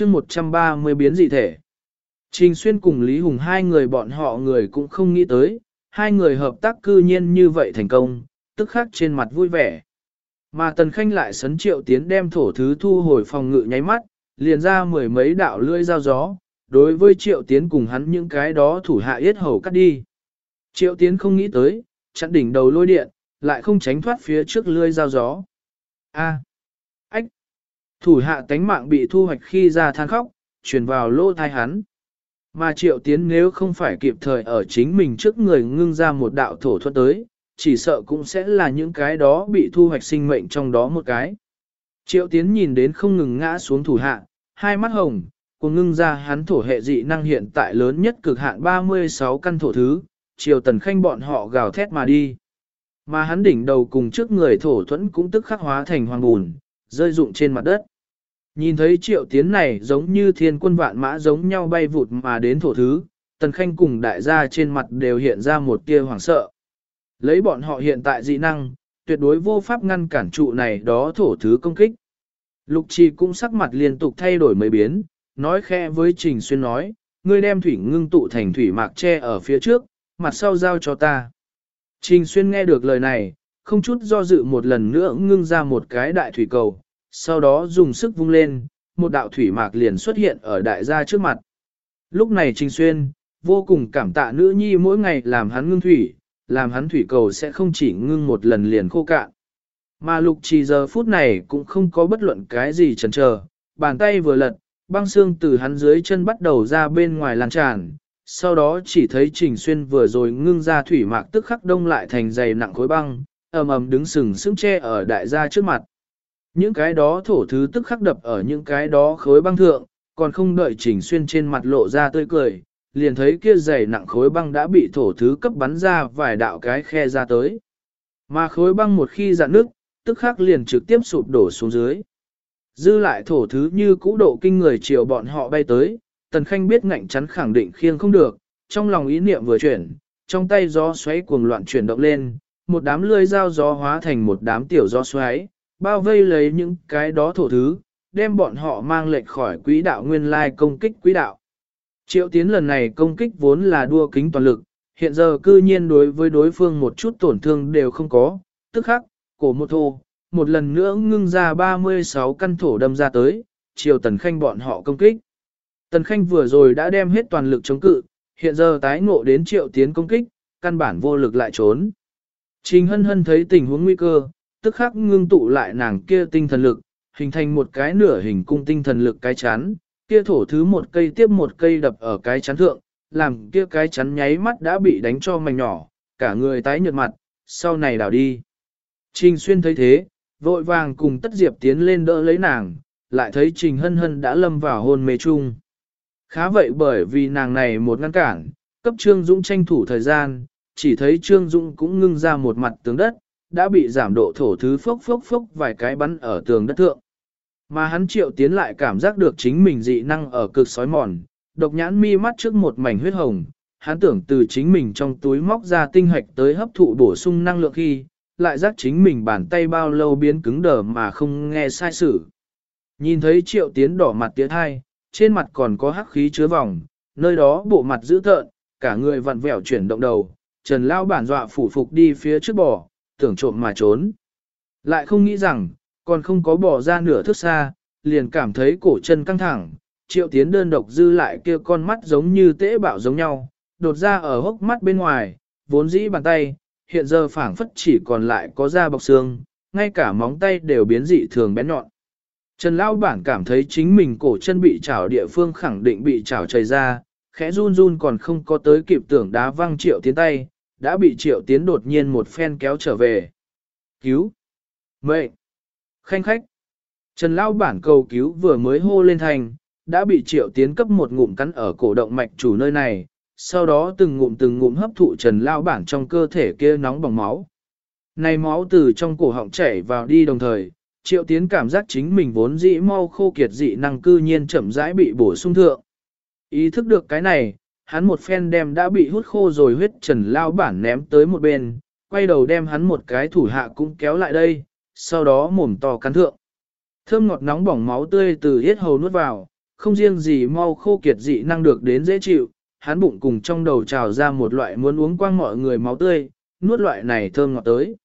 chương 130 biến dị thể. Trình Xuyên cùng Lý Hùng hai người bọn họ người cũng không nghĩ tới, hai người hợp tác cư nhiên như vậy thành công, tức khắc trên mặt vui vẻ. Mà Tần Khanh lại sấn triệu tiến đem thổ thứ thu hồi phòng ngự nháy mắt, liền ra mười mấy đạo lưỡi dao gió, đối với triệu tiến cùng hắn những cái đó thủ hạ yết hầu cắt đi. Triệu tiến không nghĩ tới, chặn đỉnh đầu lôi điện, lại không tránh thoát phía trước lưỡi dao gió. A. Thủ hạ tánh mạng bị thu hoạch khi ra than khóc, truyền vào lỗ thai hắn. Mà triệu tiến nếu không phải kịp thời ở chính mình trước người ngưng ra một đạo thổ thuật tới, chỉ sợ cũng sẽ là những cái đó bị thu hoạch sinh mệnh trong đó một cái. Triệu tiến nhìn đến không ngừng ngã xuống thủ hạ, hai mắt hồng, cùng ngưng ra hắn thổ hệ dị năng hiện tại lớn nhất cực hạn 36 căn thổ thứ, triều tần khanh bọn họ gào thét mà đi. Mà hắn đỉnh đầu cùng trước người thổ thuẫn cũng tức khắc hóa thành hoàng bùn, rơi rụng trên mặt đất. Nhìn thấy triệu tiến này giống như thiên quân vạn mã giống nhau bay vụt mà đến thổ thứ, tần khanh cùng đại gia trên mặt đều hiện ra một tia hoảng sợ. Lấy bọn họ hiện tại dị năng, tuyệt đối vô pháp ngăn cản trụ này đó thổ thứ công kích. Lục trì cũng sắc mặt liên tục thay đổi mấy biến, nói khe với Trình Xuyên nói, ngươi đem thủy ngưng tụ thành thủy mạc tre ở phía trước, mặt sau giao cho ta. Trình Xuyên nghe được lời này, không chút do dự một lần nữa ngưng ra một cái đại thủy cầu, sau đó dùng sức vung lên, một đạo thủy mạc liền xuất hiện ở đại gia trước mặt. Lúc này Trình Xuyên, vô cùng cảm tạ nữ nhi mỗi ngày làm hắn ngưng thủy, làm hắn thủy cầu sẽ không chỉ ngưng một lần liền khô cạn. Mà lục trì giờ phút này cũng không có bất luận cái gì chần chờ, bàn tay vừa lật, băng xương từ hắn dưới chân bắt đầu ra bên ngoài lan tràn, sau đó chỉ thấy Trình Xuyên vừa rồi ngưng ra thủy mạc tức khắc đông lại thành dày nặng khối băng, ầm ầm đứng sừng sững che ở đại gia trước mặt. Những cái đó thổ thứ tức khắc đập ở những cái đó khối băng thượng, còn không đợi Trình Xuyên trên mặt lộ ra tươi cười, liền thấy kia dày nặng khối băng đã bị thổ thứ cấp bắn ra vài đạo cái khe ra tới. Mà khối băng một khi dạn nước, tức khắc liền trực tiếp sụp đổ xuống dưới. Dư lại thổ thứ như cũ độ kinh người chiều bọn họ bay tới, Tần Khanh biết ngạnh chắn khẳng định khiêng không được, trong lòng ý niệm vừa chuyển, trong tay gió xoáy cuồng loạn chuyển động lên, một đám lươi dao gió hóa thành một đám tiểu gió xoáy, bao vây lấy những cái đó thổ thứ, đem bọn họ mang lệch khỏi quỹ đạo nguyên lai công kích quỹ đạo. Triệu tiến lần này công kích vốn là đua kính toàn lực, hiện giờ cư nhiên đối với đối phương một chút tổn thương đều không có, tức khắc, cổ một thô, một lần nữa ngưng ra 36 căn thổ đâm ra tới, chiều tần khanh bọn họ công kích. Tần khanh vừa rồi đã đem hết toàn lực chống cự, hiện giờ tái ngộ đến triệu tiến công kích, căn bản vô lực lại trốn. Trình hân hân thấy tình huống nguy cơ, tức khắc ngưng tụ lại nàng kia tinh thần lực, hình thành một cái nửa hình cung tinh thần lực cái chán, kia thổ thứ một cây tiếp một cây đập ở cái chắn thượng, làm kia cái chắn nháy mắt đã bị đánh cho mảnh nhỏ, cả người tái nhợt mặt, sau này đảo đi. Trình xuyên thấy thế, vội vàng cùng tất diệp tiến lên đỡ lấy nàng, lại thấy trình hân hân đã lâm vào hôn mê chung. Khá vậy bởi vì nàng này một ngăn cản, cấp Trương Dũng tranh thủ thời gian, chỉ thấy Trương Dũng cũng ngưng ra một mặt tướng đất, đã bị giảm độ thổ thứ phốc phốc phốc vài cái bắn ở tường đất thượng. Mà hắn triệu tiến lại cảm giác được chính mình dị năng ở cực sói mòn, độc nhãn mi mắt trước một mảnh huyết hồng, hắn tưởng từ chính mình trong túi móc ra tinh hạch tới hấp thụ bổ sung năng lượng khi, lại giác chính mình bàn tay bao lâu biến cứng đờ mà không nghe sai sự. Nhìn thấy triệu tiến đỏ mặt tiến thai, trên mặt còn có hắc khí chứa vòng, nơi đó bộ mặt dữ tợn, cả người vặn vẹo chuyển động đầu, trần lao bản dọa phủ phục đi phía trước bò, tưởng trộm mà trốn. Lại không nghĩ rằng, còn không có bỏ ra nửa thước xa, liền cảm thấy cổ chân căng thẳng, triệu tiến đơn độc dư lại kia con mắt giống như tễ bạo giống nhau, đột ra ở hốc mắt bên ngoài, vốn dĩ bàn tay, hiện giờ phảng phất chỉ còn lại có da bọc xương, ngay cả móng tay đều biến dị thường bén nhọn. Trần Lão Bản cảm thấy chính mình cổ chân bị chảo địa phương khẳng định bị chảo chảy ra, khẽ run run còn không có tới kịp tưởng đá văng triệu tiến tay, đã bị triệu tiến đột nhiên một phen kéo trở về. Cứu! Mệnh! Khanh khách! Trần Lão Bản cầu cứu vừa mới hô lên thành, đã bị triệu tiến cấp một ngụm cắn ở cổ động mạch chủ nơi này, sau đó từng ngụm từng ngụm hấp thụ Trần Lão Bản trong cơ thể kia nóng bỏng máu. Này máu từ trong cổ họng chảy vào đi đồng thời, triệu tiến cảm giác chính mình vốn dĩ mau khô kiệt dị năng cư nhiên chậm rãi bị bổ sung thượng. Ý thức được cái này, hắn một phen đem đã bị hút khô rồi huyết trần lao bản ném tới một bên, quay đầu đem hắn một cái thủ hạ cũng kéo lại đây, sau đó mồm to cắn thượng. Thơm ngọt nóng bỏng máu tươi từ hết hầu nuốt vào, không riêng gì mau khô kiệt dị năng được đến dễ chịu, hắn bụng cùng trong đầu trào ra một loại muốn uống quang mọi người máu tươi, nuốt loại này thơm ngọt tới.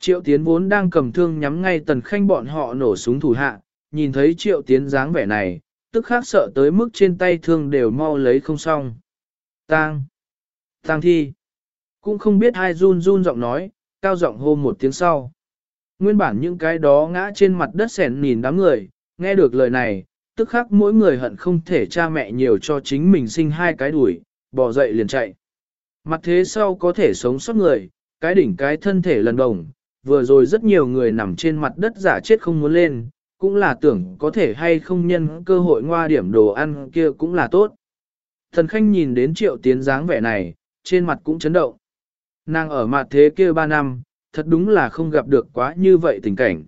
Triệu tiến vốn đang cầm thương nhắm ngay tần khanh bọn họ nổ súng thủ hạ, nhìn thấy triệu tiến dáng vẻ này, tức khác sợ tới mức trên tay thương đều mau lấy không xong. Tang! Tang thi! Cũng không biết hai run run giọng nói, cao giọng hô một tiếng sau. Nguyên bản những cái đó ngã trên mặt đất sẻn nhìn đám người, nghe được lời này, tức khắc mỗi người hận không thể cha mẹ nhiều cho chính mình sinh hai cái đuổi, bỏ dậy liền chạy. Mặt thế sau có thể sống sót người, cái đỉnh cái thân thể lần đồng, vừa rồi rất nhiều người nằm trên mặt đất giả chết không muốn lên, cũng là tưởng có thể hay không nhân cơ hội ngoa điểm đồ ăn kia cũng là tốt. Thần Khanh nhìn đến triệu tiến dáng vẻ này, trên mặt cũng chấn động. Nàng ở mặt thế kia ba năm, thật đúng là không gặp được quá như vậy tình cảnh.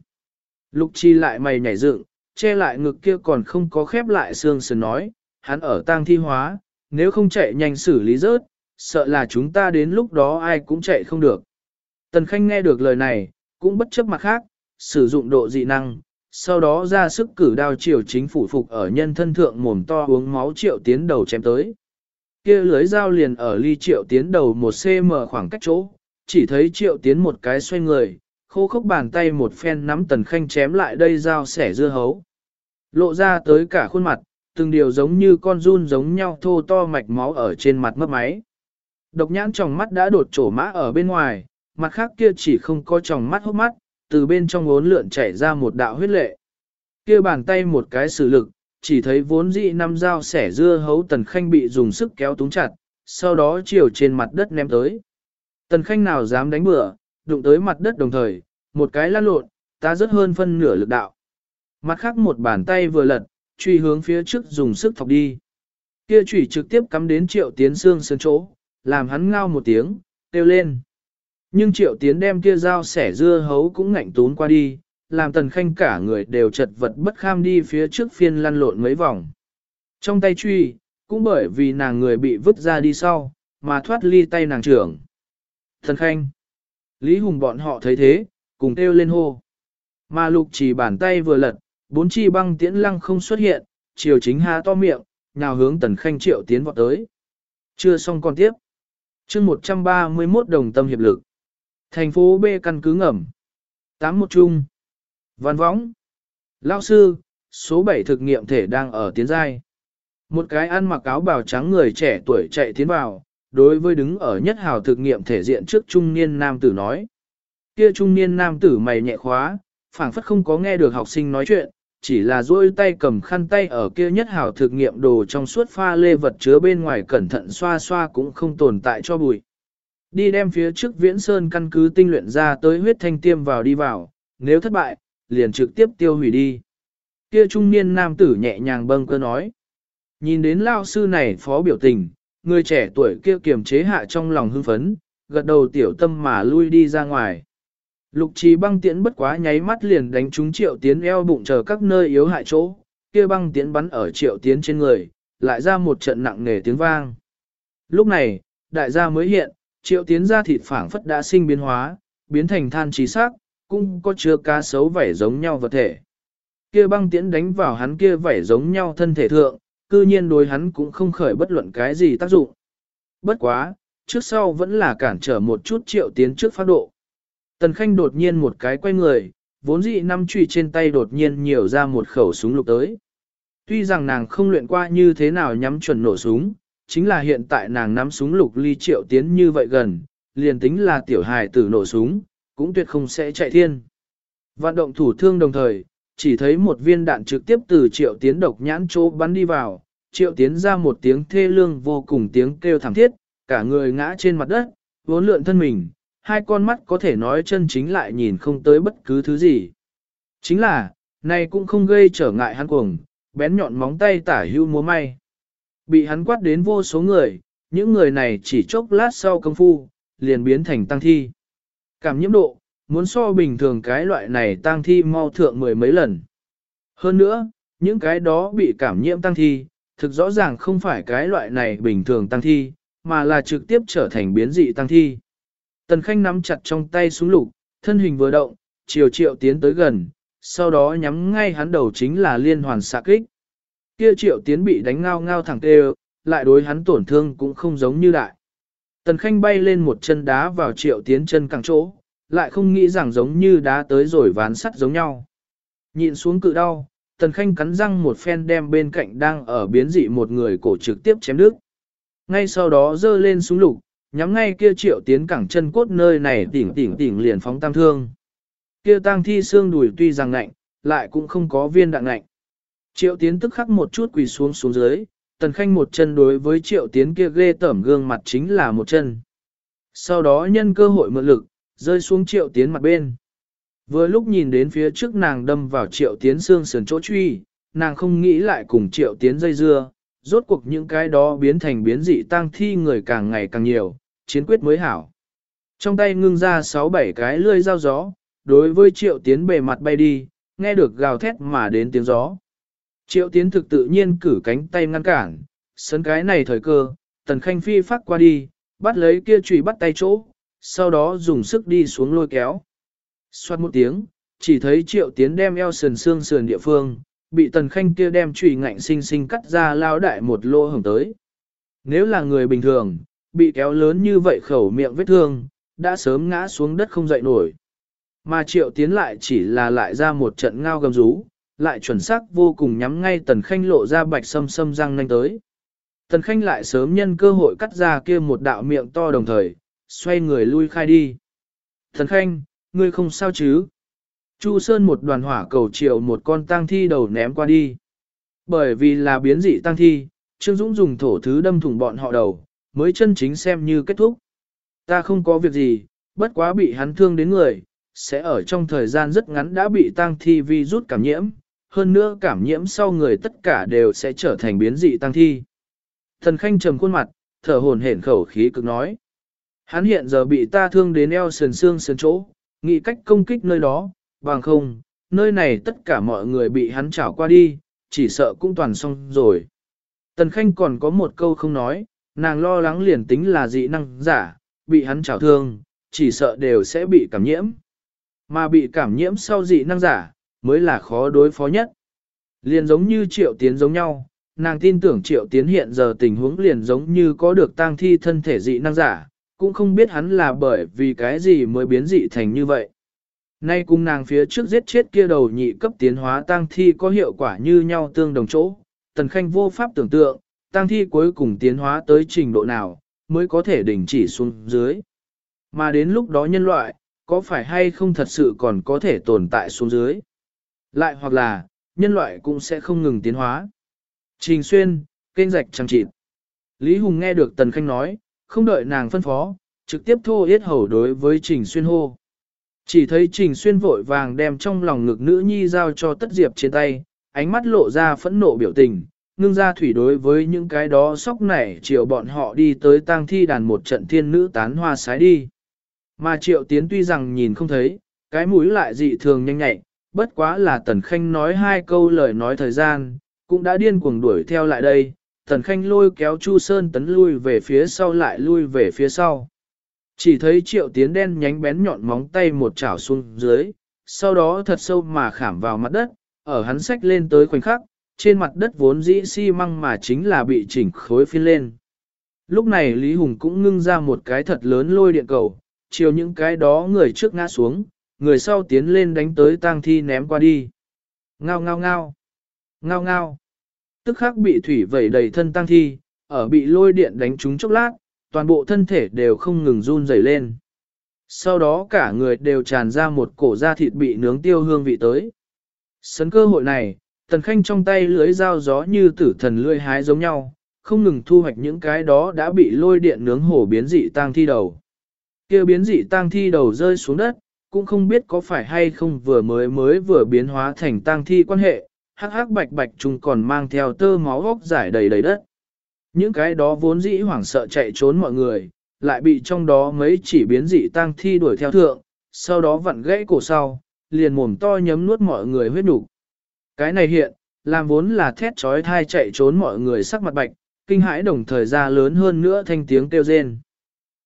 Lục chi lại mày nhảy dựng, che lại ngực kia còn không có khép lại xương sườn nói, hắn ở tang thi hóa, nếu không chạy nhanh xử lý rớt, sợ là chúng ta đến lúc đó ai cũng chạy không được. Tần Khanh nghe được lời này, cũng bất chấp mặt khác, sử dụng độ dị năng, sau đó ra sức cử đao triều chính phủ phục ở nhân thân thượng mồm to uống máu triệu tiến đầu chém tới. kia lưới dao liền ở ly triệu tiến đầu một cm khoảng cách chỗ, chỉ thấy triệu tiến một cái xoay người, khô khốc bàn tay một phen nắm tần khanh chém lại đây dao sẻ dưa hấu. Lộ ra tới cả khuôn mặt, từng điều giống như con run giống nhau thô to mạch máu ở trên mặt mấp máy. Độc nhãn tròng mắt đã đột trổ mã ở bên ngoài, mặt khác kia chỉ không có tròng mắt hốc mắt, từ bên trong ốn lượn chảy ra một đạo huyết lệ. kia bàn tay một cái sử lực, chỉ thấy vốn dị năm dao sẻ dưa hấu tần khanh bị dùng sức kéo túng chặt, sau đó chiều trên mặt đất ném tới. Tần khanh nào dám đánh bừa, đụng tới mặt đất đồng thời, một cái lăn lộn, ta rất hơn phân nửa lực đạo. Mặt khác một bàn tay vừa lật, truy hướng phía trước dùng sức thọc đi. Kia chủy trực tiếp cắm đến triệu tiến xương sơn chỗ, làm hắn ngao một tiếng, kêu lên. Nhưng triệu tiến đem kia dao sẻ dưa hấu cũng ngạnh tún qua đi, làm tần khanh cả người đều chật vật bất kham đi phía trước phiên lăn lộn mấy vòng. Trong tay truy, cũng bởi vì nàng người bị vứt ra đi sau, mà thoát ly tay nàng trưởng. Thần khanh. Lý Hùng bọn họ thấy thế, cùng kêu lên hô. Mà lục chỉ bàn tay vừa lật, bốn chi băng tiễn lăng không xuất hiện, chiều chính há to miệng, nào hướng tần khanh triệu tiến vọt tới. Chưa xong còn tiếp. chương 131 đồng tâm hiệp lực. Thành phố B căn cứ ngầm. Tám một chung. Văn võng. Lao sư, số 7 thực nghiệm thể đang ở tiến giai. Một cái ăn mặc áo bào trắng người trẻ tuổi chạy tiến vào, đối với đứng ở nhất hào thực nghiệm thể diện trước trung niên nam tử nói. Kia trung niên nam tử mày nhẹ khóa, phảng phất không có nghe được học sinh nói chuyện, chỉ là duỗi tay cầm khăn tay ở kia nhất hào thực nghiệm đồ trong suốt pha lê vật chứa bên ngoài cẩn thận xoa xoa cũng không tồn tại cho bụi. Đi đem phía trước viễn sơn căn cứ tinh luyện ra tới huyết thanh tiêm vào đi vào, nếu thất bại, liền trực tiếp tiêu hủy đi. Kia trung niên nam tử nhẹ nhàng bâng cơ nói. Nhìn đến lao sư này phó biểu tình, người trẻ tuổi kia kiềm chế hạ trong lòng hưng phấn, gật đầu tiểu tâm mà lui đi ra ngoài. Lục trì băng tiễn bất quá nháy mắt liền đánh trúng triệu tiến eo bụng chờ các nơi yếu hại chỗ, kia băng tiễn bắn ở triệu tiến trên người, lại ra một trận nặng nề tiếng vang. Lúc này, đại gia mới hiện, triệu tiến ra thịt phảng phất đã sinh biến hóa, biến thành than trí sắc, cũng có chứa cá sấu vảy giống nhau vật thể. Kia băng tiễn đánh vào hắn kia vảy giống nhau thân thể thượng, cư nhiên đối hắn cũng không khởi bất luận cái gì tác dụng. Bất quá, trước sau vẫn là cản trở một chút triệu tiến trước phát độ. Tần Khanh đột nhiên một cái quay người, vốn dị năm trùy trên tay đột nhiên nhiều ra một khẩu súng lục tới. Tuy rằng nàng không luyện qua như thế nào nhắm chuẩn nổ súng, chính là hiện tại nàng nắm súng lục ly triệu tiến như vậy gần, liền tính là tiểu hài tử nổ súng, cũng tuyệt không sẽ chạy thiên. vạn động thủ thương đồng thời, chỉ thấy một viên đạn trực tiếp từ triệu tiến độc nhãn chỗ bắn đi vào, triệu tiến ra một tiếng thê lương vô cùng tiếng kêu thảm thiết, cả người ngã trên mặt đất, vốn lượn thân mình, hai con mắt có thể nói chân chính lại nhìn không tới bất cứ thứ gì. Chính là, này cũng không gây trở ngại hắn cuồng, bén nhọn móng tay tả hưu múa may. Bị hắn quát đến vô số người, những người này chỉ chốc lát sau công phu, liền biến thành tăng thi. Cảm nhiễm độ, muốn so bình thường cái loại này tăng thi mau thượng mười mấy lần. Hơn nữa, những cái đó bị cảm nhiễm tăng thi, thực rõ ràng không phải cái loại này bình thường tăng thi, mà là trực tiếp trở thành biến dị tăng thi. Tần Khanh nắm chặt trong tay súng lục, thân hình vừa động, chiều triệu tiến tới gần, sau đó nhắm ngay hắn đầu chính là liên hoàn xạ kích. Kia triệu tiến bị đánh ngao ngao thẳng tê lại đối hắn tổn thương cũng không giống như đại. Tần Khanh bay lên một chân đá vào triệu tiến chân càng chỗ, lại không nghĩ rằng giống như đá tới rồi ván sắt giống nhau. Nhịn xuống cự đau, Tần Khanh cắn răng một phen đem bên cạnh đang ở biến dị một người cổ trực tiếp chém đứt. Ngay sau đó dơ lên súng lục, nhắm ngay kia triệu tiến cẳng chân cốt nơi này tỉnh tỉnh tỉnh liền phóng tam thương. Kia tang thi xương đùi tuy rằng ngạnh, lại cũng không có viên đạn ngạnh. Triệu tiến tức khắc một chút quỳ xuống xuống dưới, tần khanh một chân đối với triệu tiến kia ghê tẩm gương mặt chính là một chân. Sau đó nhân cơ hội mượn lực, rơi xuống triệu tiến mặt bên. Vừa lúc nhìn đến phía trước nàng đâm vào triệu tiến xương sườn chỗ truy, nàng không nghĩ lại cùng triệu tiến dây dưa, rốt cuộc những cái đó biến thành biến dị tang thi người càng ngày càng nhiều, chiến quyết mới hảo. Trong tay ngưng ra 6-7 cái lươi dao gió, đối với triệu tiến bề mặt bay đi, nghe được gào thét mà đến tiếng gió. Triệu tiến thực tự nhiên cử cánh tay ngăn cản, sấn cái này thời cơ, tần khanh phi phát qua đi, bắt lấy kia chùy bắt tay chỗ, sau đó dùng sức đi xuống lôi kéo. Xoát một tiếng, chỉ thấy triệu tiến đem eo sườn xương sườn địa phương, bị tần khanh kia đem chùy ngạnh sinh sinh cắt ra lao đại một lô hồng tới. Nếu là người bình thường, bị kéo lớn như vậy khẩu miệng vết thương, đã sớm ngã xuống đất không dậy nổi. Mà triệu tiến lại chỉ là lại ra một trận ngao gầm rú, lại chuẩn xác vô cùng nhắm ngay tần khanh lộ ra bạch sâm sâm răng nanh tới. Tần khanh lại sớm nhân cơ hội cắt ra kia một đạo miệng to đồng thời, xoay người lui khai đi. Tần khanh, ngươi không sao chứ? Chu Sơn một đoàn hỏa cầu triệu một con tang thi đầu ném qua đi. Bởi vì là biến dị tang thi, Trương Dũng dùng thổ thứ đâm thủng bọn họ đầu, mới chân chính xem như kết thúc. Ta không có việc gì, bất quá bị hắn thương đến người, sẽ ở trong thời gian rất ngắn đã bị tang thi vi rút cảm nhiễm, hơn nữa cảm nhiễm sau người tất cả đều sẽ trở thành biến dị tăng thi. Thần Khanh trầm khuôn mặt, thở hồn hển khẩu khí cực nói. Hắn hiện giờ bị ta thương đến eo sườn xương sườn chỗ, nghĩ cách công kích nơi đó, bằng không, nơi này tất cả mọi người bị hắn chảo qua đi, chỉ sợ cũng toàn xong rồi. Tần Khanh còn có một câu không nói, nàng lo lắng liền tính là dị năng giả, bị hắn chảo thương, chỉ sợ đều sẽ bị cảm nhiễm. Mà bị cảm nhiễm sau dị năng giả, mới là khó đối phó nhất. Liền giống như triệu tiến giống nhau, nàng tin tưởng triệu tiến hiện giờ tình huống liền giống như có được tang thi thân thể dị năng giả, cũng không biết hắn là bởi vì cái gì mới biến dị thành như vậy. Nay cùng nàng phía trước giết chết kia đầu nhị cấp tiến hóa tang thi có hiệu quả như nhau tương đồng chỗ, tần khanh vô pháp tưởng tượng, tang thi cuối cùng tiến hóa tới trình độ nào, mới có thể đình chỉ xuống dưới. Mà đến lúc đó nhân loại, có phải hay không thật sự còn có thể tồn tại xuống dưới. Lại hoặc là, nhân loại cũng sẽ không ngừng tiến hóa. Trình xuyên, kênh rạch trăng trịt. Lý Hùng nghe được Tần Khanh nói, không đợi nàng phân phó, trực tiếp thô yết hầu đối với Trình xuyên hô. Chỉ thấy Trình xuyên vội vàng đem trong lòng ngực nữ nhi giao cho tất diệp trên tay, ánh mắt lộ ra phẫn nộ biểu tình, ngưng ra thủy đối với những cái đó sóc nảy chiều bọn họ đi tới tang thi đàn một trận thiên nữ tán hoa sái đi. Mà triệu tiến tuy rằng nhìn không thấy, cái mũi lại dị thường nhanh nhạy, bất quá là Tần Khanh nói hai câu lời nói thời gian, cũng đã điên cuồng đuổi theo lại đây. Tần Khanh lôi kéo Chu Sơn tấn lui về phía sau lại lui về phía sau. Chỉ thấy triệu tiến đen nhánh bén nhọn móng tay một chảo xuống dưới, sau đó thật sâu mà khảm vào mặt đất, ở hắn sách lên tới khoảnh khắc, trên mặt đất vốn dĩ xi măng mà chính là bị chỉnh khối phiên lên. Lúc này Lý Hùng cũng ngưng ra một cái thật lớn lôi điện cầu, chiều những cái đó người trước ngã xuống, người sau tiến lên đánh tới tang thi ném qua đi. Ngao ngao ngao, ngao ngao, tức khắc bị thủy vẩy đầy thân tang thi, ở bị lôi điện đánh trúng chốc lát, toàn bộ thân thể đều không ngừng run rẩy lên. Sau đó cả người đều tràn ra một cổ da thịt bị nướng tiêu hương vị tới. Sấn cơ hội này, tần khanh trong tay lưới dao gió như tử thần lưỡi hái giống nhau, không ngừng thu hoạch những cái đó đã bị lôi điện nướng hổ biến dị tang thi đầu. kia biến dị tang thi đầu rơi xuống đất, cũng không biết có phải hay không vừa mới mới vừa biến hóa thành tang thi quan hệ, hắc hắc bạch bạch chung còn mang theo tơ máu góc giải đầy đầy đất. Những cái đó vốn dĩ hoảng sợ chạy trốn mọi người, lại bị trong đó mấy chỉ biến dị tang thi đuổi theo thượng, sau đó vặn gãy cổ sau, liền mồm to nhấm nuốt mọi người huyết đủ. Cái này hiện, làm vốn là thét trói thai chạy trốn mọi người sắc mặt bạch, kinh hãi đồng thời ra lớn hơn nữa thanh tiếng kêu rên.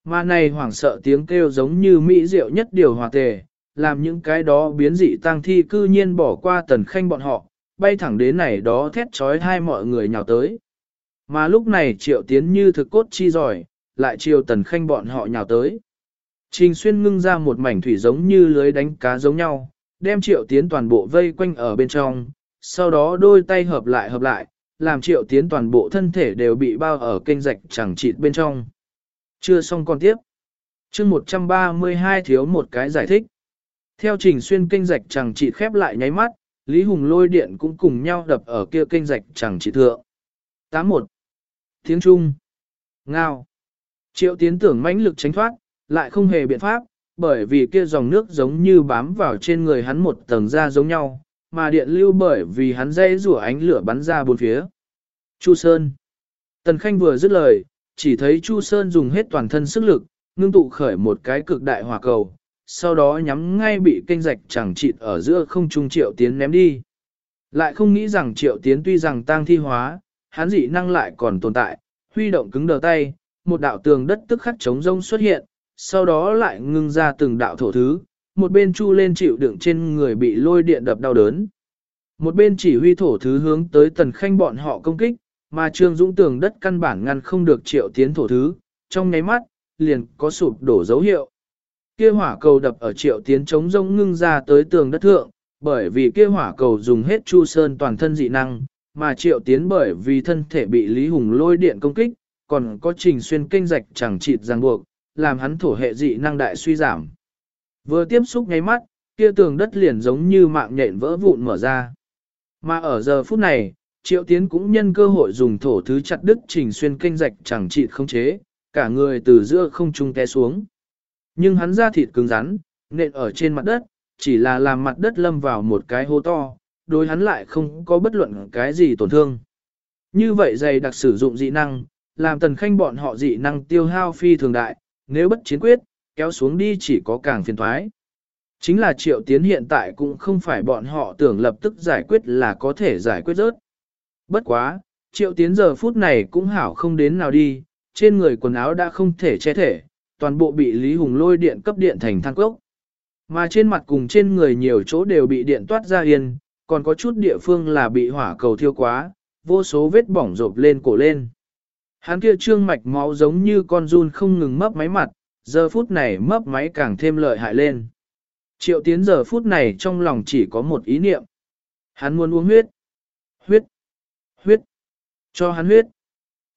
Mà này hoảng sợ tiếng kêu giống như mỹ diệu nhất điều hòa tề, làm những cái đó biến dị tăng thi cư nhiên bỏ qua tần khanh bọn họ, bay thẳng đến này đó thét trói hai mọi người nhào tới. Mà lúc này triệu tiến như thực cốt chi giỏi, lại chiều tần khanh bọn họ nhào tới. Trình xuyên ngưng ra một mảnh thủy giống như lưới đánh cá giống nhau, đem triệu tiến toàn bộ vây quanh ở bên trong, sau đó đôi tay hợp lại hợp lại, làm triệu tiến toàn bộ thân thể đều bị bao ở kênh rạch chẳng chịt bên trong. Chưa xong còn tiếp. chương 132 thiếu một cái giải thích. Theo trình xuyên kênh rạch chẳng chịt khép lại nháy mắt, Lý Hùng lôi điện cũng cùng nhau đập ở kia kênh rạch chẳng chịt thượng. 81. Tiếng Trung. Ngao. Triệu tiến tưởng mãnh lực tránh thoát, lại không hề biện pháp, bởi vì kia dòng nước giống như bám vào trên người hắn một tầng da giống nhau, mà điện lưu bởi vì hắn dây rủa ánh lửa bắn ra bốn phía. Chu Sơn. Tần Khanh vừa dứt lời, chỉ thấy Chu Sơn dùng hết toàn thân sức lực, ngưng tụ khởi một cái cực đại hỏa cầu, sau đó nhắm ngay bị kênh rạch chẳng chịt ở giữa không trung triệu tiến ném đi. Lại không nghĩ rằng triệu tiến tuy rằng tang thi hóa, hắn dị năng lại còn tồn tại, huy động cứng đờ tay, một đạo tường đất tức khắc chống rông xuất hiện, sau đó lại ngưng ra từng đạo thổ thứ, một bên chu lên chịu đựng trên người bị lôi điện đập đau đớn. Một bên chỉ huy thổ thứ hướng tới tần khanh bọn họ công kích, mà trương dũng tường đất căn bản ngăn không được triệu tiến thổ thứ, trong nháy mắt, liền có sụp đổ dấu hiệu. Kia hỏa cầu đập ở triệu tiến chống rông ngưng ra tới tường đất thượng, bởi vì kia hỏa cầu dùng hết chu sơn toàn thân dị năng, mà triệu tiến bởi vì thân thể bị Lý Hùng lôi điện công kích, còn có trình xuyên kênh rạch chẳng chịt ràng buộc, làm hắn thổ hệ dị năng đại suy giảm. Vừa tiếp xúc ngay mắt, kia tường đất liền giống như mạng nhện vỡ vụn mở ra. Mà ở giờ phút này, triệu tiến cũng nhân cơ hội dùng thổ thứ chặt đứt trình xuyên kênh rạch chẳng trị không chế, cả người từ giữa không trung té xuống. Nhưng hắn ra thịt cứng rắn, nện ở trên mặt đất, chỉ là làm mặt đất lâm vào một cái hố to, đối hắn lại không có bất luận cái gì tổn thương. Như vậy dày đặc sử dụng dị năng, làm tần khanh bọn họ dị năng tiêu hao phi thường đại, nếu bất chiến quyết, kéo xuống đi chỉ có càng phiền thoái. Chính là triệu tiến hiện tại cũng không phải bọn họ tưởng lập tức giải quyết là có thể giải quyết rớt. Bất quá, triệu tiến giờ phút này cũng hảo không đến nào đi, trên người quần áo đã không thể che thể, toàn bộ bị Lý Hùng lôi điện cấp điện thành thang cốc. Mà trên mặt cùng trên người nhiều chỗ đều bị điện toát ra yên, còn có chút địa phương là bị hỏa cầu thiêu quá, vô số vết bỏng rộp lên cổ lên. Hắn kia trương mạch máu giống như con run không ngừng mấp máy mặt, giờ phút này mấp máy càng thêm lợi hại lên. Triệu tiến giờ phút này trong lòng chỉ có một ý niệm. Hắn muốn uống huyết. Huyết. Huyết. Cho hắn huyết.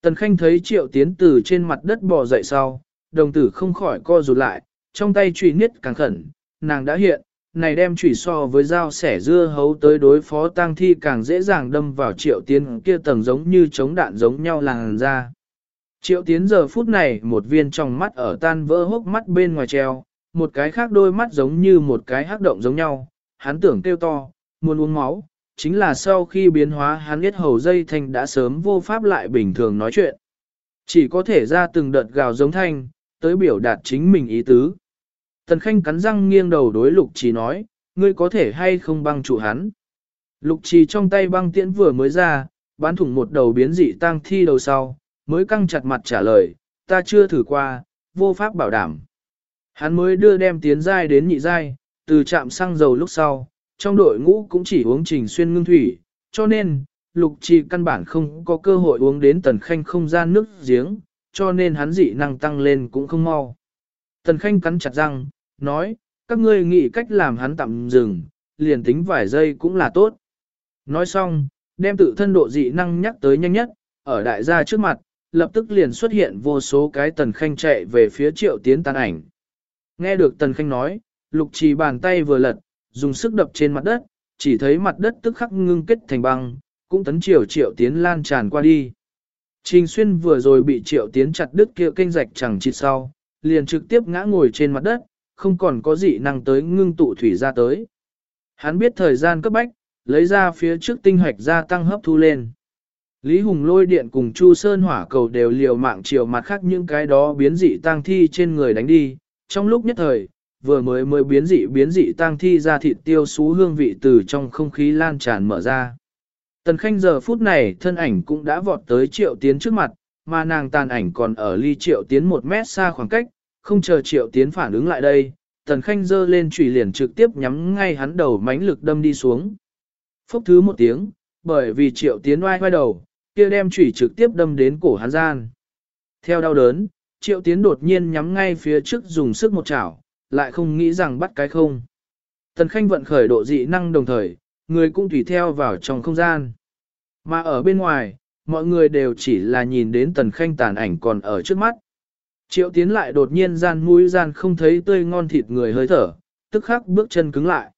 Tần Khanh thấy triệu tiến từ trên mặt đất bò dậy sau, đồng tử không khỏi co rụt lại, trong tay trùy niết càng khẩn, nàng đã hiện, này đem chủy so với dao sẻ dưa hấu tới đối phó tang thi càng dễ dàng đâm vào triệu tiến kia tầng giống như chống đạn giống nhau làng ra. Triệu tiến giờ phút này một viên trong mắt ở tan vỡ hốc mắt bên ngoài treo, một cái khác đôi mắt giống như một cái hắc động giống nhau, hắn tưởng kêu to, muốn uống máu, chính là sau khi biến hóa hắn biết hầu dây thanh đã sớm vô pháp lại bình thường nói chuyện. Chỉ có thể ra từng đợt gào giống thanh, tới biểu đạt chính mình ý tứ. Tần Khanh cắn răng nghiêng đầu đối Lục Trì nói, ngươi có thể hay không băng trụ hắn. Lục Trì trong tay băng tiễn vừa mới ra, bán thủng một đầu biến dị tang thi đầu sau, mới căng chặt mặt trả lời, ta chưa thử qua, vô pháp bảo đảm. Hắn mới đưa đem tiến giai đến nhị giai, từ trạm xăng dầu lúc sau, trong đội ngũ cũng chỉ uống trình xuyên ngưng thủy, cho nên, lục trì căn bản không có cơ hội uống đến tần khanh không gian nước giếng, cho nên hắn dị năng tăng lên cũng không mau. Tần khanh cắn chặt răng, nói, các ngươi nghĩ cách làm hắn tạm dừng, liền tính vài giây cũng là tốt. Nói xong, đem tự thân độ dị năng nhắc tới nhanh nhất, ở đại gia trước mặt, lập tức liền xuất hiện vô số cái tần khanh chạy về phía triệu tiến tàn ảnh. Nghe được tần khanh nói, lục trì bàn tay vừa lật, dùng sức đập trên mặt đất, chỉ thấy mặt đất tức khắc ngưng kết thành băng, cũng tấn triệu triệu tiến lan tràn qua đi. Trình xuyên vừa rồi bị triệu tiến chặt đứt kia kênh rạch chẳng chịt sau, liền trực tiếp ngã ngồi trên mặt đất, không còn có gì năng tới ngưng tụ thủy ra tới. Hắn biết thời gian cấp bách, lấy ra phía trước tinh hoạch gia tăng hấp thu lên. Lý Hùng lôi điện cùng Chu Sơn hỏa cầu đều liều mạng chiều mặt khác những cái đó biến dị tang thi trên người đánh đi. Trong lúc nhất thời, vừa mới mới biến dị biến dị tang thi ra thịt tiêu xú hương vị từ trong không khí lan tràn mở ra. Tần Khanh giờ phút này thân ảnh cũng đã vọt tới triệu tiến trước mặt, mà nàng tàn ảnh còn ở ly triệu tiến một mét xa khoảng cách, không chờ triệu tiến phản ứng lại đây. Tần Khanh dơ lên chủy liền trực tiếp nhắm ngay hắn đầu mánh lực đâm đi xuống. phúc thứ một tiếng, bởi vì triệu tiến oai oai đầu, kia đem chủy trực tiếp đâm đến cổ hắn gian. Theo đau đớn, triệu tiến đột nhiên nhắm ngay phía trước dùng sức một chảo, lại không nghĩ rằng bắt cái không. Tần Khanh vận khởi độ dị năng đồng thời, người cũng tùy theo vào trong không gian. Mà ở bên ngoài, mọi người đều chỉ là nhìn đến Tần Khanh tàn ảnh còn ở trước mắt. Triệu tiến lại đột nhiên gian mũi gian không thấy tươi ngon thịt người hơi thở, tức khắc bước chân cứng lại.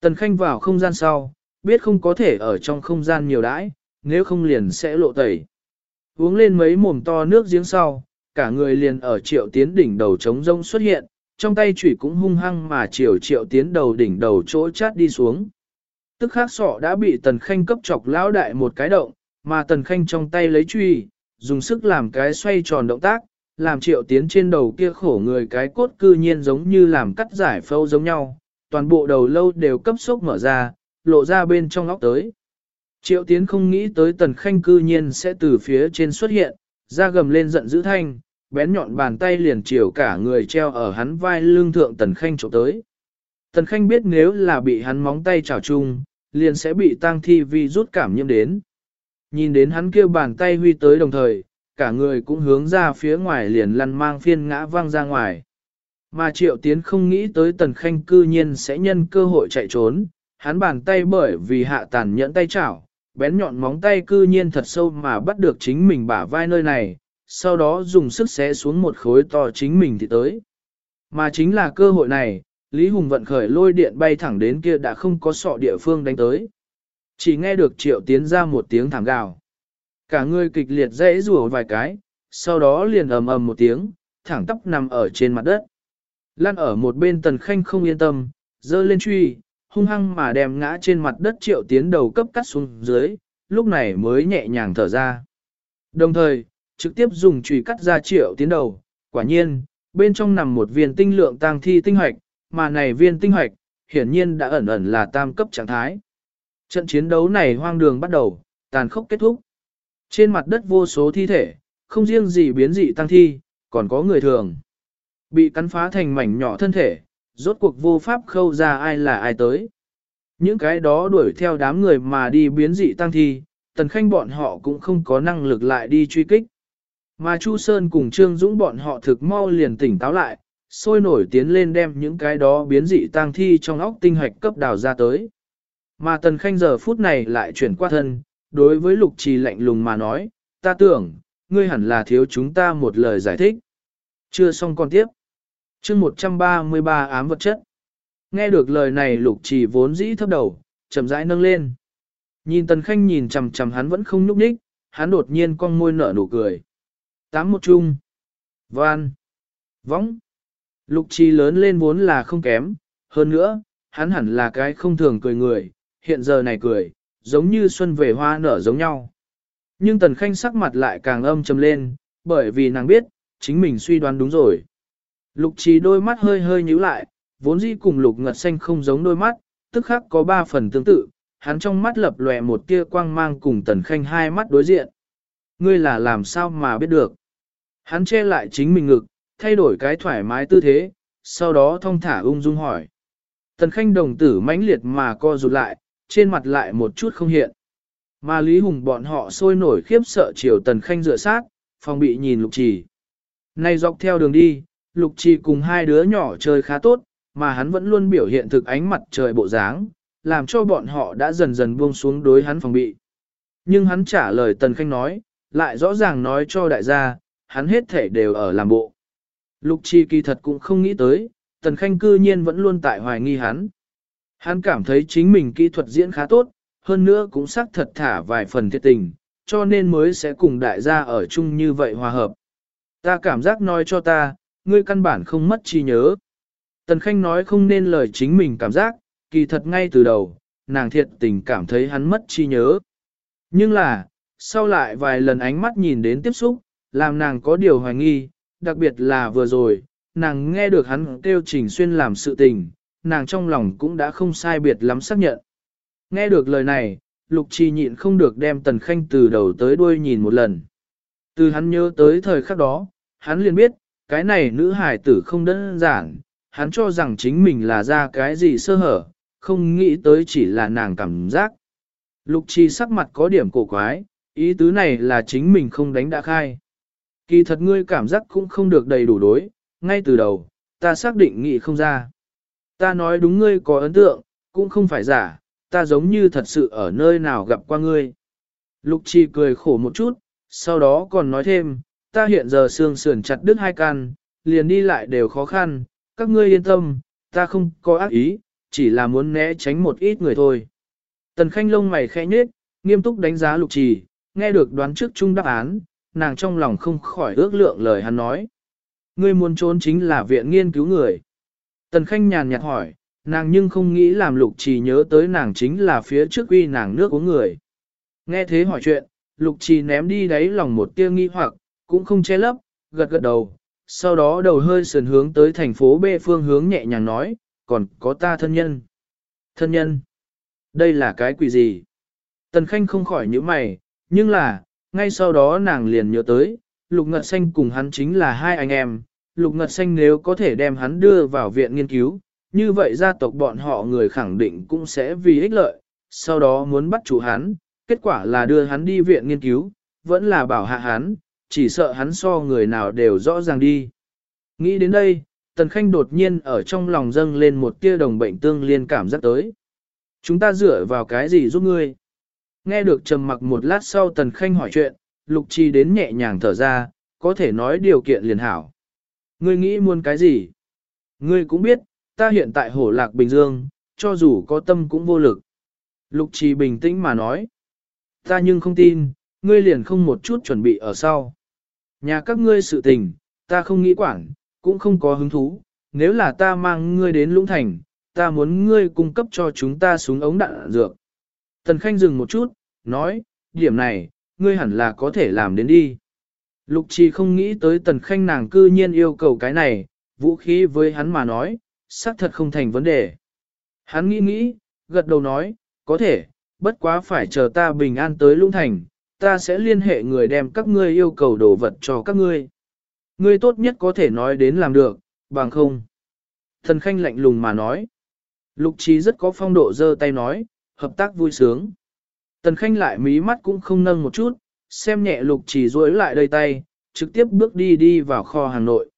Tần Khanh vào không gian sau, biết không có thể ở trong không gian nhiều đãi, nếu không liền sẽ lộ tẩy. Uống lên mấy mồm to nước giếng sau, cả người liền ở triệu tiến đỉnh đầu trống rông xuất hiện, trong tay chủy cũng hung hăng mà chiều triệu tiến đầu đỉnh đầu chỗ chát đi xuống. Tức khắc sọ đã bị tần khanh cấp chọc lão đại một cái động, mà tần khanh trong tay lấy chùy, dùng sức làm cái xoay tròn động tác, làm triệu tiến trên đầu kia khổ người cái cốt cư nhiên giống như làm cắt giải phâu giống nhau, toàn bộ đầu lâu đều cấp sốc mở ra, lộ ra bên trong óc tới. Triệu tiến không nghĩ tới tần khanh cư nhiên sẽ từ phía trên xuất hiện, ra gầm lên giận dữ thanh, bén nhọn bàn tay liền chiều cả người treo ở hắn vai lưng thượng tần khanh trộm tới. Tần khanh biết nếu là bị hắn móng tay chảo chung, liền sẽ bị tang thi vi rút cảm nhiễm đến. Nhìn đến hắn kêu bàn tay huy tới đồng thời, cả người cũng hướng ra phía ngoài liền lăn mang phiên ngã văng ra ngoài. Mà triệu tiến không nghĩ tới tần khanh cư nhiên sẽ nhân cơ hội chạy trốn, hắn bàn tay bởi vì hạ tàn nhẫn tay chảo, bén nhọn móng tay cư nhiên thật sâu mà bắt được chính mình bả vai nơi này, sau đó dùng sức xé xuống một khối to chính mình thì tới. Mà chính là cơ hội này, Lý Hùng vận khởi lôi điện bay thẳng đến kia đã không có sọ địa phương đánh tới. Chỉ nghe được triệu tiến ra một tiếng thảm gào. Cả người kịch liệt dãy rùa vài cái, sau đó liền ầm ầm một tiếng, thẳng tóc nằm ở trên mặt đất. Lan ở một bên tần khanh không yên tâm, dơ lên truy, hung hăng mà đem ngã trên mặt đất triệu tiến đầu cấp cắt xuống dưới, lúc này mới nhẹ nhàng thở ra. Đồng thời, trực tiếp dùng chùy cắt ra triệu tiến đầu, quả nhiên, bên trong nằm một viên tinh lượng tang thi tinh hoạch, mà này viên tinh hoạch, hiển nhiên đã ẩn ẩn là tam cấp trạng thái. Trận chiến đấu này hoang đường bắt đầu, tàn khốc kết thúc. Trên mặt đất vô số thi thể, không riêng gì biến dị tăng thi, còn có người thường. Bị cắn phá thành mảnh nhỏ thân thể, rốt cuộc vô pháp khâu ra ai là ai tới. Những cái đó đuổi theo đám người mà đi biến dị tăng thi, tần khanh bọn họ cũng không có năng lực lại đi truy kích. Mà Chu Sơn cùng Trương Dũng bọn họ thực mau liền tỉnh táo lại, sôi nổi tiến lên đem những cái đó biến dị tang thi trong óc tinh hoạch cấp đào ra tới. Mà Tần Khanh giờ phút này lại chuyển qua thân, đối với Lục Trì lạnh lùng mà nói, ta tưởng, ngươi hẳn là thiếu chúng ta một lời giải thích. Chưa xong còn tiếp. chương 133 ám vật chất. Nghe được lời này Lục Trì vốn dĩ thấp đầu, chậm rãi nâng lên. Nhìn Tần Khanh nhìn chằm chằm hắn vẫn không nhúc nhích, hắn đột nhiên con môi nở nụ cười. Tám một chung. Van. Võng. Lục trì lớn lên vốn là không kém, hơn nữa, hắn hẳn là cái không thường cười người, hiện giờ này cười, giống như xuân về hoa nở giống nhau. Nhưng tần khanh sắc mặt lại càng âm trầm lên, bởi vì nàng biết, chính mình suy đoán đúng rồi. Lục trì đôi mắt hơi hơi nhíu lại, vốn dĩ cùng lục ngật xanh không giống đôi mắt, tức khắc có ba phần tương tự, hắn trong mắt lập lòe một tia quang mang cùng tần khanh hai mắt đối diện. Ngươi là làm sao mà biết được? Hắn che lại chính mình ngực, thay đổi cái thoải mái tư thế, sau đó thong thả ung dung hỏi. Tần khanh đồng tử mãnh liệt mà co rụt lại, trên mặt lại một chút không hiện. Mà Lý Hùng bọn họ sôi nổi khiếp sợ chiều tần khanh dựa sát, phòng bị nhìn lục trì. Nay dọc theo đường đi, lục trì cùng hai đứa nhỏ chơi khá tốt, mà hắn vẫn luôn biểu hiện thực ánh mặt trời bộ dáng, làm cho bọn họ đã dần dần buông xuống đối hắn phòng bị. Nhưng hắn trả lời tần khanh nói, lại rõ ràng nói cho đại gia, hắn hết thể đều ở làm bộ. Lục Chi kỳ thật cũng không nghĩ tới, Tần Khanh cư nhiên vẫn luôn tại hoài nghi hắn. Hắn cảm thấy chính mình kỹ thuật diễn khá tốt, hơn nữa cũng xác thật thả vài phần thiệt tình, cho nên mới sẽ cùng đại gia ở chung như vậy hòa hợp. Ta cảm giác nói cho ta, ngươi căn bản không mất chi nhớ. Tần Khanh nói không nên lời chính mình cảm giác, kỳ thật ngay từ đầu, nàng thiệt tình cảm thấy hắn mất chi nhớ. Nhưng là, sau lại vài lần ánh mắt nhìn đến tiếp xúc, làm nàng có điều hoài nghi, đặc biệt là vừa rồi, nàng nghe được hắn kêu Trình Xuyên làm sự tình, nàng trong lòng cũng đã không sai biệt lắm xác nhận. Nghe được lời này, Lục Trì nhịn không được đem Tần Khanh từ đầu tới đuôi nhìn một lần. Từ hắn nhớ tới thời khắc đó, hắn liền biết, cái này nữ hải tử không đơn giản, hắn cho rằng chính mình là ra cái gì sơ hở, không nghĩ tới chỉ là nàng cảm giác. Lục trì sắc mặt có điểm cổ quái, ý tứ này là chính mình không đánh đã khai. Kỳ thật ngươi cảm giác cũng không được đầy đủ đối, ngay từ đầu, ta xác định nghị không ra. Ta nói đúng ngươi có ấn tượng, cũng không phải giả, ta giống như thật sự ở nơi nào gặp qua ngươi. Lục trì cười khổ một chút, sau đó còn nói thêm, ta hiện giờ xương sườn chặt đứt hai căn, liền đi lại đều khó khăn, các ngươi yên tâm, ta không có ác ý, chỉ là muốn né tránh một ít người thôi. Tần Khanh lông mày khẽ nhếch, nghiêm túc đánh giá lục trì, nghe được đoán trước chung đáp án, nàng trong lòng không khỏi ước lượng lời hắn nói. Ngươi muốn trốn chính là viện nghiên cứu người. Tần Khanh nhàn nhạt hỏi, nàng nhưng không nghĩ làm lục trì nhớ tới nàng chính là phía trước uy nàng nước uống người. Nghe thế hỏi chuyện, lục trì ném đi đáy lòng một tia nghi hoặc, cũng không che lấp, gật gật đầu, sau đó đầu hơi sườn hướng tới thành phố B phương hướng nhẹ nhàng nói, còn có ta thân nhân. Thân nhân? Đây là cái quỷ gì? Tần Khanh không khỏi nhíu mày, nhưng là, ngay sau đó nàng liền nhớ tới, Lục Ngật Xanh cùng hắn chính là hai anh em, Lục Ngật Xanh nếu có thể đem hắn đưa vào viện nghiên cứu, như vậy gia tộc bọn họ người khẳng định cũng sẽ vì ích lợi, sau đó muốn bắt chủ hắn, kết quả là đưa hắn đi viện nghiên cứu, vẫn là bảo hạ hắn, chỉ sợ hắn so người nào đều rõ ràng đi. Nghĩ đến đây, Tần Khanh đột nhiên ở trong lòng dâng lên một tia đồng bệnh tương liên cảm giác tới. Chúng ta dựa vào cái gì giúp ngươi? Nghe được trầm mặc một lát sau Tần Khanh hỏi chuyện, Lục Trì đến nhẹ nhàng thở ra, có thể nói điều kiện liền hảo. Ngươi nghĩ muốn cái gì? Ngươi cũng biết, ta hiện tại hổ lạc Bình Dương, cho dù có tâm cũng vô lực. Lục Trì bình tĩnh mà nói. Ta nhưng không tin, ngươi liền không một chút chuẩn bị ở sau. Nhà các ngươi sự tình, ta không nghĩ quản, cũng không có hứng thú, nếu là ta mang ngươi đến Lũng Thành, ta muốn ngươi cung cấp cho chúng ta súng ống đạn dược. Tần Khanh dừng một chút, nói, điểm này, ngươi hẳn là có thể làm đến đi. Lục trì không nghĩ tới Tần Khanh nàng cư nhiên yêu cầu cái này, vũ khí với hắn mà nói, xác thật không thành vấn đề. Hắn nghĩ nghĩ, gật đầu nói, có thể, bất quá phải chờ ta bình an tới Lũng Thành, ta sẽ liên hệ người đem các ngươi yêu cầu đồ vật cho các ngươi. Ngươi tốt nhất có thể nói đến làm được, bằng không. Thần Khanh lạnh lùng mà nói. Lục trí rất có phong độ giơ tay nói, hợp tác vui sướng. Tần Khanh lại mí mắt cũng không nâng một chút, xem nhẹ lục chỉ duỗi lại đầy tay, trực tiếp bước đi đi vào kho hàng nội.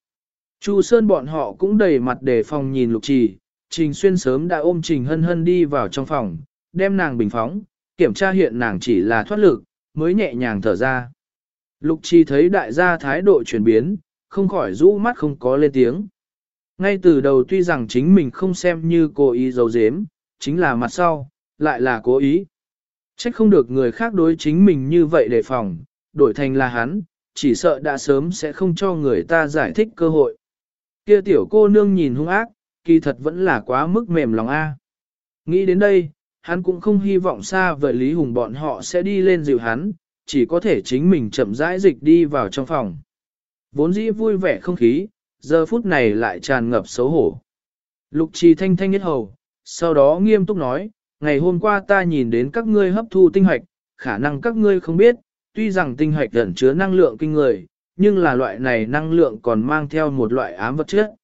Chu Sơn bọn họ cũng đầy mặt đề phòng nhìn lục trì, Trình Xuyên sớm đã ôm Trình Hân Hân đi vào trong phòng, đem nàng bình phóng, kiểm tra hiện nàng chỉ là thoát lực, mới nhẹ nhàng thở ra. Lục trì thấy đại gia thái độ chuyển biến, không khỏi rũ mắt không có lên tiếng. Ngay từ đầu tuy rằng chính mình không xem như cố ý giấu giếm, chính là mặt sau, lại là cố ý. Trách không được người khác đối chính mình như vậy đề phòng, đổi thành là hắn, chỉ sợ đã sớm sẽ không cho người ta giải thích cơ hội. Kia tiểu cô nương nhìn hung ác, kỳ thật vẫn là quá mức mềm lòng A. Nghĩ đến đây, hắn cũng không hy vọng xa vời Lý Hùng bọn họ sẽ đi lên dịu hắn, chỉ có thể chính mình chậm rãi dịch đi vào trong phòng. Vốn dĩ vui vẻ không khí, giờ phút này lại tràn ngập xấu hổ. Lục trì thanh thanh nhất hầu, sau đó nghiêm túc nói, ngày hôm qua ta nhìn đến các ngươi hấp thu tinh hoạch, khả năng các ngươi không biết, tuy rằng tinh hoạch ẩn chứa năng lượng kinh người, nhưng là loại này năng lượng còn mang theo một loại ám vật chất.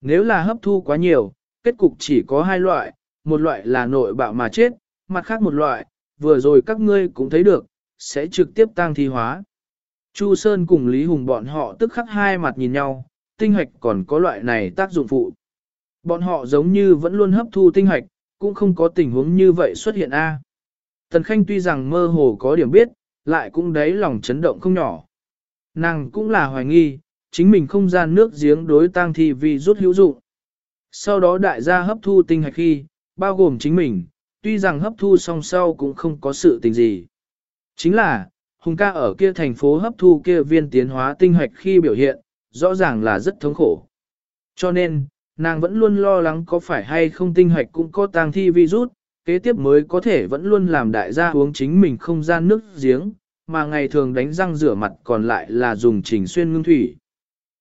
Nếu là hấp thu quá nhiều, kết cục chỉ có hai loại, một loại là nội bạo mà chết, mặt khác một loại, vừa rồi các ngươi cũng thấy được, sẽ trực tiếp tăng thi hóa. Chu Sơn cùng Lý Hùng bọn họ tức khắc hai mặt nhìn nhau, tinh hoạch còn có loại này tác dụng phụ. Bọn họ giống như vẫn luôn hấp thu tinh hoạch, cũng không có tình huống như vậy xuất hiện a. À. Tần Khanh tuy rằng mơ hồ có điểm biết, lại cũng đấy lòng chấn động không nhỏ. Nàng cũng là hoài nghi, chính mình không gian nước giếng đối tang thi vì rút hữu dụng. Sau đó đại gia hấp thu tinh hạch khi, bao gồm chính mình, tuy rằng hấp thu song sau cũng không có sự tình gì. Chính là, Hùng ca ở kia thành phố hấp thu kia viên tiến hóa tinh hạch khi biểu hiện, rõ ràng là rất thống khổ. Cho nên, nàng vẫn luôn lo lắng có phải hay không tinh hạch cũng có tang thi virus, kế tiếp mới có thể vẫn luôn làm đại gia uống chính mình không gian nước giếng, mà ngày thường đánh răng rửa mặt còn lại là dùng trình xuyên ngưng thủy.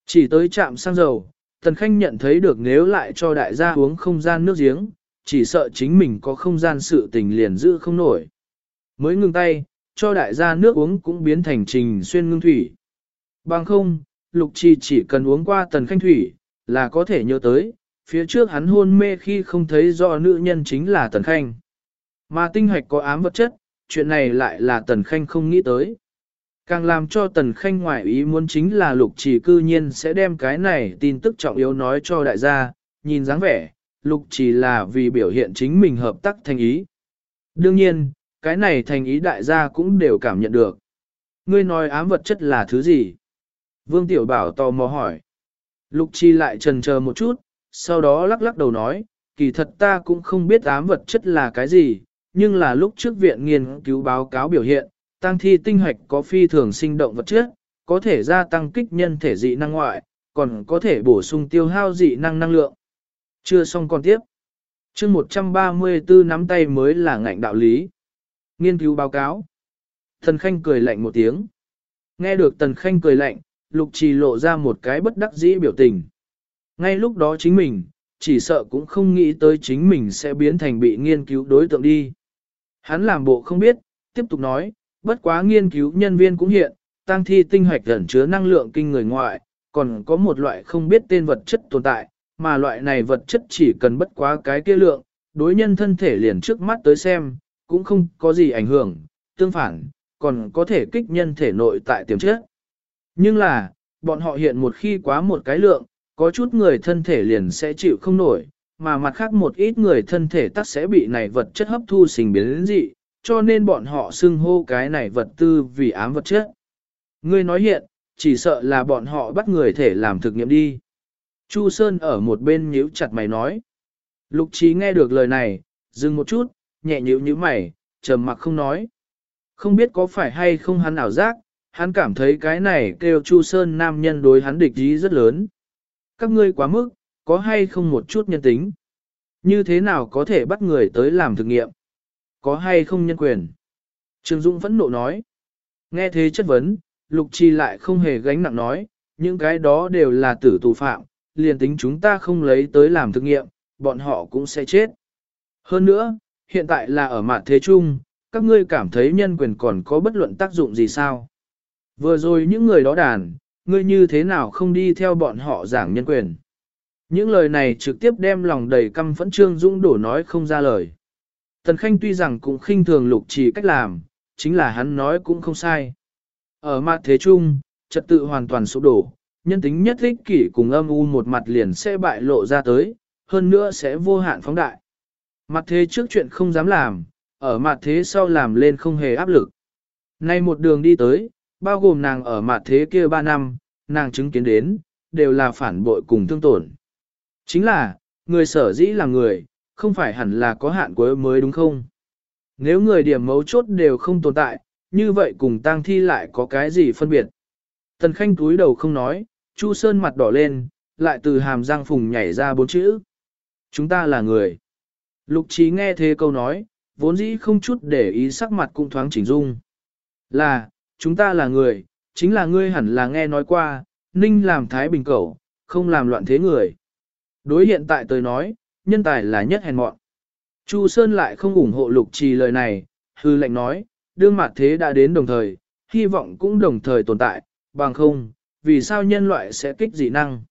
Chỉ tới chạm xăng dầu, Tần Khanh nhận thấy được nếu lại cho đại gia uống không gian nước giếng, chỉ sợ chính mình có không gian sự tình liền giữ không nổi. Mới ngừng tay, cho đại gia nước uống cũng biến thành trình xuyên ngưng thủy. Bằng không, Lục Trì chỉ cần uống qua Tần Khanh thủy, là có thể nhớ tới, phía trước hắn hôn mê khi không thấy rõ nữ nhân chính là Tần Khanh. Mà tinh hoạch có ám vật chất, chuyện này lại là Tần Khanh không nghĩ tới. Càng làm cho Tần Khanh ngoại ý muốn chính là Lục Chỉ cư nhiên sẽ đem cái này tin tức trọng yếu nói cho đại gia, nhìn dáng vẻ, Lục Chỉ là vì biểu hiện chính mình hợp tác thành ý. Đương nhiên, cái này thành ý đại gia cũng đều cảm nhận được. Ngươi nói ám vật chất là thứ gì? Vương Tiểu Bảo tò mò hỏi. Lục Chi lại trần chờ một chút, sau đó lắc lắc đầu nói, kỳ thật ta cũng không biết ám vật chất là cái gì, nhưng là lúc trước viện nghiên cứu báo cáo biểu hiện, tăng thi tinh hoạch có phi thường sinh động vật chất, có thể gia tăng kích nhân thể dị năng ngoại, còn có thể bổ sung tiêu hao dị năng năng lượng. Chưa xong còn tiếp. chương 134 nắm tay mới là ngạnh đạo lý. Nghiên cứu báo cáo. Tần Khanh cười lạnh một tiếng. Nghe được Tần Khanh cười lạnh, Lục Trì lộ ra một cái bất đắc dĩ biểu tình. Ngay lúc đó chính mình, chỉ sợ cũng không nghĩ tới chính mình sẽ biến thành bị nghiên cứu đối tượng đi. Hắn làm bộ không biết, tiếp tục nói, bất quá nghiên cứu nhân viên cũng hiện, tăng thi tinh hoạch ẩn chứa năng lượng kinh người ngoại, còn có một loại không biết tên vật chất tồn tại, mà loại này vật chất chỉ cần bất quá cái kia lượng, đối nhân thân thể liền trước mắt tới xem, cũng không có gì ảnh hưởng, tương phản, còn có thể kích nhân thể nội tại tiềm chất. Nhưng là, bọn họ hiện một khi quá một cái lượng, có chút người thân thể liền sẽ chịu không nổi, mà mặt khác một ít người thân thể tắc sẽ bị này vật chất hấp thu sinh biến đến dị, cho nên bọn họ xưng hô cái này vật tư vì ám vật chất. Ngươi nói hiện, chỉ sợ là bọn họ bắt người thể làm thực nghiệm đi. Chu Sơn ở một bên nhíu chặt mày nói. Lục trí nghe được lời này, dừng một chút, nhẹ nhíu như mày, trầm mặc không nói. Không biết có phải hay không hắn ảo giác, hắn cảm thấy cái này kêu Chu Sơn nam nhân đối hắn địch ý rất lớn. Các ngươi quá mức, có hay không một chút nhân tính? Như thế nào có thể bắt người tới làm thực nghiệm? Có hay không nhân quyền? Trương Dũng phẫn nộ nói. Nghe thế chất vấn, Lục Chi lại không hề gánh nặng nói, những cái đó đều là tử tù phạm, liền tính chúng ta không lấy tới làm thực nghiệm, bọn họ cũng sẽ chết. Hơn nữa, hiện tại là ở mặt thế chung, các ngươi cảm thấy nhân quyền còn có bất luận tác dụng gì sao? Vừa rồi những người đó đàn, ngươi như thế nào không đi theo bọn họ giảng nhân quyền? Những lời này trực tiếp đem lòng đầy căm phẫn Trương Dũng đổ nói không ra lời. Tần Khanh tuy rằng cũng khinh thường lục chỉ cách làm, chính là hắn nói cũng không sai. Ở mặt thế chung, trật tự hoàn toàn sụp đổ, nhân tính nhất ích kỷ cùng âm u một mặt liền sẽ bại lộ ra tới, hơn nữa sẽ vô hạn phóng đại. Mặt thế trước chuyện không dám làm, ở mặt thế sau làm lên không hề áp lực. Nay một đường đi tới, bao gồm nàng ở mặt thế kia 3 năm, nàng chứng kiến đến, đều là phản bội cùng thương tổn. Chính là, người sở dĩ là người, không phải hẳn là có hạn cuối mới đúng không? Nếu người điểm mấu chốt đều không tồn tại, như vậy cùng tang thi lại có cái gì phân biệt? Tần Khanh túi đầu không nói, Chu Sơn mặt đỏ lên, lại từ hàm răng phùng nhảy ra bốn chữ. Chúng ta là người. Lục trí nghe thế câu nói, vốn dĩ không chút để ý sắc mặt cũng thoáng chỉnh dung. Là, chúng ta là người, chính là ngươi hẳn là nghe nói qua, ninh làm thái bình cẩu, không làm loạn thế người. Đối hiện tại tôi nói, nhân tài là nhất hèn mọn. Chu Sơn lại không ủng hộ lục trì lời này, hư lệnh nói, đương mặt thế đã đến đồng thời, hy vọng cũng đồng thời tồn tại, bằng không, vì sao nhân loại sẽ kích dị năng.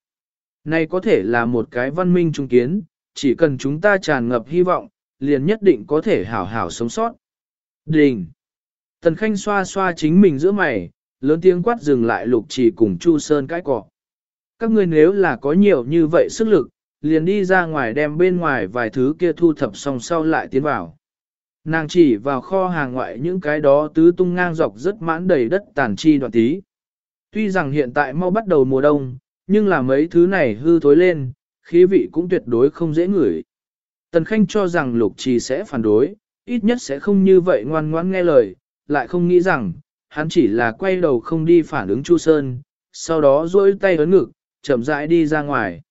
Này có thể là một cái văn minh trung kiến, chỉ cần chúng ta tràn ngập hy vọng, liền nhất định có thể hảo hảo sống sót. Đình! Tần Khanh xoa xoa chính mình giữa mày, lớn tiếng quát dừng lại lục chỉ cùng Chu Sơn cái cọ. Các ngươi nếu là có nhiều như vậy sức lực, liền đi ra ngoài đem bên ngoài vài thứ kia thu thập xong sau lại tiến vào. Nàng chỉ vào kho hàng ngoại những cái đó tứ tung ngang dọc rất mãn đầy đất tàn chi đoạn tí. Tuy rằng hiện tại mau bắt đầu mùa đông, nhưng là mấy thứ này hư thối lên, khí vị cũng tuyệt đối không dễ ngửi. Tần Khanh cho rằng lục trì sẽ phản đối, ít nhất sẽ không như vậy ngoan ngoãn nghe lời, lại không nghĩ rằng, hắn chỉ là quay đầu không đi phản ứng Chu Sơn, sau đó duỗi tay ấn ngực, chậm rãi đi ra ngoài.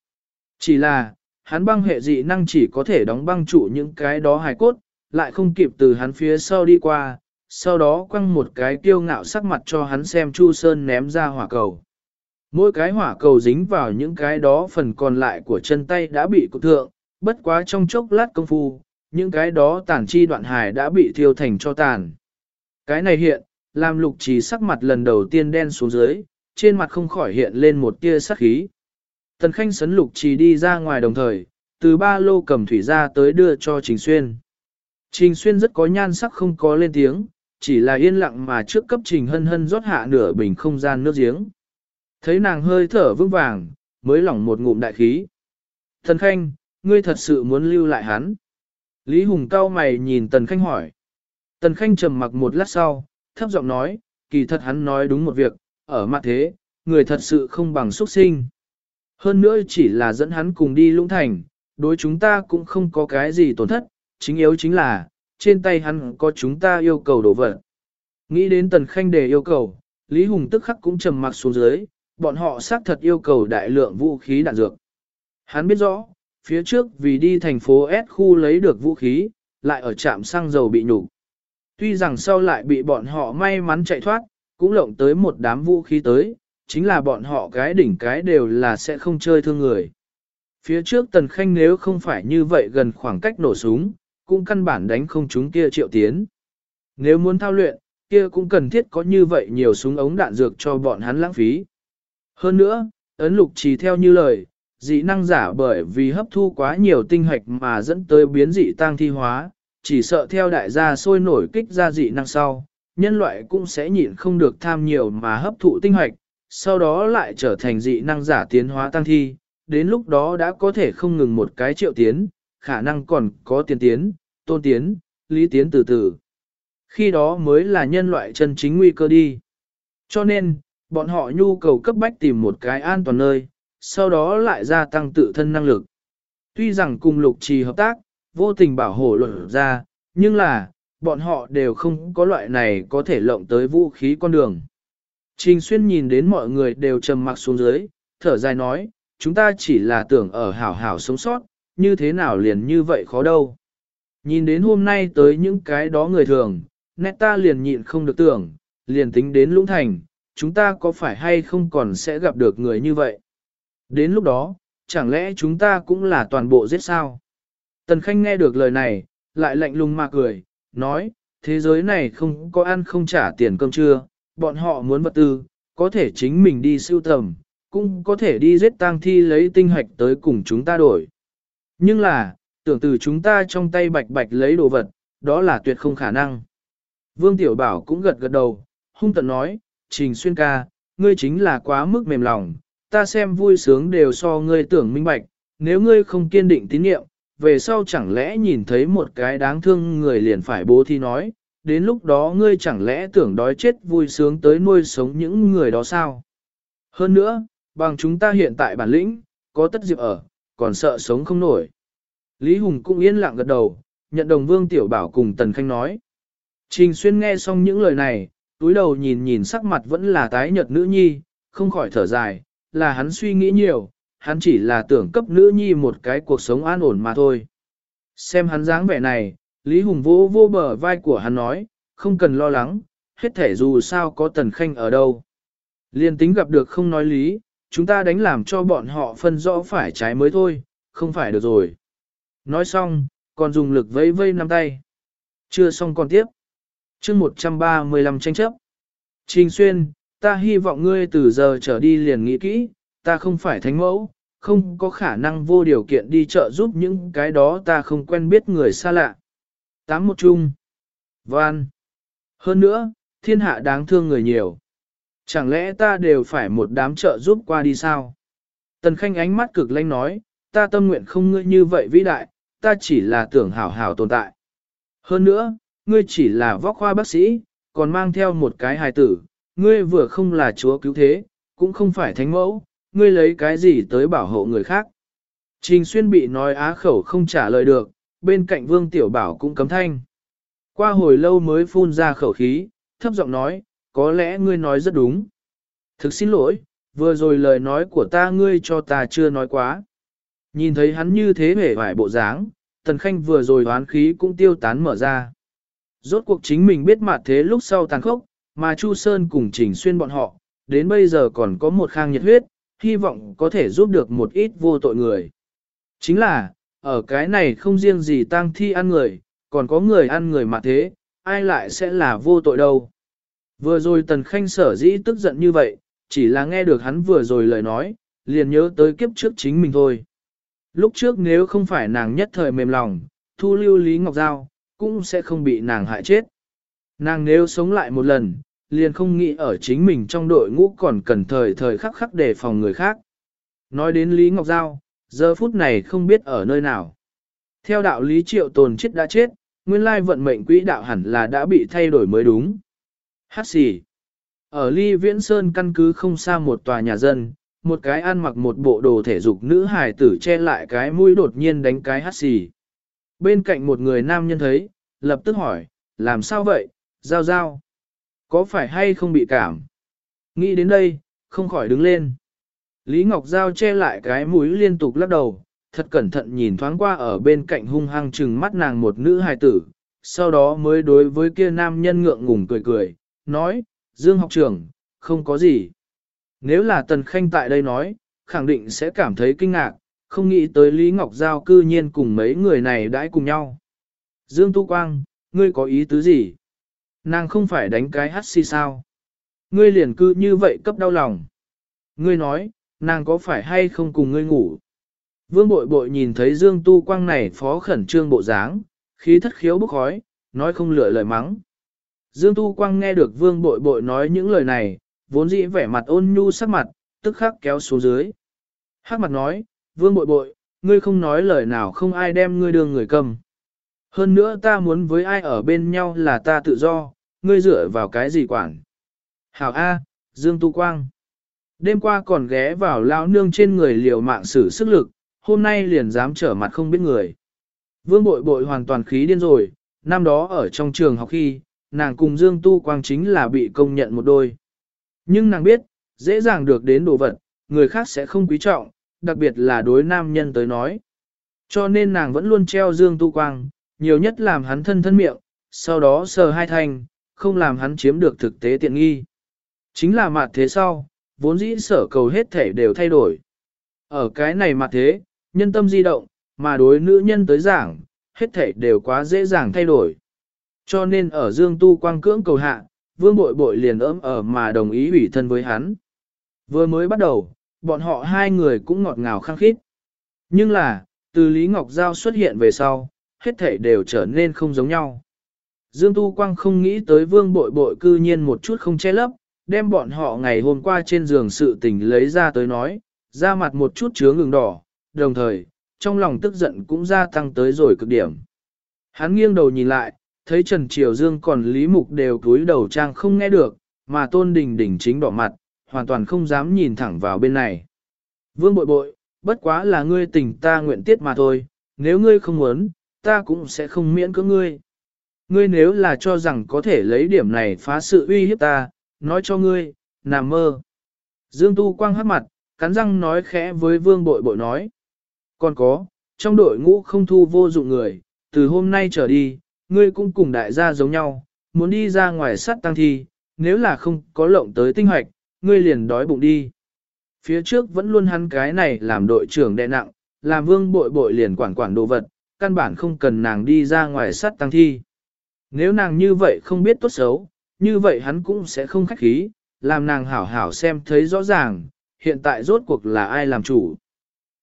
Chỉ là, hắn băng hệ dị năng chỉ có thể đóng băng trụ những cái đó hài cốt, lại không kịp từ hắn phía sau đi qua, sau đó quăng một cái kiêu ngạo sắc mặt cho hắn xem Chu Sơn ném ra hỏa cầu. Mỗi cái hỏa cầu dính vào những cái đó phần còn lại của chân tay đã bị cụ thượng, bất quá trong chốc lát công phu, những cái đó tàn chi đoạn hài đã bị thiêu thành cho tàn. Cái này hiện, làm lục trì sắc mặt lần đầu tiên đen xuống dưới, trên mặt không khỏi hiện lên một tia sắc khí. Tần Khanh sấn lục trì đi ra ngoài đồng thời, từ ba lô cầm thủy ra tới đưa cho Trình Xuyên. Trình Xuyên rất có nhan sắc không có lên tiếng, chỉ là yên lặng mà trước cấp trình hân hân rót hạ nửa bình không gian nước giếng. Thấy nàng hơi thở vững vàng, mới lỏng một ngụm đại khí. Thần Khanh, ngươi thật sự muốn lưu lại hắn. Lý Hùng cao mày nhìn Tần Khanh hỏi. Tần Khanh trầm mặc một lát sau, thấp giọng nói, kỳ thật hắn nói đúng một việc, ở mặt thế, người thật sự không bằng xuất sinh. Hơn nữa chỉ là dẫn hắn cùng đi lũng thành, đối chúng ta cũng không có cái gì tổn thất, chính yếu chính là, trên tay hắn có chúng ta yêu cầu đổ vật. Nghĩ đến Tần Khanh để yêu cầu, Lý Hùng tức khắc cũng trầm mặc xuống dưới, bọn họ xác thật yêu cầu đại lượng vũ khí đạn dược. Hắn biết rõ, phía trước vì đi thành phố S khu lấy được vũ khí, lại ở trạm xăng dầu bị nhục. Tuy rằng sau lại bị bọn họ may mắn chạy thoát, cũng lộng tới một đám vũ khí tới, chính là bọn họ cái đỉnh cái đều là sẽ không chơi thương người. Phía trước Tần Khanh nếu không phải như vậy gần khoảng cách nổ súng, cũng căn bản đánh không chúng kia triệu tiến. Nếu muốn thao luyện, kia cũng cần thiết có như vậy nhiều súng ống đạn dược cho bọn hắn lãng phí. Hơn nữa, ấn lục chỉ theo như lời, dị năng giả bởi vì hấp thu quá nhiều tinh hạch mà dẫn tới biến dị tăng thi hóa, chỉ sợ theo đại gia sôi nổi kích ra dị năng sau, nhân loại cũng sẽ nhịn không được tham nhiều mà hấp thụ tinh hạch, sau đó lại trở thành dị năng giả tiến hóa tăng thi, đến lúc đó đã có thể không ngừng một cái triệu tiến, khả năng còn có tiền tiến, tôn tiến, lý tiến từ từ. Khi đó mới là nhân loại chân chính nguy cơ đi. Cho nên, bọn họ nhu cầu cấp bách tìm một cái an toàn nơi, sau đó lại gia tăng tự thân năng lực. Tuy rằng cùng lục trì hợp tác, vô tình bảo hộ luận ra, nhưng là, bọn họ đều không có loại này có thể lộng tới vũ khí con đường. Trình xuyên nhìn đến mọi người đều trầm mặc xuống dưới, thở dài nói, chúng ta chỉ là tưởng ở hảo hảo sống sót, như thế nào liền như vậy khó đâu. Nhìn đến hôm nay tới những cái đó người thường, nét ta liền nhịn không được tưởng, liền tính đến lũng thành, chúng ta có phải hay không còn sẽ gặp được người như vậy. Đến lúc đó, chẳng lẽ chúng ta cũng là toàn bộ giết sao? Tần Khanh nghe được lời này, lại lạnh lùng mà cười, nói, thế giới này không có ăn không trả tiền cơm trưa, bọn họ muốn vật tư, có thể chính mình đi siêu tầm, cũng có thể đi giết tang thi lấy tinh hạch tới cùng chúng ta đổi. Nhưng là, tưởng từ chúng ta trong tay bạch bạch lấy đồ vật, đó là tuyệt không khả năng. Vương Tiểu Bảo cũng gật gật đầu, hung tận nói, Trình Xuyên ca, ngươi chính là quá mức mềm lòng, ta xem vui sướng đều so ngươi tưởng minh bạch, nếu ngươi không kiên định tín nhiệm, về sau chẳng lẽ nhìn thấy một cái đáng thương người liền phải bố thi nói, đến lúc đó ngươi chẳng lẽ tưởng đói chết vui sướng tới nuôi sống những người đó sao? Hơn nữa, bằng chúng ta hiện tại bản lĩnh, có tất diệp ở, còn sợ sống không nổi. Lý Hùng cũng yên lặng gật đầu, nhận đồng vương tiểu bảo cùng Tần Khanh nói. Trình Xuyên nghe xong những lời này, túi đầu nhìn nhìn sắc mặt vẫn là tái nhợt nữ nhi, không khỏi thở dài, là hắn suy nghĩ nhiều, hắn chỉ là tưởng cấp nữ nhi một cái cuộc sống an ổn mà thôi. Xem hắn dáng vẻ này, Lý Hùng vô vô bờ vai của hắn nói, không cần lo lắng, hết thể dù sao có tần khanh ở đâu. Liên tính gặp được không nói lý, chúng ta đánh làm cho bọn họ phân rõ phải trái mới thôi, không phải được rồi. Nói xong, còn dùng lực vây vây nắm tay. Chưa xong còn tiếp. chương 135 tranh chấp. Trình xuyên, ta hy vọng ngươi từ giờ trở đi liền nghĩ kỹ, ta không phải thánh mẫu, không có khả năng vô điều kiện đi chợ giúp những cái đó ta không quen biết người xa lạ. Tám một chung. Van. Hơn nữa, thiên hạ đáng thương người nhiều. Chẳng lẽ ta đều phải một đám trợ giúp qua đi sao? Tần Khanh ánh mắt cực lanh nói, ta tâm nguyện không ngươi như vậy vĩ đại, ta chỉ là tưởng hảo hảo tồn tại. Hơn nữa, ngươi chỉ là vóc khoa bác sĩ, còn mang theo một cái hài tử, ngươi vừa không là chúa cứu thế, cũng không phải thánh mẫu, ngươi lấy cái gì tới bảo hộ người khác. Trình xuyên bị nói á khẩu không trả lời được, bên cạnh vương tiểu bảo cũng cấm thanh. Qua hồi lâu mới phun ra khẩu khí, thấp giọng nói, có lẽ ngươi nói rất đúng. Thực xin lỗi, vừa rồi lời nói của ta ngươi cho ta chưa nói quá. Nhìn thấy hắn như thế vẻ vải bộ dáng, tần khanh vừa rồi hoán khí cũng tiêu tán mở ra. Rốt cuộc chính mình biết mặt thế lúc sau tàn khốc, mà Chu Sơn cùng Trình Xuyên bọn họ, đến bây giờ còn có một khang nhiệt huyết, hy vọng có thể giúp được một ít vô tội người. Chính là, ở cái này không riêng gì tang thi ăn người, còn có người ăn người mà thế, ai lại sẽ là vô tội đâu. Vừa rồi Tần Khanh sở dĩ tức giận như vậy, chỉ là nghe được hắn vừa rồi lời nói, liền nhớ tới kiếp trước chính mình thôi. Lúc trước nếu không phải nàng nhất thời mềm lòng, thu lưu Lý Ngọc Giao, cũng sẽ không bị nàng hại chết. Nàng nếu sống lại một lần, liền không nghĩ ở chính mình trong đội ngũ còn cần thời thời khắc khắc để phòng người khác. Nói đến Lý Ngọc Giao, giờ phút này không biết ở nơi nào. Theo đạo lý triệu tồn chết đã chết, nguyên lai vận mệnh quỹ đạo hẳn là đã bị thay đổi mới đúng. Hát xì. Ở Ly Viễn Sơn căn cứ không xa một tòa nhà dân, một cái ăn mặc một bộ đồ thể dục nữ hài tử che lại cái mũi đột nhiên đánh cái hát xì. Bên cạnh một người nam nhân thấy, lập tức hỏi, làm sao vậy, giao giao. Có phải hay không bị cảm? Nghĩ đến đây, không khỏi đứng lên. Lý Ngọc Giao che lại cái mũi liên tục lắc đầu, thật cẩn thận nhìn thoáng qua ở bên cạnh hung hăng chừng mắt nàng một nữ hài tử, sau đó mới đối với kia nam nhân ngượng ngùng cười cười, nói, Dương học trưởng, không có gì. Nếu là Tần Khanh tại đây nói, khẳng định sẽ cảm thấy kinh ngạc, không nghĩ tới Lý Ngọc Giao cư nhiên cùng mấy người này đãi cùng nhau. Dương Tu Quang, ngươi có ý tứ gì? Nàng không phải đánh cái hát si sao? Ngươi liền cư như vậy cấp đau lòng. Ngươi nói, nàng có phải hay không cùng ngươi ngủ? Vương bội bội nhìn thấy Dương Tu Quang này phó khẩn trương bộ dáng, khí thất khiếu bốc khói, nói không lựa lời mắng. Dương Tu Quang nghe được vương bội bội nói những lời này, vốn dĩ vẻ mặt ôn nhu sắc mặt, tức khắc kéo xuống dưới. Hắc mặt nói, vương bội bội, ngươi không nói lời nào không ai đem ngươi đường người cầm. Hơn nữa ta muốn với ai ở bên nhau là ta tự do, ngươi dựa vào cái gì quản. Hảo A, Dương Tu Quang. Đêm qua còn ghé vào lao nương trên người liều mạng sử sức lực, hôm nay liền dám trở mặt không biết người. Vương bội bội hoàn toàn khí điên rồi, năm đó ở trong trường học khi, nàng cùng Dương Tu Quang chính là bị công nhận một đôi. Nhưng nàng biết, dễ dàng được đến đồ vật, người khác sẽ không quý trọng, đặc biệt là đối nam nhân tới nói. Cho nên nàng vẫn luôn treo Dương Tu Quang, nhiều nhất làm hắn thân thân miệng, sau đó sờ hai thành, không làm hắn chiếm được thực tế tiện nghi. Chính là mặt thế sau, vốn dĩ sở cầu hết thể đều thay đổi. Ở cái này mặt thế, nhân tâm di động, mà đối nữ nhân tới giảng, hết thể đều quá dễ dàng thay đổi. Cho nên ở Dương Tu Quang cưỡng cầu hạ, Vương Bội Bội liền ấm ở mà đồng ý ủy thân với hắn. Vừa mới bắt đầu, bọn họ hai người cũng ngọt ngào khăng khít. Nhưng là, từ Lý Ngọc Giao xuất hiện về sau, hết thể đều trở nên không giống nhau. Dương Tu Quang không nghĩ tới Vương Bội Bội cư nhiên một chút không che lấp, đem bọn họ ngày hôm qua trên giường sự tình lấy ra tới nói, ra mặt một chút chứa ngừng đỏ, đồng thời, trong lòng tức giận cũng gia tăng tới rồi cực điểm. Hắn nghiêng đầu nhìn lại, thấy Trần Triều Dương còn Lý Mục đều cúi đầu trang không nghe được, mà Tôn Đình Đình chính đỏ mặt, hoàn toàn không dám nhìn thẳng vào bên này. Vương bội bội, bất quá là ngươi tình ta nguyện tiết mà thôi, nếu ngươi không muốn, ta cũng sẽ không miễn cưỡng ngươi. Ngươi nếu là cho rằng có thể lấy điểm này phá sự uy hiếp ta, nói cho ngươi, nằm mơ. Dương Tu Quang hát mặt, cắn răng nói khẽ với vương bội bội nói. Còn có, trong đội ngũ không thu vô dụng người, từ hôm nay trở đi, ngươi cũng cùng đại gia giống nhau, muốn đi ra ngoài sắt tăng thi, nếu là không có lộng tới tinh hoạch, ngươi liền đói bụng đi. Phía trước vẫn luôn hắn cái này làm đội trưởng đè nặng, làm vương bội bội liền quản quản đồ vật, căn bản không cần nàng đi ra ngoài sát tăng thi. Nếu nàng như vậy không biết tốt xấu, như vậy hắn cũng sẽ không khách khí, làm nàng hảo hảo xem thấy rõ ràng, hiện tại rốt cuộc là ai làm chủ.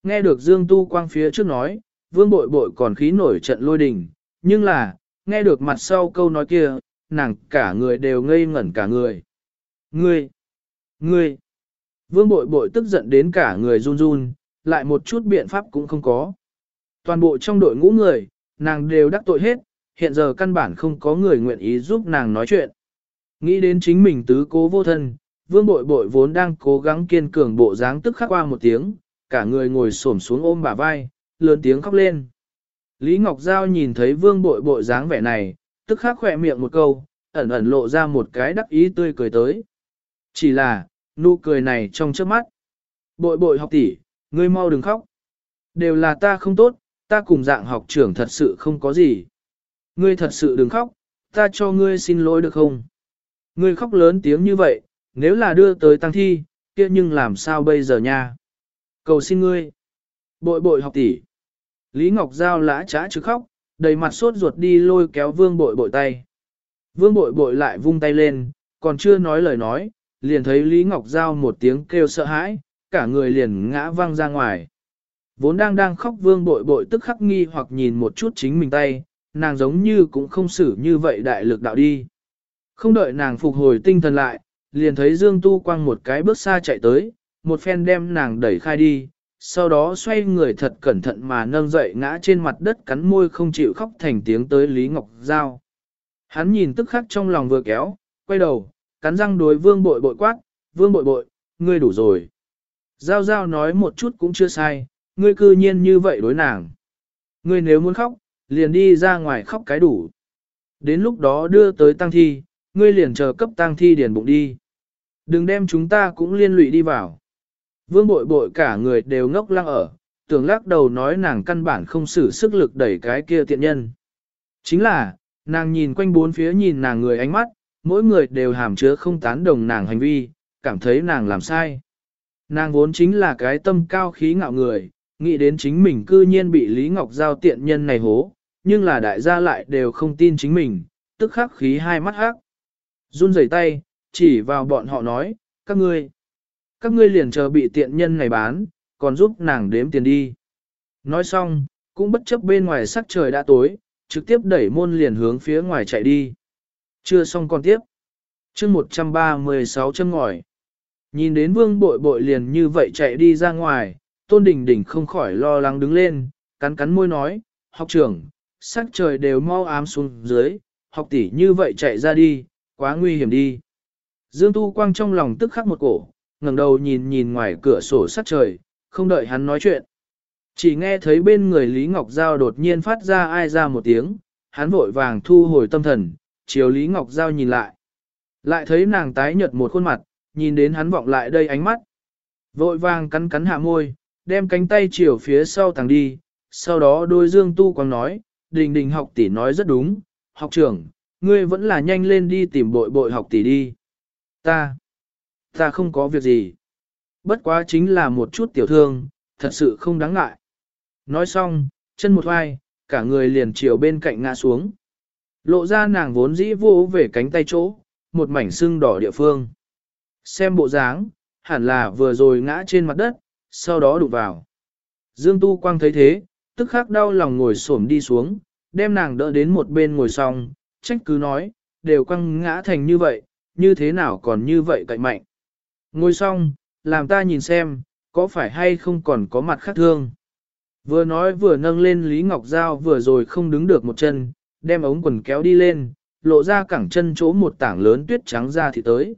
Nghe được Dương Tu Quang phía trước nói, vương bội bội còn khí nổi trận lôi đình, nhưng là, nghe được mặt sau câu nói kia, nàng cả người đều ngây ngẩn cả người. Ngươi! Ngươi! Vương bội bội tức giận đến cả người run run, lại một chút biện pháp cũng không có. Toàn bộ trong đội ngũ người, nàng đều đắc tội hết, hiện giờ căn bản không có người nguyện ý giúp nàng nói chuyện. Nghĩ đến chính mình tứ cố vô thân, vương bội bội vốn đang cố gắng kiên cường bộ dáng tức khắc qua một tiếng, cả người ngồi xổm xuống ôm bả vai, lớn tiếng khóc lên. Lý Ngọc Giao nhìn thấy vương bội bội dáng vẻ này, tức khắc khỏe miệng một câu, ẩn ẩn lộ ra một cái đắc ý tươi cười tới. Chỉ là, nụ cười này trong trước mắt. Bội bội học tỷ, ngươi mau đừng khóc. Đều là ta không tốt, ta cùng dạng học trưởng thật sự không có gì. Ngươi thật sự đừng khóc, ta cho ngươi xin lỗi được không? Ngươi khóc lớn tiếng như vậy, nếu là đưa tới tăng thi, kia nhưng làm sao bây giờ nha? Cầu xin ngươi. Bội bội học tỷ. Lý Ngọc Giao lã trá chứ khóc, đầy mặt sốt ruột đi lôi kéo vương bội bội tay. Vương bội bội lại vung tay lên, còn chưa nói lời nói, liền thấy Lý Ngọc Giao một tiếng kêu sợ hãi, cả người liền ngã văng ra ngoài. Vốn đang đang khóc vương bội bội tức khắc nghi hoặc nhìn một chút chính mình tay, nàng giống như cũng không xử như vậy đại lực đạo đi. Không đợi nàng phục hồi tinh thần lại, liền thấy Dương Tu Quang một cái bước xa chạy tới, một phen đem nàng đẩy khai đi, sau đó xoay người thật cẩn thận mà nâng dậy ngã trên mặt đất cắn môi không chịu khóc thành tiếng tới Lý Ngọc Giao. Hắn nhìn tức khắc trong lòng vừa kéo, quay đầu, cắn răng đối vương bội bội quát, vương bội bội, ngươi đủ rồi. Giao giao nói một chút cũng chưa sai, ngươi cư nhiên như vậy đối nàng. Ngươi nếu muốn khóc, liền đi ra ngoài khóc cái đủ. Đến lúc đó đưa tới tăng thi, ngươi liền chờ cấp tăng thi điền bụng đi. Đừng đem chúng ta cũng liên lụy đi vào. Vương bội bội cả người đều ngốc lăng ở, tưởng lắc đầu nói nàng căn bản không sử sức lực đẩy cái kia tiện nhân. Chính là, nàng nhìn quanh bốn phía nhìn nàng người ánh mắt, mỗi người đều hàm chứa không tán đồng nàng hành vi, cảm thấy nàng làm sai. Nàng vốn chính là cái tâm cao khí ngạo người, nghĩ đến chính mình cư nhiên bị Lý Ngọc Giao tiện nhân này hố, nhưng là đại gia lại đều không tin chính mình, tức khắc khí hai mắt hắc. Run rẩy tay, chỉ vào bọn họ nói, các ngươi, các ngươi liền chờ bị tiện nhân này bán, còn giúp nàng đếm tiền đi. Nói xong, cũng bất chấp bên ngoài sắc trời đã tối, trực tiếp đẩy môn liền hướng phía ngoài chạy đi. Chưa xong còn tiếp. chương 136 chân ngòi. Nhìn đến vương bội bội liền như vậy chạy đi ra ngoài, tôn đình đình không khỏi lo lắng đứng lên, cắn cắn môi nói, học trưởng, sắc trời đều mau ám xuống dưới, học tỷ như vậy chạy ra đi, quá nguy hiểm đi. Dương Tu Quang trong lòng tức khắc một cổ, ngẩng đầu nhìn nhìn ngoài cửa sổ sắc trời, không đợi hắn nói chuyện. Chỉ nghe thấy bên người Lý Ngọc Giao đột nhiên phát ra ai ra một tiếng, hắn vội vàng thu hồi tâm thần, chiều Lý Ngọc Giao nhìn lại. Lại thấy nàng tái nhợt một khuôn mặt, nhìn đến hắn vọng lại đây ánh mắt. Vội vàng cắn cắn hạ môi, đem cánh tay chiều phía sau thằng đi, sau đó đôi Dương Tu Quang nói, đình đình học tỷ nói rất đúng, học trưởng, ngươi vẫn là nhanh lên đi tìm bội bội học tỷ đi. Ta, ta không có việc gì. Bất quá chính là một chút tiểu thương, thật sự không đáng ngại. Nói xong, chân một hoai, cả người liền chiều bên cạnh ngã xuống. Lộ ra nàng vốn dĩ vô về cánh tay chỗ, một mảnh sưng đỏ địa phương. Xem bộ dáng, hẳn là vừa rồi ngã trên mặt đất, sau đó đụng vào. Dương Tu Quang thấy thế, tức khắc đau lòng ngồi xổm đi xuống, đem nàng đỡ đến một bên ngồi xong, trách cứ nói, đều quăng ngã thành như vậy, như thế nào còn như vậy cậy mạnh. Ngồi xong, làm ta nhìn xem, có phải hay không còn có mặt khác thương. Vừa nói vừa nâng lên Lý Ngọc Giao vừa rồi không đứng được một chân, đem ống quần kéo đi lên, lộ ra cẳng chân chỗ một tảng lớn tuyết trắng ra thì tới.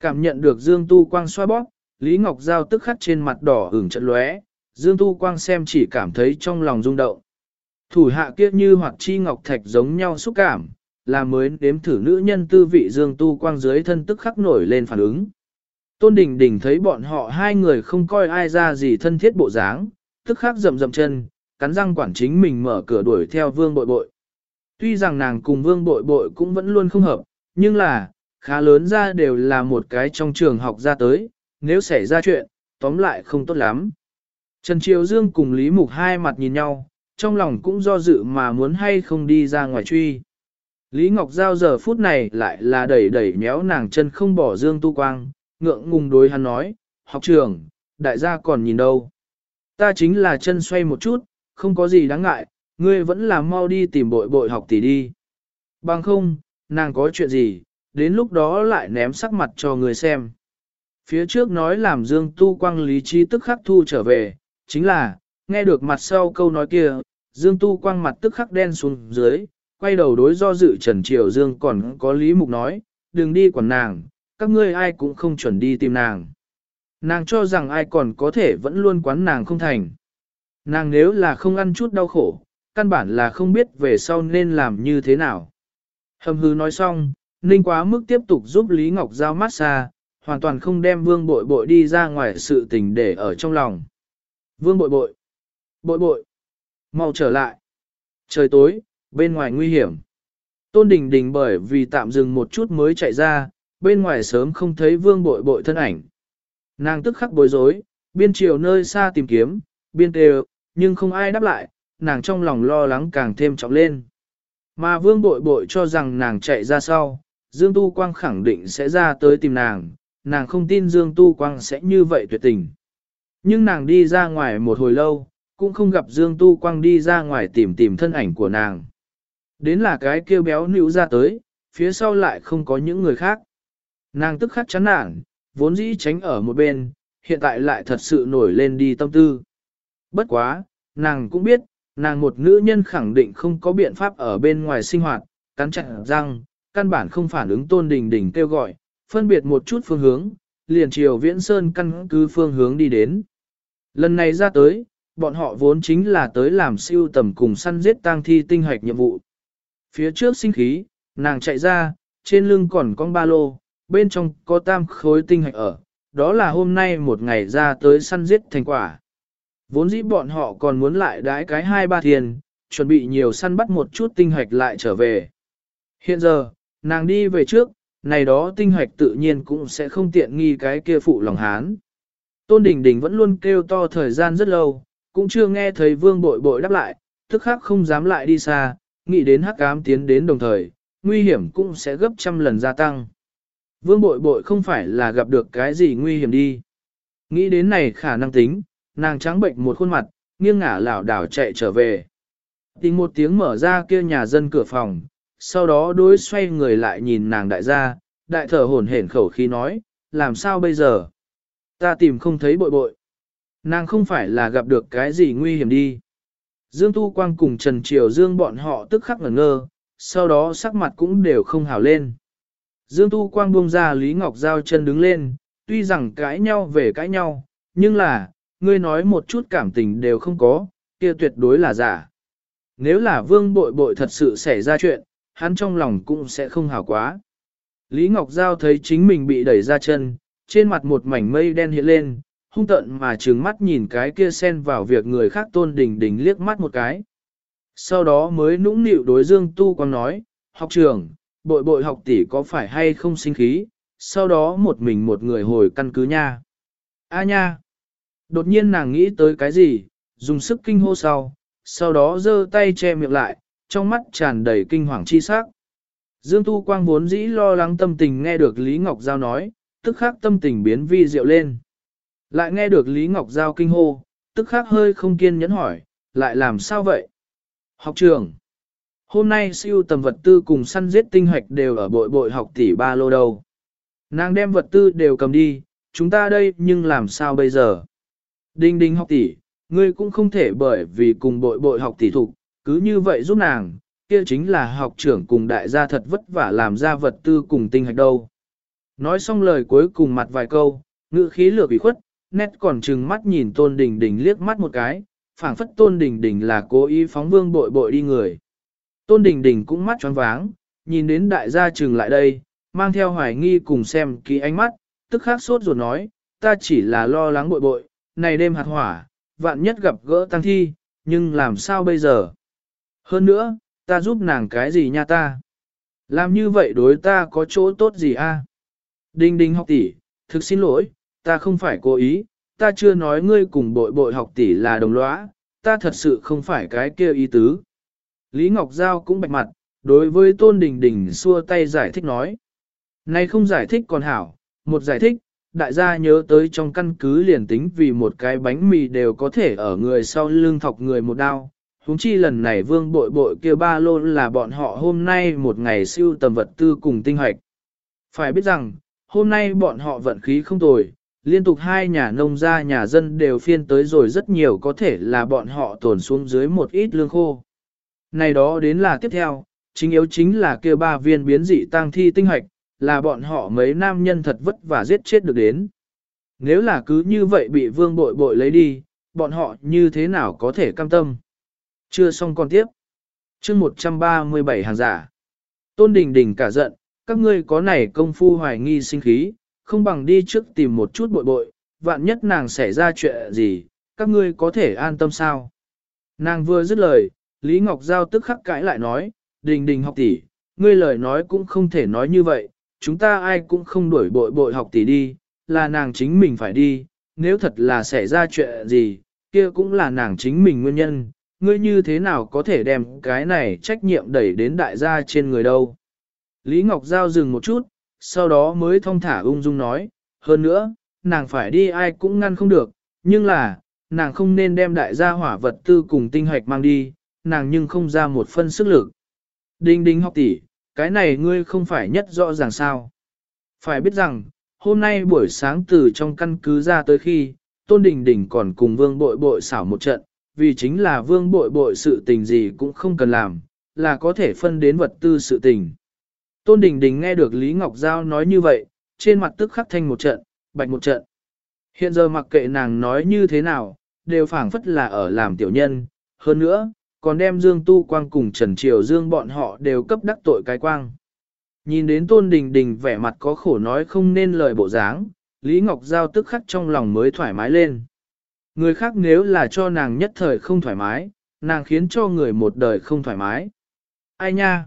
Cảm nhận được Dương Tu Quang xoa bóp, Lý Ngọc Giao tức khắc trên mặt đỏ ửng trận lóe, Dương Tu Quang xem chỉ cảm thấy trong lòng rung động. Thủ hạ kiết như hoặc chi ngọc thạch giống nhau xúc cảm, là mới đếm thử nữ nhân tư vị Dương Tu Quang dưới thân tức khắc nổi lên phản ứng. Tôn Đình Đình thấy bọn họ hai người không coi ai ra gì thân thiết bộ dáng, tức khắc rậm rậm chân, cắn răng quản chính mình mở cửa đuổi theo vương bội bội. Tuy rằng nàng cùng vương bội bội cũng vẫn luôn không hợp, nhưng là, khá lớn ra đều là một cái trong trường học ra tới, nếu xảy ra chuyện, tóm lại không tốt lắm. Trần Triều Dương cùng Lý Mục hai mặt nhìn nhau, trong lòng cũng do dự mà muốn hay không đi ra ngoài truy. Lý Ngọc Giao giờ phút này lại là đẩy đẩy méo nàng chân không bỏ Dương Tu Quang, ngượng ngùng đối hắn nói, học trưởng, đại gia còn nhìn đâu. Ta chính là chân xoay một chút, không có gì đáng ngại, ngươi vẫn là mau đi tìm bội bội học tỷ đi. Bằng không, nàng có chuyện gì, đến lúc đó lại ném sắc mặt cho người xem. Phía trước nói làm Dương Tu Quang lý trí tức khắc thu trở về, chính là, nghe được mặt sau câu nói kia, Dương Tu Quang mặt tức khắc đen xuống dưới, quay đầu đối do dự Trần Triều Dương còn có Lý Mục nói, đừng đi quản nàng, các ngươi ai cũng không chuẩn đi tìm nàng. Nàng cho rằng ai còn có thể vẫn luôn quán nàng không thành. Nàng nếu là không ăn chút đau khổ, căn bản là không biết về sau nên làm như thế nào. Hầm hư nói xong, Ninh quá mức tiếp tục giúp Lý Ngọc Giao massage, hoàn toàn không đem vương bội bội đi ra ngoài sự tình để ở trong lòng. Vương bội bội, bội bội, mau trở lại. Trời tối, bên ngoài nguy hiểm. Tôn Đình Đình bởi vì tạm dừng một chút mới chạy ra, bên ngoài sớm không thấy vương bội bội thân ảnh. Nàng tức khắc bối rối, biên chiều nơi xa tìm kiếm, biên đều, nhưng không ai đáp lại, nàng trong lòng lo lắng càng thêm trọng lên. Mà vương bội bội cho rằng nàng chạy ra sau, Dương Tu Quang khẳng định sẽ ra tới tìm nàng, nàng không tin Dương Tu Quang sẽ như vậy tuyệt tình. Nhưng nàng đi ra ngoài một hồi lâu, cũng không gặp Dương Tu Quang đi ra ngoài tìm tìm thân ảnh của nàng. Đến là cái kêu béo nữ ra tới, phía sau lại không có những người khác. Nàng tức khắc chán nản, vốn dĩ tránh ở một bên, hiện tại lại thật sự nổi lên đi tâm tư. Bất quá, nàng cũng biết, nàng một nữ nhân khẳng định không có biện pháp ở bên ngoài sinh hoạt, cắn chặt răng, căn bản không phản ứng tôn đình đình kêu gọi, phân biệt một chút phương hướng, liền chiều viễn sơn căn cứ phương hướng đi đến. Lần này ra tới, bọn họ vốn chính là tới làm siêu tầm cùng săn giết tang thi tinh hoạch nhiệm vụ. Phía trước sinh khí, nàng chạy ra, trên lưng còn con ba lô, bên trong có tam khối tinh hạch ở, đó là hôm nay một ngày ra tới săn giết thành quả. Vốn dĩ bọn họ còn muốn lại đái cái hai ba thiền, chuẩn bị nhiều săn bắt một chút tinh hạch lại trở về. Hiện giờ, nàng đi về trước, này đó tinh hoạch tự nhiên cũng sẽ không tiện nghi cái kia phụ lòng hán. Tôn Đình Đình vẫn luôn kêu to thời gian rất lâu, cũng chưa nghe thấy vương bội bội đáp lại, tức khắc không dám lại đi xa, nghĩ đến hắc ám tiến đến đồng thời, nguy hiểm cũng sẽ gấp trăm lần gia tăng. Vương bội bội không phải là gặp được cái gì nguy hiểm đi. Nghĩ đến này khả năng tính, nàng trắng bệnh một khuôn mặt, nghiêng ngả lảo đảo chạy trở về. Tình một tiếng mở ra kia nhà dân cửa phòng, sau đó đối xoay người lại nhìn nàng đại gia, đại thở hổn hển khẩu khí nói, làm sao bây giờ? Ta tìm không thấy bội bội. Nàng không phải là gặp được cái gì nguy hiểm đi. Dương Tu Quang cùng Trần Triều Dương bọn họ tức khắc ngẩn ngơ, sau đó sắc mặt cũng đều không hào lên. Dương Tu Quang buông ra Lý Ngọc Giao chân đứng lên, tuy rằng cãi nhau về cãi nhau, nhưng là, ngươi nói một chút cảm tình đều không có, kia tuyệt đối là giả. Nếu là vương bội bội thật sự xảy ra chuyện, hắn trong lòng cũng sẽ không hảo quá. Lý Ngọc Giao thấy chính mình bị đẩy ra chân, trên mặt một mảnh mây đen hiện lên, hung tận mà trừng mắt nhìn cái kia xen vào việc người khác tôn đình đình liếc mắt một cái. Sau đó mới nũng nịu đối Dương Tu Quang nói, học trưởng, bội bội học tỷ có phải hay không sinh khí, sau đó một mình một người hồi căn cứ nha. A nha! Đột nhiên nàng nghĩ tới cái gì, dùng sức kinh hô sau, sau đó giơ tay che miệng lại, trong mắt tràn đầy kinh hoàng chi sắc. Dương Tu Quang vốn dĩ lo lắng tâm tình nghe được Lý Ngọc Giao nói, tức khắc tâm tình biến vi diệu lên. Lại nghe được Lý Ngọc Giao kinh hô, tức khắc hơi không kiên nhẫn hỏi, lại làm sao vậy? Học trường, hôm nay siêu tầm vật tư cùng săn giết tinh hoạch đều ở bội bội học tỷ ba lô đâu. Nàng đem vật tư đều cầm đi, chúng ta đây nhưng làm sao bây giờ? Đinh đinh học tỷ, ngươi cũng không thể bởi vì cùng bội bội học tỷ thục, cứ như vậy giúp nàng, kia chính là học trưởng cùng đại gia thật vất vả làm ra vật tư cùng tinh hạch đâu. Nói xong lời cuối cùng mặt vài câu, ngữ khí lửa bị khuất, nét còn trừng mắt nhìn tôn đình đình liếc mắt một cái, phảng phất tôn đình đình là cố ý phóng vương bội bội đi người. Tôn đình đình cũng mắt tròn váng, nhìn đến đại gia trừng lại đây, mang theo hoài nghi cùng xem kỹ ánh mắt, tức khắc sốt ruột nói, ta chỉ là lo lắng bội bội, này đêm hạt hỏa, vạn nhất gặp gỡ tăng thi, nhưng làm sao bây giờ? Hơn nữa, ta giúp nàng cái gì nha ta? Làm như vậy đối ta có chỗ tốt gì a? Đinh đinh học tỷ, thực xin lỗi, ta không phải cố ý, ta chưa nói ngươi cùng bội bội học tỷ là đồng lõa, ta thật sự không phải cái kia ý tứ. Lý Ngọc Giao cũng bạch mặt, đối với Tôn Đình Đình xua tay giải thích nói. Này không giải thích còn hảo, một giải thích, đại gia nhớ tới trong căn cứ liền tính vì một cái bánh mì đều có thể ở người sau lưng thọc người một đao huống chi lần này vương bội bội kia ba lô là bọn họ hôm nay một ngày siêu tầm vật tư cùng tinh hoạch. Phải biết rằng, hôm nay bọn họ vận khí không tồi, liên tục hai nhà nông gia nhà dân đều phiên tới rồi rất nhiều có thể là bọn họ tổn xuống dưới một ít lương khô. Này đó đến là tiếp theo, chính yếu chính là kia ba viên biến dị tăng thi tinh hoạch, là bọn họ mấy nam nhân thật vất vả giết chết được đến. Nếu là cứ như vậy bị vương bội bội lấy đi, bọn họ như thế nào có thể cam tâm? Chưa xong còn tiếp. chương 137 hàng giả. Tôn Đình Đình cả giận, các ngươi có này công phu hoài nghi sinh khí, không bằng đi trước tìm một chút bội bội, vạn nhất nàng xảy ra chuyện gì, các ngươi có thể an tâm sao? Nàng vừa dứt lời, Lý Ngọc Giao tức khắc cãi lại nói, Đình Đình học tỷ, ngươi lời nói cũng không thể nói như vậy, chúng ta ai cũng không đuổi bội bội học tỷ đi, là nàng chính mình phải đi, nếu thật là xảy ra chuyện gì, kia cũng là nàng chính mình nguyên nhân, ngươi như thế nào có thể đem cái này trách nhiệm đẩy đến đại gia trên người đâu. Lý Ngọc Giao dừng một chút, sau đó mới thông thả ung dung nói, hơn nữa, nàng phải đi ai cũng ngăn không được, nhưng là, nàng không nên đem đại gia hỏa vật tư cùng tinh hoạch mang đi, nàng nhưng không ra một phân sức lực. Đinh đinh học tỷ, cái này ngươi không phải nhất rõ ràng sao. Phải biết rằng, hôm nay buổi sáng từ trong căn cứ ra tới khi, Tôn Đình Đình còn cùng vương bội bội xảo một trận, vì chính là vương bội bội sự tình gì cũng không cần làm, là có thể phân đến vật tư sự tình. Tôn Đình Đình nghe được Lý Ngọc Giao nói như vậy, trên mặt tức khắc thanh một trận, bạch một trận. Hiện giờ mặc kệ nàng nói như thế nào, đều phảng phất là ở làm tiểu nhân, hơn nữa, còn đem Dương Tu Quang cùng Trần Triều Dương bọn họ đều cấp đắc tội cái quang. Nhìn đến Tôn Đình Đình vẻ mặt có khổ nói không nên lời bộ dáng, Lý Ngọc Giao tức khắc trong lòng mới thoải mái lên. Người khác nếu là cho nàng nhất thời không thoải mái, nàng khiến cho người một đời không thoải mái. Ai nha?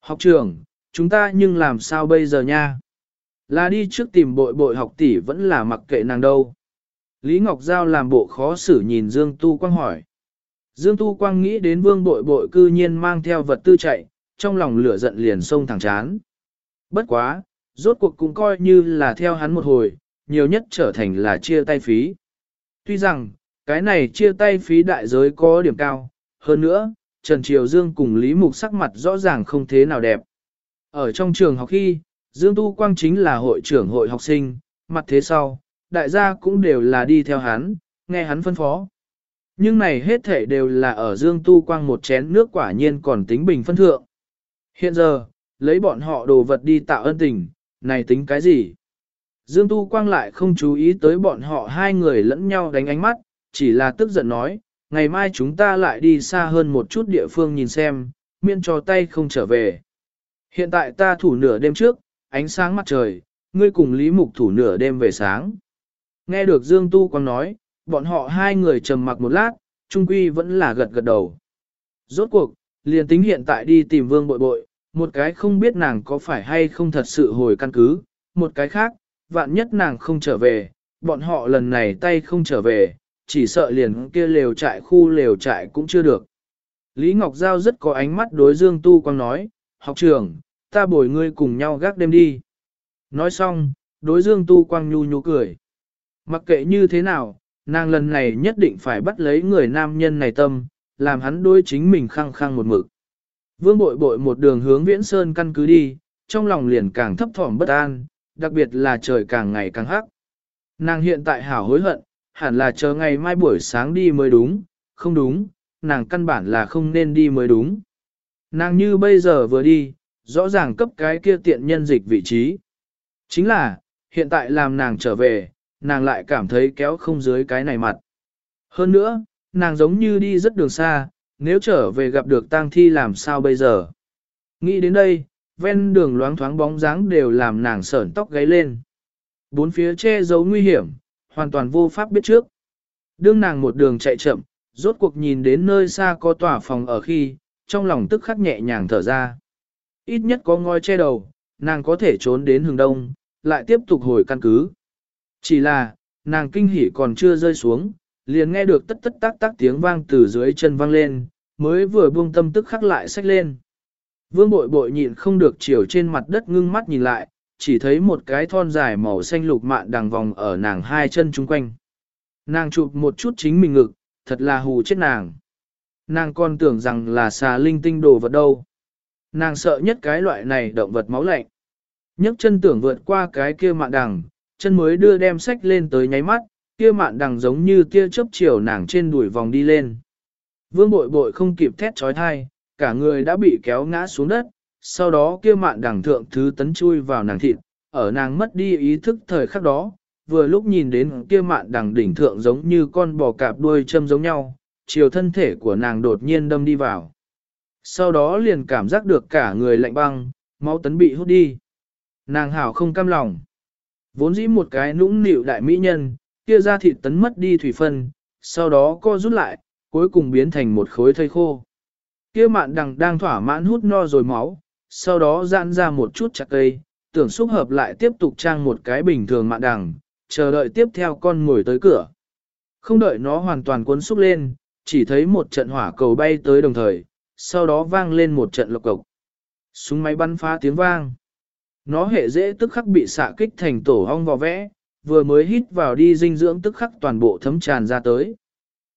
Học trưởng, chúng ta nhưng làm sao bây giờ nha? Là đi trước tìm bội bội học tỷ vẫn là mặc kệ nàng đâu. Lý Ngọc Giao làm bộ khó xử nhìn Dương Tu Quang hỏi. Dương Tu Quang nghĩ đến vương bội bội cư nhiên mang theo vật tư chạy, trong lòng lửa giận liền sông thẳng chán. Bất quá, rốt cuộc cũng coi như là theo hắn một hồi, nhiều nhất trở thành là chia tay phí. Tuy rằng, cái này chia tay phí đại giới có điểm cao, hơn nữa, Trần Triều Dương cùng Lý Mục sắc mặt rõ ràng không thế nào đẹp. Ở trong trường học khi, Dương Tu Quang chính là hội trưởng hội học sinh, mặt thế sau, đại gia cũng đều là đi theo hắn, nghe hắn phân phó. Nhưng này hết thể đều là ở Dương Tu Quang một chén nước quả nhiên còn tính bình phân thượng. Hiện giờ, lấy bọn họ đồ vật đi tạo ân tình, này tính cái gì? Dương Tu Quang lại không chú ý tới bọn họ hai người lẫn nhau đánh ánh mắt, chỉ là tức giận nói, ngày mai chúng ta lại đi xa hơn một chút địa phương nhìn xem, miễn cho tay không trở về. Hiện tại ta thủ nửa đêm trước, ánh sáng mặt trời, ngươi cùng Lý Mục thủ nửa đêm về sáng. Nghe được Dương Tu Quang nói, bọn họ hai người trầm mặc một lát, trung quy vẫn là gật gật đầu. Rốt cuộc, liền tính hiện tại đi tìm vương bội bội, một cái không biết nàng có phải hay không thật sự hồi căn cứ, một cái khác, vạn nhất nàng không trở về, bọn họ lần này tay không trở về, chỉ sợ liền kia lều trại khu lều trại cũng chưa được. Lý Ngọc Giao rất có ánh mắt đối Dương Tu Quang nói, học trưởng, ta bồi ngươi cùng nhau gác đêm đi. Nói xong, đối Dương Tu Quang nhu nhu cười. Mặc kệ như thế nào, nàng lần này nhất định phải bắt lấy người nam nhân này tâm, làm hắn đối chính mình khăng khăng một mực. Vương bội bội một đường hướng viễn sơn căn cứ đi, trong lòng liền càng thấp thỏm bất an, đặc biệt là trời càng ngày càng hắc. Nàng hiện tại hảo hối hận, hẳn là chờ ngày mai buổi sáng đi mới đúng, không đúng, nàng căn bản là không nên đi mới đúng. Nàng như bây giờ vừa đi, rõ ràng cấp cái kia tiện nhân dịch vị trí. Chính là, hiện tại làm nàng trở về, nàng lại cảm thấy kéo không dưới cái này mặt. Hơn nữa, nàng giống như đi rất đường xa, nếu trở về gặp được tang thi làm sao bây giờ. Nghĩ đến đây, ven đường loáng thoáng bóng dáng đều làm nàng sởn tóc gáy lên. Bốn phía che giấu nguy hiểm, hoàn toàn vô pháp biết trước. Đương nàng một đường chạy chậm, rốt cuộc nhìn đến nơi xa có tòa phòng ở khi, trong lòng tức khắc nhẹ nhàng thở ra. Ít nhất có ngôi che đầu, nàng có thể trốn đến hướng đông, lại tiếp tục hồi căn cứ. Chỉ là, nàng kinh hỉ còn chưa rơi xuống, liền nghe được tất tất tác tác tiếng vang từ dưới chân vang lên, mới vừa buông tâm tức khắc lại sách lên. Vương bội bội nhịn không được chiều trên mặt đất ngưng mắt nhìn lại, chỉ thấy một cái thon dài màu xanh lục mạn đằng vòng ở nàng hai chân chung quanh. Nàng chụp một chút chính mình ngực, thật là hù chết nàng. Nàng còn tưởng rằng là xà linh tinh đồ vật đâu. Nàng sợ nhất cái loại này động vật máu lạnh. nhấc chân tưởng vượt qua cái kia mạn đằng, chân mới đưa đem sách lên tới nháy mắt, kia mạn đằng giống như tia chớp chiều nàng trên đuổi vòng đi lên. Vương bội bội không kịp thét trói thai, cả người đã bị kéo ngã xuống đất, sau đó kia mạn đằng thượng thứ tấn chui vào nàng thịt, ở nàng mất đi ý thức thời khắc đó, vừa lúc nhìn đến kia mạn đằng đỉnh thượng giống như con bò cạp đuôi châm giống nhau, chiều thân thể của nàng đột nhiên đâm đi vào. Sau đó liền cảm giác được cả người lạnh băng, máu tấn bị hút đi. Nàng hảo không cam lòng. Vốn dĩ một cái nũng nịu đại mỹ nhân, kia ra thịt tấn mất đi thủy phân, sau đó co rút lại, cuối cùng biến thành một khối thây khô. Kia mạn đằng đang thỏa mãn hút no rồi máu, sau đó giãn ra một chút chặt cây, tưởng xúc hợp lại tiếp tục trang một cái bình thường mạn đằng, chờ đợi tiếp theo con ngồi tới cửa. Không đợi nó hoàn toàn cuốn xúc lên, chỉ thấy một trận hỏa cầu bay tới đồng thời, sau đó vang lên một trận lộc cộc. Súng máy bắn phá tiếng vang. Nó hệ dễ tức khắc bị xạ kích thành tổ hong vò vẽ, vừa mới hít vào đi dinh dưỡng tức khắc toàn bộ thấm tràn ra tới.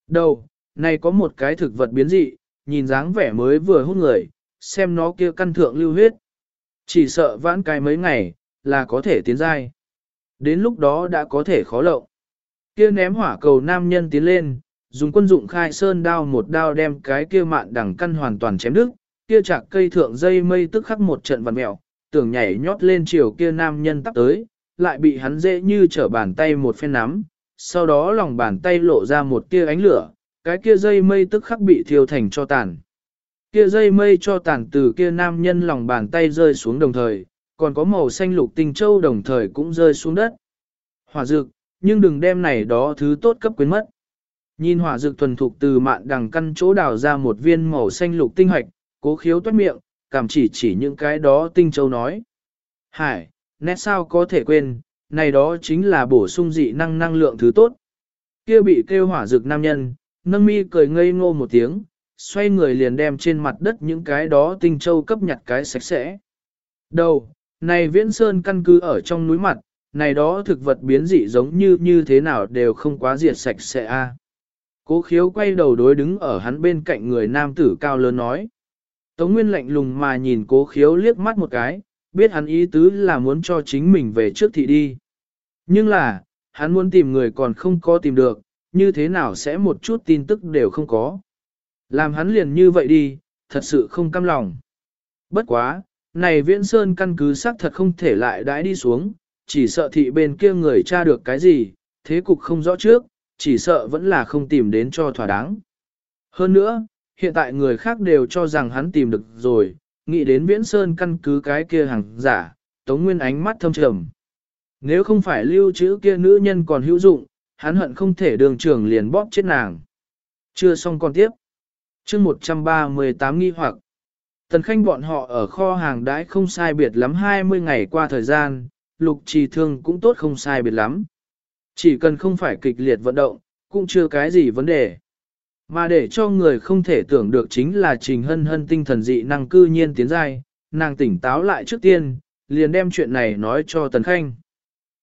Đầu, này có một cái thực vật biến dị, nhìn dáng vẻ mới vừa hút người, xem nó kia căn thượng lưu huyết. Chỉ sợ vãn cái mấy ngày, là có thể tiến giai. Đến lúc đó đã có thể khó lộng. Kia ném hỏa cầu nam nhân tiến lên, dùng quân dụng khai sơn đao một đao đem cái kia mạn đẳng căn hoàn toàn chém đứt, kia chạc cây thượng dây mây tức khắc một trận vằn mẹo, tưởng nhảy nhót lên chiều kia nam nhân tắt tới, lại bị hắn dễ như trở bàn tay một phen nắm, sau đó lòng bàn tay lộ ra một tia ánh lửa, cái kia dây mây tức khắc bị thiêu thành cho tàn. Kia dây mây cho tàn từ kia nam nhân lòng bàn tay rơi xuống đồng thời, còn có màu xanh lục tinh châu đồng thời cũng rơi xuống đất. Hỏa dược, nhưng đừng đem này đó thứ tốt cấp quyến mất. Nhìn hỏa dược thuần thục từ mạn đằng căn chỗ đào ra một viên màu xanh lục tinh hoạch, cố khiếu toát miệng, cảm chỉ chỉ những cái đó tinh châu nói. Hải, nét sao có thể quên, này đó chính là bổ sung dị năng năng lượng thứ tốt. Kia bị kêu hỏa dược nam nhân, nâng mi cười ngây ngô một tiếng, xoay người liền đem trên mặt đất những cái đó tinh châu cấp nhặt cái sạch sẽ. Đầu, này viễn sơn căn cứ ở trong núi mặt, này đó thực vật biến dị giống như như thế nào đều không quá diệt sạch sẽ a. Cố khiếu quay đầu đối đứng ở hắn bên cạnh người nam tử cao lớn nói. Tống Nguyên lạnh lùng mà nhìn cố khiếu liếc mắt một cái, biết hắn ý tứ là muốn cho chính mình về trước thị đi. Nhưng là, hắn muốn tìm người còn không có tìm được, như thế nào sẽ một chút tin tức đều không có. Làm hắn liền như vậy đi, thật sự không căm lòng. Bất quá, này viễn sơn căn cứ xác thật không thể lại đãi đi xuống, chỉ sợ thị bên kia người tra được cái gì, thế cục không rõ trước, chỉ sợ vẫn là không tìm đến cho thỏa đáng. Hơn nữa, hiện tại người khác đều cho rằng hắn tìm được rồi, nghĩ đến viễn sơn căn cứ cái kia hàng giả, tống nguyên ánh mắt thâm trầm. Nếu không phải lưu trữ kia nữ nhân còn hữu dụng, hắn hận không thể đường trưởng liền bóp chết nàng. Chưa xong còn tiếp. chương 138 nghi hoặc. Tần khanh bọn họ ở kho hàng đãi không sai biệt lắm 20 ngày qua thời gian, lục trì thương cũng tốt không sai biệt lắm. Chỉ cần không phải kịch liệt vận động, cũng chưa cái gì vấn đề. Mà để cho người không thể tưởng được chính là trình hân hân tinh thần dị năng cư nhiên tiến giai, nàng tỉnh táo lại trước tiên, liền đem chuyện này nói cho Tần Khanh.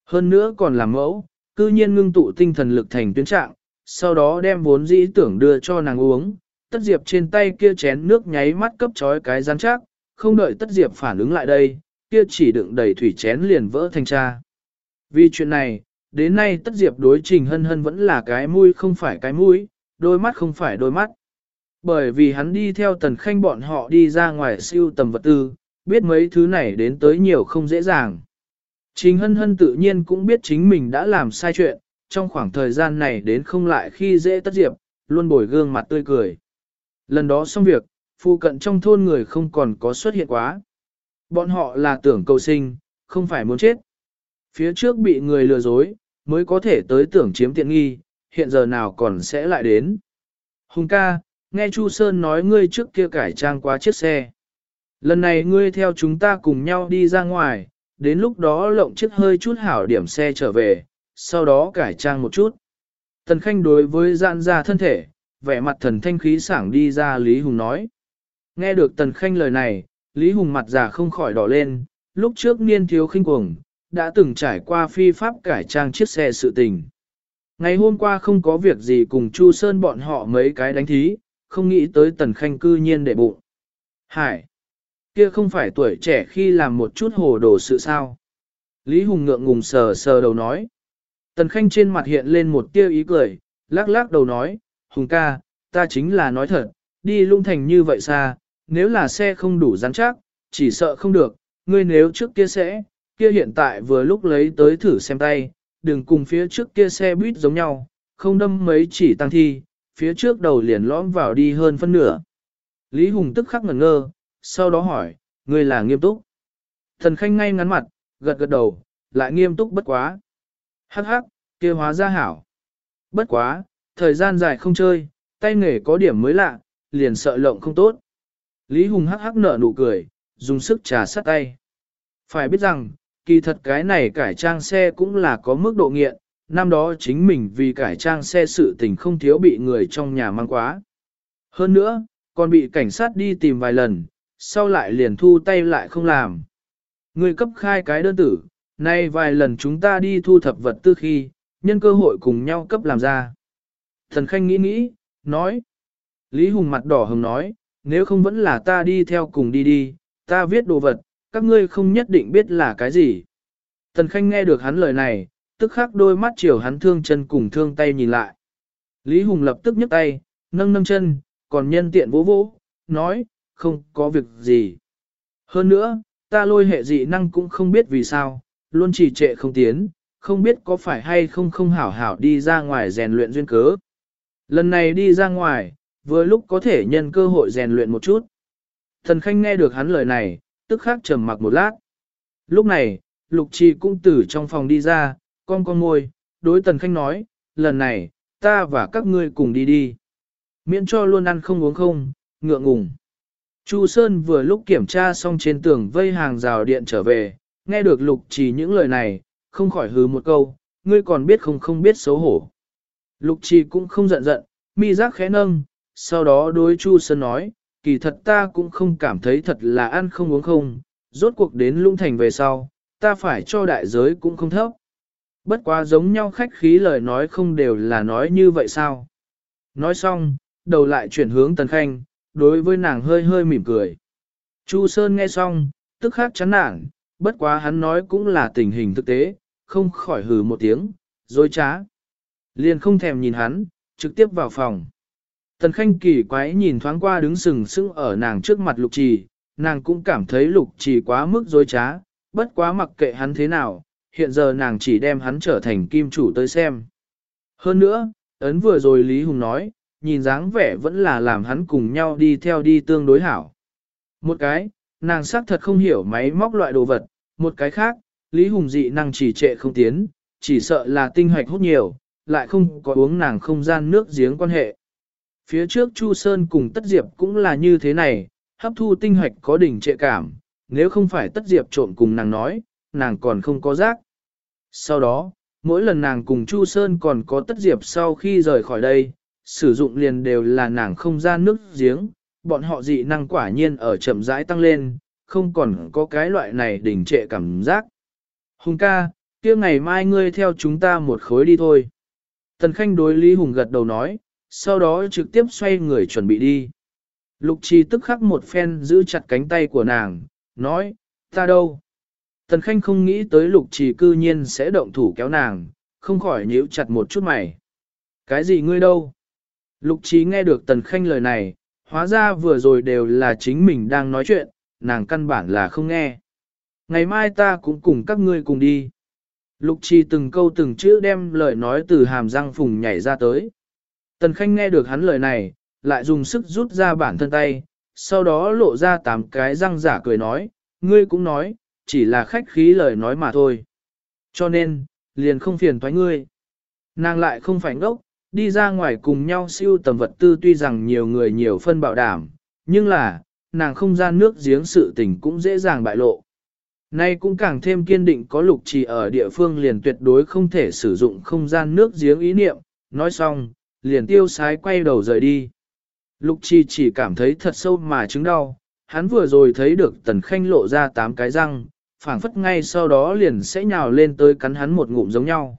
Hơn nữa còn làm mẫu, cư nhiên ngưng tụ tinh thần lực thành tuyến trạng, sau đó đem vốn dĩ tưởng đưa cho nàng uống, tất diệp trên tay kia chén nước nháy mắt cấp trói cái rắn chắc, không đợi tất diệp phản ứng lại đây, kia chỉ đựng đầy thủy chén liền vỡ thành cha. Vì chuyện này, đến nay tất diệp đối trình hân hân vẫn là cái mũi không phải cái mũi, đôi mắt không phải đôi mắt. Bởi vì hắn đi theo tần khanh bọn họ đi ra ngoài siêu tầm vật tư, biết mấy thứ này đến tới nhiều không dễ dàng. Trình hân hân tự nhiên cũng biết chính mình đã làm sai chuyện, trong khoảng thời gian này đến không lại khi dễ tất diệp, luôn bồi gương mặt tươi cười. Lần đó xong việc, phụ cận trong thôn người không còn có xuất hiện quá. Bọn họ là tưởng cầu sinh, không phải muốn chết. Phía trước bị người lừa dối, mới có thể tới tưởng chiếm tiện nghi, hiện giờ nào còn sẽ lại đến. Hùng ca, nghe Chu Sơn nói ngươi trước kia cải trang quá chiếc xe. Lần này ngươi theo chúng ta cùng nhau đi ra ngoài, đến lúc đó lộng chiếc hơi chút hảo điểm xe trở về, sau đó cải trang một chút. Tần Khanh đối với giãn ra thân thể, vẻ mặt thần thanh khí sảng đi ra Lý Hùng nói. Nghe được Tần Khanh lời này, Lý Hùng mặt già không khỏi đỏ lên, lúc trước niên thiếu khinh cuồng, đã từng trải qua phi pháp cải trang chiếc xe sự tình. Ngày hôm qua không có việc gì cùng Chu Sơn bọn họ mấy cái đánh thí, không nghĩ tới Tần Khanh cư nhiên để bụng. Hải! Kia không phải tuổi trẻ khi làm một chút hồ đồ sự sao? Lý Hùng ngượng ngùng sờ sờ đầu nói. Tần Khanh trên mặt hiện lên một tia ý cười, lắc lắc đầu nói, Hùng ca, ta chính là nói thật, đi lung thành như vậy xa, nếu là xe không đủ rắn chắc, chỉ sợ không được, ngươi nếu trước kia sẽ, kia hiện tại vừa lúc lấy tới thử xem tay, đừng cùng phía trước kia xe buýt giống nhau, không đâm mấy chỉ tăng thi, phía trước đầu liền lõm vào đi hơn phân nửa. Lý Hùng tức khắc ngẩn ngơ, sau đó hỏi, ngươi là nghiêm túc. Thần Khanh ngay ngắn mặt, gật gật đầu, lại nghiêm túc bất quá. Hắc hắc, kia hóa ra hảo. Bất quá, thời gian dài không chơi, tay nghề có điểm mới lạ, liền sợ lộng không tốt. Lý Hùng hắc hắc nở nụ cười, dùng sức trà sát tay. Phải biết rằng, kỳ thật cái này cải trang xe cũng là có mức độ nghiện, năm đó chính mình vì cải trang xe sự tình không thiếu bị người trong nhà mang quá. Hơn nữa, còn bị cảnh sát đi tìm vài lần, sau lại liền thu tay lại không làm. Người cấp khai cái đơn tử, nay vài lần chúng ta đi thu thập vật tư khi, nhân cơ hội cùng nhau cấp làm ra. Thần Khanh nghĩ nghĩ, nói. Lý Hùng mặt đỏ hồng nói, nếu không vẫn là ta đi theo cùng đi đi, ta viết đồ vật, các ngươi không nhất định biết là cái gì. thần Khanh nghe được hắn lời này, tức khắc đôi mắt chiều hắn thương chân cùng thương tay nhìn lại. Lý Hùng lập tức nhấc tay, nâng nâng chân, còn nhân tiện vỗ vỗ, nói, không có việc gì. Hơn nữa, ta lôi hệ dị năng cũng không biết vì sao, luôn trì trệ không tiến, không biết có phải hay không không hảo hảo đi ra ngoài rèn luyện duyên cớ. Lần này đi ra ngoài, vừa lúc có thể nhân cơ hội rèn luyện một chút. Thần Khanh nghe được hắn lời này, tức khắc trầm mặc một lát. Lúc này, Lục Trì cũng từ trong phòng đi ra, con con môi, đối Tần Khanh nói, lần này, ta và các ngươi cùng đi đi. Miễn cho luôn ăn không uống không, ngượng ngùng. Chu Sơn vừa lúc kiểm tra xong trên tường vây hàng rào điện trở về, nghe được Lục Trì những lời này, không khỏi hứ một câu, ngươi còn biết không không biết xấu hổ. Lục Trì cũng không giận giận, mi giác khẽ nâng, sau đó đối Chu Sơn nói, kỳ thật ta cũng không cảm thấy thật là ăn không uống không, rốt cuộc đến lung thành về sau, ta phải cho đại giới cũng không thấp. Bất quá giống nhau khách khí lời nói không đều là nói như vậy sao. Nói xong, đầu lại chuyển hướng Tần Khanh, đối với nàng hơi hơi mỉm cười. Chu Sơn nghe xong, tức khắc chán nản, bất quá hắn nói cũng là tình hình thực tế, không khỏi hừ một tiếng, dối trá. Liền không thèm nhìn hắn, trực tiếp vào phòng. Tần Khanh kỳ quái nhìn thoáng qua đứng sừng sững ở nàng trước mặt lục trì, nàng cũng cảm thấy lục trì quá mức dối trá, bất quá mặc kệ hắn thế nào, hiện giờ nàng chỉ đem hắn trở thành kim chủ tới xem. Hơn nữa, ấn vừa rồi Lý Hùng nói, nhìn dáng vẻ vẫn là làm hắn cùng nhau đi theo đi tương đối hảo. Một cái, nàng xác thật không hiểu máy móc loại đồ vật, một cái khác, Lý Hùng dị năng chỉ trệ không tiến, chỉ sợ là tinh hoạch hút nhiều, lại không có uống nàng không gian nước giếng quan hệ. Phía trước Chu Sơn cùng Tất Diệp cũng là như thế này, hấp thu tinh hoạch có đỉnh trệ cảm, nếu không phải Tất Diệp trộn cùng nàng nói, nàng còn không có giác. Sau đó, mỗi lần nàng cùng Chu Sơn còn có Tất Diệp sau khi rời khỏi đây, sử dụng liền đều là nàng không gian nước giếng, bọn họ dị năng quả nhiên ở chậm rãi tăng lên, không còn có cái loại này đỉnh trệ cảm giác. Hùng ca, kia ngày mai ngươi theo chúng ta một khối đi thôi. Tần Khanh đối Lý Hùng gật đầu nói, sau đó trực tiếp xoay người chuẩn bị đi. Lục trì tức khắc một phen giữ chặt cánh tay của nàng, nói, ta đâu? Tần Khanh không nghĩ tới lục trì cư nhiên sẽ động thủ kéo nàng, không khỏi nhíu chặt một chút mày. Cái gì ngươi đâu? Lục trí nghe được Tần Khanh lời này, hóa ra vừa rồi đều là chính mình đang nói chuyện, nàng căn bản là không nghe. Ngày mai ta cũng cùng các ngươi cùng đi. Lục trì từng câu từng chữ đem lời nói từ hàm răng phùng nhảy ra tới. Tần Khanh nghe được hắn lời này, lại dùng sức rút ra bản thân tay, sau đó lộ ra tám cái răng giả cười nói, ngươi cũng nói, chỉ là khách khí lời nói mà thôi. Cho nên, liền không phiền thoái ngươi. Nàng lại không phải ngốc, đi ra ngoài cùng nhau siêu tầm vật tư tuy rằng nhiều người nhiều phân bảo đảm, nhưng là, nàng không gian nước giếng sự tình cũng dễ dàng bại lộ. Nay cũng càng thêm kiên định có lục trì ở địa phương liền tuyệt đối không thể sử dụng không gian nước giếng ý niệm, nói xong, liền tiêu sái quay đầu rời đi. Lục trì chỉ cảm thấy thật sâu mà chứng đau, hắn vừa rồi thấy được tần khanh lộ ra tám cái răng, phảng phất ngay sau đó liền sẽ nhào lên tới cắn hắn một ngụm giống nhau.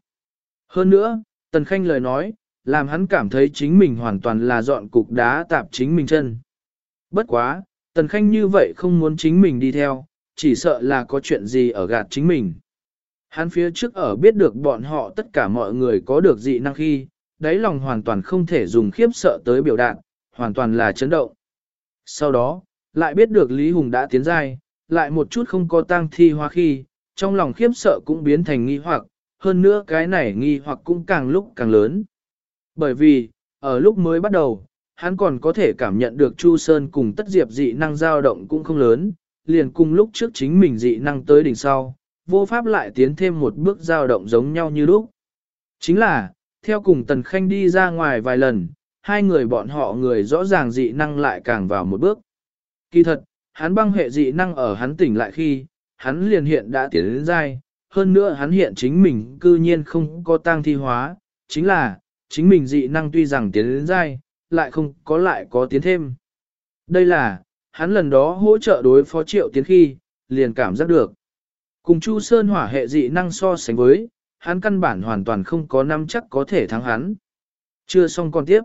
Hơn nữa, tần khanh lời nói, làm hắn cảm thấy chính mình hoàn toàn là dọn cục đá tạp chính mình chân. Bất quá, tần khanh như vậy không muốn chính mình đi theo, chỉ sợ là có chuyện gì ở gạt chính mình. Hắn phía trước ở biết được bọn họ tất cả mọi người có được dị năng khi, đáy lòng hoàn toàn không thể dùng khiếp sợ tới biểu đạt, hoàn toàn là chấn động. Sau đó, lại biết được Lý Hùng đã tiến giai, lại một chút không có tang thi hoa khi, trong lòng khiếp sợ cũng biến thành nghi hoặc, hơn nữa cái này nghi hoặc cũng càng lúc càng lớn. Bởi vì, ở lúc mới bắt đầu, hắn còn có thể cảm nhận được Chu Sơn cùng tất diệp dị năng dao động cũng không lớn, liền cùng lúc trước chính mình dị năng tới đỉnh sau, vô pháp lại tiến thêm một bước dao động giống nhau như lúc. Chính là, theo cùng Tần Khanh đi ra ngoài vài lần, hai người bọn họ người rõ ràng dị năng lại càng vào một bước. Kỳ thật, hắn băng hệ dị năng ở hắn tỉnh lại khi, hắn liền hiện đã tiến đến dai, hơn nữa hắn hiện chính mình cư nhiên không có tang thi hóa, chính là, chính mình dị năng tuy rằng tiến đến dai, lại không có lại có tiến thêm. Đây là, hắn lần đó hỗ trợ đối phó triệu tiến khi, liền cảm giác được. Cùng Chu Sơn hỏa hệ dị năng so sánh với, hắn căn bản hoàn toàn không có năm chắc có thể thắng hắn. Chưa xong còn tiếp.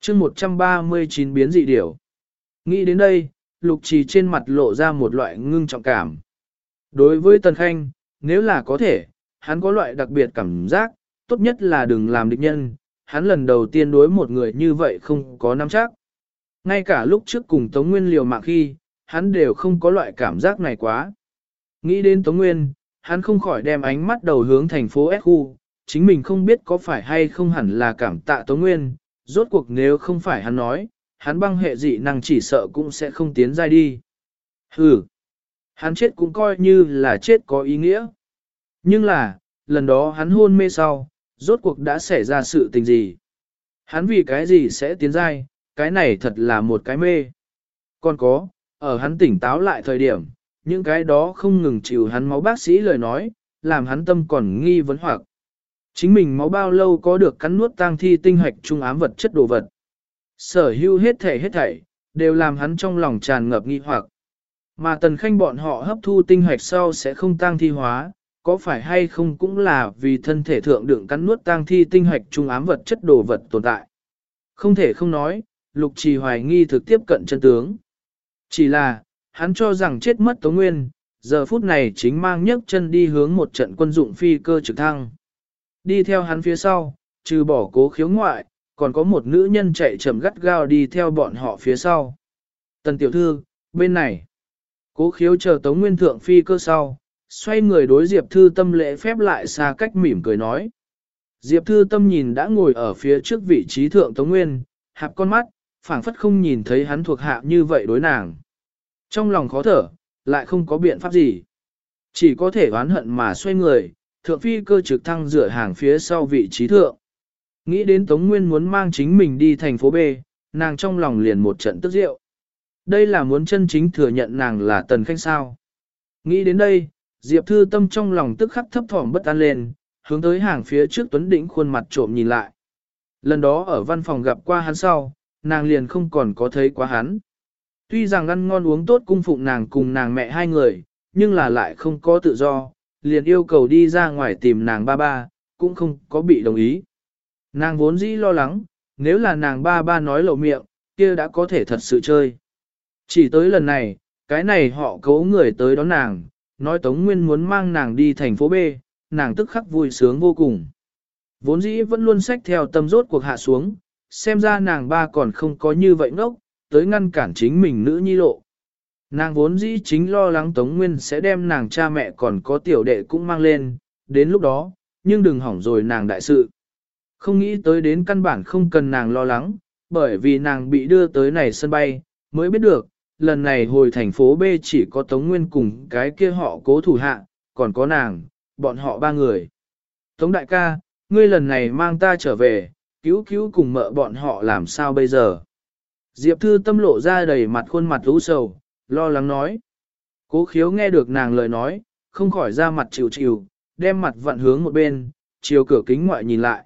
chương 139 biến dị điểu. Nghĩ đến đây, lục trì trên mặt lộ ra một loại ngưng trọng cảm, Đối với Tần Khanh, nếu là có thể, hắn có loại đặc biệt cảm giác, tốt nhất là đừng làm địch nhân, hắn lần đầu tiên đối một người như vậy không có nắm chắc. Ngay cả lúc trước cùng Tống Nguyên liều mạng khi, hắn đều không có loại cảm giác này quá. Nghĩ đến Tống Nguyên, hắn không khỏi đem ánh mắt đầu hướng thành phố S khu, chính mình không biết có phải hay không hẳn là cảm tạ Tống Nguyên, rốt cuộc nếu không phải hắn nói, hắn băng hệ dị năng chỉ sợ cũng sẽ không tiến dai đi. Hừ, hắn chết cũng coi như là chết có ý nghĩa. Nhưng là, lần đó hắn hôn mê sau, rốt cuộc đã xảy ra sự tình gì? Hắn vì cái gì sẽ tiến giai, cái này thật là một cái mê. Còn có, ở hắn tỉnh táo lại thời điểm, những cái đó không ngừng chịu hắn máu bác sĩ lời nói, làm hắn tâm còn nghi vấn hoặc. Chính mình máu bao lâu có được cắn nuốt tang thi tinh hạch trung ám vật chất đồ vật. Sở hữu hết thể hết thảy, đều làm hắn trong lòng tràn ngập nghi hoặc. Mà tần khanh bọn họ hấp thu tinh hạch sau sẽ không tang thi hóa, có phải hay không cũng là vì thân thể thượng đựng cắn nuốt tang thi tinh hoạch trung ám vật chất đồ vật tồn tại. Không thể không nói, lục trì hoài nghi thực tiếp cận chân tướng. Chỉ là, hắn cho rằng chết mất Tống Nguyên, giờ phút này chính mang nhấc chân đi hướng một trận quân dụng phi cơ trực thăng. Đi theo hắn phía sau, trừ bỏ cố khiếu ngoại, còn có một nữ nhân chạy chậm gắt gao đi theo bọn họ phía sau. Tần tiểu thư, bên này. Cố khiếu chờ Tống Nguyên thượng phi cơ sau, xoay người đối Diệp Thư Tâm lễ phép lại xa cách mỉm cười nói. Diệp Thư Tâm nhìn đã ngồi ở phía trước vị trí thượng Tống Nguyên, hạp con mắt, phảng phất không nhìn thấy hắn thuộc hạ như vậy đối nàng. Trong lòng khó thở, lại không có biện pháp gì. Chỉ có thể oán hận mà xoay người, thượng phi cơ trực thăng rửa hàng phía sau vị trí thượng. Nghĩ đến Tống Nguyên muốn mang chính mình đi thành phố B, nàng trong lòng liền một trận tức rượu. Đây là muốn chân chính thừa nhận nàng là tần khanh sao. Nghĩ đến đây, Diệp Thư Tâm trong lòng tức khắc thấp thỏm bất an lên, hướng tới hàng phía trước Tuấn Đỉnh khuôn mặt trộm nhìn lại. Lần đó ở văn phòng gặp qua hắn sau, nàng liền không còn có thấy quá hắn. Tuy rằng ăn ngon uống tốt cung phụng nàng cùng nàng mẹ hai người, nhưng là lại không có tự do, liền yêu cầu đi ra ngoài tìm nàng ba ba, cũng không có bị đồng ý. Nàng vốn dĩ lo lắng, nếu là nàng ba ba nói lộ miệng, kia đã có thể thật sự chơi. Chỉ tới lần này, cái này họ cấu người tới đón nàng, nói Tống Nguyên muốn mang nàng đi thành phố B, nàng tức khắc vui sướng vô cùng. Vốn dĩ vẫn luôn sách theo tâm rốt cuộc hạ xuống, xem ra nàng ba còn không có như vậy ngốc, tới ngăn cản chính mình nữ nhi lộ. Nàng vốn dĩ chính lo lắng Tống Nguyên sẽ đem nàng cha mẹ còn có tiểu đệ cũng mang lên, đến lúc đó, nhưng đừng hỏng rồi nàng đại sự. Không nghĩ tới đến căn bản không cần nàng lo lắng, bởi vì nàng bị đưa tới này sân bay, mới biết được, lần này hồi thành phố B chỉ có Tống Nguyên cùng cái kia họ cố thủ hạ, còn có nàng, bọn họ ba người. Tống đại ca, ngươi lần này mang ta trở về, cứu cứu cùng mợ bọn họ làm sao bây giờ? Diệp Thư tâm lộ ra đầy mặt khuôn mặt lũ sầu, lo lắng nói. Cố khiếu nghe được nàng lời nói, không khỏi ra mặt chịu chịu, đem mặt vặn hướng một bên, chiều cửa kính ngoại nhìn lại.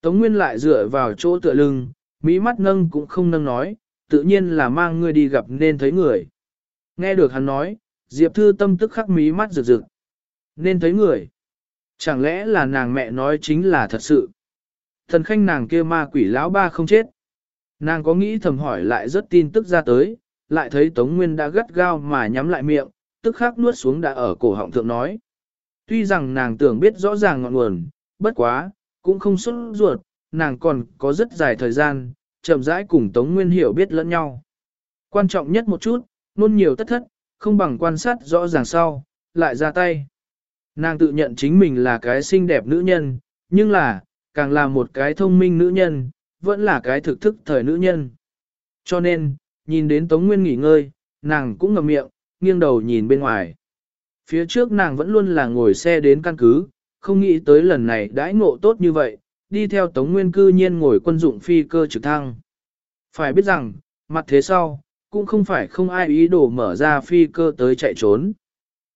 Tống Nguyên lại dựa vào chỗ tựa lưng, mỹ mắt nâng cũng không nâng nói, tự nhiên là mang ngươi đi gặp nên thấy người. Nghe được hắn nói, Diệp Thư tâm tức khắc mí mắt rực rực. Nên thấy người. Chẳng lẽ là nàng mẹ nói chính là thật sự. Thần khanh nàng kia ma quỷ lão ba không chết. Nàng có nghĩ thầm hỏi lại rất tin tức ra tới, lại thấy Tống Nguyên đã gắt gao mà nhắm lại miệng, tức khắc nuốt xuống đã ở cổ họng thượng nói. Tuy rằng nàng tưởng biết rõ ràng ngọn nguồn, bất quá, cũng không xuất ruột, nàng còn có rất dài thời gian, chậm rãi cùng Tống Nguyên hiểu biết lẫn nhau. Quan trọng nhất một chút, luôn nhiều tất thất, không bằng quan sát rõ ràng sau, lại ra tay. Nàng tự nhận chính mình là cái xinh đẹp nữ nhân, nhưng là, càng là một cái thông minh nữ nhân, vẫn là cái thực thức thời nữ nhân. Cho nên, nhìn đến Tống Nguyên nghỉ ngơi, nàng cũng ngậm miệng, nghiêng đầu nhìn bên ngoài. Phía trước nàng vẫn luôn là ngồi xe đến căn cứ, không nghĩ tới lần này đãi ngộ tốt như vậy, đi theo Tống Nguyên cư nhiên ngồi quân dụng phi cơ trực thăng. Phải biết rằng, mặt thế sau, cũng không phải không ai ý đồ mở ra phi cơ tới chạy trốn.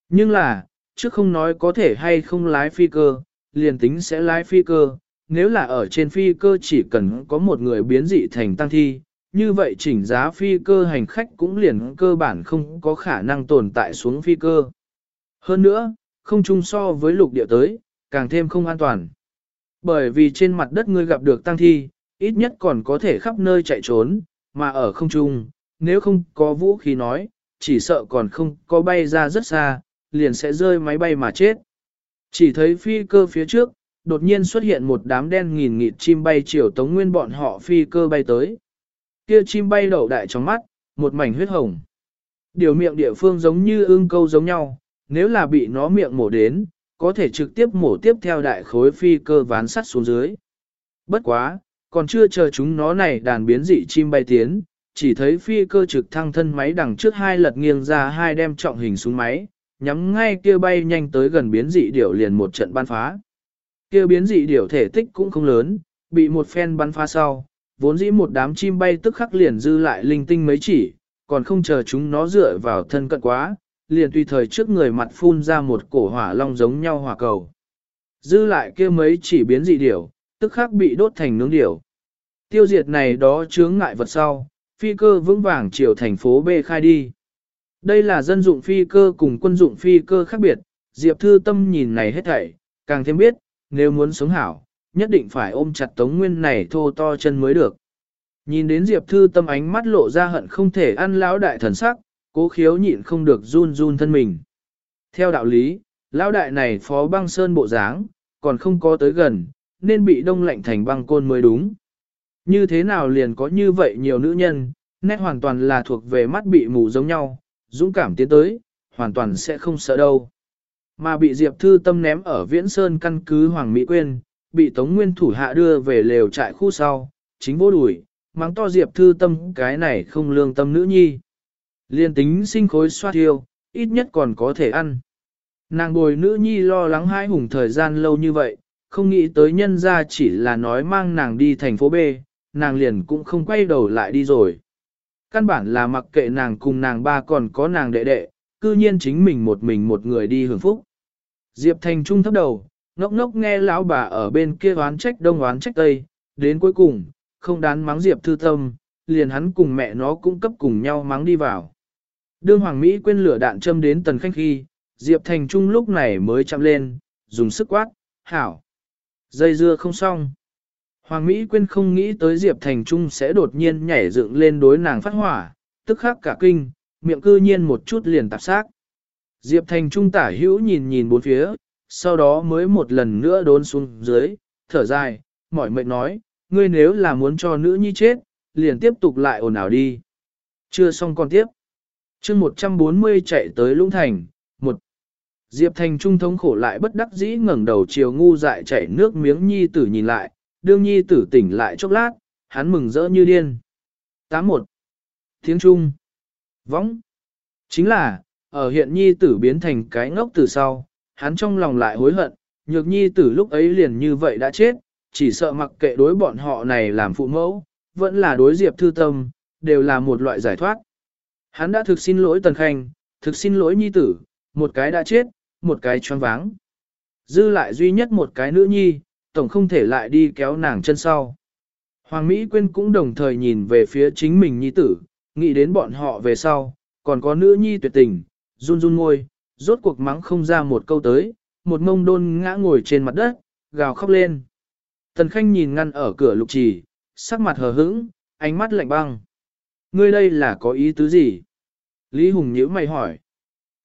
Nhưng là, trước không nói có thể hay không lái phi cơ, liền tính sẽ lái phi cơ, nếu là ở trên phi cơ chỉ cần có một người biến dị thành tăng thi, như vậy chỉnh giá phi cơ hành khách cũng liền cơ bản không có khả năng tồn tại xuống phi cơ. Hơn nữa, không chung so với lục địa tới, càng thêm không an toàn. Bởi vì trên mặt đất ngươi gặp được tăng thi, ít nhất còn có thể khắp nơi chạy trốn, mà ở không trung, nếu không có vũ khí nói, chỉ sợ còn không có bay ra rất xa, liền sẽ rơi máy bay mà chết. Chỉ thấy phi cơ phía trước, đột nhiên xuất hiện một đám đen nghìn nghịt chim bay chiều tống nguyên bọn họ phi cơ bay tới. Kia chim bay đậu đại trong mắt, một mảnh huyết hồng. Điều miệng địa phương giống như ương câu giống nhau, nếu là bị nó miệng mổ đến, có thể trực tiếp mổ tiếp theo đại khối phi cơ ván sắt xuống dưới. Bất quá, còn chưa chờ chúng nó này đàn biến dị chim bay tiến, chỉ thấy phi cơ trực thăng thân máy đằng trước hai lật nghiêng ra hai đem trọng hình xuống máy, nhắm ngay kia bay nhanh tới gần biến dị điểu liền một trận ban phá. Kia biến dị điểu thể tích cũng không lớn, bị một phen bắn phá sau, vốn dĩ một đám chim bay tức khắc liền dư lại linh tinh mấy chỉ, còn không chờ chúng nó dựa vào thân cận quá, liền tùy thời trước người mặt phun ra một cổ hỏa long giống nhau hỏa cầu. Dư lại kia mấy chỉ biến dị điểu, tức khắc bị đốt thành nướng điểu. Tiêu diệt này đó chướng ngại vật sau, phi cơ vững vàng chiều thành phố B khai đi. Đây là dân dụng phi cơ cùng quân dụng phi cơ khác biệt, Diệp Thư Tâm nhìn này hết thảy, càng thêm biết, nếu muốn sống hảo, nhất định phải ôm chặt Tống Nguyên này thô to chân mới được. Nhìn đến Diệp Thư Tâm ánh mắt lộ ra hận không thể ăn lão đại thần sắc, cố khiếu nhịn không được run run thân mình. Theo đạo lý, lão đại này phó băng sơn bộ dáng, còn không có tới gần, nên bị đông lạnh thành băng côn mới đúng. Như thế nào liền có như vậy nhiều nữ nhân, nét hoàn toàn là thuộc về mắt bị mù giống nhau, dũng cảm tiến tới, hoàn toàn sẽ không sợ đâu. Mà bị Diệp Thư Tâm ném ở Viễn Sơn căn cứ Hoàng Mỹ Quyên, bị Tống Nguyên thủ hạ đưa về lều trại khu sau, chính vô đuổi, mắng to Diệp Thư Tâm cái này không lương tâm nữ nhi. Liên tính sinh khối xoa thiêu, ít nhất còn có thể ăn. Nàng bồi nữ nhi lo lắng hai hùng thời gian lâu như vậy, không nghĩ tới nhân ra chỉ là nói mang nàng đi thành phố B, nàng liền cũng không quay đầu lại đi rồi. Căn bản là mặc kệ nàng cùng nàng ba còn có nàng đệ đệ, cư nhiên chính mình một mình một người đi hưởng phúc. Diệp Thành Trung thấp đầu, ngốc ngốc nghe lão bà ở bên kia oán trách đông oán trách tây, đến cuối cùng, không đán mắng Diệp Thư Tâm, liền hắn cùng mẹ nó cũng cấp cùng nhau mắng đi vào. Đương Hoàng Mỹ quên lửa đạn châm đến tần khanh khi, Diệp Thành Trung lúc này mới chạm lên, dùng sức quát, hảo. Dây dưa không xong. Hoàng Mỹ Quyên không nghĩ tới Diệp Thành Trung sẽ đột nhiên nhảy dựng lên đối nàng phát hỏa, tức khắc cả kinh, miệng cư nhiên một chút liền tạp xác. Diệp Thành Trung tả hữu nhìn nhìn bốn phía, sau đó mới một lần nữa đốn xuống dưới, thở dài, mỏi mệt nói, ngươi nếu là muốn cho nữ nhi chết, liền tiếp tục lại ồn ào đi. Chưa xong còn tiếp chương 140 chạy tới Lũng Thành, một Diệp Thành Trung thống khổ lại bất đắc dĩ ngẩng đầu chiều ngu dại chảy nước miếng nhi tử nhìn lại, đương nhi tử tỉnh lại chốc lát, hắn mừng rỡ như điên. 81. Tiếng Trung. Võng. Chính là, ở hiện nhi tử biến thành cái ngốc từ sau, hắn trong lòng lại hối hận, nhược nhi tử lúc ấy liền như vậy đã chết, chỉ sợ mặc kệ đối bọn họ này làm phụ mẫu, vẫn là đối diệp thư tâm, đều là một loại giải thoát. Hắn đã thực xin lỗi Tần Khanh, thực xin lỗi nhi tử, một cái đã chết, một cái choáng váng. Dư lại duy nhất một cái nữ nhi, tổng không thể lại đi kéo nàng chân sau. Hoàng Mỹ Quyên cũng đồng thời nhìn về phía chính mình nhi tử, nghĩ đến bọn họ về sau, còn có nữ nhi tuyệt tình, run run ngôi, rốt cuộc mắng không ra một câu tới, một ngông đôn ngã ngồi trên mặt đất, gào khóc lên. Tần Khanh nhìn ngăn ở cửa lục trì, sắc mặt hờ hững, ánh mắt lạnh băng. Ngươi đây là có ý tứ gì? Lý Hùng nhíu mày hỏi.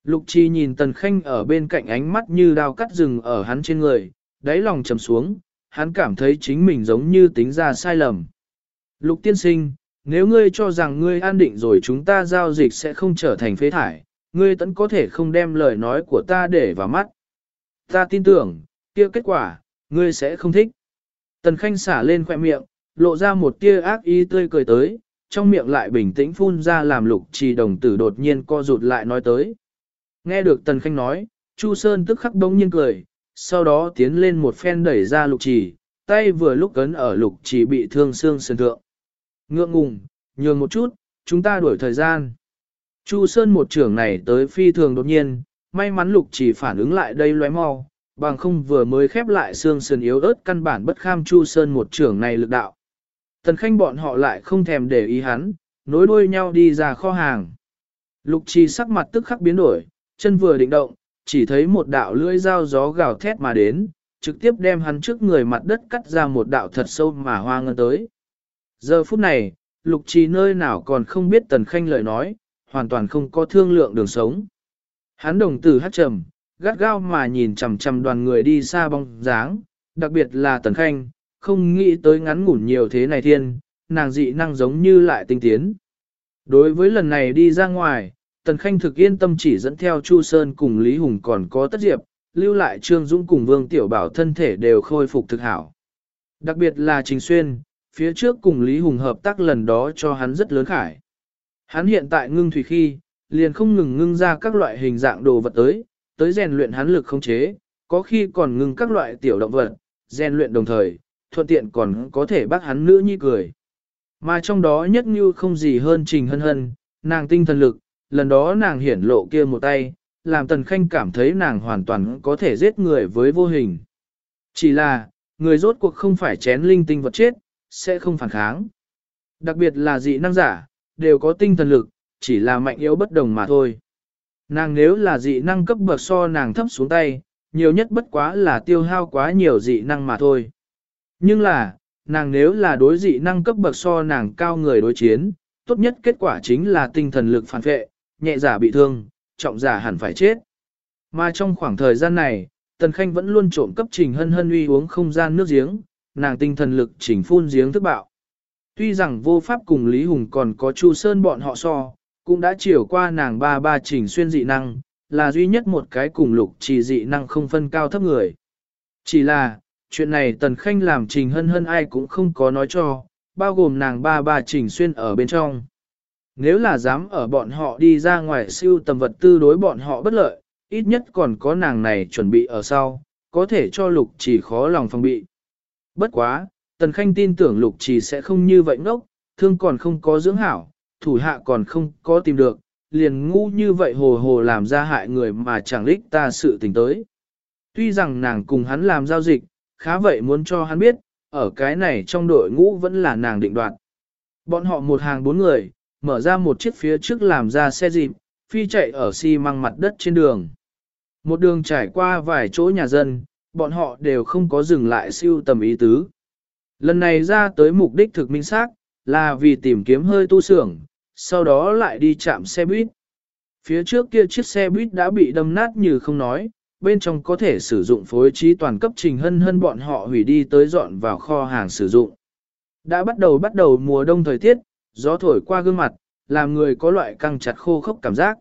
Lục Chi nhìn Tần Khanh ở bên cạnh ánh mắt như đao cắt rừng ở hắn trên người, đáy lòng trầm xuống, hắn cảm thấy chính mình giống như tính ra sai lầm. Lục tiên sinh, nếu ngươi cho rằng ngươi an định rồi chúng ta giao dịch sẽ không trở thành phế thải, ngươi tẫn có thể không đem lời nói của ta để vào mắt. Ta tin tưởng, kia kết quả, ngươi sẽ không thích. Tần Khanh xả lên khỏe miệng, lộ ra một tia ác ý tươi cười tới, trong miệng lại bình tĩnh phun ra làm lục trì đồng tử đột nhiên co rụt lại nói tới. Nghe được Tần Khanh nói, Chu Sơn tức khắc đống nhiên cười, sau đó tiến lên một phen đẩy ra lục trì, tay vừa lúc cấn ở lục trì bị thương xương sườn thượng. Ngượng ngùng, nhường một chút, chúng ta đuổi thời gian. Chu Sơn một trưởng này tới phi thường đột nhiên, may mắn lục trì phản ứng lại đây lóe mau, bằng không vừa mới khép lại xương sườn yếu ớt căn bản bất kham Chu Sơn một trưởng này lực đạo. Tần khanh bọn họ lại không thèm để ý hắn, nối đuôi nhau đi ra kho hàng. Lục trì sắc mặt tức khắc biến đổi, chân vừa định động, chỉ thấy một đạo lưỡi dao gió gào thét mà đến, trực tiếp đem hắn trước người mặt đất cắt ra một đạo thật sâu mà hoa ngân tới. Giờ phút này, lục trì nơi nào còn không biết tần khanh lời nói, hoàn toàn không có thương lượng đường sống. Hắn đồng tử hát trầm, gắt gao mà nhìn chằm chằm đoàn người đi xa bóng dáng, đặc biệt là Tần Khanh, không nghĩ tới ngắn ngủn nhiều thế này thiên, nàng dị năng giống như lại tinh tiến. Đối với lần này đi ra ngoài, Tần Khanh thực yên tâm chỉ dẫn theo Chu Sơn cùng Lý Hùng còn có tất diệp, lưu lại Trương Dũng cùng Vương Tiểu Bảo thân thể đều khôi phục thực hảo. Đặc biệt là Trình Xuyên, phía trước cùng Lý Hùng hợp tác lần đó cho hắn rất lớn khải. Hắn hiện tại ngưng thủy khi, liền không ngừng ngưng ra các loại hình dạng đồ vật tới, tới rèn luyện hắn lực không chế, có khi còn ngưng các loại tiểu động vật, rèn luyện đồng thời, thuận tiện còn có thể bắt hắn nữ nhi cười. Mà trong đó nhất như không gì hơn trình hân hân, nàng tinh thần lực, lần đó nàng hiển lộ kia một tay, làm tần khanh cảm thấy nàng hoàn toàn có thể giết người với vô hình. Chỉ là, người rốt cuộc không phải chén linh tinh vật chết, sẽ không phản kháng. Đặc biệt là dị năng giả, đều có tinh thần lực, chỉ là mạnh yếu bất đồng mà thôi. Nàng nếu là dị năng cấp bậc so nàng thấp xuống tay, nhiều nhất bất quá là tiêu hao quá nhiều dị năng mà thôi. Nhưng là, nàng nếu là đối dị năng cấp bậc so nàng cao người đối chiến, tốt nhất kết quả chính là tinh thần lực phản vệ, nhẹ giả bị thương, trọng giả hẳn phải chết. Mà trong khoảng thời gian này, Tần Khanh vẫn luôn trộm cấp trình hân hân uy uống không gian nước giếng, nàng tinh thần lực chỉnh phun giếng thức bạo. Tuy rằng vô pháp cùng Lý Hùng còn có Chu Sơn bọn họ so, cũng đã chiều qua nàng ba ba chỉnh xuyên dị năng, là duy nhất một cái cùng lục chỉ dị năng không phân cao thấp người. Chỉ là, chuyện này Tần Khanh làm trình hân hân ai cũng không có nói cho, bao gồm nàng ba ba chỉnh xuyên ở bên trong. Nếu là dám ở bọn họ đi ra ngoài siêu tầm vật tư đối bọn họ bất lợi, ít nhất còn có nàng này chuẩn bị ở sau, có thể cho lục chỉ khó lòng phòng bị. Bất quá, Tần Khanh tin tưởng lục chỉ sẽ không như vậy ngốc, thương còn không có dưỡng hảo, thủ hạ còn không có tìm được, liền ngu như vậy hồ hồ làm ra hại người mà chẳng lích ta sự tình tới. Tuy rằng nàng cùng hắn làm giao dịch, khá vậy muốn cho hắn biết, ở cái này trong đội ngũ vẫn là nàng định đoạt. Bọn họ một hàng bốn người, mở ra một chiếc phía trước làm ra xe dịp, phi chạy ở xi măng mặt đất trên đường. Một đường trải qua vài chỗ nhà dân, bọn họ đều không có dừng lại siêu tầm ý tứ. Lần này ra tới mục đích thực minh xác là vì tìm kiếm hơi tu sưởng, sau đó lại đi chạm xe buýt. Phía trước kia chiếc xe buýt đã bị đâm nát như không nói, bên trong có thể sử dụng phối trí toàn cấp trình hân hân bọn họ hủy đi tới dọn vào kho hàng sử dụng. Đã bắt đầu bắt đầu mùa đông thời tiết, gió thổi qua gương mặt, làm người có loại căng chặt khô khốc cảm giác.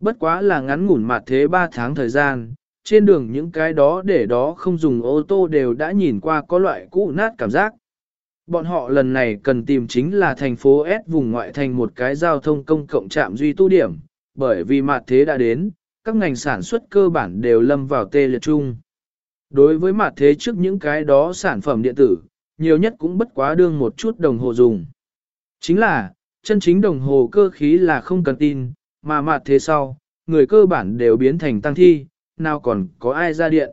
Bất quá là ngắn ngủn mặt thế 3 tháng thời gian, trên đường những cái đó để đó không dùng ô tô đều đã nhìn qua có loại cũ nát cảm giác. Bọn họ lần này cần tìm chính là thành phố S vùng ngoại thành một cái giao thông công cộng trạm duy tu điểm, bởi vì mặt thế đã đến, các ngành sản xuất cơ bản đều lâm vào tê liệt chung. Đối với mặt thế trước những cái đó sản phẩm điện tử, nhiều nhất cũng bất quá đương một chút đồng hồ dùng. Chính là, chân chính đồng hồ cơ khí là không cần tin, mà mặt thế sau, người cơ bản đều biến thành tăng thi, nào còn có ai ra điện.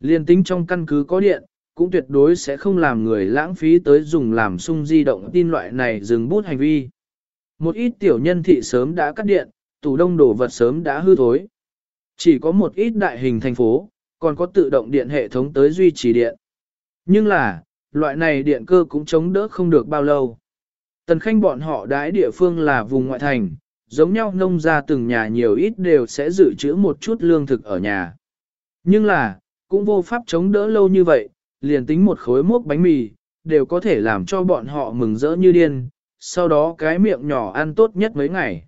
Liên tính trong căn cứ có điện, cũng tuyệt đối sẽ không làm người lãng phí tới dùng làm sung di động tin loại này dừng bút hành vi. Một ít tiểu nhân thị sớm đã cắt điện, tủ đông đổ vật sớm đã hư thối. Chỉ có một ít đại hình thành phố, còn có tự động điện hệ thống tới duy trì điện. Nhưng là, loại này điện cơ cũng chống đỡ không được bao lâu. Tần khanh bọn họ đãi địa phương là vùng ngoại thành, giống nhau nông ra từng nhà nhiều ít đều sẽ dự trữ một chút lương thực ở nhà. Nhưng là, cũng vô pháp chống đỡ lâu như vậy, liền tính một khối mốc bánh mì, đều có thể làm cho bọn họ mừng rỡ như điên, sau đó cái miệng nhỏ ăn tốt nhất mấy ngày.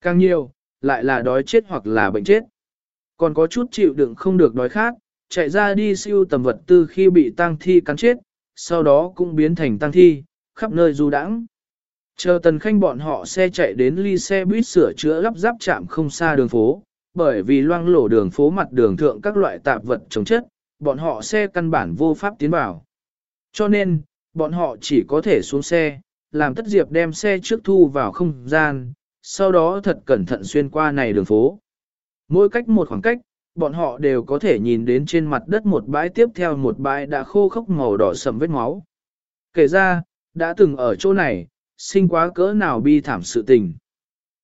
Càng nhiều, lại là đói chết hoặc là bệnh chết. Còn có chút chịu đựng không được đói khác, chạy ra đi siêu tầm vật tư khi bị tang thi cắn chết, sau đó cũng biến thành tang thi, khắp nơi du đãng. Chờ tần khanh bọn họ xe chạy đến ly xe buýt sửa chữa lắp ráp chạm không xa đường phố, bởi vì loang lổ đường phố mặt đường thượng các loại tạp vật chống chất, bọn họ xe căn bản vô pháp tiến vào. Cho nên, bọn họ chỉ có thể xuống xe, làm tất diệp đem xe trước thu vào không gian, sau đó thật cẩn thận xuyên qua này đường phố. Mỗi cách một khoảng cách, bọn họ đều có thể nhìn đến trên mặt đất một bãi tiếp theo một bãi đã khô khốc màu đỏ sầm vết máu. Kể ra, đã từng ở chỗ này, sinh quá cỡ nào bi thảm sự tình.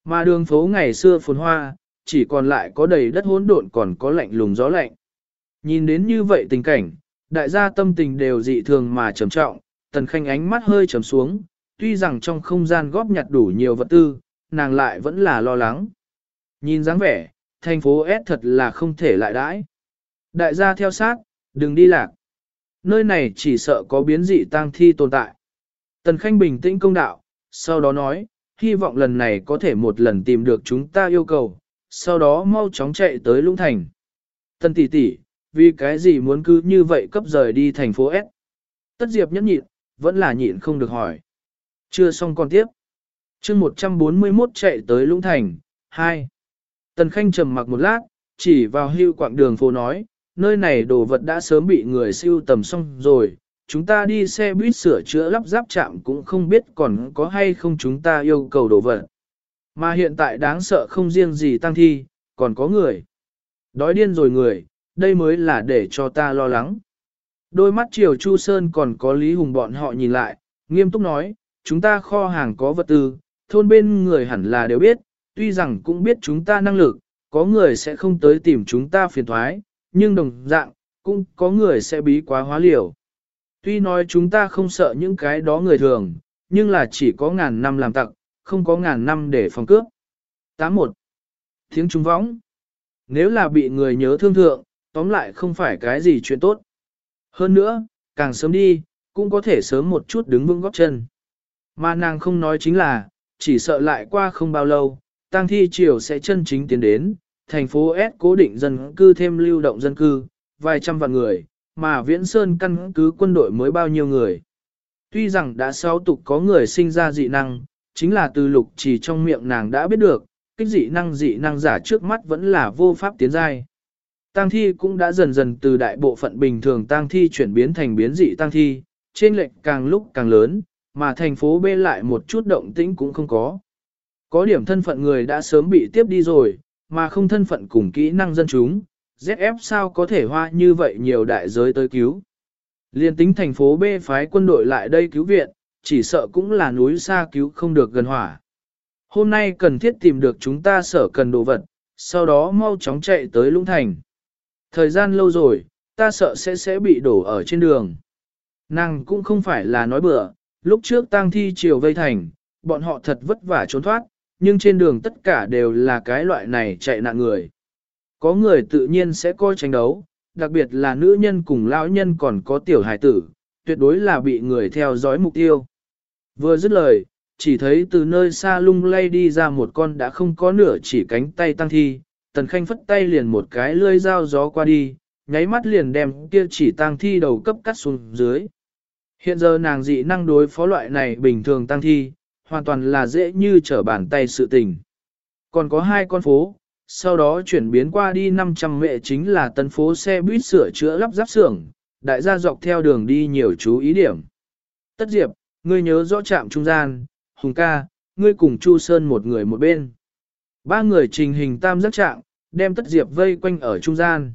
Mà đường phố ngày xưa phồn hoa, chỉ còn lại có đầy đất hỗn độn còn có lạnh lùng gió lạnh. Nhìn đến như vậy tình cảnh, đại gia tâm tình đều dị thường mà trầm trọng, tần khanh ánh mắt hơi trầm xuống, tuy rằng trong không gian góp nhặt đủ nhiều vật tư, nàng lại vẫn là lo lắng. Nhìn dáng vẻ, thành phố S thật là không thể lại đãi. Đại gia theo sát, đừng đi lạc. Nơi này chỉ sợ có biến dị tang thi tồn tại. Tần Khanh bình tĩnh công đạo, sau đó nói, hy vọng lần này có thể một lần tìm được chúng ta yêu cầu, sau đó mau chóng chạy tới Lũng Thành. Tần tỷ tỷ, vì cái gì muốn cứ như vậy cấp rời đi thành phố S? Tất Diệp nhẫn nhịn, vẫn là nhịn không được hỏi. Chưa xong còn tiếp. chương 141 chạy tới Lũng Thành, 2. Tần Khanh trầm mặc một lát, chỉ vào hưu quảng đường phố nói, nơi này đồ vật đã sớm bị người siêu tầm xong rồi, chúng ta đi xe buýt sửa chữa lắp ráp chạm cũng không biết còn có hay không chúng ta yêu cầu đồ vật. Mà hiện tại đáng sợ không riêng gì tăng thi, còn có người. Đói điên rồi người, đây mới là để cho ta lo lắng. Đôi mắt Triều Chu Sơn còn có Lý Hùng bọn họ nhìn lại, nghiêm túc nói, chúng ta kho hàng có vật tư, thôn bên người hẳn là đều biết, tuy rằng cũng biết chúng ta năng lực, có người sẽ không tới tìm chúng ta phiền thoái, nhưng đồng dạng, cũng có người sẽ bí quá hóa liều. Tuy nói chúng ta không sợ những cái đó người thường, nhưng là chỉ có ngàn năm làm tặng, không có ngàn năm để phòng cướp. 81. Tiếng trung võng. Nếu là bị người nhớ thương thượng, tóm lại không phải cái gì chuyện tốt. Hơn nữa, càng sớm đi, cũng có thể sớm một chút đứng vững góp chân. Mà nàng không nói chính là, chỉ sợ lại qua không bao lâu, tang thi triều sẽ chân chính tiến đến, thành phố S cố định dân cư thêm lưu động dân cư, vài trăm vạn người, mà Viễn Sơn căn cứ quân đội mới bao nhiêu người. Tuy rằng đã sáu tục có người sinh ra dị năng, chính là từ lục chỉ trong miệng nàng đã biết được, cái dị năng dị năng giả trước mắt vẫn là vô pháp tiến giai. Tăng thi cũng đã dần dần từ đại bộ phận bình thường tăng thi chuyển biến thành biến dị tăng thi, trên lệnh càng lúc càng lớn, mà thành phố B lại một chút động tĩnh cũng không có. Có điểm thân phận người đã sớm bị tiếp đi rồi, mà không thân phận cùng kỹ năng dân chúng, ZF sao có thể hoa như vậy nhiều đại giới tới cứu. Liên tính thành phố B phái quân đội lại đây cứu viện, chỉ sợ cũng là núi xa cứu không được gần hỏa. Hôm nay cần thiết tìm được chúng ta sở cần đồ vật, sau đó mau chóng chạy tới Lũng Thành. Thời gian lâu rồi, ta sợ sẽ sẽ bị đổ ở trên đường. Nàng cũng không phải là nói bừa, lúc trước tang thi chiều vây thành, bọn họ thật vất vả trốn thoát, nhưng trên đường tất cả đều là cái loại này chạy nạn người. Có người tự nhiên sẽ coi tranh đấu, đặc biệt là nữ nhân cùng lão nhân còn có tiểu hài tử, tuyệt đối là bị người theo dõi mục tiêu. Vừa dứt lời, chỉ thấy từ nơi xa lung lay đi ra một con đã không có nửa chỉ cánh tay tăng thi, tần khanh phất tay liền một cái lươi dao gió qua đi, nháy mắt liền đem kia chỉ tăng thi đầu cấp cắt xuống dưới. Hiện giờ nàng dị năng đối phó loại này bình thường tăng thi, hoàn toàn là dễ như trở bàn tay sự tình. Còn có hai con phố, sau đó chuyển biến qua đi 500 mệ chính là tân phố xe buýt sửa chữa lắp ráp xưởng, đại gia dọc theo đường đi nhiều chú ý điểm. Tất Diệp, ngươi nhớ rõ trạm trung gian, Hùng ca, ngươi cùng Chu Sơn một người một bên. Ba người trình hình tam giác trạng, đem Tất Diệp vây quanh ở trung gian.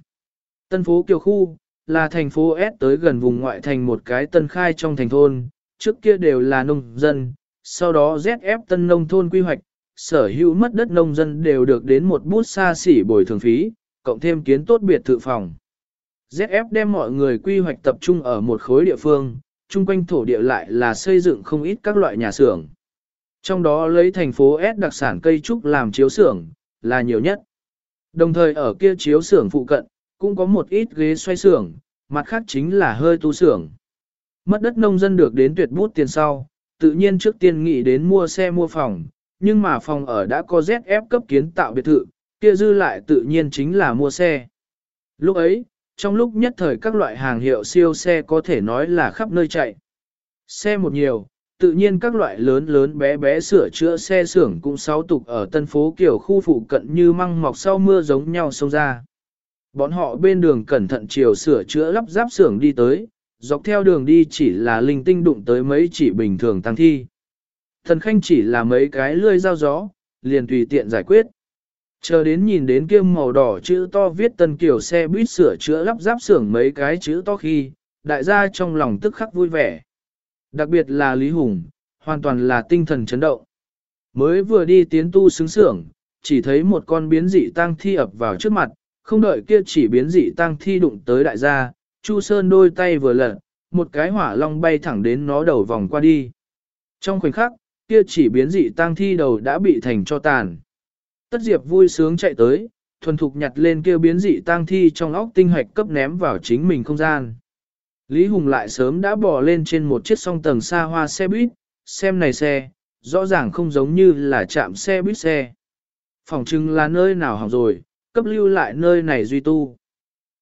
Tân phố Kiều Khu, là thành phố S tới gần vùng ngoại thành một cái tân khai trong thành thôn, trước kia đều là nông dân, sau đó ZF tân nông thôn quy hoạch, sở hữu mất đất nông dân đều được đến một bút xa xỉ bồi thường phí, cộng thêm kiến tốt biệt thự phòng. ZF đem mọi người quy hoạch tập trung ở một khối địa phương, chung quanh thổ địa lại là xây dựng không ít các loại nhà xưởng. Trong đó lấy thành phố S đặc sản cây trúc làm chiếu xưởng, là nhiều nhất. Đồng thời ở kia chiếu xưởng phụ cận, cũng có một ít ghế xoay xưởng, mặt khác chính là hơi tu xưởng. Mất đất nông dân được đến tuyệt bút tiền sau, tự nhiên trước tiên nghĩ đến mua xe mua phòng, nhưng mà phòng ở đã có ZF cấp kiến tạo biệt thự, kia dư lại tự nhiên chính là mua xe. Lúc ấy, trong lúc nhất thời các loại hàng hiệu siêu xe có thể nói là khắp nơi chạy. Xe một nhiều, tự nhiên các loại lớn lớn bé bé sửa chữa xe xưởng cũng sáu tục ở tân phố kiểu khu phụ cận như măng mọc sau mưa giống nhau xông ra. Bọn họ bên đường cẩn thận chiều sửa chữa lắp ráp xưởng đi tới, dọc theo đường đi chỉ là linh tinh đụng tới mấy chỉ bình thường tăng thi. Thần khanh chỉ là mấy cái lươi dao gió, liền tùy tiện giải quyết. Chờ đến nhìn đến kia màu đỏ chữ to viết tân kiểu xe buýt sửa chữa lắp ráp xưởng mấy cái chữ to khi, đại gia trong lòng tức khắc vui vẻ. Đặc biệt là Lý Hùng, hoàn toàn là tinh thần chấn động. Mới vừa đi tiến tu xứng xưởng, chỉ thấy một con biến dị tăng thi ập vào trước mặt, không đợi kia chỉ biến dị tăng thi đụng tới đại gia, Chu Sơn đôi tay vừa lật, một cái hỏa long bay thẳng đến nó đầu vòng qua đi. Trong khoảnh khắc, kia chỉ biến dị tăng thi đầu đã bị thành cho tàn. Tất Diệp vui sướng chạy tới, thuần thục nhặt lên kia biến dị tang thi trong óc tinh hoạch cấp ném vào chính mình không gian. Lý Hùng lại sớm đã bò lên trên một chiếc song tầng xa hoa xe buýt, xem này xe, rõ ràng không giống như là chạm xe buýt xe. Phòng trưng là nơi nào hỏng rồi, cấp lưu lại nơi này duy tu.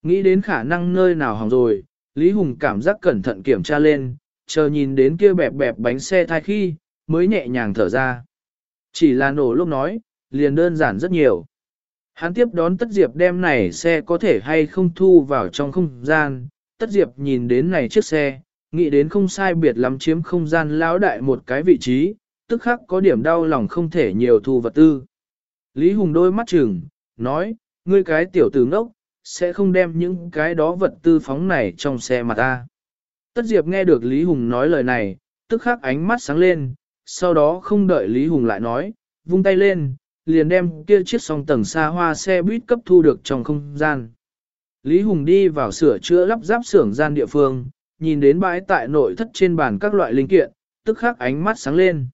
Nghĩ đến khả năng nơi nào hỏng rồi, Lý Hùng cảm giác cẩn thận kiểm tra lên, chờ nhìn đến kia bẹp bẹp bánh xe thai khi, mới nhẹ nhàng thở ra. Chỉ là nổ lúc nói, liền đơn giản rất nhiều. Hắn tiếp đón Tất Diệp đem này xe có thể hay không thu vào trong không gian, Tất Diệp nhìn đến này chiếc xe, nghĩ đến không sai biệt lắm chiếm không gian lão đại một cái vị trí, tức khắc có điểm đau lòng không thể nhiều thu vật tư. Lý Hùng đôi mắt chừng, nói, ngươi cái tiểu tử ngốc, sẽ không đem những cái đó vật tư phóng này trong xe mà ta. Tất Diệp nghe được Lý Hùng nói lời này, tức khắc ánh mắt sáng lên, sau đó không đợi Lý Hùng lại nói, vung tay lên, liền đem kia chiếc song tầng xa hoa xe buýt cấp thu được trong không gian. Lý Hùng đi vào sửa chữa lắp ráp xưởng gian địa phương, nhìn đến bãi tại nội thất trên bàn các loại linh kiện, tức khắc ánh mắt sáng lên.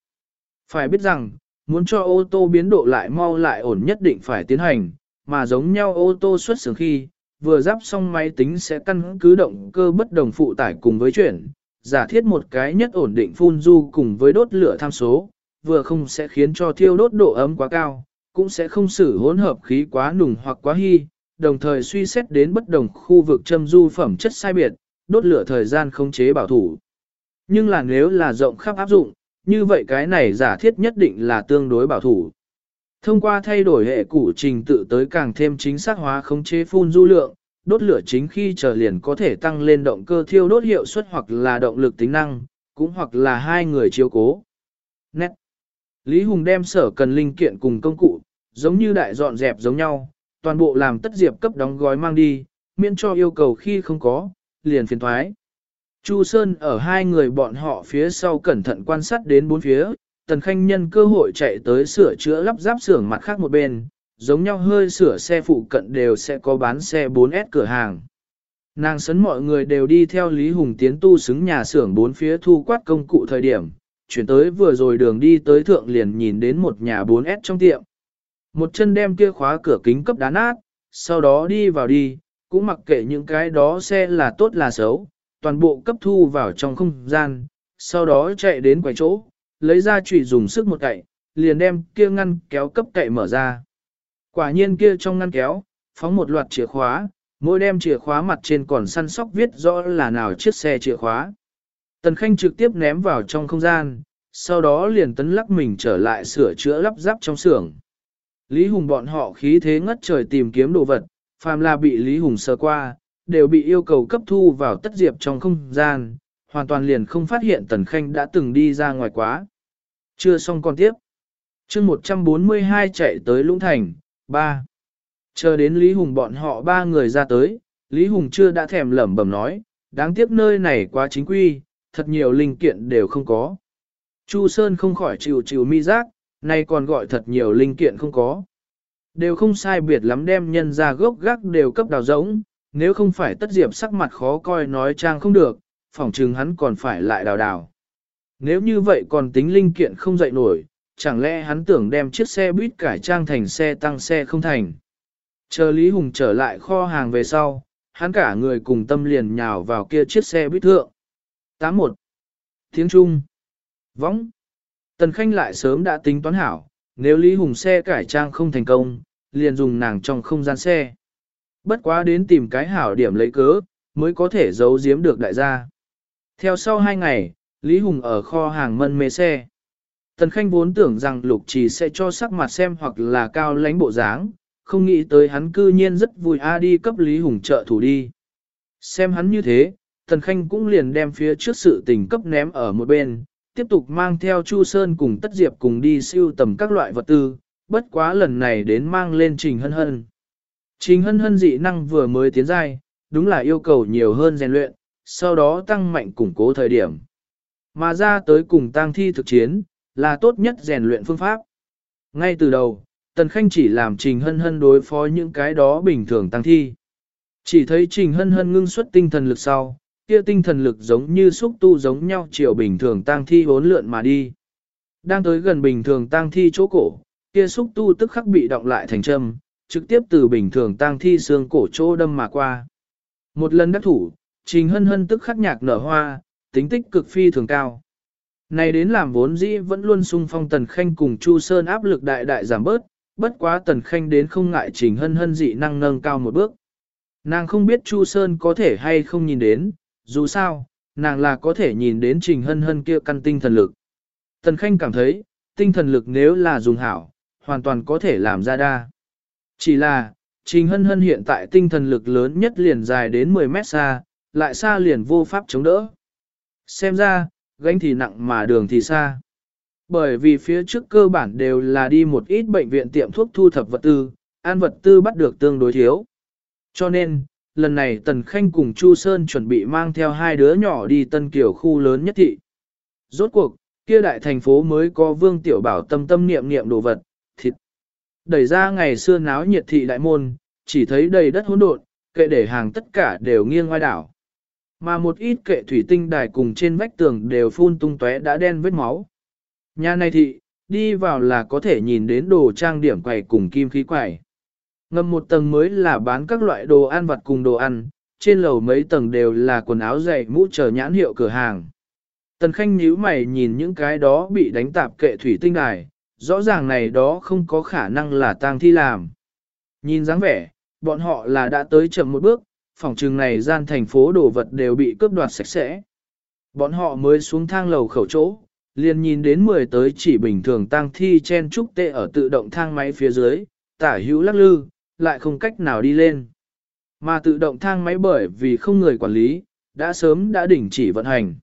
Phải biết rằng, muốn cho ô tô biến độ lại mau lại ổn nhất định phải tiến hành, mà giống nhau ô tô xuất xưởng khi, vừa giáp xong máy tính sẽ căn cứ động cơ bất đồng phụ tải cùng với chuyển, giả thiết một cái nhất ổn định phun du cùng với đốt lửa tham số, vừa không sẽ khiến cho thiêu đốt độ ấm quá cao, cũng sẽ không xử hỗn hợp khí quá nùng hoặc quá hy, đồng thời suy xét đến bất đồng khu vực châm du phẩm chất sai biệt, đốt lửa thời gian không chế bảo thủ. Nhưng là nếu là rộng khắp áp dụng, như vậy cái này giả thiết nhất định là tương đối bảo thủ. Thông qua thay đổi hệ củ trình tự tới càng thêm chính xác hóa khống chế phun du lượng, đốt lửa chính khi trở liền có thể tăng lên động cơ thiêu đốt hiệu suất hoặc là động lực tính năng, cũng hoặc là hai người chiếu cố. Nét. Lý Hùng đem sở cần linh kiện cùng công cụ, giống như đại dọn dẹp giống nhau, toàn bộ làm tất diệp cấp đóng gói mang đi, miễn cho yêu cầu khi không có, liền phiền thoái. Chu Sơn ở hai người bọn họ phía sau cẩn thận quan sát đến bốn phía, Tần Khanh nhân cơ hội chạy tới sửa chữa lắp ráp xưởng mặt khác một bên, giống nhau hơi sửa xe phụ cận đều sẽ có bán xe 4S cửa hàng. Nàng sấn mọi người đều đi theo Lý Hùng tiến tu xứng nhà xưởng bốn phía thu quát công cụ thời điểm, chuyển tới vừa rồi đường đi tới thượng liền nhìn đến một nhà 4S trong tiệm. Một chân đem kia khóa cửa kính cấp đá nát, sau đó đi vào đi, cũng mặc kệ những cái đó xe là tốt là xấu, toàn bộ cấp thu vào trong không gian, sau đó chạy đến quầy chỗ, lấy ra chùy dùng sức một cậy, liền đem kia ngăn kéo cấp cậy mở ra. Quả nhiên kia trong ngăn kéo, phóng một loạt chìa khóa, mỗi đem chìa khóa mặt trên còn săn sóc viết rõ là nào chiếc xe chìa khóa. Tần Khanh trực tiếp ném vào trong không gian, sau đó liền tấn lắc mình trở lại sửa chữa lắp ráp trong xưởng. Lý Hùng bọn họ khí thế ngất trời tìm kiếm đồ vật, phàm là bị Lý Hùng sơ qua, đều bị yêu cầu cấp thu vào tất diệp trong không gian, hoàn toàn liền không phát hiện Tần Khanh đã từng đi ra ngoài quá. Chưa xong còn tiếp. chương 142 chạy tới Lũng Thành, 3. Chờ đến Lý Hùng bọn họ ba người ra tới, Lý Hùng chưa đã thèm lẩm bẩm nói, đáng tiếc nơi này quá chính quy, thật nhiều linh kiện đều không có. Chu Sơn không khỏi chịu chịu mi giác, nay còn gọi thật nhiều linh kiện không có. Đều không sai biệt lắm đem nhân ra gốc gác đều cấp đào giống, nếu không phải tất diệp sắc mặt khó coi nói trang không được, phỏng chừng hắn còn phải lại đào đào. Nếu như vậy còn tính linh kiện không dậy nổi, chẳng lẽ hắn tưởng đem chiếc xe buýt cải trang thành xe tăng xe không thành. Chờ Lý Hùng trở lại kho hàng về sau, hắn cả người cùng tâm liền nhào vào kia chiếc xe buýt thượng. 81. Tiếng Trung. Võng. Tần Khanh lại sớm đã tính toán hảo, nếu Lý Hùng xe cải trang không thành công, liền dùng nàng trong không gian xe. Bất quá đến tìm cái hảo điểm lấy cớ, mới có thể giấu giếm được đại gia. Theo sau hai ngày, Lý Hùng ở kho hàng mân mê xe. Tần Khanh vốn tưởng rằng Lục Trì sẽ cho sắc mặt xem hoặc là cao lãnh bộ dáng, không nghĩ tới hắn cư nhiên rất vui a đi cấp Lý Hùng trợ thủ đi. Xem hắn như thế, Tần Khanh cũng liền đem phía trước sự tình cấp ném ở một bên, tiếp tục mang theo Chu Sơn cùng Tất Diệp cùng đi siêu tầm các loại vật tư, bất quá lần này đến mang lên Trình Hân Hân. Trình Hân Hân dị năng vừa mới tiến giai, đúng là yêu cầu nhiều hơn rèn luyện, sau đó tăng mạnh củng cố thời điểm. Mà ra tới cùng tang thi thực chiến, là tốt nhất rèn luyện phương pháp. Ngay từ đầu, Tần Khanh chỉ làm Trình Hân Hân đối phó những cái đó bình thường tăng thi. Chỉ thấy Trình Hân Hân ngưng xuất tinh thần lực sau, kia tinh thần lực giống như xúc tu giống nhau chiều bình thường tăng thi hốn lượn mà đi. Đang tới gần bình thường tăng thi chỗ cổ, kia xúc tu tức khắc bị động lại thành châm, trực tiếp từ bình thường tăng thi xương cổ chỗ đâm mà qua. Một lần đắc thủ, trình hân hân tức khắc nhạc nở hoa, tính tích cực phi thường cao. Này đến làm vốn dĩ vẫn luôn sung phong Tần Khanh cùng Chu Sơn áp lực đại đại giảm bớt, bất quá Tần Khanh đến không ngại trình hân hân dị năng nâng cao một bước. Nàng không biết Chu Sơn có thể hay không nhìn đến, dù sao, nàng là có thể nhìn đến trình hân hân kia căn tinh thần lực. Tần Khanh cảm thấy, tinh thần lực nếu là dùng hảo, hoàn toàn có thể làm ra đa. Chỉ là, trình hân hân hiện tại tinh thần lực lớn nhất liền dài đến 10 mét xa, lại xa liền vô pháp chống đỡ. Xem ra, gánh thì nặng mà đường thì xa. Bởi vì phía trước cơ bản đều là đi một ít bệnh viện tiệm thuốc thu thập vật tư, an vật tư bắt được tương đối thiếu. Cho nên, lần này Tần Khanh cùng Chu Sơn chuẩn bị mang theo hai đứa nhỏ đi Tân Kiều khu lớn nhất thị. Rốt cuộc, kia đại thành phố mới có vương tiểu bảo tâm tâm niệm niệm đồ vật, thịt. Đẩy ra ngày xưa náo nhiệt thị đại môn, chỉ thấy đầy đất hỗn độn, kệ để hàng tất cả đều nghiêng ngoài đảo. Mà một ít kệ thủy tinh đài cùng trên vách tường đều phun tung tóe đã đen vết máu. Nhà này thị, đi vào là có thể nhìn đến đồ trang điểm quầy cùng kim khí quầy. Ngầm một tầng mới là bán các loại đồ ăn vặt cùng đồ ăn, trên lầu mấy tầng đều là quần áo dày mũ chờ nhãn hiệu cửa hàng. Tần Khanh nhíu mày nhìn những cái đó bị đánh tạp kệ thủy tinh đài, rõ ràng này đó không có khả năng là tang thi làm. Nhìn dáng vẻ, bọn họ là đã tới chậm một bước, phòng trừng này gian thành phố đồ vật đều bị cướp đoạt sạch sẽ. Bọn họ mới xuống thang lầu khẩu chỗ, liền nhìn đến 10 tới chỉ bình thường tang thi chen trúc tệ ở tự động thang máy phía dưới, tả hữu lắc lư, lại không cách nào đi lên. Mà tự động thang máy bởi vì không người quản lý, đã sớm đã đình chỉ vận hành.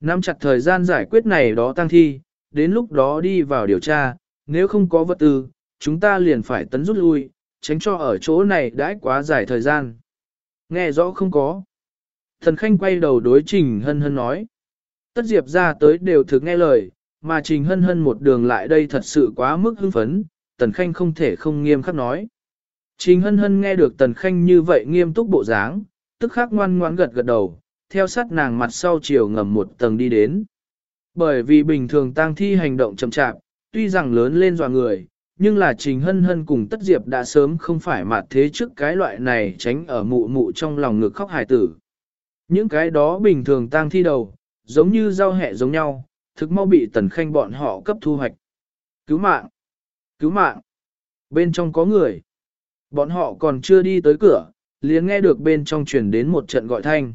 Nắm chặt thời gian giải quyết này đó tăng thi, đến lúc đó đi vào điều tra, nếu không có vật tư, chúng ta liền phải tấn rút lui, tránh cho ở chỗ này đãi quá dài thời gian. Nghe rõ không có. Thần Khanh quay đầu đối Trình Hân Hân nói. Tất diệp ra tới đều thực nghe lời, mà Trình Hân Hân một đường lại đây thật sự quá mức hưng phấn, Tần Khanh không thể không nghiêm khắc nói. Trình Hân Hân nghe được Tần Khanh như vậy nghiêm túc bộ dáng, tức khắc ngoan ngoãn gật gật đầu, theo sát nàng mặt sau chiều ngầm một tầng đi đến. Bởi vì bình thường tang thi hành động chậm chạp, tuy rằng lớn lên dọa người, nhưng là Trình Hân Hân cùng Tất Diệp đã sớm không phải mặt thế trước cái loại này tránh ở mụ mụ trong lòng ngực khóc hài tử. Những cái đó bình thường tang thi đầu, giống như rau hẹ giống nhau, thực mau bị tần khanh bọn họ cấp thu hoạch. Cứu mạng! Cứu mạng! Bên trong có người. Bọn họ còn chưa đi tới cửa, liền nghe được bên trong truyền đến một trận gọi thanh.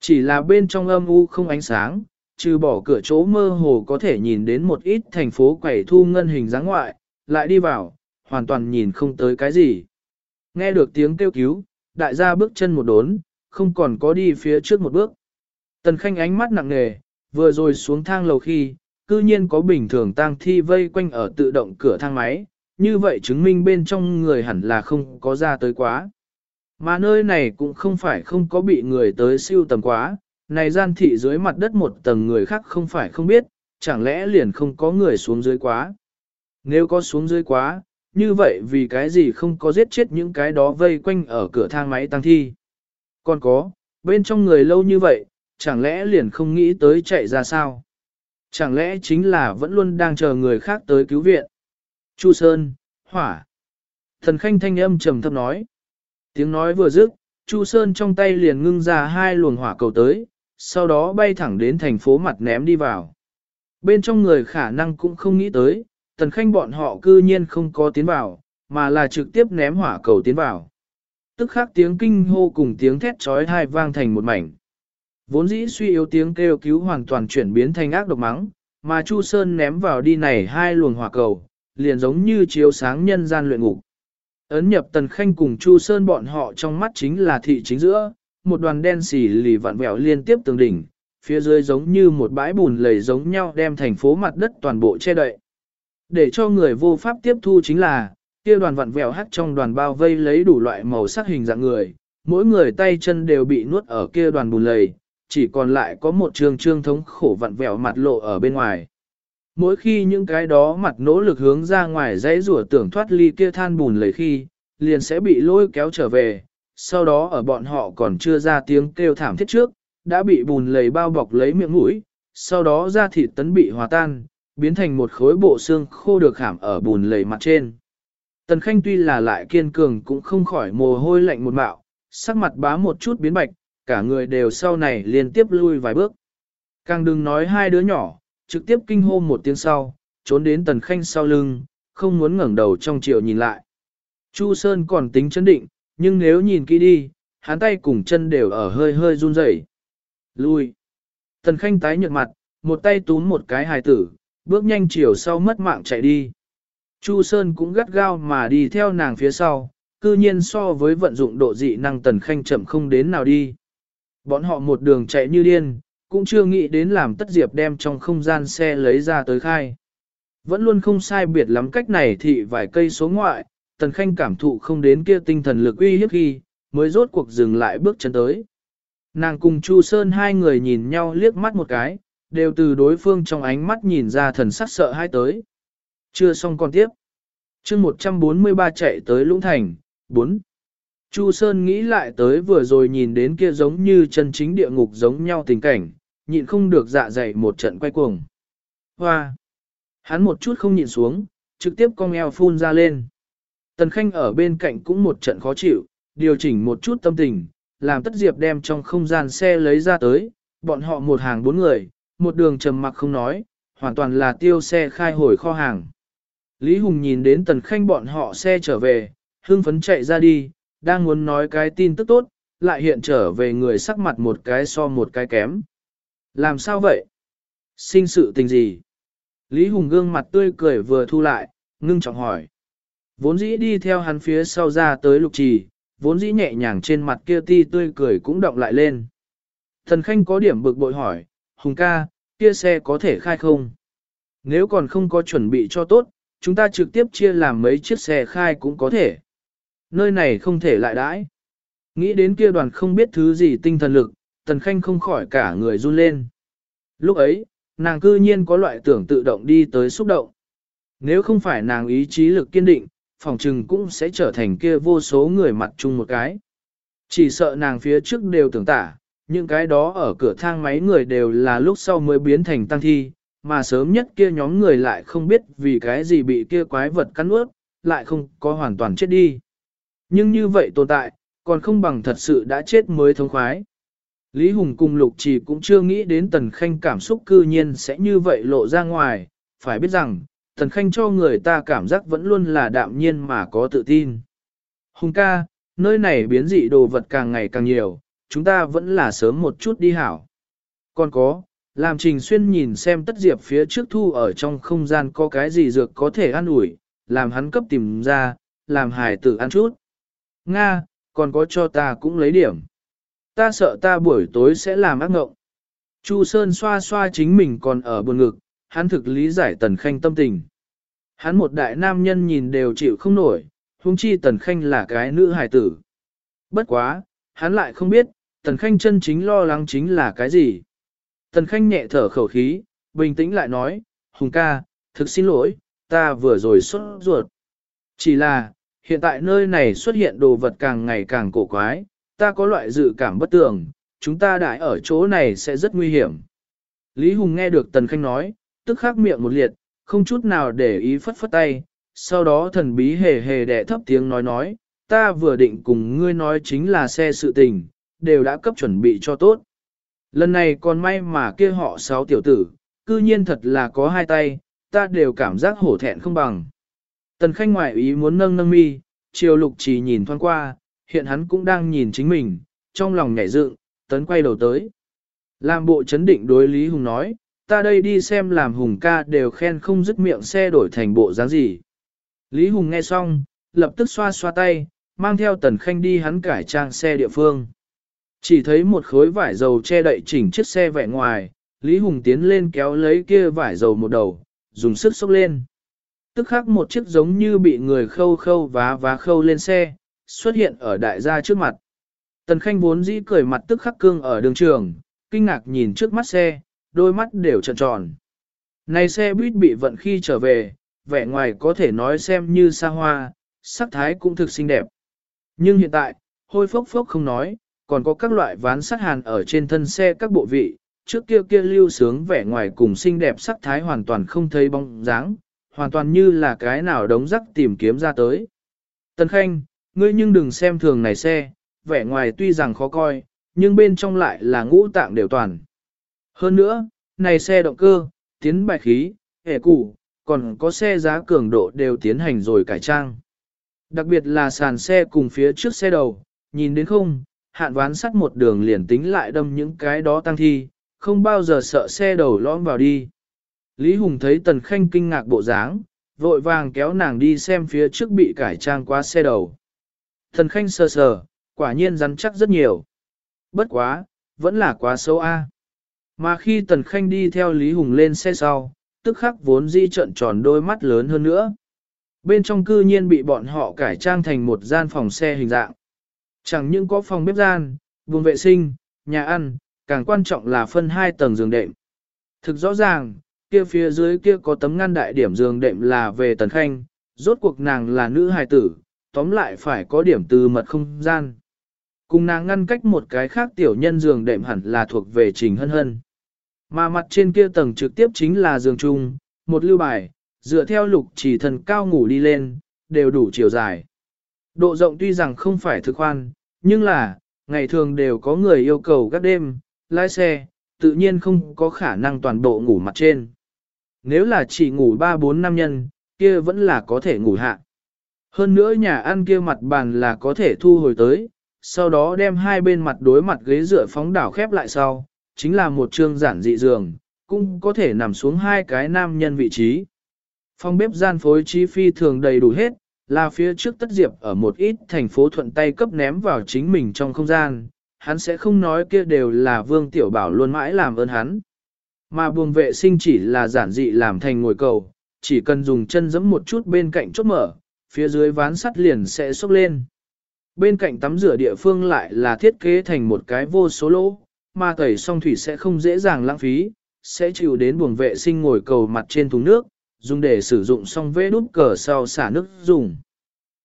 Chỉ là bên trong âm u không ánh sáng, trừ bỏ cửa chỗ mơ hồ có thể nhìn đến một ít thành phố quẩy thu ngân hình dáng ngoại, lại đi vào, hoàn toàn nhìn không tới cái gì. Nghe được tiếng kêu cứu, đại gia bước chân một đốn, không còn có đi phía trước một bước. Tần Khanh ánh mắt nặng nề, vừa rồi xuống thang lầu khi, cư nhiên có bình thường tang thi vây quanh ở tự động cửa thang máy, như vậy chứng minh bên trong người hẳn là không có ra tới quá. Mà nơi này cũng không phải không có bị người tới siêu tầm quá, này gian thị dưới mặt đất một tầng người khác không phải không biết, chẳng lẽ liền không có người xuống dưới quá. Nếu có xuống dưới quá, như vậy vì cái gì không có giết chết những cái đó vây quanh ở cửa thang máy tăng thi. Còn có, bên trong người lâu như vậy, chẳng lẽ liền không nghĩ tới chạy ra sao? Chẳng lẽ chính là vẫn luôn đang chờ người khác tới cứu viện? Chu Sơn, hỏa. Thần khanh thanh âm trầm thấp nói. Tiếng nói vừa dứt, Chu Sơn trong tay liền ngưng ra hai luồng hỏa cầu tới, sau đó bay thẳng đến thành phố mặt ném đi vào. Bên trong người khả năng cũng không nghĩ tới, tần khanh bọn họ cư nhiên không có tiến vào, mà là trực tiếp ném hỏa cầu tiến vào. Tức khắc tiếng kinh hô cùng tiếng thét trói hai vang thành một mảnh. Vốn dĩ suy yếu tiếng kêu cứu hoàn toàn chuyển biến thành ác độc mắng, mà Chu Sơn ném vào đi này hai luồng hỏa cầu, liền giống như chiếu sáng nhân gian luyện ngục. Ấn nhập Tần Khanh cùng Chu Sơn bọn họ trong mắt chính là thị chính giữa, một đoàn đen xì lì vặn vẹo liên tiếp tường đỉnh, phía dưới giống như một bãi bùn lầy giống nhau đem thành phố mặt đất toàn bộ che đậy. Để cho người vô pháp tiếp thu chính là, kia đoàn vặn vẹo hắt trong đoàn bao vây lấy đủ loại màu sắc hình dạng người, mỗi người tay chân đều bị nuốt ở kia đoàn bùn lầy, chỉ còn lại có một trường trương thống khổ vặn vẹo mặt lộ ở bên ngoài. Mỗi khi những cái đó mặt nỗ lực hướng ra ngoài dãy rủa tưởng thoát ly kia than bùn lầy khi, liền sẽ bị lôi kéo trở về, sau đó ở bọn họ còn chưa ra tiếng kêu thảm thiết trước, đã bị bùn lầy bao bọc lấy miệng mũi, sau đó da thịt tấn bị hòa tan, biến thành một khối bộ xương khô được khảm ở bùn lầy mặt trên. Tần Khanh tuy là lại kiên cường cũng không khỏi mồ hôi lạnh một mạo, sắc mặt bá một chút biến bạch, cả người đều sau này liên tiếp lui vài bước. Càng đừng nói hai đứa nhỏ, trực tiếp kinh hô một tiếng sau, trốn đến Tần Khanh sau lưng, không muốn ngẩng đầu trong chiều nhìn lại. Chu Sơn còn tính chấn định, nhưng nếu nhìn kỹ đi, hắn tay cùng chân đều ở hơi hơi run rẩy. Lui. Tần Khanh tái nhợt mặt, một tay túm một cái hài tử, bước nhanh chiều sau mất mạng chạy đi. Chu Sơn cũng gắt gao mà đi theo nàng phía sau, cư nhiên so với vận dụng độ dị năng Tần Khanh chậm không đến nào đi. Bọn họ một đường chạy như điên, cũng chưa nghĩ đến làm tất diệp đem trong không gian xe lấy ra tới khai. Vẫn luôn không sai biệt lắm cách này thì vài cây số ngoại, Tần Khanh cảm thụ không đến kia tinh thần lực uy hiếp khi, mới rốt cuộc dừng lại bước chân tới. Nàng cùng Chu Sơn hai người nhìn nhau liếc mắt một cái, đều từ đối phương trong ánh mắt nhìn ra thần sắc sợ hãi tới. Chưa xong còn tiếp. chương 143 chạy tới Lũng Thành, 4. Chu Sơn nghĩ lại tới vừa rồi nhìn đến kia giống như chân chính địa ngục giống nhau tình cảnh, nhịn không được dạ dày một trận quay cuồng. Hoa! Hắn một chút không nhịn xuống, trực tiếp cong eo phun ra lên. Tần Khanh ở bên cạnh cũng một trận khó chịu, điều chỉnh một chút tâm tình, làm tất diệp đem trong không gian xe lấy ra tới, bọn họ một hàng bốn người, một đường trầm mặc không nói, hoàn toàn là tiêu xe khai hồi kho hàng. Lý Hùng nhìn đến tần khanh bọn họ xe trở về, hưng phấn chạy ra đi, đang muốn nói cái tin tức tốt, lại hiện trở về người sắc mặt một cái so một cái kém. Làm sao vậy? Sinh sự tình gì? Lý Hùng gương mặt tươi cười vừa thu lại, ngưng trọng hỏi. Vốn dĩ đi theo hắn phía sau ra tới lục trì, vốn dĩ nhẹ nhàng trên mặt kia ti tươi cười cũng động lại lên. Thần Khanh có điểm bực bội hỏi, Hùng ca, kia xe có thể khai không? Nếu còn không có chuẩn bị cho tốt, chúng ta trực tiếp chia làm mấy chiếc xe khai cũng có thể. Nơi này không thể lại đãi. Nghĩ đến kia đoàn không biết thứ gì tinh thần lực, Tần Khanh không khỏi cả người run lên. Lúc ấy, nàng cư nhiên có loại tưởng tự động đi tới xúc động. Nếu không phải nàng ý chí lực kiên định, phòng trừng cũng sẽ trở thành kia vô số người mặt chung một cái. Chỉ sợ nàng phía trước đều tưởng tả, những cái đó ở cửa thang máy người đều là lúc sau mới biến thành tăng thi, mà sớm nhất kia nhóm người lại không biết vì cái gì bị kia quái vật cắn ướt, lại không có hoàn toàn chết đi. Nhưng như vậy tồn tại, còn không bằng thật sự đã chết mới thống khoái. Lý Hùng cùng Lục Trì cũng chưa nghĩ đến Tần Khanh cảm xúc cư nhiên sẽ như vậy lộ ra ngoài, phải biết rằng, Tần Khanh cho người ta cảm giác vẫn luôn là đạm nhiên mà có tự tin. Hùng ca, nơi này biến dị đồ vật càng ngày càng nhiều, chúng ta vẫn là sớm một chút đi hảo. Còn có, làm Trình Xuyên nhìn xem tất diệp phía trước thu ở trong không gian có cái gì dược có thể ăn ủi, làm hắn cấp tìm ra, làm hài tử ăn chút. Nga, còn có cho ta cũng lấy điểm. Ta sợ ta buổi tối sẽ làm ác ngộng. Chu Sơn xoa xoa chính mình còn ở buồn ngực, hắn thực lý giải Tần Khanh tâm tình. Hắn một đại nam nhân nhìn đều chịu không nổi, huống chi Tần Khanh là cái nữ hài tử. Bất quá, hắn lại không biết, Tần Khanh chân chính lo lắng chính là cái gì. Tần Khanh nhẹ thở khẩu khí, bình tĩnh lại nói, Hùng ca, thực xin lỗi, ta vừa rồi xuất ruột. Chỉ là, hiện tại nơi này xuất hiện đồ vật càng ngày càng cổ quái, ta có loại dự cảm bất tường, chúng ta đại ở chỗ này sẽ rất nguy hiểm. Lý Hùng nghe được Tần Khanh nói, tức khắc miệng một liệt, không chút nào để ý phất phất tay, sau đó thần bí hề hề đẻ thấp tiếng nói nói, ta vừa định cùng ngươi nói chính là xe sự tình, đều đã cấp chuẩn bị cho tốt. Lần này còn may mà kia họ sáu tiểu tử, cư nhiên thật là có hai tay, ta đều cảm giác hổ thẹn không bằng. Tần khanh ngoại ý muốn nâng nâng mi, chiều lục chỉ nhìn thoáng qua, hiện hắn cũng đang nhìn chính mình, trong lòng nhảy dựng, tấn quay đầu tới. Làm bộ chấn định đối Lý Hùng nói, ta đây đi xem làm Hùng ca đều khen không dứt miệng xe đổi thành bộ dáng gì. Lý Hùng nghe xong, lập tức xoa xoa tay, mang theo tần khanh đi hắn cải trang xe địa phương. Chỉ thấy một khối vải dầu che đậy chỉnh chiếc xe vẻ ngoài, Lý Hùng tiến lên kéo lấy kia vải dầu một đầu, dùng sức xốc lên. Tức khắc một chiếc giống như bị người khâu khâu vá vá khâu lên xe, xuất hiện ở đại gia trước mặt. Tần Khanh vốn dĩ cười mặt tức khắc cương ở đường trường, kinh ngạc nhìn trước mắt xe, đôi mắt đều tròn tròn. Này xe buýt bị vận khi trở về, vẻ ngoài có thể nói xem như xa hoa, sắc thái cũng thực xinh đẹp. Nhưng hiện tại, hôi phốc phốc không nói, còn có các loại ván sắt hàn ở trên thân xe các bộ vị, trước kia kia lưu sướng vẻ ngoài cùng xinh đẹp sắc thái hoàn toàn không thấy bóng dáng, hoàn toàn như là cái nào đống rắc tìm kiếm ra tới. Tần Khanh, ngươi nhưng đừng xem thường này xe, vẻ ngoài tuy rằng khó coi, nhưng bên trong lại là ngũ tạng đều toàn. Hơn nữa, này xe động cơ, tiến bài khí, hệ củ, còn có xe giá cường độ đều tiến hành rồi cải trang. Đặc biệt là sàn xe cùng phía trước xe đầu, nhìn đến không, hạn ván sắt một đường liền tính lại đâm những cái đó tăng thi, không bao giờ sợ xe đầu lõm vào đi. Lý Hùng thấy Tần Khanh kinh ngạc bộ dáng, vội vàng kéo nàng đi xem phía trước bị cải trang qua xe đầu. Tần Khanh sờ sờ, quả nhiên rắn chắc rất nhiều. Bất quá, vẫn là quá xấu a. Mà khi Tần Khanh đi theo Lý Hùng lên xe sau, tức khắc vốn di trận tròn đôi mắt lớn hơn nữa. Bên trong cư nhiên bị bọn họ cải trang thành một gian phòng xe hình dạng. Chẳng những có phòng bếp gian, vùng vệ sinh, nhà ăn, càng quan trọng là phân hai tầng giường đệm. Thực rõ ràng, kia phía dưới kia có tấm ngăn đại điểm giường đệm là về Tần Khanh, rốt cuộc nàng là nữ hài tử, tóm lại phải có điểm từ mật không gian. Cùng nàng ngăn cách một cái khác tiểu nhân giường đệm hẳn là thuộc về trình hân hân. Mà mặt trên kia tầng trực tiếp chính là giường chung, một lưu bài, dựa theo lục chỉ thần cao ngủ đi lên, đều đủ chiều dài. Độ rộng tuy rằng không phải thực khoan, nhưng là, ngày thường đều có người yêu cầu các đêm, lái xe, tự nhiên không có khả năng toàn bộ ngủ mặt trên. Nếu là chỉ ngủ 3-4 năm nhân, kia vẫn là có thể ngủ hạ. Hơn nữa nhà ăn kia mặt bàn là có thể thu hồi tới, sau đó đem hai bên mặt đối mặt ghế dựa phóng đảo khép lại sau, chính là một trương giản dị giường, cũng có thể nằm xuống hai cái nam nhân vị trí. Phòng bếp gian phối trí phi thường đầy đủ hết, là phía trước tất diệp ở một ít thành phố thuận tay cấp ném vào chính mình trong không gian, hắn sẽ không nói kia đều là vương tiểu bảo luôn mãi làm ơn hắn. Mà buồng vệ sinh chỉ là giản dị làm thành ngồi cầu, chỉ cần dùng chân giẫm một chút bên cạnh chốt mở, phía dưới ván sắt liền sẽ xốc lên. Bên cạnh tắm rửa địa phương lại là thiết kế thành một cái vô số lỗ, mà tẩy xong thủy sẽ không dễ dàng lãng phí, sẽ chịu đến buồng vệ sinh ngồi cầu mặt trên thùng nước, dùng để sử dụng xong vế đút cờ sau xả nước dùng.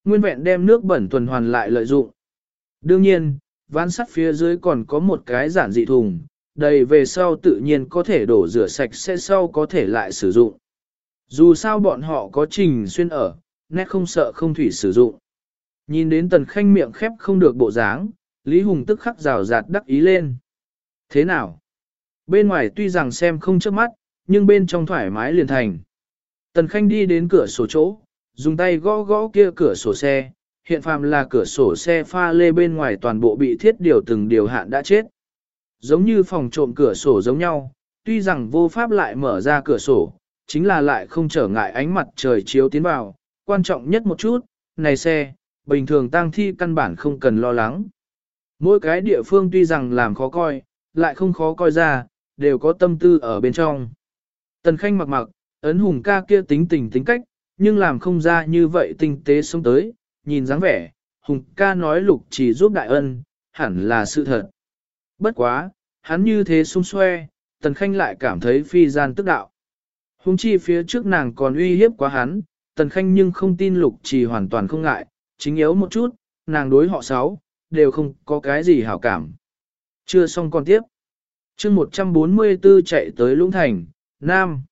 Nguyên vẹn đem nước bẩn tuần hoàn lại lợi dụng. Đương nhiên, ván sắt phía dưới còn có một cái giản dị thùng, đầy về sau tự nhiên có thể đổ rửa sạch sẽ sau có thể lại sử dụng. Dù sao bọn họ có trình xuyên ở, nét không sợ không thủy sử dụng. Nhìn đến tần khanh miệng khép không được bộ dáng, Lý Hùng tức khắc rào rạt đắc ý lên. Thế nào? Bên ngoài tuy rằng xem không trước mắt, nhưng bên trong thoải mái liền thành. Tần Khanh đi đến cửa sổ chỗ, dùng tay gõ gõ kia cửa sổ xe, hiện phàm là cửa sổ xe pha lê bên ngoài toàn bộ bị thiết điều từng điều hạn đã chết. Giống như phòng trộm cửa sổ giống nhau, tuy rằng vô pháp lại mở ra cửa sổ, chính là lại không trở ngại ánh mặt trời chiếu tiến vào, quan trọng nhất một chút, này xe, bình thường tang thi căn bản không cần lo lắng. Mỗi cái địa phương tuy rằng làm khó coi, lại không khó coi ra, đều có tâm tư ở bên trong. Tần Khanh mặc mặc, ấn hùng ca kia tính tình tính cách, nhưng làm không ra như vậy tinh tế sống tới, nhìn dáng vẻ, hùng ca nói lục chỉ giúp đại ân, hẳn là sự thật. Bất quá, hắn như thế xung xoe, Tần Khanh lại cảm thấy phi gian tức đạo. Hùng chi phía trước nàng còn uy hiếp quá hắn, Tần Khanh nhưng không tin lục chỉ hoàn toàn không ngại, chính yếu một chút, nàng đối họ sáu, đều không có cái gì hảo cảm. Chưa xong còn tiếp. chương 144 chạy tới Lũng Thành, Nam.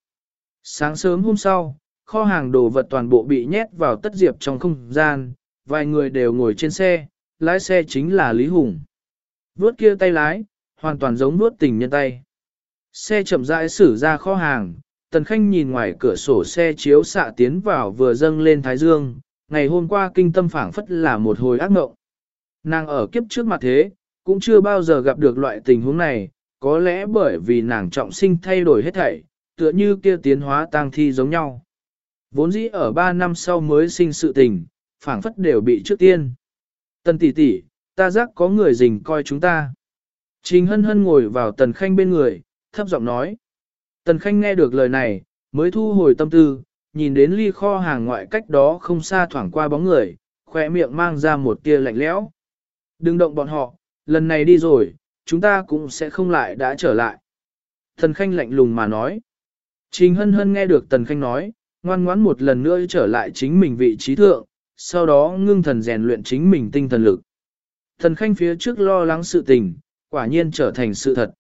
Sáng sớm hôm sau, kho hàng đồ vật toàn bộ bị nhét vào tất diệp trong không gian, vài người đều ngồi trên xe, lái xe chính là Lý Hùng. Vuốt kia tay lái, hoàn toàn giống vuốt tình nhân tay. Xe chậm rãi xử ra kho hàng, Tần Khanh nhìn ngoài cửa sổ xe chiếu xạ tiến vào vừa dâng lên Thái Dương, ngày hôm qua kinh tâm phảng phất là một hồi ác mộng. Nàng ở kiếp trước mặt thế, cũng chưa bao giờ gặp được loại tình huống này, có lẽ bởi vì nàng trọng sinh thay đổi hết thảy, tựa như kia tiến hóa tang thi giống nhau. Vốn dĩ ở 3 năm sau mới sinh sự tình, phảng phất đều bị trước tiên. Tần tỷ tỷ, ta giác có người rình coi chúng ta. Trình hân hân ngồi vào tần khanh bên người, thấp giọng nói. Tần khanh nghe được lời này, mới thu hồi tâm tư, nhìn đến ly kho hàng ngoại cách đó không xa thoảng qua bóng người, khỏe miệng mang ra một tia lạnh lẽo. Đừng động bọn họ, lần này đi rồi, chúng ta cũng sẽ không lại đã trở lại. Tần Khanh lạnh lùng mà nói. Trình hân hân nghe được Tần Khanh nói, ngoan ngoãn một lần nữa trở lại chính mình vị trí thượng, sau đó ngưng thần rèn luyện chính mình tinh thần lực. Tần Khanh phía trước lo lắng sự tình, quả nhiên trở thành sự thật.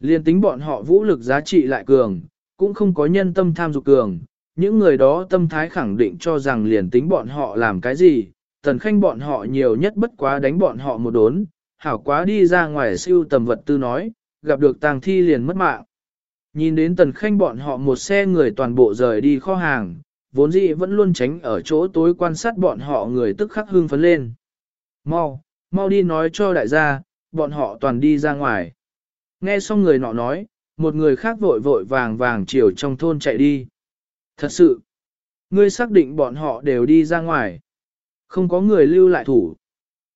Liên tính bọn họ vũ lực giá trị lại cường, cũng không có nhân tâm tham dục cường, những người đó tâm thái khẳng định cho rằng liền tính bọn họ làm cái gì, tần khanh bọn họ nhiều nhất bất quá đánh bọn họ một đốn, hảo quá đi ra ngoài siêu tầm vật tư nói, gặp được tàng thi liền mất mạng. Nhìn đến tần khanh bọn họ một xe người toàn bộ rời đi kho hàng, vốn dĩ vẫn luôn tránh ở chỗ tối quan sát bọn họ người tức khắc hương phấn lên. Mau, mau đi nói cho đại gia, bọn họ toàn đi ra ngoài. Nghe xong người nọ nói, một người khác vội vội vàng vàng chiều trong thôn chạy đi. Thật sự, ngươi xác định bọn họ đều đi ra ngoài. Không có người lưu lại thủ.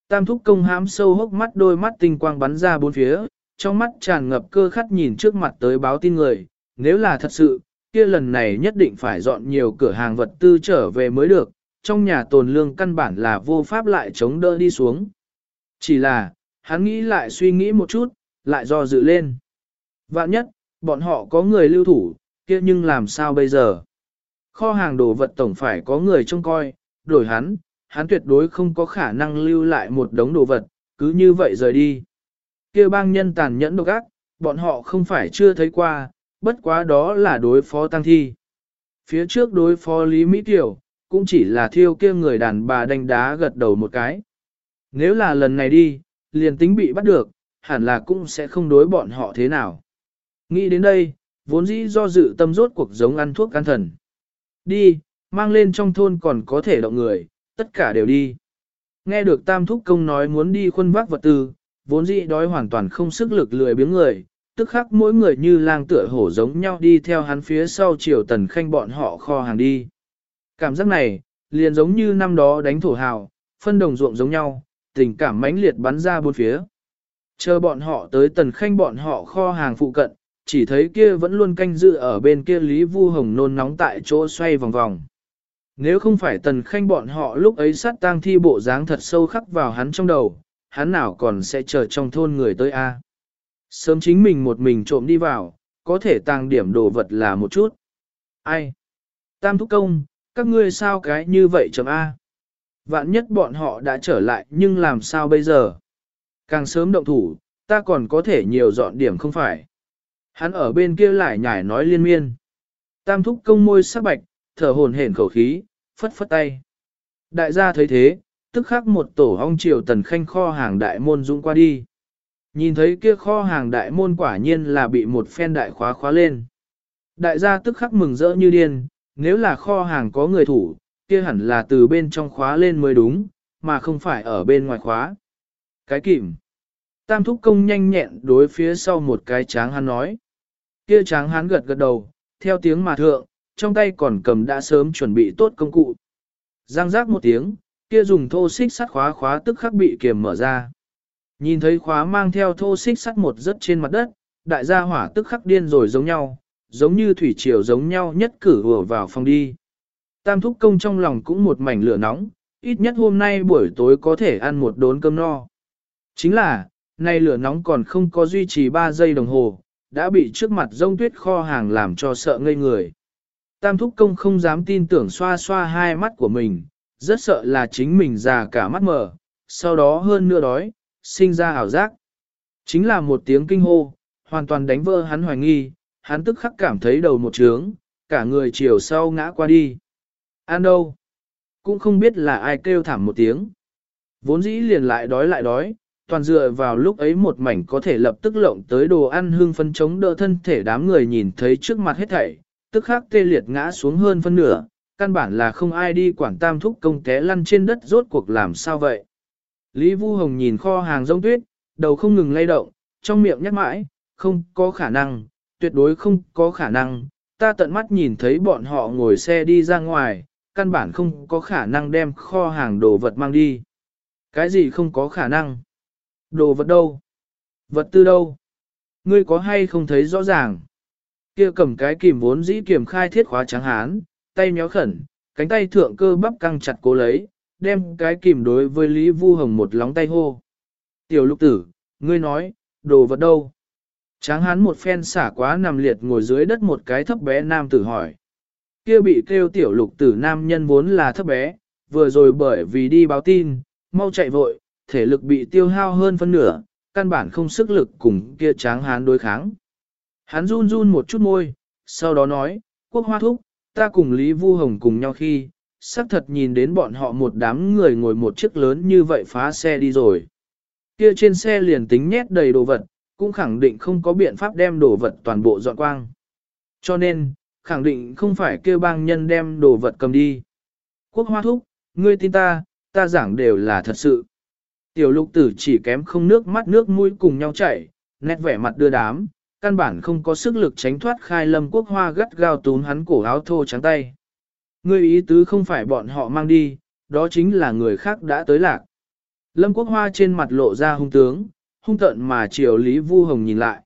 Tam thúc công hám sâu hốc mắt đôi mắt tinh quang bắn ra bốn phía, trong mắt tràn ngập cơ khắc nhìn trước mặt tới báo tin người. Nếu là thật sự, kia lần này nhất định phải dọn nhiều cửa hàng vật tư trở về mới được, trong nhà tồn lương căn bản là vô pháp lại chống đỡ đi xuống. Chỉ là, hắn nghĩ lại suy nghĩ một chút, lại do dự lên. Vạn nhất, bọn họ có người lưu thủ, kia nhưng làm sao bây giờ? Kho hàng đồ vật tổng phải có người trông coi, đổi hắn, hắn tuyệt đối không có khả năng lưu lại một đống đồ vật, cứ như vậy rời đi kia bang nhân tàn nhẫn độc ác, bọn họ không phải chưa thấy qua, bất quá đó là đối phó tăng thi. Phía trước đối phó Lý Mỹ Tiểu, cũng chỉ là thiêu kia người đàn bà đánh đá gật đầu một cái. Nếu là lần này đi, liền tính bị bắt được, hẳn là cũng sẽ không đối bọn họ thế nào. Nghĩ đến đây, vốn dĩ do dự tâm rốt cuộc giống ăn thuốc can thần. Đi, mang lên trong thôn còn có thể động người, tất cả đều đi. Nghe được tam thúc công nói muốn đi khuân vác vật tư, vốn dĩ đói hoàn toàn không sức lực lười biếng người, tức khắc mỗi người như lang tựa hổ giống nhau đi theo hắn phía sau chiều tần khanh bọn họ kho hàng đi. Cảm giác này, liền giống như năm đó đánh thổ hào, phân đồng ruộng giống nhau, tình cảm mãnh liệt bắn ra bốn phía. Chờ bọn họ tới tần khanh bọn họ kho hàng phụ cận, chỉ thấy kia vẫn luôn canh dự ở bên kia Lý Vu Hồng nôn nóng tại chỗ xoay vòng vòng. Nếu không phải tần khanh bọn họ lúc ấy sát tang thi bộ dáng thật sâu khắc vào hắn trong đầu, hắn nào còn sẽ chờ trong thôn người tới a? Sớm chính mình một mình trộm đi vào, có thể tăng điểm đồ vật là một chút. Ai? Tam thúc công, các ngươi sao cái như vậy chấm A? Vạn nhất bọn họ đã trở lại nhưng làm sao bây giờ? Càng sớm động thủ, ta còn có thể nhiều dọn điểm không phải. Hắn ở bên kia lại nhải nói liên miên. Tam thúc công môi sắc bạch, thở hồn hển khẩu khí, phất phất tay. Đại gia thấy thế, tức khắc một tổ ong triều tần khanh kho hàng đại môn dũng qua đi. Nhìn thấy kia kho hàng đại môn quả nhiên là bị một phen đại khóa khóa lên. Đại gia tức khắc mừng rỡ như điên, nếu là kho hàng có người thủ, kia hẳn là từ bên trong khóa lên mới đúng, mà không phải ở bên ngoài khóa. Cái kìm. Tam thúc công nhanh nhẹn đối phía sau một cái tráng hắn nói. Kia tráng hắn gật gật đầu, theo tiếng mà thượng, trong tay còn cầm đã sớm chuẩn bị tốt công cụ. Giang giác một tiếng, kia dùng thô xích sắt khóa khóa tức khắc bị kiềm mở ra. Nhìn thấy khóa mang theo thô xích sắt một rất trên mặt đất, đại gia hỏa tức khắc điên rồi giống nhau, giống như thủy triều giống nhau nhất cử vừa vào phòng đi. Tam thúc công trong lòng cũng một mảnh lửa nóng, ít nhất hôm nay buổi tối có thể ăn một đốn cơm no. Chính là, nay lửa nóng còn không có duy trì 3 giây đồng hồ, đã bị trước mặt rông tuyết kho hàng làm cho sợ ngây người. Tam thúc công không dám tin tưởng xoa xoa hai mắt của mình, rất sợ là chính mình già cả mắt mở, sau đó hơn nữa đói, sinh ra ảo giác. Chính là một tiếng kinh hô, hoàn toàn đánh vỡ hắn hoài nghi, hắn tức khắc cảm thấy đầu một trướng, cả người chiều sau ngã qua đi. An đâu? Cũng không biết là ai kêu thảm một tiếng. Vốn dĩ liền lại đói lại đói, toàn dựa vào lúc ấy một mảnh có thể lập tức lộng tới đồ ăn hương phân chống đỡ thân thể đám người nhìn thấy trước mặt hết thảy, tức khắc tê liệt ngã xuống hơn phân nửa, căn bản là không ai đi quản tam thúc công té lăn trên đất rốt cuộc làm sao vậy. Lý Vu Hồng nhìn kho hàng rông tuyết, đầu không ngừng lay động, trong miệng nhắc mãi, không có khả năng, tuyệt đối không có khả năng, ta tận mắt nhìn thấy bọn họ ngồi xe đi ra ngoài, căn bản không có khả năng đem kho hàng đồ vật mang đi. Cái gì không có khả năng? Đồ vật đâu? Vật tư đâu? Ngươi có hay không thấy rõ ràng? Kia cầm cái kìm vốn dĩ kiểm khai thiết khóa trắng hán, tay nhéo khẩn, cánh tay thượng cơ bắp căng chặt cố lấy, đem cái kìm đối với Lý Vu Hồng một lóng tay hô. Tiểu lục tử, ngươi nói, đồ vật đâu? Tráng hán một phen xả quá nằm liệt ngồi dưới đất một cái thấp bé nam tử hỏi. Kia bị kêu tiểu lục tử nam nhân vốn là thấp bé, vừa rồi bởi vì đi báo tin, mau chạy vội, thể lực bị tiêu hao hơn phân nửa, căn bản không sức lực cùng kia tráng hán đối kháng. Hắn run run một chút môi, sau đó nói, quốc hoa thúc, ta cùng Lý Vu Hồng cùng nhau khi, xác thật nhìn đến bọn họ một đám người ngồi một chiếc lớn như vậy phá xe đi rồi. Kia trên xe liền tính nhét đầy đồ vật, cũng khẳng định không có biện pháp đem đồ vật toàn bộ dọn quang. Cho nên, khẳng định không phải kêu bang nhân đem đồ vật cầm đi. Quốc hoa thúc, ngươi tin ta, ta giảng đều là thật sự. Tiểu lục tử chỉ kém không nước mắt nước mũi cùng nhau chảy, nét vẻ mặt đưa đám, căn bản không có sức lực tránh thoát khai lâm quốc hoa gắt gao túm hắn cổ áo thô trắng tay. Ngươi ý tứ không phải bọn họ mang đi, đó chính là người khác đã tới lạc. Lâm quốc hoa trên mặt lộ ra hung tướng, hung tận mà triều Lý Vu Hồng nhìn lại.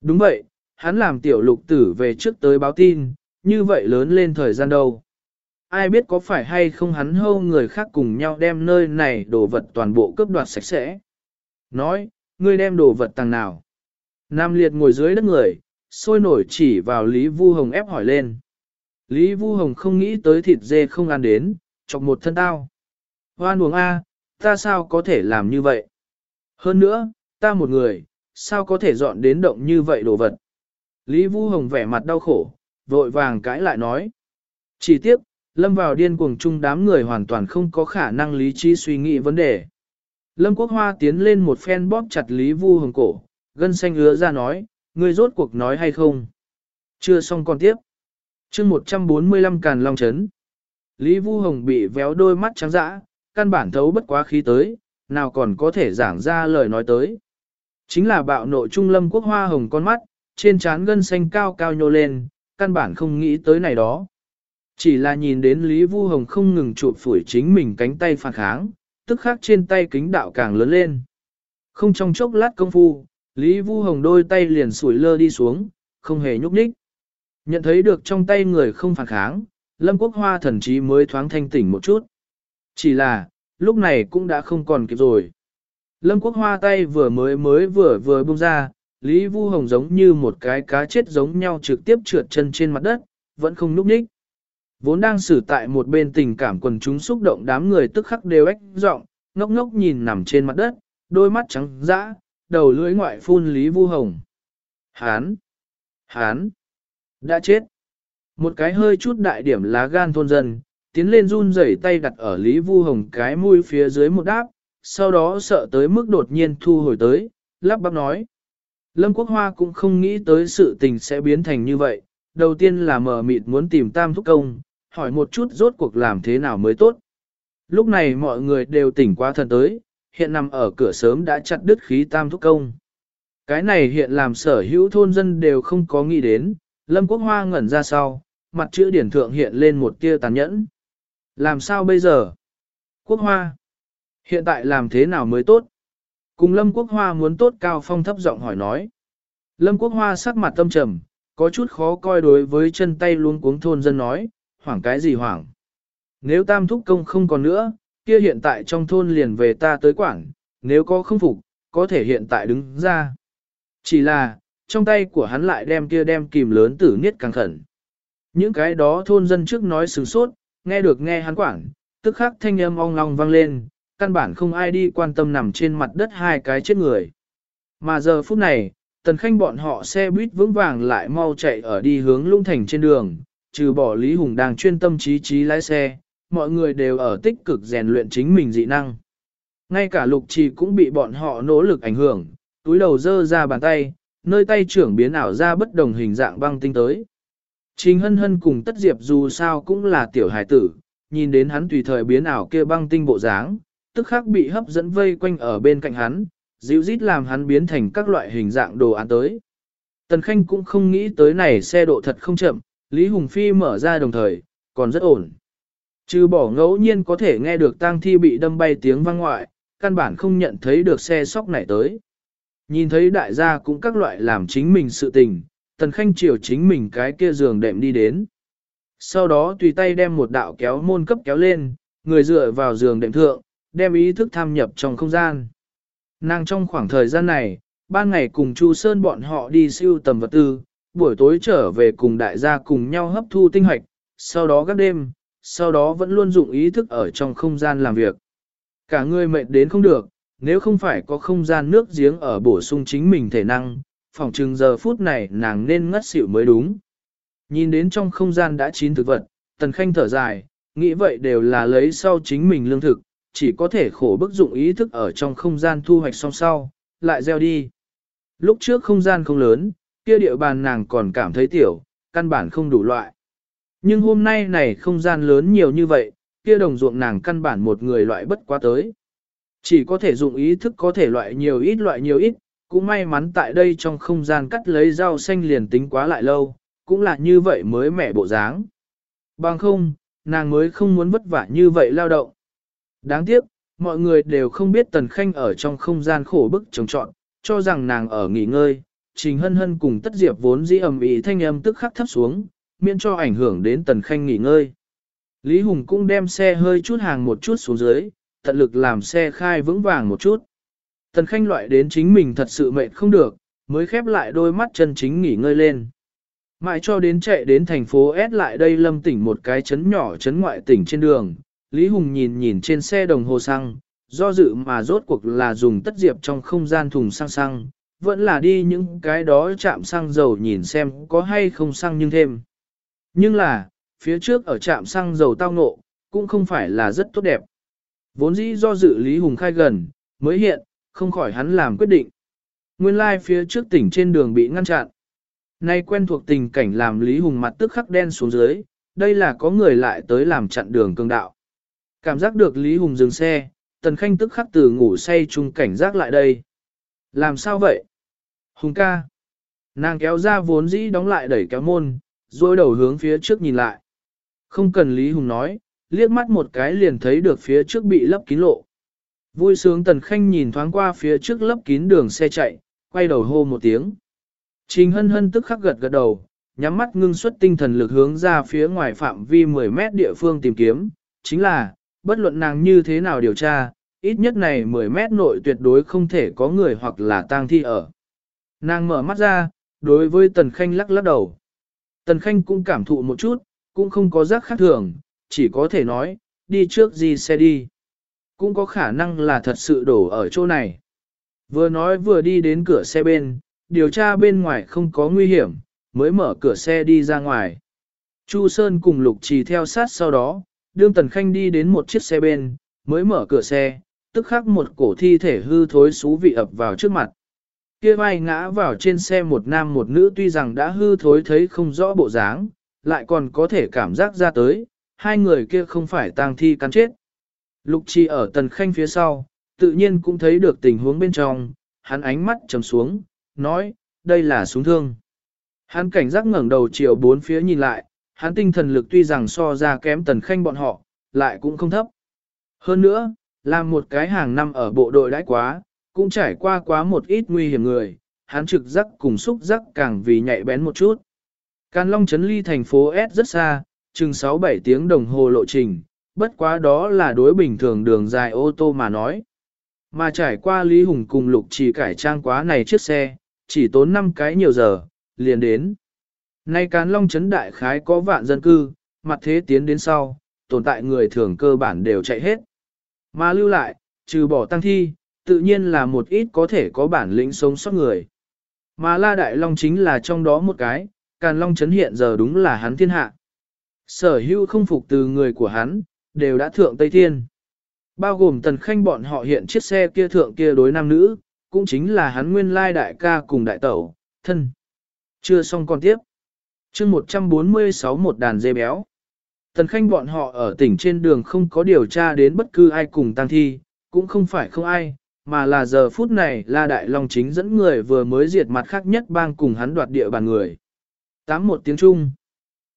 Đúng vậy, hắn làm tiểu lục tử về trước tới báo tin, như vậy lớn lên thời gian đâu. Ai biết có phải hay không hắn hâu người khác cùng nhau đem nơi này đồ vật toàn bộ cướp đoạt sạch sẽ. Nói, ngươi đem đồ vật tàng nào. Nam liệt ngồi dưới đất người, sôi nổi chỉ vào Lý Vu Hồng ép hỏi lên. Lý Vu Hồng không nghĩ tới thịt dê không ăn đến, chọc một thân tao. Hoan uống A, ta sao có thể làm như vậy? Hơn nữa, ta một người, sao có thể dọn đến động như vậy đồ vật? Lý Vu Hồng vẻ mặt đau khổ, vội vàng cãi lại nói. Chỉ tiếp, lâm vào điên cuồng chung đám người hoàn toàn không có khả năng lý trí suy nghĩ vấn đề. Lâm Quốc Hoa tiến lên một phen bóp chặt Lý Vu Hồng cổ, gân xanh ứa ra nói, ngươi rốt cuộc nói hay không? Chưa xong còn tiếp. chương 145 Càn Long Trấn. Lý Vu Hồng bị véo đôi mắt trắng dã, căn bản thấu bất quá khí tới, nào còn có thể giảng ra lời nói tới. Chính là bạo nộ trung lâm quốc hoa hồng con mắt, trên trán gân xanh cao cao nhô lên, căn bản không nghĩ tới này đó. Chỉ là nhìn đến Lý Vu Hồng không ngừng chụp phủi chính mình cánh tay phản kháng, tức khắc trên tay kính đạo càng lớn lên. Không trong chốc lát công phu, Lý Vu Hồng đôi tay liền sủi lơ đi xuống, không hề nhúc nhích. Nhận thấy được trong tay người không phản kháng, Lâm Quốc Hoa thần chí mới thoáng thanh tỉnh một chút. Chỉ là, lúc này cũng đã không còn kịp rồi. Lâm Quốc Hoa tay vừa mới mới vừa vừa buông ra, Lý Vu Hồng giống như một cái cá chết giống nhau trực tiếp trượt chân trên mặt đất, vẫn không núp nhích. Vốn đang xử tại một bên tình cảm quần chúng xúc động đám người tức khắc đều ếch giọng, ngốc ngốc nhìn nằm trên mặt đất, đôi mắt trắng dã, đầu lưỡi ngoại phun Lý Vu Hồng. Hán! Hán! Đã chết! Một cái hơi chút đại điểm lá gan thôn dân, tiến lên run rẩy tay đặt ở Lý Vu Hồng cái mũi phía dưới một đáp, sau đó sợ tới mức đột nhiên thu hồi tới, lắp bắp nói. Lâm Quốc Hoa cũng không nghĩ tới sự tình sẽ biến thành như vậy, đầu tiên là mở mịt muốn tìm tam thúc công, hỏi một chút rốt cuộc làm thế nào mới tốt. Lúc này mọi người đều tỉnh qua thần tới, hiện nằm ở cửa sớm đã chặt đứt khí tam thúc công. Cái này hiện làm sở hữu thôn dân đều không có nghĩ đến, Lâm Quốc Hoa ngẩn ra sau, mặt chữ điển thượng hiện lên một tia tàn nhẫn. Làm sao bây giờ? Quốc Hoa. Hiện tại làm thế nào mới tốt? Cùng Lâm Quốc Hoa muốn tốt cao phong thấp giọng hỏi nói. Lâm Quốc Hoa sắc mặt tâm trầm, có chút khó coi đối với chân tay luôn cuống thôn dân nói, hoảng cái gì hoảng. Nếu tam thúc công không còn nữa, kia hiện tại trong thôn liền về ta tới quảng, nếu có không phục, có thể hiện tại đứng ra. Chỉ là, trong tay của hắn lại đem kia đem kìm lớn tử niết càng khẩn. Những cái đó thôn dân trước nói sừng sốt, nghe được nghe hắn quảng, tức khắc thanh âm ong long vang lên, căn bản không ai đi quan tâm nằm trên mặt đất hai cái chết người. Mà giờ phút này, tần khanh bọn họ xe buýt vững vàng lại mau chạy ở đi hướng lung thành trên đường, trừ bỏ Lý Hùng đang chuyên tâm trí trí lái xe, mọi người đều ở tích cực rèn luyện chính mình dị năng. Ngay cả lục trì cũng bị bọn họ nỗ lực ảnh hưởng, túi đầu dơ ra bàn tay, nơi tay trưởng biến ảo ra bất đồng hình dạng băng tinh tới. Trình hân hân cùng tất diệp dù sao cũng là tiểu hải tử, nhìn đến hắn tùy thời biến ảo kia băng tinh bộ dáng, tức khắc bị hấp dẫn vây quanh ở bên cạnh hắn, dịu rít làm hắn biến thành các loại hình dạng đồ án tới. Tần Khanh cũng không nghĩ tới này xe độ thật không chậm, Lý Hùng Phi mở ra đồng thời, còn rất ổn. Trừ bỏ ngẫu nhiên có thể nghe được tang thi bị đâm bay tiếng vang ngoại, căn bản không nhận thấy được xe sóc này tới. Nhìn thấy đại gia cũng các loại làm chính mình sự tình, Tần Khanh chiều chính mình cái kia giường đệm đi đến. Sau đó tùy tay đem một đạo kéo môn cấp kéo lên, người dựa vào giường đệm thượng, đem ý thức tham nhập trong không gian. Nàng trong khoảng thời gian này, ban ngày cùng Chu Sơn bọn họ đi siêu tầm vật tư, buổi tối trở về cùng đại gia cùng nhau hấp thu tinh hoạch, sau đó các đêm, sau đó vẫn luôn dụng ý thức ở trong không gian làm việc. Cả người mệt đến không được, nếu không phải có không gian nước giếng ở bổ sung chính mình thể năng, phòng chừng giờ phút này nàng nên ngất xỉu mới đúng. Nhìn đến trong không gian đã chín thực vật, tần khanh thở dài, nghĩ vậy đều là lấy sau chính mình lương thực, chỉ có thể khổ bức dụng ý thức ở trong không gian thu hoạch song sau, lại gieo đi. Lúc trước không gian không lớn, kia địa bàn nàng còn cảm thấy tiểu, căn bản không đủ loại. Nhưng hôm nay này không gian lớn nhiều như vậy, kia đồng ruộng nàng căn bản một người loại bất quá tới. Chỉ có thể dụng ý thức có thể loại nhiều ít loại nhiều ít, cũng may mắn tại đây trong không gian cắt lấy rau xanh liền tính quá lại lâu, cũng là như vậy mới mẻ bộ dáng. Bằng không, nàng mới không muốn vất vả như vậy lao động. Đáng tiếc, mọi người đều không biết Tần Khanh ở trong không gian khổ bức trồng trọn, cho rằng nàng ở nghỉ ngơi, Trình Hân Hân cùng Tất Diệp vốn dĩ ầm ĩ thanh âm tức khắc thấp xuống, miễn cho ảnh hưởng đến Tần Khanh nghỉ ngơi. Lý Hùng cũng đem xe hơi chút hàng một chút xuống dưới, tận lực làm xe khai vững vàng một chút. Tần Khanh loại đến chính mình thật sự mệt không được, mới khép lại đôi mắt chân chính nghỉ ngơi lên. Mãi cho đến chạy đến thành phố S lại đây lâm tỉnh một cái chấn nhỏ chấn ngoại tỉnh trên đường, Lý Hùng nhìn nhìn trên xe đồng hồ xăng, do dự mà rốt cuộc là dùng tất diệp trong không gian thùng xăng xăng, vẫn là đi những cái đó chạm xăng dầu nhìn xem có hay không xăng nhưng thêm. Nhưng là, phía trước ở trạm xăng dầu tao ngộ, cũng không phải là rất tốt đẹp. Vốn dĩ do dự Lý Hùng khai gần, mới hiện, không khỏi hắn làm quyết định. Nguyên lai like phía trước tỉnh trên đường bị ngăn chặn. Nay quen thuộc tình cảnh làm Lý Hùng mặt tức khắc đen xuống dưới, đây là có người lại tới làm chặn đường cường đạo. Cảm giác được Lý Hùng dừng xe, Tần Khanh tức khắc từ ngủ say chung cảnh giác lại đây. Làm sao vậy? Hùng ca. Nàng kéo ra vốn dĩ đóng lại đẩy kéo môn, rồi đầu hướng phía trước nhìn lại. Không cần Lý Hùng nói, liếc mắt một cái liền thấy được phía trước bị lấp kín lộ. Vui sướng Tần Khanh nhìn thoáng qua phía trước lấp kín đường xe chạy, quay đầu hô một tiếng. Trình hân hân tức khắc gật gật đầu, nhắm mắt ngưng xuất tinh thần lực hướng ra phía ngoài phạm vi 10 mét địa phương tìm kiếm, chính là, bất luận nàng như thế nào điều tra, ít nhất này 10 mét nội tuyệt đối không thể có người hoặc là tang thi ở. Nàng mở mắt ra, đối với Tần Khanh lắc lắc đầu. Tần Khanh cũng cảm thụ một chút, cũng không có giác khác thường, chỉ có thể nói, đi trước gì xe đi. Cũng có khả năng là thật sự đổ ở chỗ này. Vừa nói vừa đi đến cửa xe bên, điều tra bên ngoài không có nguy hiểm, mới mở cửa xe đi ra ngoài. Chu Sơn cùng Lục Trì theo sát sau đó, đương Tần Khanh đi đến một chiếc xe bên, mới mở cửa xe, tức khắc một cổ thi thể hư thối xú vị ập vào trước mặt. Kia vai ngã vào trên xe một nam một nữ tuy rằng đã hư thối thấy không rõ bộ dáng, lại còn có thể cảm giác ra tới, hai người kia không phải tang thi cắn chết. Lục Trì ở Tần Khanh phía sau, tự nhiên cũng thấy được tình huống bên trong, hắn ánh mắt trầm xuống, nói, đây là súng thương. Hắn cảnh giác ngẩng đầu chiều bốn phía nhìn lại, hắn tinh thần lực tuy rằng so ra kém tần khanh bọn họ, lại cũng không thấp. Hơn nữa, làm một cái hàng năm ở bộ đội đãi quá, cũng trải qua quá một ít nguy hiểm người, hắn trực giác cùng xúc giác càng vì nhạy bén một chút. Càn Long chấn ly thành phố S rất xa, chừng 6-7 tiếng đồng hồ lộ trình, bất quá đó là đối bình thường đường dài ô tô mà nói. Mà trải qua Lý Hùng cùng Lục chỉ cải trang quá này chiếc xe, chỉ tốn 5 cái nhiều giờ, liền đến. Nay Càn long chấn đại khái có vạn dân cư, mặt thế tiến đến sau, tồn tại người thường cơ bản đều chạy hết. Mà lưu lại, trừ bỏ tăng thi, tự nhiên là một ít có thể có bản lĩnh sống sót người. Mà La Đại Long chính là trong đó một cái, Càn Long chấn hiện giờ đúng là hắn thiên hạ. Sở hữu không phục từ người của hắn, đều đã thượng Tây Thiên. Bao gồm tần khanh bọn họ hiện chiếc xe kia thượng kia đối nam nữ, cũng chính là hắn nguyên lai đại ca cùng đại tẩu, thân. Chưa xong còn tiếp. chương 146 một đàn dê béo. Tần khanh bọn họ ở tỉnh trên đường không có điều tra đến bất cứ ai cùng tăng thi, cũng không phải không ai, mà là giờ phút này La Đại Long chính dẫn người vừa mới diệt mặt khác nhất bang cùng hắn đoạt địa bàn người. Tám một tiếng Trung.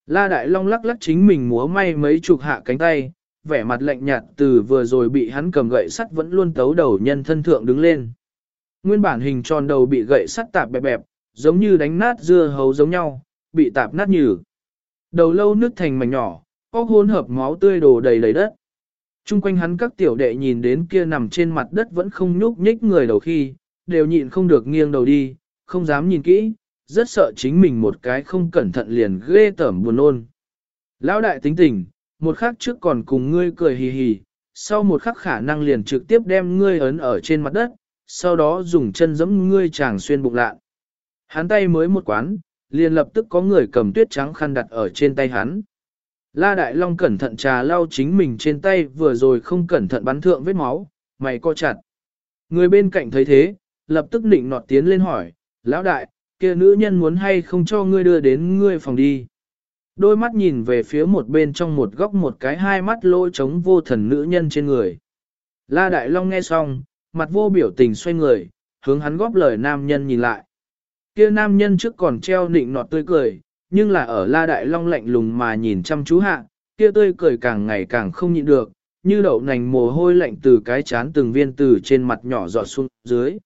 La Đại Long lắc lắc chính mình múa may mấy chục hạ cánh tay, vẻ mặt lạnh nhạt từ vừa rồi bị hắn cầm gậy sắt vẫn luôn tấu đầu nhân thân thượng đứng lên. Nguyên bản hình tròn đầu bị gậy sắt tạp bẹp bẹp, giống như đánh nát dưa hấu giống nhau, bị tạp nát nhừ. Đầu lâu nứt thành mảnh nhỏ, có hỗn hợp máu tươi đổ đầy đầy đất. Trung quanh hắn các tiểu đệ nhìn đến kia nằm trên mặt đất vẫn không nhúc nhích người đầu khi, đều nhịn không được nghiêng đầu đi, không dám nhìn kỹ, rất sợ chính mình một cái không cẩn thận liền ghê tởm buồn ôn. Lão đại tính tình, một khắc trước còn cùng ngươi cười hì hì, sau một khắc khả năng liền trực tiếp đem ngươi ấn ở trên mặt đất, sau đó dùng chân giẫm ngươi chàng xuyên bụng lạ. Hắn tay mới một quán, liền lập tức có người cầm tuyết trắng khăn đặt ở trên tay hắn. La Đại Long cẩn thận trà lau chính mình trên tay vừa rồi không cẩn thận bắn thượng vết máu, mày co chặt. Người bên cạnh thấy thế, lập tức định nọt tiến lên hỏi, Lão Đại, kia nữ nhân muốn hay không cho ngươi đưa đến ngươi phòng đi. Đôi mắt nhìn về phía một bên trong một góc một cái hai mắt lỗ trống vô thần nữ nhân trên người. La Đại Long nghe xong, mặt vô biểu tình xoay người, hướng hắn góp lời nam nhân nhìn lại. Kia nam nhân trước còn treo nịnh nọt tươi cười, nhưng là ở La Đại Long lạnh lùng mà nhìn chăm chú hạ, kia tươi cười càng ngày càng không nhịn được, như đậu nành mồ hôi lạnh từ cái chán từng viên từ trên mặt nhỏ giọt xuống dưới.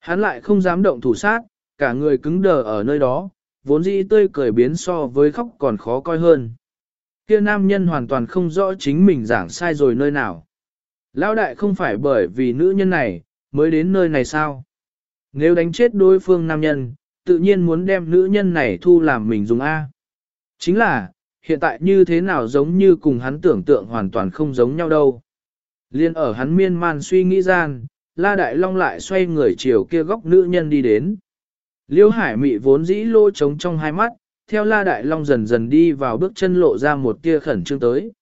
Hắn lại không dám động thủ sát, cả người cứng đờ ở nơi đó, vốn dĩ tươi cười biến so với khóc còn khó coi hơn. Kia nam nhân hoàn toàn không rõ chính mình giảng sai rồi nơi nào. Lão đại không phải bởi vì nữ nhân này, mới đến nơi này sao? Nếu đánh chết đối phương nam nhân, tự nhiên muốn đem nữ nhân này thu làm mình dùng A. Chính là, hiện tại như thế nào giống như cùng hắn tưởng tượng hoàn toàn không giống nhau đâu. Liên ở hắn miên man suy nghĩ gian, La Đại Long lại xoay người chiều kia góc nữ nhân đi đến. Liêu Hải Mị vốn dĩ lô trống trong hai mắt, theo La Đại Long dần dần đi vào bước chân lộ ra một tia khẩn trương tới.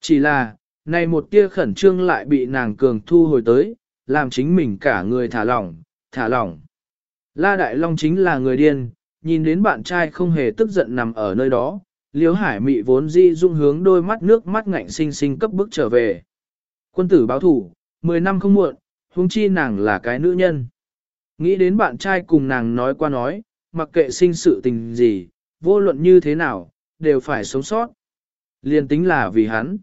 Chỉ là, này một tia khẩn trương lại bị nàng cường thu hồi tới, làm chính mình cả người thả lỏng, thả lỏng. La Đại Long chính là người điên, nhìn đến bạn trai không hề tức giận nằm ở nơi đó, Liễu Hải Mị vốn di dung hướng đôi mắt nước mắt ngạnh sinh sinh cấp bước trở về. Quân tử báo thủ, 10 năm không muộn, huống chi nàng là cái nữ nhân. Nghĩ đến bạn trai cùng nàng nói qua nói, mặc kệ sinh sự tình gì, vô luận như thế nào, đều phải sống sót. Liên tính là vì hắn.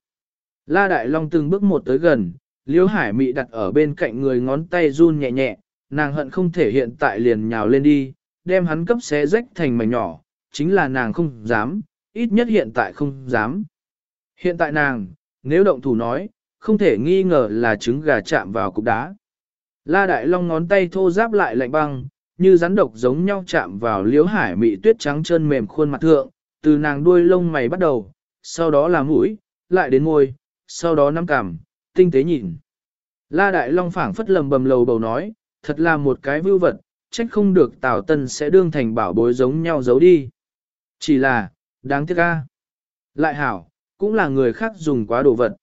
La Đại Long từng bước một tới gần, Liễu Hải Mị đặt ở bên cạnh người ngón tay run nhẹ nhẹ, nàng hận không thể hiện tại liền nhào lên đi, đem hắn cấp xé rách thành mảnh nhỏ, chính là nàng không dám, ít nhất hiện tại không dám. Hiện tại nàng, nếu động thủ nói, không thể nghi ngờ là trứng gà chạm vào cục đá. La Đại Long ngón tay thô giáp lại lạnh băng, như rắn độc giống nhau chạm vào liếu hải mị tuyết trắng chân mềm khuôn mặt thượng, từ nàng đuôi lông mày bắt đầu, sau đó là mũi, lại đến môi, sau đó nắm cằm, tinh tế nhìn. La Đại Long phảng phất lầm bầm lầu bầu nói, thật là một cái vưu vật, trách không được Tào Tân sẽ đương thành bảo bối giống nhau giấu đi. Chỉ là, đáng tiếc a, Lại hảo, cũng là người khác dùng quá đồ vật.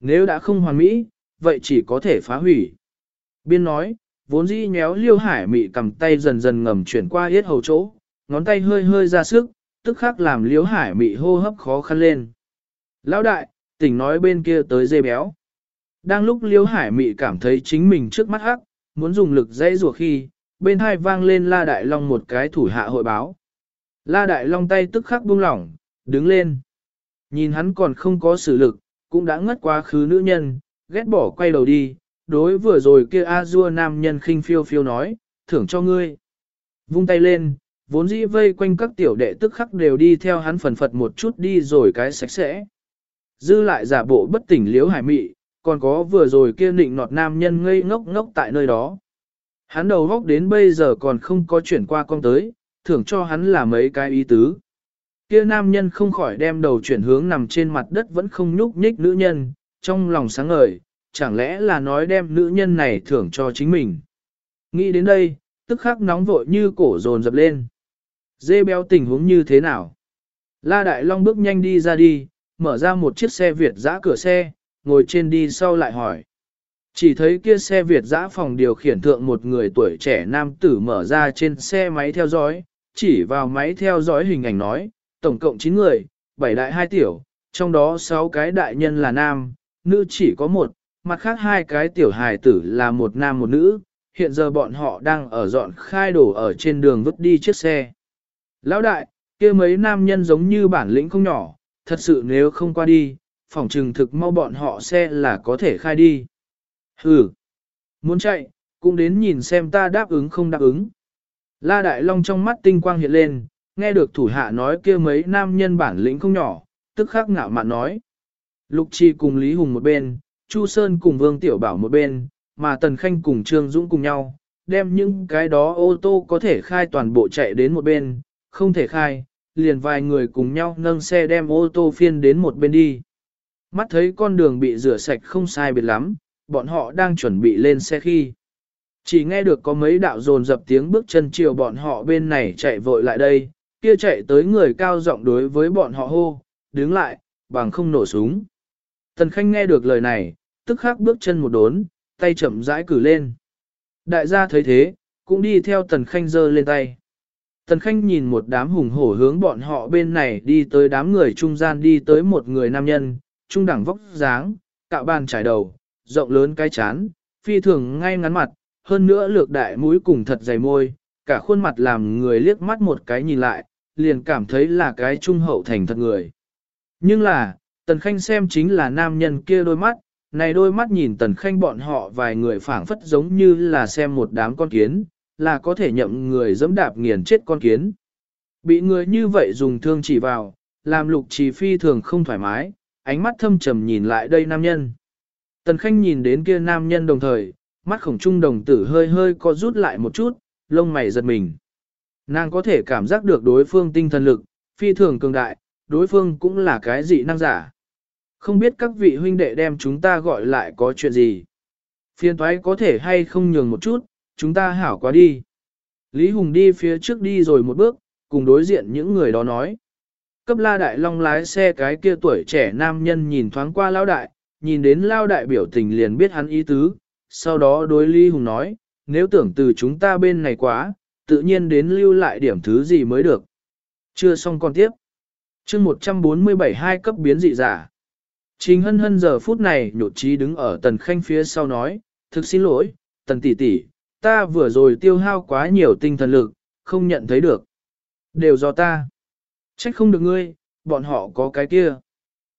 Nếu đã không hoàn mỹ, vậy chỉ có thể phá hủy. Biên nói, vốn dĩ nhéo liêu hải mị cầm tay dần dần ngầm chuyển qua yết hầu chỗ, ngón tay hơi hơi ra sức, tức khắc làm liêu hải mị hô hấp khó khăn lên. Lão đại, tỉnh nói bên kia tới dê béo. Đang lúc liêu hải mị cảm thấy chính mình trước mắt hắc, muốn dùng lực dãy rùa khi, bên hai vang lên la đại long một cái thủ hạ hội báo. La đại long tay tức khắc buông lỏng, đứng lên. Nhìn hắn còn không có sử lực, cũng đã ngất quá khứ nữ nhân, ghét bỏ quay đầu đi, đối vừa rồi kia a dua nam nhân khinh phiêu phiêu nói, thưởng cho ngươi. Vung tay lên, vốn dĩ vây quanh các tiểu đệ tức khắc đều đi theo hắn phần phật một chút đi rồi cái sạch sẽ. Dư lại giả bộ bất tỉnh liếu hải mị, còn có vừa rồi kia nịnh nọt nam nhân ngây ngốc ngốc tại nơi đó. Hắn đầu góc đến bây giờ còn không có chuyển qua con tới, thưởng cho hắn là mấy cái ý tứ. Kia nam nhân không khỏi đem đầu chuyển hướng nằm trên mặt đất vẫn không nhúc nhích nữ nhân, trong lòng sáng ngời, chẳng lẽ là nói đem nữ nhân này thưởng cho chính mình. Nghĩ đến đây, tức khắc nóng vội như cổ dồn dập lên. Dê béo tình huống như thế nào? La Đại Long bước nhanh đi ra đi, mở ra một chiếc xe Việt giã cửa xe, ngồi trên đi sau lại hỏi. Chỉ thấy kia xe Việt giã phòng điều khiển thượng một người tuổi trẻ nam tử mở ra trên xe máy theo dõi, chỉ vào máy theo dõi hình ảnh nói, tổng cộng 9 người, 7 đại 2 tiểu, trong đó 6 cái đại nhân là nam, nữ chỉ có một, mặt khác hai cái tiểu hài tử là một nam một nữ, hiện giờ bọn họ đang ở dọn khai đổ ở trên đường vứt đi chiếc xe. Lão đại, kia mấy nam nhân giống như bản lĩnh không nhỏ, thật sự nếu không qua đi, phòng trừng thực mau bọn họ xe là có thể khai đi. Hừ, muốn chạy, cũng đến nhìn xem ta đáp ứng không đáp ứng. La Đại Long trong mắt tinh quang hiện lên, nghe được thủ hạ nói kia mấy nam nhân bản lĩnh không nhỏ, tức khắc ngạo mạn nói. Lục Chi cùng Lý Hùng một bên, Chu Sơn cùng Vương Tiểu Bảo một bên, mà Tần Khanh cùng Trương Dũng cùng nhau, đem những cái đó ô tô có thể khai toàn bộ chạy đến một bên, không thể khai, liền vài người cùng nhau nâng xe đem ô tô phiên đến một bên đi. Mắt thấy con đường bị rửa sạch không sai biệt lắm, bọn họ đang chuẩn bị lên xe khi. Chỉ nghe được có mấy đạo dồn dập tiếng bước chân chiều bọn họ bên này chạy vội lại đây, kia chạy tới người cao giọng đối với bọn họ hô, đứng lại, bằng không nổ súng. Tần Khanh nghe được lời này, tức khắc bước chân một đốn, tay chậm rãi cử lên. Đại gia thấy thế, cũng đi theo Tần Khanh giơ lên tay. Tần Khanh nhìn một đám hùng hổ hướng bọn họ bên này đi tới đám người trung gian đi tới một người nam nhân, trung đẳng vóc dáng, cạo bàn trải đầu, rộng lớn cái chán, phi thường ngay ngắn mặt, hơn nữa lược đại mũi cùng thật dày môi, cả khuôn mặt làm người liếc mắt một cái nhìn lại, liền cảm thấy là cái trung hậu thành thật người. Nhưng là, Tần Khanh xem chính là nam nhân kia đôi mắt, này đôi mắt nhìn Tần Khanh bọn họ vài người phảng phất giống như là xem một đám con kiến, là có thể nhậm người dẫm đạp nghiền chết con kiến. Bị người như vậy dùng thương chỉ vào, làm lục trì phi thường không thoải mái, ánh mắt thâm trầm nhìn lại đây nam nhân. Tần Khanh nhìn đến kia nam nhân đồng thời, mắt khổng trung đồng tử hơi hơi co rút lại một chút, lông mày giật mình. Nàng có thể cảm giác được đối phương tinh thần lực, phi thường cường đại, đối phương cũng là cái dị năng giả. Không biết các vị huynh đệ đem chúng ta gọi lại có chuyện gì. Phiên thoái có thể hay không nhường một chút, chúng ta hảo quá đi. Lý Hùng đi phía trước đi rồi một bước, cùng đối diện những người đó nói. Cấp la đại long lái xe cái kia tuổi trẻ nam nhân nhìn thoáng qua lao đại, nhìn đến lao đại biểu tình liền biết hắn ý tứ, sau đó đối Lý Hùng nói, nếu tưởng từ chúng ta bên này quá, tự nhiên đến lưu lại điểm thứ gì mới được. Chưa xong còn tiếp. chương 147 hai cấp biến dị giả. Trình hân hân giờ phút này nhột trí đứng ở tần khanh phía sau nói, thực xin lỗi, tần tỷ tỷ, ta vừa rồi tiêu hao quá nhiều tinh thần lực, không nhận thấy được. Đều do ta. Trách không được ngươi, bọn họ có cái kia.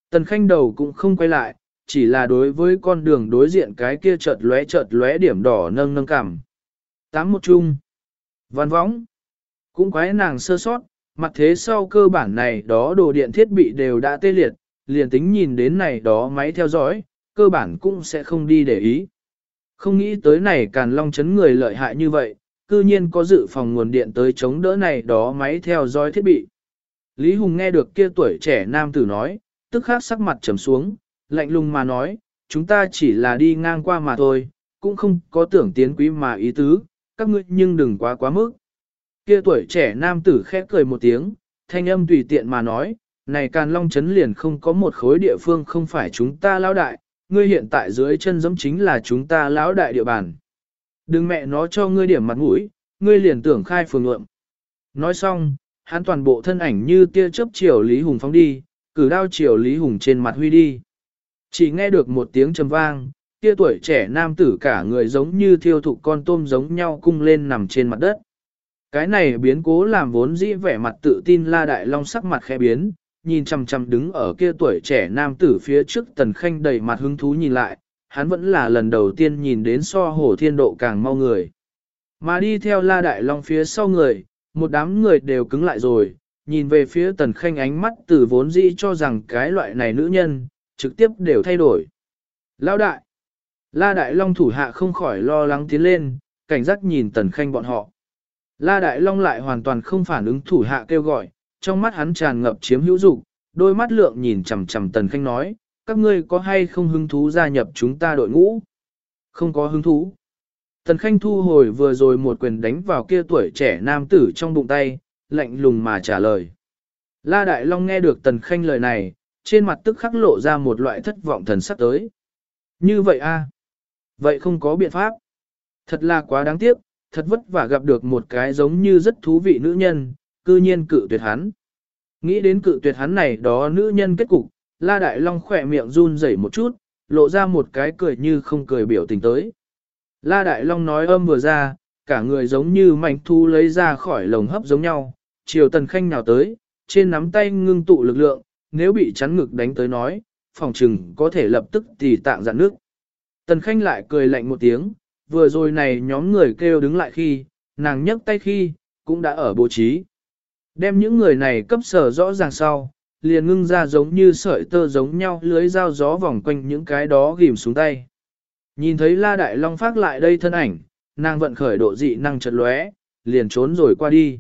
Tần khanh đầu cũng không quay lại, chỉ là đối với con đường đối diện cái kia chợt lóe chợt lóe điểm đỏ nâng nâng cảm. Tám một chung. Văn võng. Cũng quái nàng sơ sót, mặt thế sau cơ bản này đó đồ điện thiết bị đều đã tê liệt, liền tính nhìn đến này đó máy theo dõi, cơ bản cũng sẽ không đi để ý. Không nghĩ tới này càn long chấn người lợi hại như vậy, cư nhiên có dự phòng nguồn điện tới chống đỡ này đó máy theo dõi thiết bị. Lý Hùng nghe được kia tuổi trẻ nam tử nói, tức khắc sắc mặt trầm xuống, lạnh lùng mà nói, chúng ta chỉ là đi ngang qua mà thôi, cũng không có tưởng tiến quý mà ý tứ, các ngươi nhưng đừng quá quá mức. Kia tuổi trẻ nam tử khẽ cười một tiếng, thanh âm tùy tiện mà nói, này càn long chấn liền không có một khối địa phương không phải chúng ta lão đại, ngươi hiện tại dưới chân giống chính là chúng ta lão đại địa bàn. Đừng mẹ nó cho ngươi điểm mặt mũi, ngươi liền tưởng khai phường ngượng. Nói xong, hắn toàn bộ thân ảnh như tia chớp chiều Lý Hùng phóng đi, cử đao chiều Lý Hùng trên mặt huy đi. Chỉ nghe được một tiếng trầm vang, tia tuổi trẻ nam tử cả người giống như thiêu thụ con tôm giống nhau cung lên nằm trên mặt đất. Cái này biến cố làm vốn dĩ vẻ mặt tự tin la đại long sắc mặt khẽ biến, nhìn chằm chằm đứng ở kia tuổi trẻ nam tử phía trước tần khanh đầy mặt hứng thú nhìn lại, hắn vẫn là lần đầu tiên nhìn đến so hổ thiên độ càng mau người. Mà đi theo la đại long phía sau người, một đám người đều cứng lại rồi, nhìn về phía tần khanh ánh mắt từ vốn dĩ cho rằng cái loại này nữ nhân, trực tiếp đều thay đổi. Lao đại! La đại long thủ hạ không khỏi lo lắng tiến lên, cảnh giác nhìn tần khanh bọn họ. La đại long lại hoàn toàn không phản ứng thủ hạ kêu gọi, trong mắt hắn tràn ngập chiếm hữu dục, đôi mắt lượng nhìn chằm chằm Tần Khanh nói, các ngươi có hay không hứng thú gia nhập chúng ta đội ngũ? Không có hứng thú. Tần Khanh thu hồi vừa rồi một quyền đánh vào kia tuổi trẻ nam tử trong bụng tay, lạnh lùng mà trả lời. La Đại Long nghe được Tần Khanh lời này, trên mặt tức khắc lộ ra một loại thất vọng thần sắc tới. Như vậy a? Vậy không có biện pháp. Thật là quá đáng tiếc, thật vất vả gặp được một cái giống như rất thú vị nữ nhân, cư nhiên cự tuyệt hắn. Nghĩ đến cự tuyệt hắn này đó nữ nhân kết cục, La Đại Long khỏe miệng run rẩy một chút, lộ ra một cái cười như không cười biểu tình tới. La Đại Long nói âm vừa ra, cả người giống như mảnh thu lấy ra khỏi lồng hấp giống nhau, chiều tần khanh nào tới, trên nắm tay ngưng tụ lực lượng, nếu bị chắn ngực đánh tới nói, phòng trừng có thể lập tức tỉ tạng dạn nước. Tần khanh lại cười lạnh một tiếng, vừa rồi này nhóm người kêu đứng lại khi, nàng nhấc tay khi, cũng đã ở bố trí. Đem những người này cấp sở rõ ràng sau, liền ngưng ra giống như sợi tơ giống nhau lưới dao gió vòng quanh những cái đó ghim xuống tay. Nhìn thấy La Đại Long phát lại đây thân ảnh, nàng vận khởi độ dị năng chật lóe, liền trốn rồi qua đi.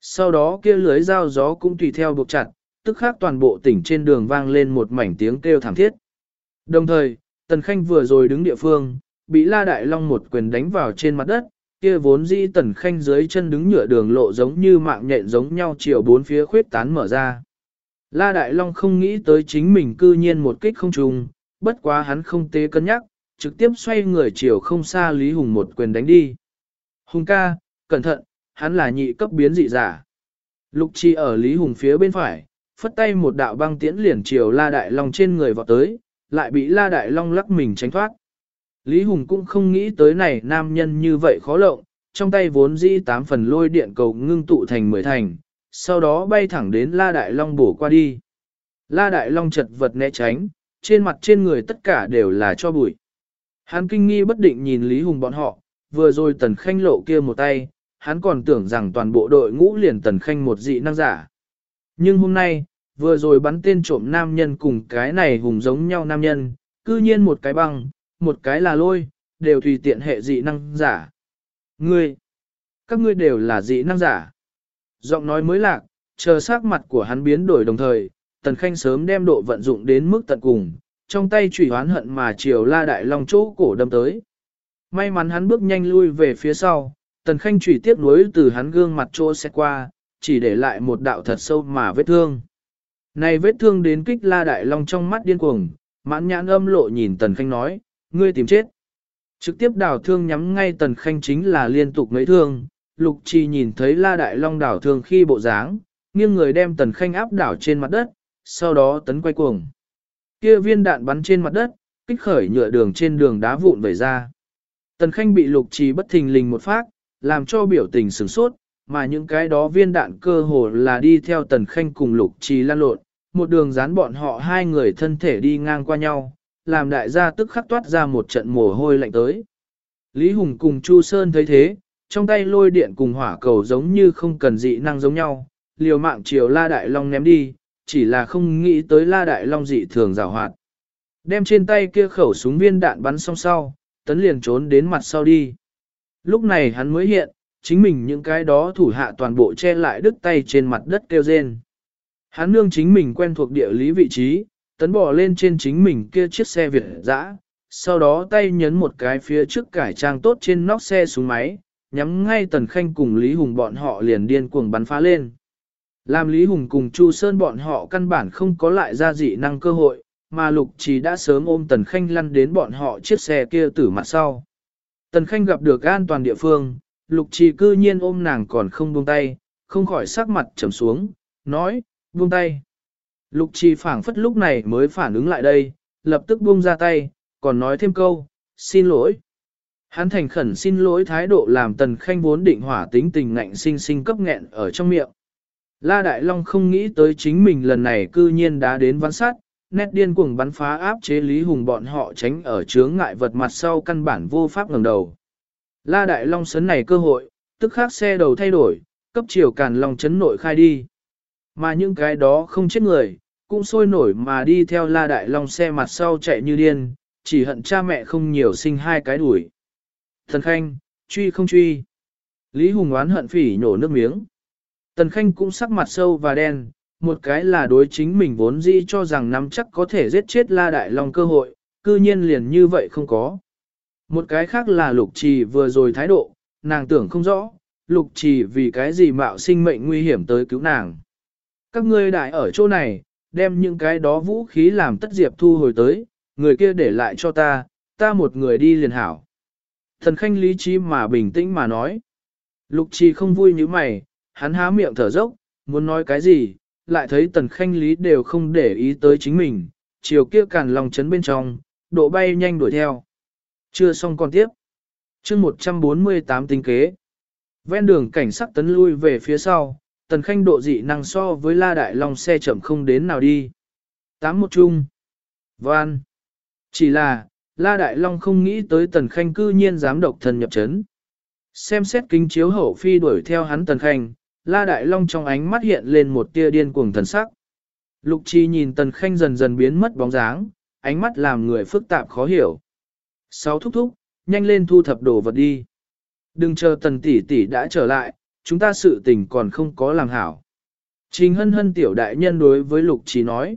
Sau đó kia lưới dao gió cũng tùy theo buộc chặt, tức khác toàn bộ tỉnh trên đường vang lên một mảnh tiếng kêu thảm thiết. Đồng thời, Tần Khanh vừa rồi đứng địa phương, bị La Đại Long một quyền đánh vào trên mặt đất, kia vốn dĩ tần khanh dưới chân đứng nhựa đường lộ giống như mạng nhện giống nhau chiều bốn phía khuyết tán mở ra. La Đại Long không nghĩ tới chính mình cư nhiên một kích không trùng, bất quá hắn không tế cân nhắc, trực tiếp xoay người chiều không xa Lý Hùng một quyền đánh đi. Hùng ca, cẩn thận, hắn là nhị cấp biến dị giả. Lục chi ở Lý Hùng phía bên phải, phất tay một đạo băng tiễn liền chiều La Đại Long trên người vọt tới, lại bị La Đại Long lắc mình tránh thoát. Lý Hùng cũng không nghĩ tới này nam nhân như vậy khó lộng, trong tay vốn dĩ tám phần lôi điện cầu ngưng tụ thành mười thành, sau đó bay thẳng đến La Đại Long bổ qua đi. La Đại Long chật vật né tránh, trên mặt trên người tất cả đều là cho bụi. Hắn kinh nghi bất định nhìn Lý Hùng bọn họ, vừa rồi tần khanh lộ kia một tay, hắn còn tưởng rằng toàn bộ đội ngũ liền tần khanh một dị năng giả. Nhưng hôm nay, vừa rồi bắn tên trộm nam nhân cùng cái này hùng giống nhau nam nhân, cư nhiên một cái băng, một cái là lôi, đều tùy tiện hệ dị năng giả. Ngươi, các ngươi đều là dị năng giả. Giọng nói mới lạc, chờ sắc mặt của hắn biến đổi đồng thời, Tần Khanh sớm đem độ vận dụng đến mức tận cùng, trong tay chủy hoán hận mà chiều la đại long chỗ cổ đâm tới. May mắn hắn bước nhanh lui về phía sau, Tần Khanh chủy tiếp nối từ hắn gương mặt chỗ xét qua, chỉ để lại một đạo thật sâu mà vết thương. Này vết thương đến kích la đại long trong mắt điên cuồng, mãn nhãn âm lộ nhìn Tần Khanh nói, ngươi tìm chết. Trực tiếp đảo thương nhắm ngay Tần Khanh chính là liên tục mấy thương, Lục Trì nhìn thấy La Đại Long đảo thương khi bộ dáng, nghiêng người đem Tần Khanh áp đảo trên mặt đất, sau đó tấn quay cuồng. Kia viên đạn bắn trên mặt đất, kích khởi nhựa đường trên đường đá vụn vẩy ra. Tần Khanh bị Lục Trì bất thình lình một phát, làm cho biểu tình sửng sốt, mà những cái đó viên đạn cơ hồ là đi theo Tần Khanh cùng Lục Trì lan lộn, một đường dán bọn họ hai người thân thể đi ngang qua nhau, làm đại gia tức khắc toát ra một trận mồ hôi lạnh tới. Lý Hùng cùng Chu Sơn thấy thế, trong tay lôi điện cùng hỏa cầu giống như không cần dị năng giống nhau, liều mạng chiều La Đại Long ném đi, chỉ là không nghĩ tới La Đại Long dị thường rào hoạt. Đem trên tay kia khẩu súng viên đạn bắn xong sau, tấn liền trốn đến mặt sau đi. Lúc này hắn mới hiện, chính mình những cái đó thủ hạ toàn bộ che lại đứt tay trên mặt đất kêu rên. Hắn nương chính mình quen thuộc địa lý vị trí, tấn bỏ lên trên chính mình kia chiếc xe Việt dã, sau đó tay nhấn một cái phía trước cải trang tốt trên nóc xe xuống máy, nhắm ngay Tần Khanh cùng Lý Hùng bọn họ liền điên cuồng bắn phá lên. Làm Lý Hùng cùng Chu Sơn bọn họ căn bản không có lại ra dị năng cơ hội, mà Lục Trì đã sớm ôm Tần Khanh lăn đến bọn họ chiếc xe kia tử mặt sau. Tần Khanh gặp được an toàn địa phương, Lục Trì cư nhiên ôm nàng còn không buông tay, không khỏi sắc mặt trầm xuống, nói, buông tay. Lục Trì phảng phất lúc này mới phản ứng lại đây, lập tức buông ra tay, còn nói thêm câu, xin lỗi. Hắn thành khẩn xin lỗi thái độ làm tần khanh vốn định hỏa tính tình ngạnh sinh sinh cấp nghẹn ở trong miệng. La Đại Long không nghĩ tới chính mình lần này cư nhiên đã đến văn sát, nét điên cuồng bắn phá áp chế Lý Hùng bọn họ tránh ở chướng ngại vật mặt sau căn bản vô pháp ngẩng đầu. La Đại Long sấn này cơ hội, tức khắc xe đầu thay đổi, cấp chiều càn Long chấn nội khai đi. Mà những cái đó không chết người, cũng sôi nổi mà đi theo La Đại Long xe mặt sau chạy như điên, chỉ hận cha mẹ không nhiều sinh hai cái đuổi. Thần Khanh, truy không truy. Lý Hùng oán hận phỉ nhổ nước miếng. Tần Khanh cũng sắc mặt sâu và đen, một cái là đối chính mình vốn dĩ cho rằng nắm chắc có thể giết chết La Đại Long cơ hội, cư nhiên liền như vậy không có. Một cái khác là lục trì vừa rồi thái độ, nàng tưởng không rõ, lục trì vì cái gì mạo sinh mệnh nguy hiểm tới cứu nàng. Các ngươi đại ở chỗ này, đem những cái đó vũ khí làm tất diệp thu hồi tới, người kia để lại cho ta, ta một người đi liền hảo. Thần khanh lý trí mà bình tĩnh mà nói. Lục trì không vui như mày, hắn há miệng thở dốc, muốn nói cái gì, lại thấy tần khanh lý đều không để ý tới chính mình, chiều kia càn lòng chấn bên trong, độ bay nhanh đuổi theo. Chưa xong còn tiếp. chương 148 tinh kế. Ven đường cảnh sắc tấn lui về phía sau, tần khanh độ dị năng so với la đại long xe chậm không đến nào đi. Tám một chung. Van. Chỉ là, La Đại Long không nghĩ tới Tần Khanh cư nhiên dám độc thần nhập chấn. Xem xét kính chiếu hậu phi đuổi theo hắn Tần Khanh, La Đại Long trong ánh mắt hiện lên một tia điên cuồng thần sắc. Lục Chi nhìn Tần Khanh dần dần biến mất bóng dáng, ánh mắt làm người phức tạp khó hiểu. Sáu thúc thúc, nhanh lên thu thập đồ vật đi. Đừng chờ Tần tỷ tỷ đã trở lại, chúng ta sự tình còn không có làm hảo. Trình hân hân tiểu đại nhân đối với Lục Chi nói.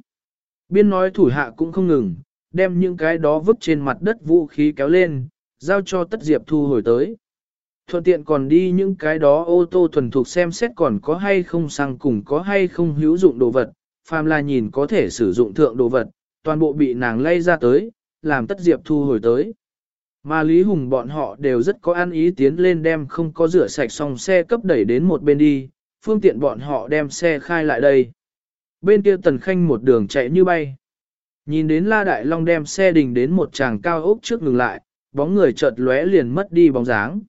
Biên nói thủ hạ cũng không ngừng, đem những cái đó vứt trên mặt đất vũ khí kéo lên, giao cho tất diệp thu hồi tới. Thuận tiện còn đi những cái đó ô tô thuần thuộc xem xét còn có hay không sang cùng có hay không hữu dụng đồ vật, phàm là nhìn có thể sử dụng thượng đồ vật, toàn bộ bị nàng lay ra tới, làm tất diệp thu hồi tới. Mà Lý Hùng bọn họ đều rất có ăn ý tiến lên đem không có rửa sạch xong xe cấp đẩy đến một bên đi, phương tiện bọn họ đem xe khai lại đây. Bên kia Tần Khanh một đường chạy như bay. Nhìn đến La Đại Long đem xe đình đến một tràng cao ốc trước ngừng lại, bóng người chợt lóe liền mất đi bóng dáng.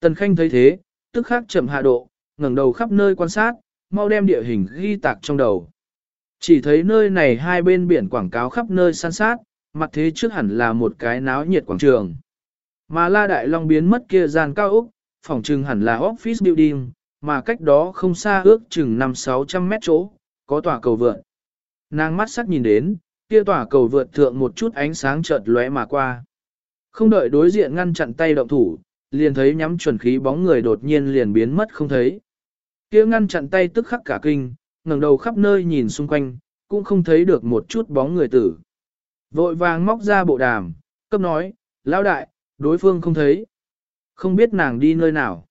Tần Khanh thấy thế, tức khắc chậm hạ độ, ngẩng đầu khắp nơi quan sát, mau đem địa hình ghi tạc trong đầu. Chỉ thấy nơi này hai bên biển quảng cáo khắp nơi san sát, mặt thế trước hẳn là một cái náo nhiệt quảng trường. Mà La Đại Long biến mất kia gian cao ốc, phòng trừng hẳn là office building, mà cách đó không xa ước chừng 5-600 mét chỗ, có tòa cầu vượt. Nàng mắt sắc nhìn đến, kia tòa cầu vượt thượng một chút ánh sáng chợt lóe mà qua. Không đợi đối diện ngăn chặn tay động thủ, liền thấy nhắm chuẩn khí bóng người đột nhiên liền biến mất không thấy. Kia ngăn chặn tay tức khắc cả kinh, ngẩng đầu khắp nơi nhìn xung quanh, cũng không thấy được một chút bóng người tử. Vội vàng móc ra bộ đàm, cấp nói, lão đại, đối phương không thấy. Không biết nàng đi nơi nào.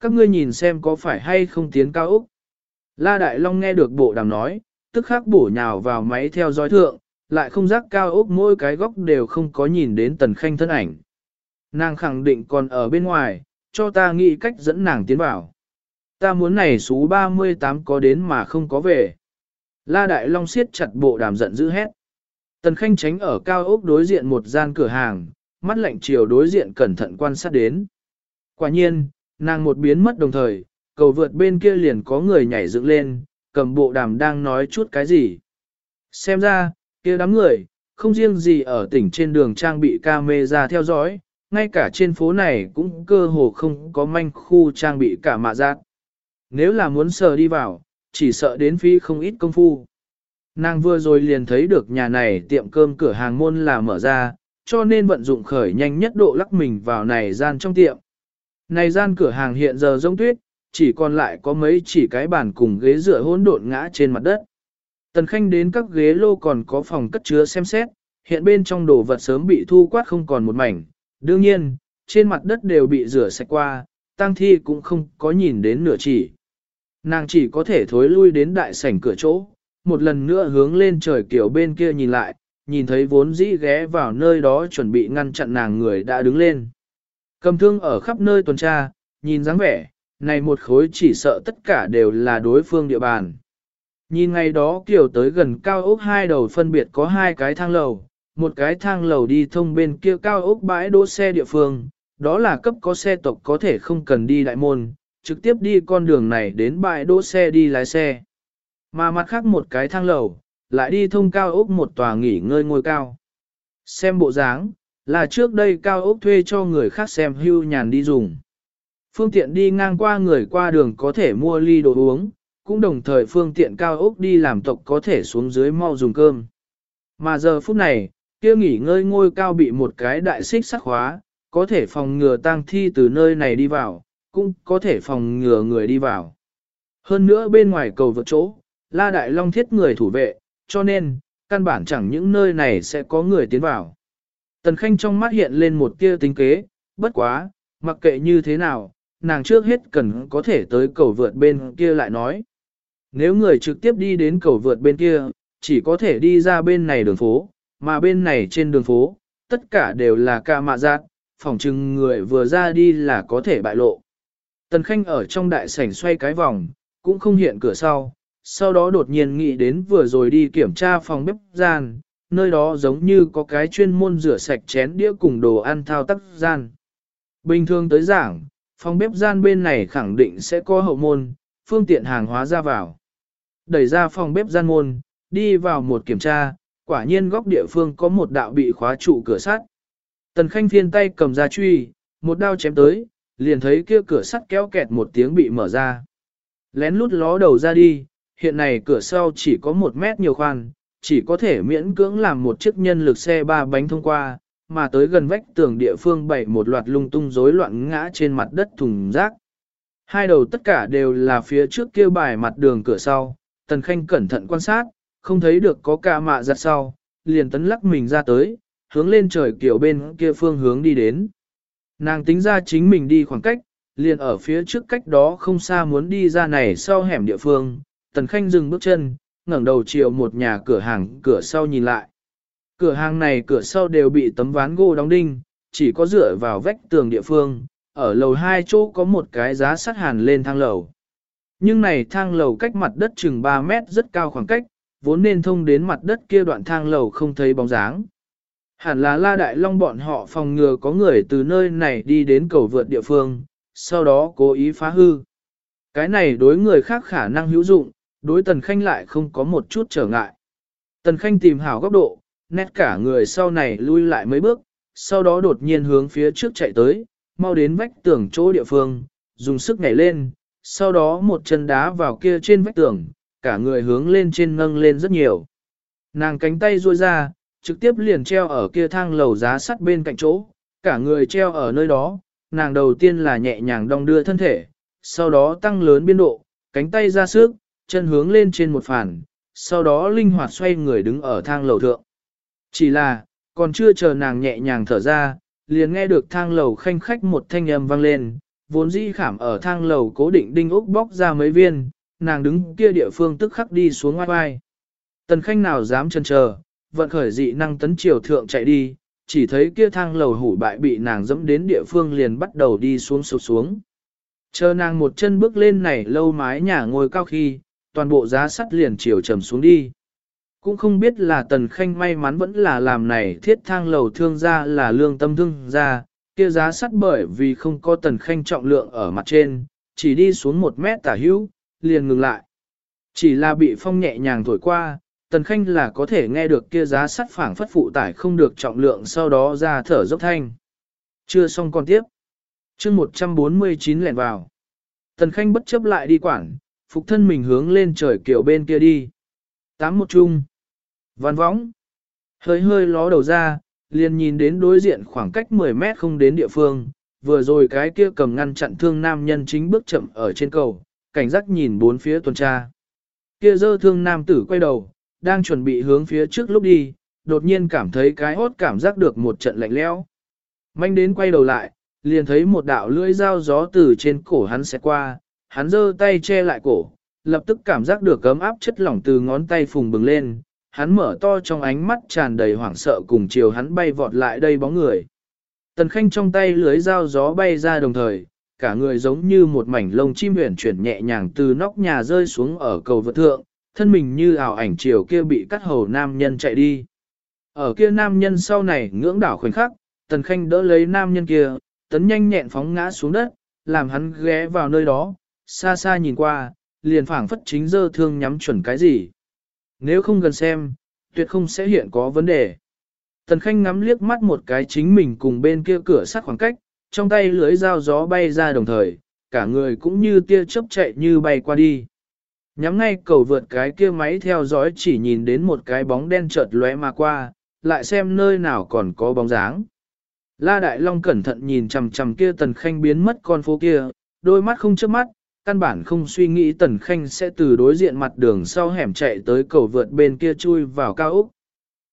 Các ngươi nhìn xem có phải hay không tiến cao Úc. La Đại Long nghe được bộ đàm nói, tức khắc bổ nhào vào máy theo dõi thượng, lại không giác cao Úc mỗi cái góc đều không có nhìn đến tần khanh thân ảnh. Nàng khẳng định còn ở bên ngoài, cho ta nghĩ cách dẫn nàng tiến vào. Ta muốn này số 38 có đến mà không có về. La Đại Long siết chặt bộ đàm giận dữ hét. Tần Khanh tránh ở cao ốc đối diện một gian cửa hàng, mắt lạnh chiều đối diện cẩn thận quan sát đến. Quả nhiên, nàng một biến mất đồng thời, cầu vượt bên kia liền có người nhảy dựng lên, cầm bộ đàm đang nói chút cái gì. Xem ra, kia đám người, không riêng gì ở tỉnh trên đường trang bị camera theo dõi, ngay cả trên phố này cũng cơ hồ không có manh khu trang bị cả mạ giác. Nếu là muốn sờ đi vào, chỉ sợ đến phí không ít công phu. Nàng vừa rồi liền thấy được nhà này tiệm cơm cửa hàng môn là mở ra, cho nên vận dụng khởi nhanh nhất độ lắc mình vào này gian trong tiệm. Này gian cửa hàng hiện giờ rông tuyết, chỉ còn lại có mấy chỉ cái bàn cùng ghế dựa hỗn độn ngã trên mặt đất. Tần Khanh đến các ghế lô còn có phòng cất chứa xem xét, hiện bên trong đồ vật sớm bị thu quát không còn một mảnh. Đương nhiên, trên mặt đất đều bị rửa sạch qua, tang thi cũng không có nhìn đến nửa chỉ. Nàng chỉ có thể thối lui đến đại sảnh cửa chỗ, một lần nữa hướng lên trời kiểu bên kia nhìn lại, nhìn thấy vốn dĩ ghé vào nơi đó chuẩn bị ngăn chặn nàng người đã đứng lên. Cầm thương ở khắp nơi tuần tra, nhìn dáng vẻ, này một khối chỉ sợ tất cả đều là đối phương địa bàn. Nhìn ngày đó kiểu tới gần cao ốc hai đầu phân biệt có hai cái thang lầu, một cái thang lầu đi thông bên kia cao ốc bãi đỗ xe địa phương, đó là cấp có xe tộc có thể không cần đi đại môn, trực tiếp đi con đường này đến bãi đỗ xe đi lái xe. Mà mặt khác một cái thang lầu, lại đi thông cao ốc một tòa nghỉ ngơi ngôi cao. Xem bộ dáng, là trước đây cao ốc thuê cho người khác xem hưu nhàn đi dùng. Phương tiện đi ngang qua người qua đường có thể mua ly đồ uống, cũng đồng thời phương tiện cao ốc đi làm tộc có thể xuống dưới mau dùng cơm. Mà giờ phút này, kia nghỉ ngơi ngôi cao bị một cái đại xích sắc khóa, có thể phòng ngừa tang thi từ nơi này đi vào, cũng có thể phòng ngừa người đi vào. Hơn nữa bên ngoài cầu vượt chỗ, La Đại Long thiết người thủ vệ, cho nên, căn bản chẳng những nơi này sẽ có người tiến vào. Tần Khanh trong mắt hiện lên một tia tính kế, bất quá, mặc kệ như thế nào, nàng trước hết cần có thể tới cầu vượt bên kia lại nói. Nếu người trực tiếp đi đến cầu vượt bên kia, chỉ có thể đi ra bên này đường phố, mà bên này trên đường phố, tất cả đều là ca mạ giác, phòng chừng người vừa ra đi là có thể bại lộ. Tần Khanh ở trong đại sảnh xoay cái vòng, cũng không hiện cửa sau, sau đó đột nhiên nghĩ đến vừa rồi đi kiểm tra phòng bếp gian, nơi đó giống như có cái chuyên môn rửa sạch chén đĩa cùng đồ ăn thao tác gian. Bình thường tới giảng, phòng bếp gian bên này khẳng định sẽ có hậu môn, phương tiện hàng hóa ra vào. Đẩy ra phòng bếp gian môn, đi vào một kiểm tra, quả nhiên góc địa phương có một đạo bị khóa trụ cửa sắt. Tần Khanh phiên tay cầm ra truy, một đao chém tới, liền thấy kia cửa sắt kéo kẹt một tiếng bị mở ra. Lén lút ló đầu ra đi, hiện này cửa sau chỉ có một mét nhiều khoan, chỉ có thể miễn cưỡng làm một chiếc nhân lực xe ba bánh thông qua, mà tới gần vách tường địa phương bày một loạt lung tung rối loạn ngã trên mặt đất thùng rác. Hai đầu tất cả đều là phía trước kia bài mặt đường cửa sau, Tần Khanh cẩn thận quan sát, không thấy được có cả mạ giặt sau, liền tấn lắc mình ra tới, hướng lên trời kiểu bên kia phương hướng đi đến. Nàng tính ra chính mình đi khoảng cách, liền ở phía trước cách đó không xa muốn đi ra này sau hẻm địa phương, Tần Khanh dừng bước chân, ngẩng đầu chiều một nhà cửa hàng cửa sau nhìn lại. Cửa hàng này cửa sau đều bị tấm ván gỗ đóng đinh, chỉ có dựa vào vách tường địa phương, ở lầu hai chỗ có một cái giá sắt hàn lên thang lầu. Nhưng này thang lầu cách mặt đất chừng 3 mét rất cao khoảng cách, vốn nên thông đến mặt đất kia đoạn thang lầu không thấy bóng dáng. Hẳn là La Đại Long bọn họ phòng ngừa có người từ nơi này đi đến cầu vượt địa phương, sau đó cố ý phá hư. Cái này đối người khác khả năng hữu dụng, đối Tần Khanh lại không có một chút trở ngại. Tần Khanh tìm hảo góc độ, nét cả người sau này lui lại mấy bước, sau đó đột nhiên hướng phía trước chạy tới, mau đến vách tường chỗ địa phương, dùng sức nhảy lên, sau đó một chân đá vào kia trên vách tường, cả người hướng lên trên nâng lên rất nhiều. Nàng cánh tay ruôi ra, trực tiếp liền treo ở kia thang lầu giá sắt bên cạnh chỗ, cả người treo ở nơi đó, nàng đầu tiên là nhẹ nhàng đong đưa thân thể, sau đó tăng lớn biên độ, cánh tay ra sức, chân hướng lên trên một phản, sau đó linh hoạt xoay người đứng ở thang lầu thượng. Chỉ là, còn chưa chờ nàng nhẹ nhàng thở ra, liền nghe được thang lầu khanh khách một thanh âm vang lên, vốn dĩ khảm ở thang lầu cố định đinh ốc bóc ra mấy viên, nàng đứng kia địa phương tức khắc đi xuống ngoài vai. Tần khanh nào dám chân chờ, vận khởi dị năng tấn triều thượng chạy đi, chỉ thấy kia thang lầu hủ bại bị nàng dẫm đến địa phương liền bắt đầu đi xuống sụp xuống. Chờ nàng một chân bước lên này lâu mái nhà ngồi cao khi, toàn bộ giá sắt liền chiều trầm xuống đi. Cũng không biết là tần khanh may mắn vẫn là làm này thiết thang lầu thương ra là lương tâm thương ra, kia giá sắt bởi vì không có tần khanh trọng lượng ở mặt trên, chỉ đi xuống một mét tả hữu, liền ngừng lại. Chỉ là bị phong nhẹ nhàng thổi qua, tần khanh là có thể nghe được kia giá sắt phảng phất phụ tải không được trọng lượng sau đó ra thở dốc thanh. Chưa xong còn tiếp. chương 149 lẹn vào. Tần khanh bất chấp lại đi quảng, phục thân mình hướng lên trời kiểu bên kia đi. Tám một chung. Văn võng. Hơi hơi ló đầu ra, liền nhìn đến đối diện khoảng cách 10 mét không đến địa phương, vừa rồi cái kia cầm ngăn chặn thương nam nhân chính bước chậm ở trên cầu, cảnh giác nhìn bốn phía tuần tra. Kia dơ thương nam tử quay đầu, đang chuẩn bị hướng phía trước lúc đi, đột nhiên cảm thấy cái hốt cảm giác được một trận lạnh lẽo. Manh đến quay đầu lại, liền thấy một đạo lưỡi dao gió từ trên cổ hắn sẽ qua, hắn giơ tay che lại cổ, lập tức cảm giác được cấm áp chất lỏng từ ngón tay phùng bừng lên, hắn mở to trong ánh mắt tràn đầy hoảng sợ cùng chiều hắn bay vọt lại đây bóng người. Tần Khanh trong tay lưới dao gió bay ra đồng thời, cả người giống như một mảnh lông chim huyền chuyển nhẹ nhàng từ nóc nhà rơi xuống ở cầu vượt thượng, thân mình như ảo ảnh chiều kia bị cắt hầu nam nhân chạy đi. Ở kia nam nhân sau này ngưỡng đảo khoảnh khắc, Tần Khanh đỡ lấy nam nhân kia, tấn nhanh nhẹn phóng ngã xuống đất, làm hắn ghé vào nơi đó, xa xa nhìn qua, liền phảng phất chính dơ thương nhắm chuẩn cái gì. Nếu không gần xem, tuyệt không sẽ hiện có vấn đề. Tần Khanh ngắm liếc mắt một cái chính mình cùng bên kia cửa sắt khoảng cách, trong tay lưới dao gió bay ra đồng thời, cả người cũng như tia chớp chạy như bay qua đi. Nhắm ngay cầu vượt cái kia máy theo dõi chỉ nhìn đến một cái bóng đen chợt lóe mà qua, lại xem nơi nào còn có bóng dáng. La Đại Long cẩn thận nhìn chằm chằm kia tần khanh biến mất con phố kia, đôi mắt không chớp mắt, căn bản không suy nghĩ tần khanh sẽ từ đối diện mặt đường sau hẻm chạy tới cầu vượt bên kia chui vào cao ốc.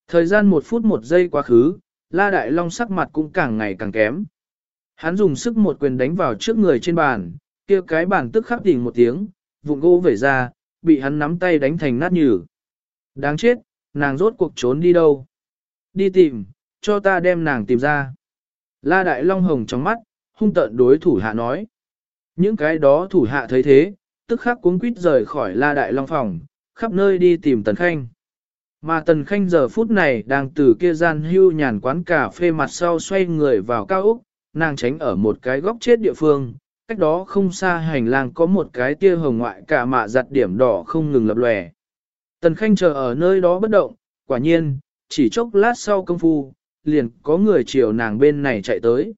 Thời gian một phút một giây quá khứ, La Đại Long sắc mặt cũng càng ngày càng kém. Hắn dùng sức một quyền đánh vào trước người trên bàn, kia cái bàn tức khắc đỉnh một tiếng, vụn gỗ vẩy ra, bị hắn nắm tay đánh thành nát nhừ. Đáng chết, nàng rốt cuộc trốn đi đâu? Đi tìm, cho ta đem nàng tìm ra. La Đại Long hồng trong mắt, hung tợn đối thủ hạ nói. Những cái đó thủ hạ thấy thế, tức khắc cuống quýt rời khỏi La Đại Long phòng, khắp nơi đi tìm Tần Khanh. Mà Tần Khanh giờ phút này đang từ kia gian hưu nhàn quán cà phê mặt sau xoay người vào cao úc, nàng tránh ở một cái góc chết địa phương, cách đó không xa hành lang có một cái tia hồng ngoại cả mạ giặt điểm đỏ không ngừng lập lòe. Tần Khanh chờ ở nơi đó bất động, quả nhiên, chỉ chốc lát sau công phu, liền có người chiều nàng bên này chạy tới.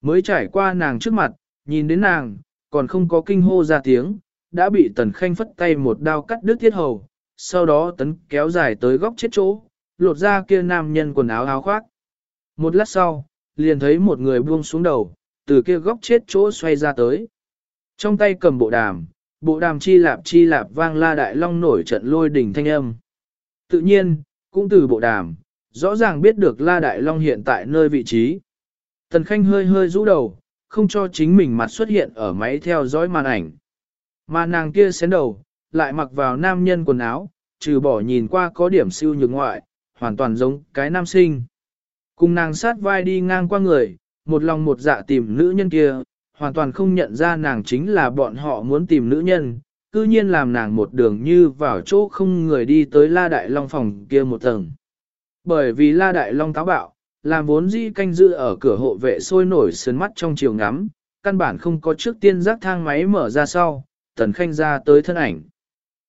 Mới trải qua nàng trước mặt, nhìn đến nàng, còn không có kinh hô ra tiếng, đã bị Tần Khanh phất tay một đao cắt đứt thiết hầu, sau đó tấn kéo dài tới góc chết chỗ, lột ra kia nam nhân quần áo áo khoác. Một lát sau, liền thấy một người buông xuống đầu, từ kia góc chết chỗ xoay ra tới. Trong tay cầm bộ đàm, bộ đàm chi lạp chi lạp vang la đại long nổi trận lôi đỉnh thanh âm. Tự nhiên, cũng từ bộ đàm, rõ ràng biết được la đại long hiện tại nơi vị trí. Tần Khanh hơi hơi rũ đầu, không cho chính mình mặt xuất hiện ở máy theo dõi màn ảnh. Mà nàng kia xén đầu, lại mặc vào nam nhân quần áo, trừ bỏ nhìn qua có điểm siêu nhược ngoại, hoàn toàn giống cái nam sinh. Cùng nàng sát vai đi ngang qua người, một lòng một dạ tìm nữ nhân kia, hoàn toàn không nhận ra nàng chính là bọn họ muốn tìm nữ nhân, cư nhiên làm nàng một đường như vào chỗ không người đi tới La Đại Long phòng kia một tầng. Bởi vì La Đại Long táo bạo, làm vốn di canh giữ ở cửa hộ vệ sôi nổi sớn mắt trong chiều ngắm, căn bản không có trước tiên giác thang máy mở ra sau, Tần Khanh ra tới thân ảnh.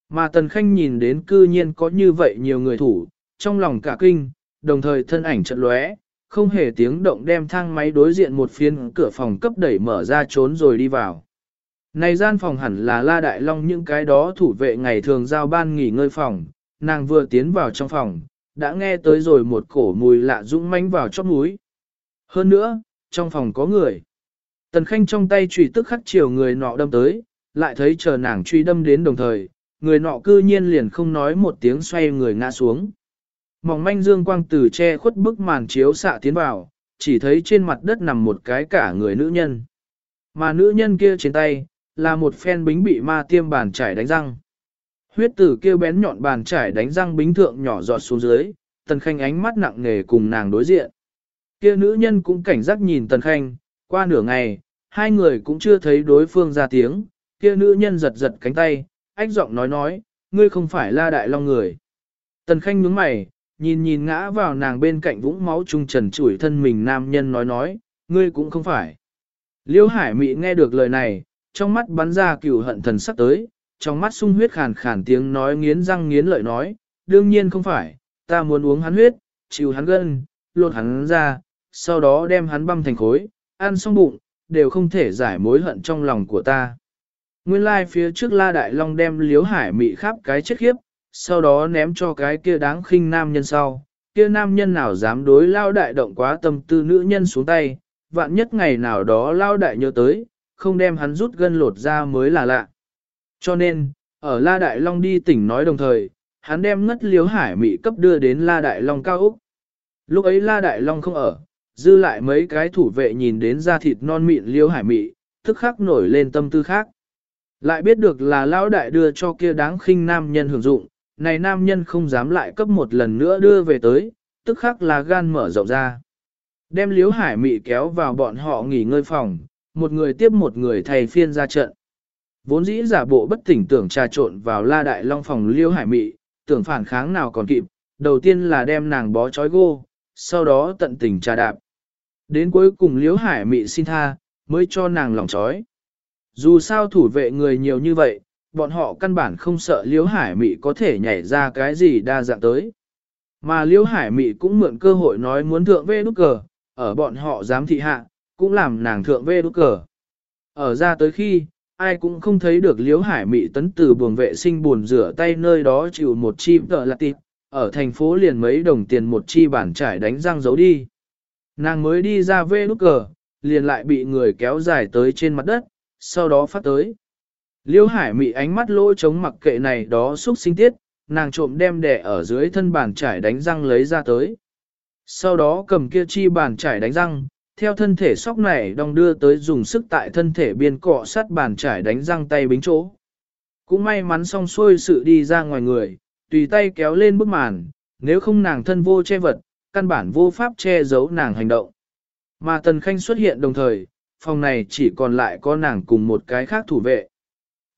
Mà Tần Khanh nhìn đến cư nhiên có như vậy nhiều người thủ, trong lòng cả kinh, đồng thời thân ảnh chợt lóe, không hề tiếng động đem thang máy đối diện một phiên cửa phòng cấp đẩy mở ra trốn rồi đi vào. Này gian phòng hẳn là La Đại Long những cái đó thủ vệ ngày thường giao ban nghỉ ngơi phòng, nàng vừa tiến vào trong phòng, đã nghe tới rồi một cổ mùi lạ dũng manh vào chóp mũi. Hơn nữa, trong phòng có người. Tần Khanh trong tay trùy tức khắc chiều người nọ đâm tới, lại thấy chờ nàng truy đâm đến đồng thời, người nọ cư nhiên liền không nói một tiếng xoay người ngã xuống. Mỏng manh dương quang từ che khuất bức màn chiếu xạ tiến vào, chỉ thấy trên mặt đất nằm một cái cả người nữ nhân. Mà nữ nhân kia trên tay, là một phen bính bị ma tiêm bàn chải đánh răng. Huyết tử kêu bén nhọn bàn chải đánh răng bính thượng nhỏ giọt xuống dưới, tần khanh ánh mắt nặng nề cùng nàng đối diện. Kia nữ nhân cũng cảnh giác nhìn tần khanh, qua nửa ngày, hai người cũng chưa thấy đối phương ra tiếng, kia nữ nhân giật giật cánh tay, ách giọng nói nói, ngươi không phải la đại long người. Tần khanh nhướng mày, nhìn nhìn ngã vào nàng bên cạnh vũng máu trung trần chủi thân mình nam nhân nói nói, ngươi cũng không phải. Liêu hải mị nghe được lời này, trong mắt bắn ra cửu hận thần sắc tới, trong mắt sung huyết khàn khàn tiếng nói nghiến răng nghiến lợi nói, đương nhiên không phải, ta muốn uống hắn huyết, chịu hắn gân, lột hắn ra, sau đó đem hắn băm thành khối, ăn xong bụng, đều không thể giải mối hận trong lòng của ta. Nguyên lai like phía trước La Đại Long đem liếu hải mị khắp cái chết khiếp, sau đó ném cho cái kia đáng khinh nam nhân sau. Kia nam nhân nào dám đối lao đại động quá tâm tư nữ nhân xuống tay, vạn nhất ngày nào đó lao đại nhớ tới, không đem hắn rút gân lột ra mới là lạ. Cho nên, ở La Đại Long đi tỉnh nói đồng thời, hắn đem ngất liếu hải mị cấp đưa đến La Đại Long cao Úc. Lúc ấy La Đại Long không ở, dư lại mấy cái thủ vệ nhìn đến da thịt non mịn liếu hải mị, thức khắc nổi lên tâm tư khác. Lại biết được là lão đại đưa cho kia đáng khinh nam nhân hưởng dụng, này nam nhân không dám lại cấp một lần nữa đưa về tới, tức khắc là gan mở rộng ra. Đem liếu hải mị kéo vào bọn họ nghỉ ngơi phòng, một người tiếp một người thầy phiên ra trận. Vốn dĩ giả bộ bất tỉnh tưởng trà trộn vào la đại long phòng liêu hải mị, tưởng phản kháng nào còn kịp, đầu tiên là đem nàng bó chói gô, sau đó tận tình trà đạp. Đến cuối cùng liếu hải mị xin tha, mới cho nàng lòng chói. Dù sao thủ vệ người nhiều như vậy, bọn họ căn bản không sợ Liễu hải mị có thể nhảy ra cái gì đa dạng tới. Mà Liễu hải mị cũng mượn cơ hội nói muốn thượng vê nút cờ, ở bọn họ dám thị hạ, cũng làm nàng thượng vê nút cờ. Ở ra tới khi, ai cũng không thấy được Liễu hải mị tấn từ buồng vệ sinh buồn rửa tay nơi đó chịu một chi tợ lạc tịp, ở thành phố liền mấy đồng tiền một chi bản trải đánh răng giấu đi. Nàng mới đi ra vê nút cờ, liền lại bị người kéo dài tới trên mặt đất, sau đó phát tới. Liêu hải mị ánh mắt lỗ chống mặc kệ này đó xúc sinh tiết, nàng trộm đem đẻ ở dưới thân bàn trải đánh răng lấy ra tới. Sau đó cầm kia chi bàn trải đánh răng, theo thân thể sóc này đong đưa tới dùng sức tại thân thể biên cọ sắt bàn trải đánh răng tay bính chỗ. Cũng may mắn xong xuôi sự đi ra ngoài người, tùy tay kéo lên bức màn, nếu không nàng thân vô che vật, căn bản vô pháp che giấu nàng hành động. Mà Tần Khanh xuất hiện đồng thời, phòng này chỉ còn lại có nàng cùng một cái khác thủ vệ.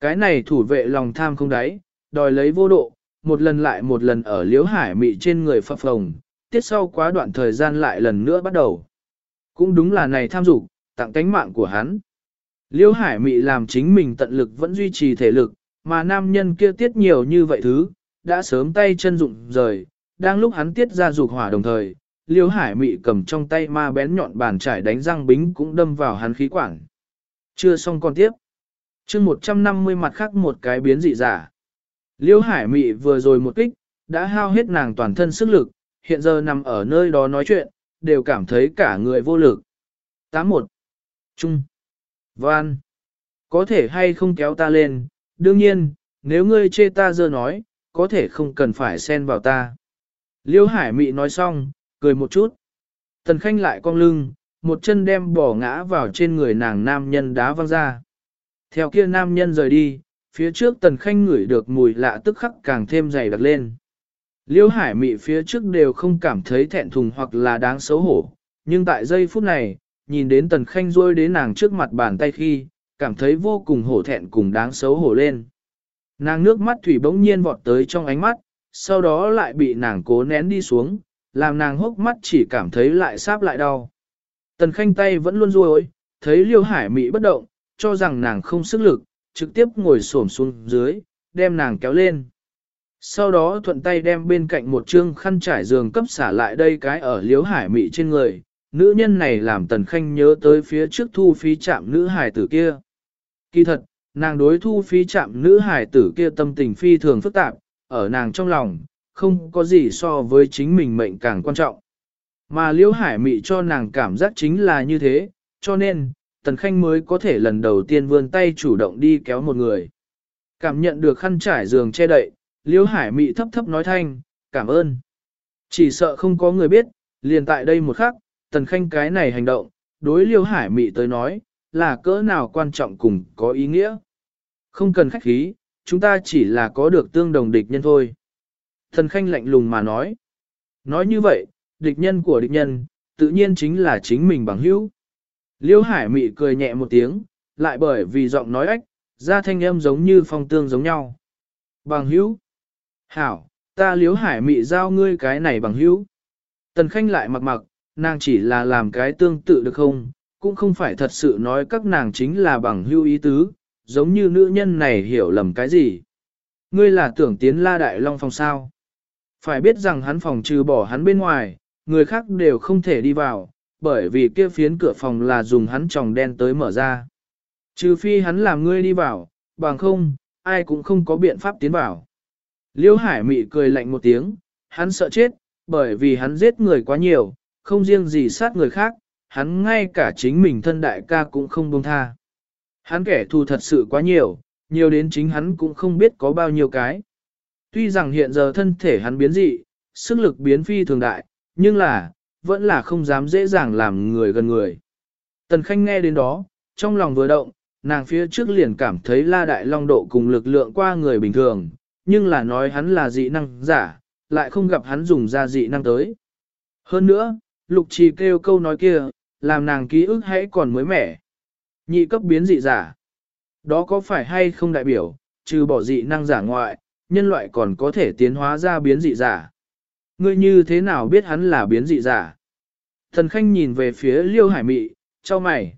Cái này thủ vệ lòng tham không đáy, đòi lấy vô độ, một lần lại một lần ở liếu hải mị trên người phập phồng, tiết sau quá đoạn thời gian lại lần nữa bắt đầu. Cũng đúng là này tham dục, tặng cánh mạng của hắn. Liêu hải mị làm chính mình tận lực vẫn duy trì thể lực, mà nam nhân kia tiết nhiều như vậy thứ, đã sớm tay chân dụng rời, đang lúc hắn tiết ra dục hỏa đồng thời, liêu hải mị cầm trong tay ma bén nhọn bàn trải đánh răng bính cũng đâm vào hắn khí quản. Chưa xong con tiếp chương 150 mặt khác một cái biến dị giả. Liêu hải mị vừa rồi một kích, đã hao hết nàng toàn thân sức lực, hiện giờ nằm ở nơi đó nói chuyện, đều cảm thấy cả người vô lực. 81. Trung. Van. Có thể hay không kéo ta lên, đương nhiên, nếu ngươi chê ta dơ nói, có thể không cần phải xen vào ta. Liêu hải mị nói xong, cười một chút. Tần khanh lại cong lưng, một chân đem bỏ ngã vào trên người nàng nam nhân đá văng ra. Theo kia nam nhân rời đi, phía trước tần khanh ngửi được mùi lạ tức khắc càng thêm dày đặc lên. Liêu hải mị phía trước đều không cảm thấy thẹn thùng hoặc là đáng xấu hổ, nhưng tại giây phút này, nhìn đến tần khanh rôi đến nàng trước mặt bàn tay khi, cảm thấy vô cùng hổ thẹn cùng đáng xấu hổ lên. Nàng nước mắt thủy bỗng nhiên vọt tới trong ánh mắt, sau đó lại bị nàng cố nén đi xuống, làm nàng hốc mắt chỉ cảm thấy lại sáp lại đau. Tần khanh tay vẫn luôn ruôi, thấy liêu hải mị bất động, cho rằng nàng không sức lực, trực tiếp ngồi xổm xuống dưới, đem nàng kéo lên. Sau đó thuận tay đem bên cạnh một chương khăn trải giường cấp xả lại đây cái ở liếu hải mị trên người, nữ nhân này làm tần khanh nhớ tới phía trước thu phí chạm nữ hải tử kia. Kỳ thật, nàng đối thu phí chạm nữ hải tử kia tâm tình phi thường phức tạp, ở nàng trong lòng, không có gì so với chính mình mệnh càng quan trọng. Mà liễu hải mị cho nàng cảm giác chính là như thế, cho nên, tần khanh mới có thể lần đầu tiên vươn tay chủ động đi kéo một người. Cảm nhận được khăn trải giường che đậy, liễu hải mị thấp thấp nói thanh, cảm ơn. Chỉ sợ không có người biết, liền tại đây một khắc, tần khanh cái này hành động, đối liễu hải mị tới nói, là cỡ nào quan trọng cùng có ý nghĩa. Không cần khách khí, chúng ta chỉ là có được tương đồng địch nhân thôi. Tần Khanh lạnh lùng mà nói. Nói như vậy, địch nhân của địch nhân, tự nhiên chính là chính mình bằng hữu. Liêu Hải Mị cười nhẹ một tiếng, lại bởi vì giọng nói ách, ra thanh âm giống như phong tương giống nhau. Bằng hữu. Hảo, ta Liêu Hải Mị giao ngươi cái này bằng hữu. Tần Khanh lại mặc mặc, nàng chỉ là làm cái tương tự được không, cũng không phải thật sự nói các nàng chính là bằng hữu ý tứ, giống như nữ nhân này hiểu lầm cái gì. Ngươi là tưởng tiến la đại long phòng sao. Phải biết rằng hắn phòng trừ bỏ hắn bên ngoài, người khác đều không thể đi vào, bởi vì kia phiến cửa phòng là dùng hắn tròng đen tới mở ra. Trừ phi hắn làm ngươi đi vào, bằng không, ai cũng không có biện pháp tiến vào. Liêu Hải Mị cười lạnh một tiếng, hắn sợ chết, bởi vì hắn giết người quá nhiều, không riêng gì sát người khác, hắn ngay cả chính mình thân đại ca cũng không buông tha. Hắn kẻ thù thật sự quá nhiều, nhiều đến chính hắn cũng không biết có bao nhiêu cái. Tuy rằng hiện giờ thân thể hắn biến dị, sức lực biến phi thường đại, nhưng là, vẫn là không dám dễ dàng làm người gần người. Tần Khanh nghe đến đó, trong lòng vừa động, nàng phía trước liền cảm thấy la đại long độ cùng lực lượng qua người bình thường, nhưng là nói hắn là dị năng giả, lại không gặp hắn dùng ra dị năng tới. Hơn nữa, lục trì kêu câu nói kia, làm nàng ký ức hãy còn mới mẻ. Nhị cấp biến dị giả. Đó có phải hay không đại biểu, trừ bỏ dị năng giả ngoại, nhân loại còn có thể tiến hóa ra biến dị giả. Ngươi như thế nào biết hắn là biến dị giả? Thần Khanh nhìn về phía Liêu Hải Mị, cho mày.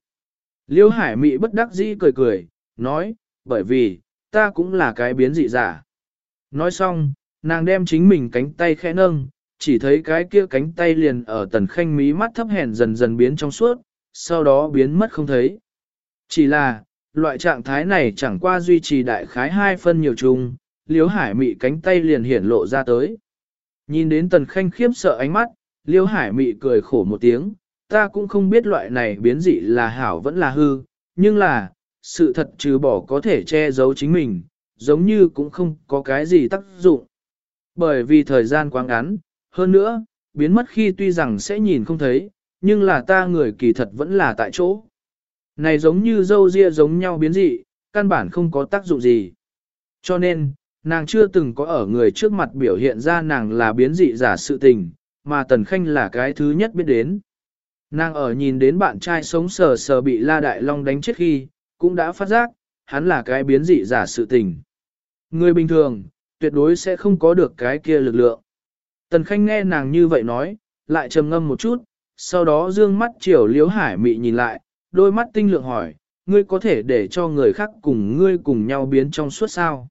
Liêu Hải Mị bất đắc dĩ cười cười, nói, bởi vì, ta cũng là cái biến dị giả. Nói xong, nàng đem chính mình cánh tay khẽ nâng, chỉ thấy cái kia cánh tay liền ở tần khanh mí mắt thấp hèn dần dần biến trong suốt, sau đó biến mất không thấy. Chỉ là, loại trạng thái này chẳng qua duy trì đại khái hai phân nhiều chung, liếu hải mị cánh tay liền hiển lộ ra tới. Nhìn đến tần khanh khiếp sợ ánh mắt, liêu hải mị cười khổ một tiếng, ta cũng không biết loại này biến dị là hảo vẫn là hư, nhưng là, sự thật trừ bỏ có thể che giấu chính mình, giống như cũng không có cái gì tác dụng. Bởi vì thời gian quá ngắn, hơn nữa, biến mất khi tuy rằng sẽ nhìn không thấy, nhưng là ta người kỳ thật vẫn là tại chỗ. Này giống như dâu ria giống nhau biến dị, căn bản không có tác dụng gì. Cho nên, nàng chưa từng có ở người trước mặt biểu hiện ra nàng là biến dị giả sự tình, mà Tần Khanh là cái thứ nhất biết đến. Nàng ở nhìn đến bạn trai sống sờ sờ bị La Đại Long đánh chết khi, cũng đã phát giác, hắn là cái biến dị giả sự tình. Người bình thường, tuyệt đối sẽ không có được cái kia lực lượng. Tần Khanh nghe nàng như vậy nói, lại trầm ngâm một chút, sau đó dương mắt chiều Liễu Hải Mị nhìn lại, đôi mắt tinh lượng hỏi, ngươi có thể để cho người khác cùng ngươi cùng nhau biến trong suốt sao?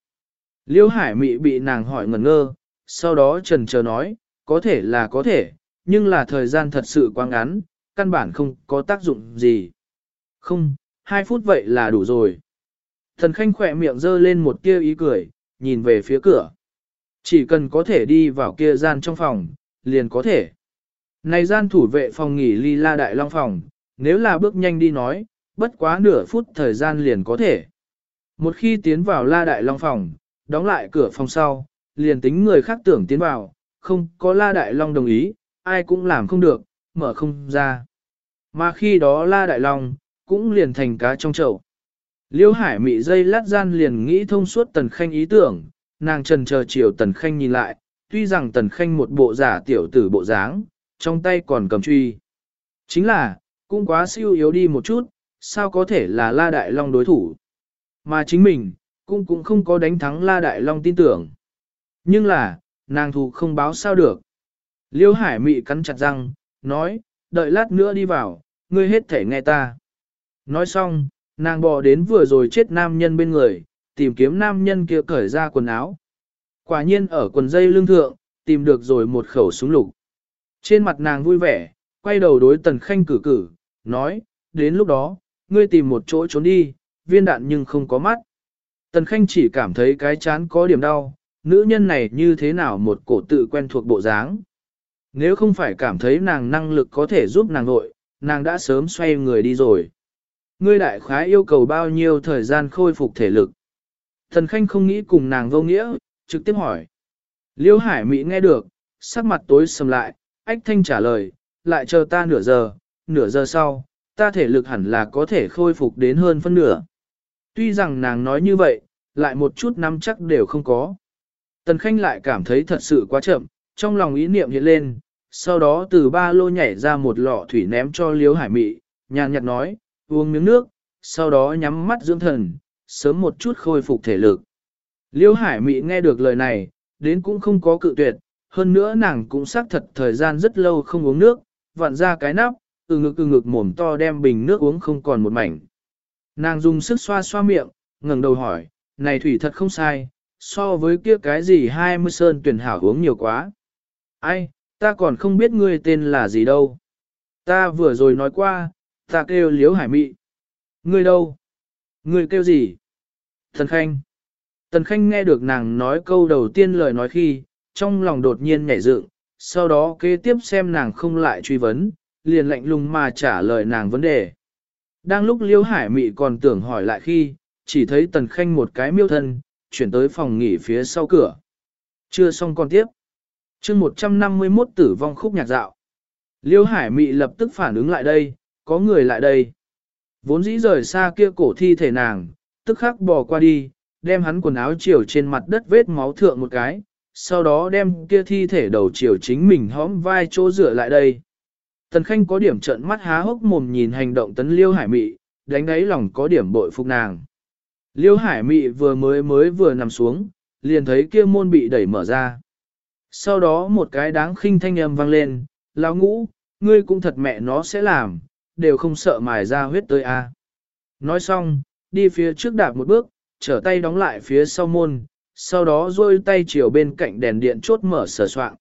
Liễu Hải Mị bị nàng hỏi ngẩn ngơ, sau đó trần chờ nói, có thể là có thể, nhưng là thời gian thật sự quá ngắn, căn bản không có tác dụng gì. Không, hai phút vậy là đủ rồi. Thần Khanh khỏe miệng dơ lên một tia ý cười, nhìn về phía cửa. Chỉ cần có thể đi vào kia gian trong phòng, liền có thể. Này gian thủ vệ phòng nghỉ ly la đại long phòng, nếu là bước nhanh đi nói, bất quá nửa phút thời gian liền có thể. Một khi tiến vào la đại long phòng, đóng lại cửa phòng sau, liền tính người khác tưởng tiến vào, không có la đại long đồng ý, ai cũng làm không được, mở không ra. Mà khi đó la đại long, cũng liền thành cá trong chậu. Liêu hải mị dây lát gian liền nghĩ thông suốt tần khanh ý tưởng, nàng trần chờ chiều tần khanh nhìn lại, tuy rằng tần khanh một bộ giả tiểu tử bộ dáng, trong tay còn cầm truy. Chính là, cũng quá siêu yếu đi một chút, sao có thể là La Đại Long đối thủ. Mà chính mình, cũng cũng không có đánh thắng La Đại Long tin tưởng. Nhưng là, nàng thù không báo sao được. Liêu Hải Mị cắn chặt răng, nói, đợi lát nữa đi vào, ngươi hết thể nghe ta. Nói xong, nàng bò đến vừa rồi chết nam nhân bên người, tìm kiếm nam nhân kia cởi ra quần áo. Quả nhiên ở quần dây lương thượng, tìm được rồi một khẩu súng lục. Trên mặt nàng vui vẻ, quay đầu đối tần khanh cử cử, nói, đến lúc đó, ngươi tìm một chỗ trốn đi, viên đạn nhưng không có mắt. Tần khanh chỉ cảm thấy cái chán có điểm đau, nữ nhân này như thế nào một cổ tự quen thuộc bộ dáng. Nếu không phải cảm thấy nàng năng lực có thể giúp nàng nội, nàng đã sớm xoay người đi rồi. Ngươi đại khái yêu cầu bao nhiêu thời gian khôi phục thể lực. Thần Khanh không nghĩ cùng nàng vô nghĩa, trực tiếp hỏi. Liêu Hải Mỹ nghe được, sắc mặt tối sầm lại, ách thanh trả lời, lại chờ ta nửa giờ, nửa giờ sau, ta thể lực hẳn là có thể khôi phục đến hơn phân nửa. Tuy rằng nàng nói như vậy, lại một chút nắm chắc đều không có. Tần Khanh lại cảm thấy thật sự quá chậm, trong lòng ý niệm hiện lên, sau đó từ ba lô nhảy ra một lọ thủy ném cho Liễu Hải Mị, nhàn nhạt nói, uống miếng nước, sau đó nhắm mắt dưỡng thần, sớm một chút khôi phục thể lực. Liễu Hải Mị nghe được lời này, đến cũng không có cự tuyệt, hơn nữa nàng cũng xác thật thời gian rất lâu không uống nước, vặn ra cái nắp, từ ngực từ ngực mồm to đem bình nước uống không còn một mảnh. Nàng dùng sức xoa xoa miệng, ngẩng đầu hỏi, này thủy thật không sai, so với kia cái gì hai mươi sơn tuyển hảo uống nhiều quá. Ai, ta còn không biết ngươi tên là gì đâu. Ta vừa rồi nói qua, ta kêu liếu hải mị. Ngươi đâu? Ngươi kêu gì? Thần Khanh. Tần Khanh nghe được nàng nói câu đầu tiên lời nói khi, trong lòng đột nhiên nhảy dựng, sau đó kế tiếp xem nàng không lại truy vấn, liền lạnh lùng mà trả lời nàng vấn đề. Đang lúc Liêu Hải Mị còn tưởng hỏi lại khi, chỉ thấy Tần Khanh một cái miêu thân, chuyển tới phòng nghỉ phía sau cửa. Chưa xong còn tiếp. chương 151 tử vong khúc nhạc dạo. Liêu Hải Mị lập tức phản ứng lại đây, có người lại đây. Vốn dĩ rời xa kia cổ thi thể nàng, tức khắc bỏ qua đi, đem hắn quần áo chiều trên mặt đất vết máu thượng một cái, sau đó đem kia thi thể đầu chiều chính mình hõm vai chỗ rửa lại đây. Tần Khanh có điểm trợn mắt há hốc mồm nhìn hành động tấn Liêu Hải Mị, đánh đáy lòng có điểm bội phục nàng. Liêu Hải Mị vừa mới mới vừa nằm xuống, liền thấy kia môn bị đẩy mở ra. Sau đó một cái đáng khinh thanh âm vang lên, lão ngũ, ngươi cũng thật mẹ nó sẽ làm, đều không sợ mài ra huyết tới a. Nói xong, đi phía trước đạp một bước, trở tay đóng lại phía sau môn, sau đó rôi tay chiều bên cạnh đèn điện chốt mở sở soạn.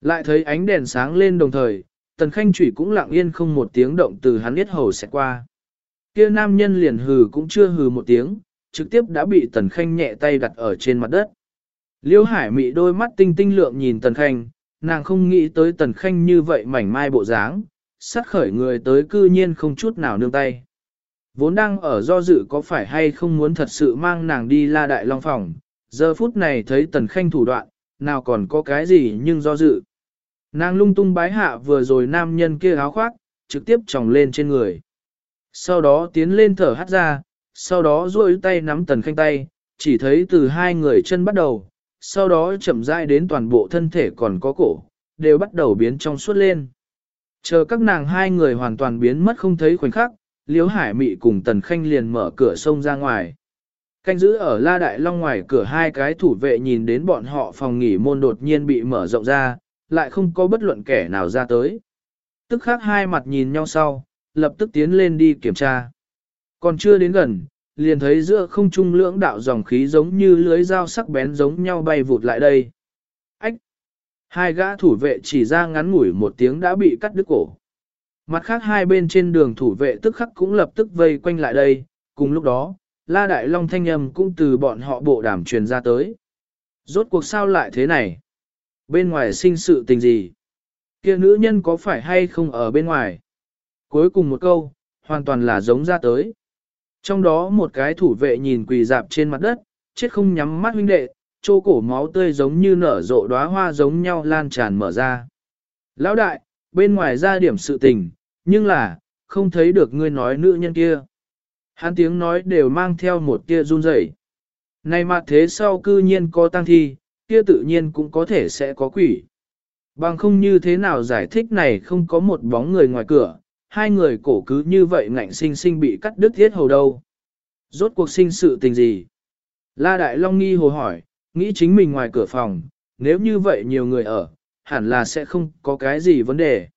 Lại thấy ánh đèn sáng lên đồng thời, tần khanh chủy cũng lặng yên không một tiếng động từ hắn biết hầu sẽ qua. Kia nam nhân liền hừ cũng chưa hừ một tiếng, trực tiếp đã bị tần khanh nhẹ tay đặt ở trên mặt đất. Liêu hải mị đôi mắt tinh tinh lượng nhìn tần khanh, nàng không nghĩ tới tần khanh như vậy mảnh mai bộ dáng, sát khởi người tới cư nhiên không chút nào nương tay. Vốn đang ở do dự có phải hay không muốn thật sự mang nàng đi la đại long phòng, giờ phút này thấy tần khanh thủ đoạn, nào còn có cái gì nhưng do dự. Nàng lung tung bái hạ vừa rồi nam nhân kia áo khoác, trực tiếp tròng lên trên người. Sau đó tiến lên thở hắt ra, sau đó duỗi tay nắm tần khanh tay, chỉ thấy từ hai người chân bắt đầu, sau đó chậm rãi đến toàn bộ thân thể còn có cổ, đều bắt đầu biến trong suốt lên. Chờ các nàng hai người hoàn toàn biến mất không thấy khoảnh khắc, Liễu Hải Mị cùng Tần Khanh liền mở cửa sông ra ngoài. Canh giữ ở La Đại Long ngoài cửa hai cái thủ vệ nhìn đến bọn họ phòng nghỉ môn đột nhiên bị mở rộng ra, lại không có bất luận kẻ nào ra tới. Tức khác hai mặt nhìn nhau sau, lập tức tiến lên đi kiểm tra. Còn chưa đến gần, liền thấy giữa không trung lưỡng đạo dòng khí giống như lưới dao sắc bén giống nhau bay vụt lại đây. Ách! Hai gã thủ vệ chỉ ra ngắn ngủi một tiếng đã bị cắt đứt cổ. Mặt khác hai bên trên đường thủ vệ tức khắc cũng lập tức vây quanh lại đây, cùng lúc đó, La Đại Long thanh âm cũng từ bọn họ bộ đàm truyền ra tới. Rốt cuộc sao lại thế này? Bên ngoài sinh sự tình gì? kia nữ nhân có phải hay không ở bên ngoài? Cuối cùng một câu, hoàn toàn là giống ra tới. Trong đó một cái thủ vệ nhìn quỳ dạp trên mặt đất, chết không nhắm mắt huynh đệ, chỗ cổ máu tươi giống như nở rộ đóa hoa giống nhau lan tràn mở ra. Lão đại, bên ngoài ra điểm sự tình, nhưng là, không thấy được ngươi nói nữ nhân kia. Hắn tiếng nói đều mang theo một tia run rẩy. Này mà thế sau cư nhiên có tăng thi, kia tự nhiên cũng có thể sẽ có quỷ. Bằng không như thế nào giải thích này không có một bóng người ngoài cửa, hai người cổ cứ như vậy ngạnh sinh sinh bị cắt đứt thiết hầu đâu. Rốt cuộc sinh sự tình gì? La Đại Long nghi hồ hỏi, nghĩ chính mình ngoài cửa phòng, nếu như vậy nhiều người ở, hẳn là sẽ không có cái gì vấn đề.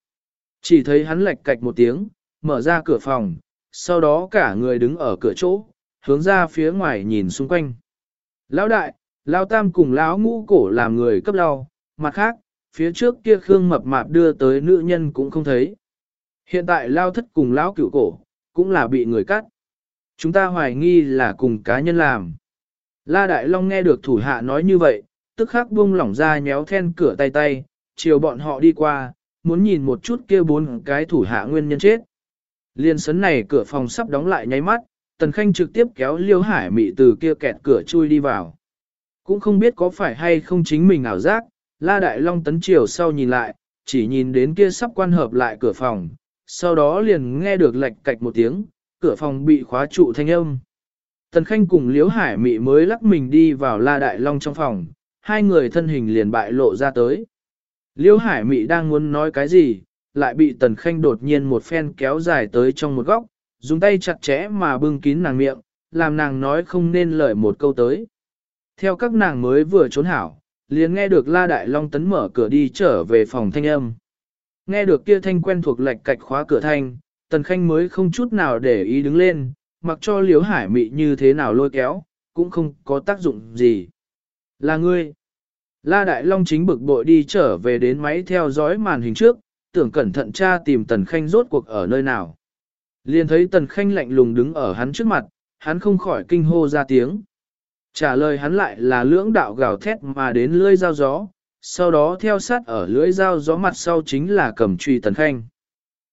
Chỉ thấy hắn lạch cạch một tiếng, mở ra cửa phòng, sau đó cả người đứng ở cửa chỗ, hướng ra phía ngoài nhìn xung quanh. Lão đại, lão tam cùng lão ngũ cổ làm người cấp lao, mặt khác, phía trước kia Khương mập mạp đưa tới nữ nhân cũng không thấy. Hiện tại lao thất cùng lão cửu cổ, cũng là bị người cắt. Chúng ta hoài nghi là cùng cá nhân làm. La Đại Long nghe được thủ hạ nói như vậy, tức khắc buông lỏng ra nhéo then cửa tay tay, chiều bọn họ đi qua, muốn nhìn một chút kia bốn cái thủ hạ nguyên nhân chết. Liên sấn này cửa phòng sắp đóng lại nháy mắt, Tần Khanh trực tiếp kéo Liêu Hải Mị từ kia kẹt cửa chui đi vào. Cũng không biết có phải hay không chính mình ảo giác, La Đại Long tấn chiều sau nhìn lại, chỉ nhìn đến kia sắp quan hợp lại cửa phòng, sau đó liền nghe được lạch cạch một tiếng, cửa phòng bị khóa trụ thanh âm. Tần Khanh cùng Liễu Hải Mị mới lắc mình đi vào La Đại Long trong phòng, hai người thân hình liền bại lộ ra tới. Liễu Hải Mị đang muốn nói cái gì, lại bị Tần Khanh đột nhiên một phen kéo dài tới trong một góc, dùng tay chặt chẽ mà bưng kín nàng miệng, làm nàng nói không nên lời một câu tới. Theo các nàng mới vừa trốn hảo, liền nghe được La Đại Long tấn mở cửa đi trở về phòng thanh âm. Nghe được kia thanh quen thuộc lệch cạch khóa cửa thanh, Tần Khanh mới không chút nào để ý đứng lên, mặc cho Liễu Hải Mị như thế nào lôi kéo, cũng không có tác dụng gì. Là ngươi. La Đại Long chính bực bội đi trở về đến máy theo dõi màn hình trước, tưởng cẩn thận tra tìm Tần Khanh rốt cuộc ở nơi nào. Liền thấy Tần Khanh lạnh lùng đứng ở hắn trước mặt, hắn không khỏi kinh hô ra tiếng. Trả lời hắn lại là lưỡng đạo gào thét mà đến lưỡi dao gió, sau đó theo sát ở lưỡi dao gió mặt sau chính là cầm truy Tần Khanh.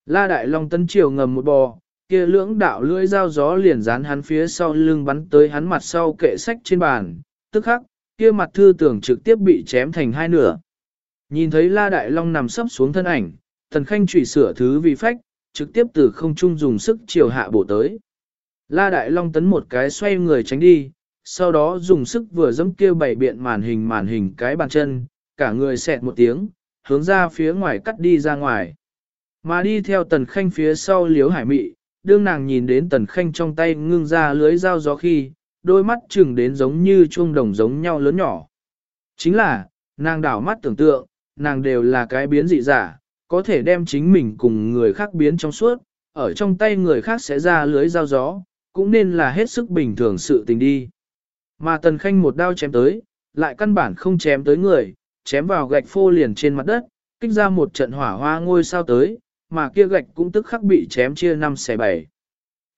La Đại Long tấn triều ngầm một bò, kia lưỡng đạo lưỡi dao gió liền dán hắn phía sau lưng bắn tới hắn mặt sau kệ sách trên bàn, tức khắc, kia mặt thư tưởng trực tiếp bị chém thành hai nửa. Nhìn thấy La Đại Long nằm sấp xuống thân ảnh, Tần Khanh trụy sửa thứ vì phách, trực tiếp từ không trung dùng sức chiều hạ bổ tới. La Đại Long tấn một cái xoay người tránh đi, sau đó dùng sức vừa dẫm kêu bảy biện màn hình màn hình cái bàn chân, cả người xẹt một tiếng, hướng ra phía ngoài cắt đi ra ngoài. Mà đi theo tần khanh phía sau liếu hải mị, đương nàng nhìn đến tần khanh trong tay ngưng ra lưới dao gió khi, đôi mắt chừng đến giống như chuông đồng giống nhau lớn nhỏ. Chính là, nàng đảo mắt tưởng tượng, nàng đều là cái biến dị giả, có thể đem chính mình cùng người khác biến trong suốt, ở trong tay người khác sẽ ra lưới dao gió, cũng nên là hết sức bình thường sự tình đi. Mà tần khanh một đao chém tới, lại căn bản không chém tới người, chém vào gạch phô liền trên mặt đất, kích ra một trận hỏa hoa ngôi sao tới, mà kia gạch cũng tức khắc bị chém chia năm xẻ bảy.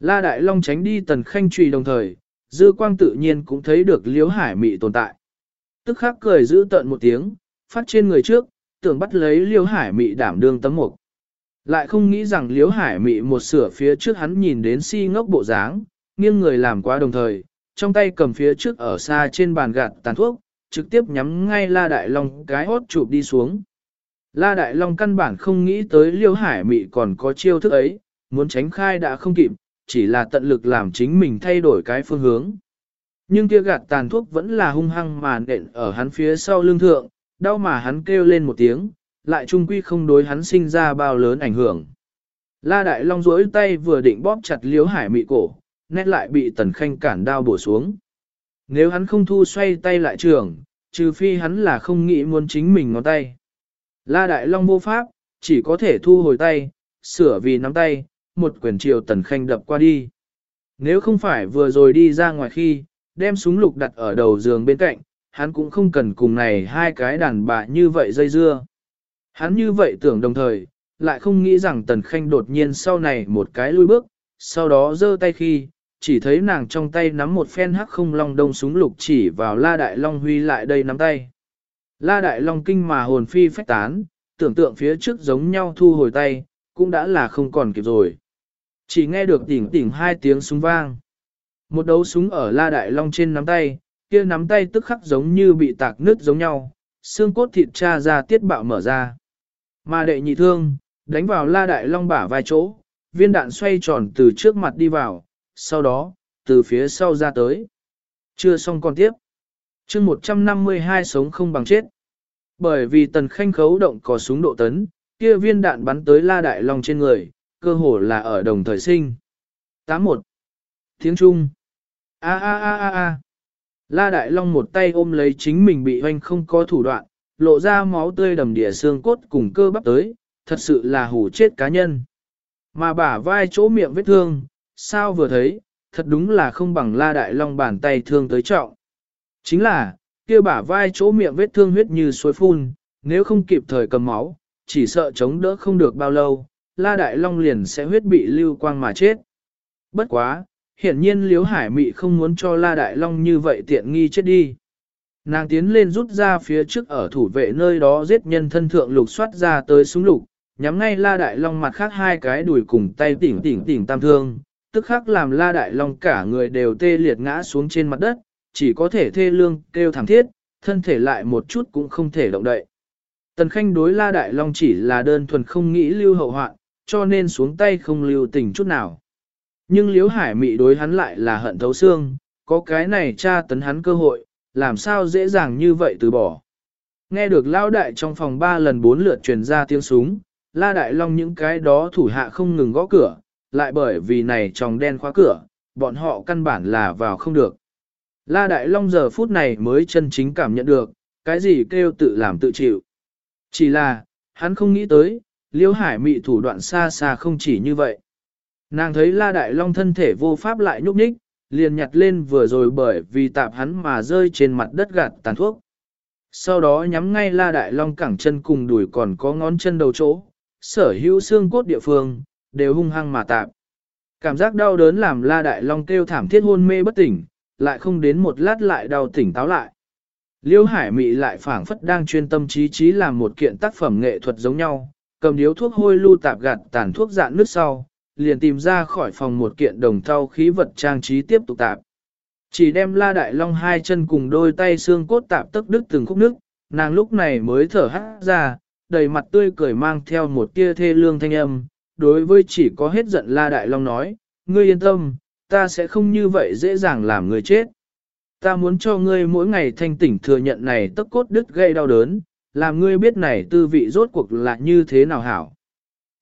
La Đại Long tránh đi tần khanh trùy đồng thời, dư quang tự nhiên cũng thấy được liếu hải mị tồn tại. Tức khắc cười giữ tận một tiếng, phát trên người trước, tưởng bắt lấy liếu hải mị đảm đương tấm mục. Lại không nghĩ rằng liếu hải mị một sửa phía trước hắn nhìn đến si ngốc bộ dáng, nghiêng người làm quá đồng thời, trong tay cầm phía trước ở xa trên bàn gạt tàn thuốc, trực tiếp nhắm ngay La Đại Long cái hốt chụp đi xuống. La Đại Long căn bản không nghĩ tới Liêu Hải Mị còn có chiêu thức ấy, muốn tránh khai đã không kịp, chỉ là tận lực làm chính mình thay đổi cái phương hướng. Nhưng kia gạt tàn thuốc vẫn là hung hăng mà nện ở hắn phía sau lưng thượng, đau mà hắn kêu lên một tiếng, lại trung quy không đối hắn sinh ra bao lớn ảnh hưởng. La Đại Long duỗi tay vừa định bóp chặt Liêu Hải Mị cổ, nét lại bị Tần Khanh cản đao bổ xuống. Nếu hắn không thu xoay tay lại trường, trừ phi hắn là không nghĩ muốn chính mình ngón tay. La Đại Long vô pháp, chỉ có thể thu hồi tay, sửa vì nắm tay, một quyền chiều tần khanh đập qua đi. Nếu không phải vừa rồi đi ra ngoài khi, đem súng lục đặt ở đầu giường bên cạnh, hắn cũng không cần cùng này hai cái đàn bà như vậy dây dưa. Hắn như vậy tưởng đồng thời, lại không nghĩ rằng tần khanh đột nhiên sau này một cái lui bước, sau đó giơ tay khi, chỉ thấy nàng trong tay nắm một phen hắc không long đông súng lục chỉ vào La Đại Long huy lại đây nắm tay. La Đại Long kinh mà hồn phi phách tán, tưởng tượng phía trước giống nhau thu hồi tay, cũng đã là không còn kịp rồi. Chỉ nghe được tỉnh tỉnh hai tiếng súng vang. Một đấu súng ở La Đại Long trên nắm tay, kia nắm tay tức khắc giống như bị tạc nứt giống nhau, xương cốt thịt cha ra tiết bạo mở ra. Mà đệ nhị thương, đánh vào La Đại Long bả vai chỗ, viên đạn xoay tròn từ trước mặt đi vào, sau đó, từ phía sau ra tới. Chưa xong còn tiếp. chương 152 sống không bằng chết. Bởi vì tần khanh khấu động có súng độ tấn, kia viên đạn bắn tới la đại long trên người, cơ hồ là ở đồng thời sinh. 81. Tiếng Trung. A a a a a. La Đại Long một tay ôm lấy chính mình bị hoanh không có thủ đoạn, lộ ra máu tươi đầm đìa xương cốt cùng cơ bắp tới, thật sự là hủ chết cá nhân. Mà bả vai chỗ miệng vết thương, sao vừa thấy, thật đúng là không bằng La Đại Long bàn tay thương tới trọng. Chính là, kia bả vai chỗ miệng vết thương huyết như suối phun, nếu không kịp thời cầm máu, chỉ sợ chống đỡ không được bao lâu, La Đại Long liền sẽ huyết bị lưu quang mà chết. Bất quá, hiển nhiên Liễu Hải Mị không muốn cho La Đại Long như vậy tiện nghi chết đi. Nàng tiến lên rút ra phía trước ở thủ vệ nơi đó giết nhân thân thượng lục soát ra tới súng lục, nhắm ngay La Đại Long mặt khác hai cái đùi cùng tay tỉnh tỉnh tỉnh tam thương, tức khắc làm La Đại Long cả người đều tê liệt ngã xuống trên mặt đất, chỉ có thể thê lương kêu thảm thiết, thân thể lại một chút cũng không thể động đậy. Tần Khanh đối La Đại Long chỉ là đơn thuần không nghĩ lưu hậu hoạn, cho nên xuống tay không lưu tình chút nào. Nhưng Liễu Hải Mị đối hắn lại là hận thấu xương, có cái này tra tấn hắn cơ hội, làm sao dễ dàng như vậy từ bỏ. Nghe được lao đại trong phòng ba lần bốn lượt truyền ra tiếng súng, la đại long những cái đó thủ hạ không ngừng gõ cửa, lại bởi vì này tròng đen khóa cửa, bọn họ căn bản là vào không được. La đại long giờ phút này mới chân chính cảm nhận được, cái gì kêu tự làm tự chịu. Chỉ là, hắn không nghĩ tới, liêu hải mị thủ đoạn xa xa không chỉ như vậy. Nàng thấy la đại long thân thể vô pháp lại nhúc nhích, liền nhặt lên vừa rồi bởi vì tạp hắn mà rơi trên mặt đất gạt tàn thuốc. Sau đó nhắm ngay la đại long cẳng chân cùng đùi còn có ngón chân đầu chỗ, sở hữu xương cốt địa phương, đều hung hăng mà tạp. Cảm giác đau đớn làm la đại long kêu thảm thiết hôn mê bất tỉnh, lại không đến một lát lại đau tỉnh táo lại. Liêu hải mị lại phảng phất đang chuyên tâm trí trí làm một kiện tác phẩm nghệ thuật giống nhau, cầm điếu thuốc hôi lưu tạp gạt tàn thuốc dạn nước sau, liền tìm ra khỏi phòng một kiện đồng thau khí vật trang trí tiếp tục tạp. Chỉ đem la đại long hai chân cùng đôi tay xương cốt tạp tức đứt từng khúc nước, nàng lúc này mới thở hát ra, đầy mặt tươi cười mang theo một tia thê lương thanh âm, đối với chỉ có hết giận la đại long nói, ngươi yên tâm, ta sẽ không như vậy dễ dàng làm người chết. Ta muốn cho ngươi mỗi ngày thanh tỉnh thừa nhận này tất cốt đứt gây đau đớn, làm ngươi biết này tư vị rốt cuộc là như thế nào hảo.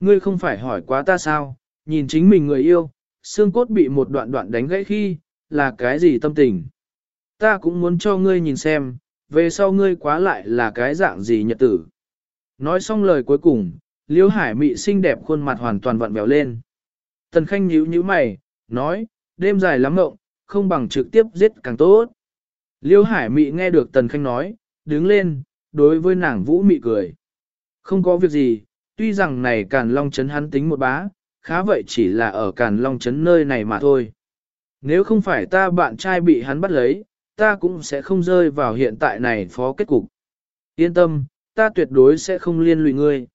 Ngươi không phải hỏi quá ta sao, nhìn chính mình người yêu, xương cốt bị một đoạn đoạn đánh gãy khi, là cái gì tâm tình. Ta cũng muốn cho ngươi nhìn xem, về sau ngươi quá lại là cái dạng gì nhật tử. Nói xong lời cuối cùng, Liêu Hải Mị xinh đẹp khuôn mặt hoàn toàn vặn vẹo lên. Tần Khanh nhíu nhíu mày, nói, đêm dài lắm ngộng, không bằng trực tiếp giết càng tốt. Liêu Hải Mị nghe được Tần Khanh nói, đứng lên, đối với nàng Vũ Mị cười. Không có việc gì, tuy rằng này Càn Long chấn hắn tính một bá, khá vậy chỉ là ở Càn Long chấn nơi này mà thôi. Nếu không phải ta bạn trai bị hắn bắt lấy, ta cũng sẽ không rơi vào hiện tại này phó kết cục. Yên tâm, ta tuyệt đối sẽ không liên lụy ngươi.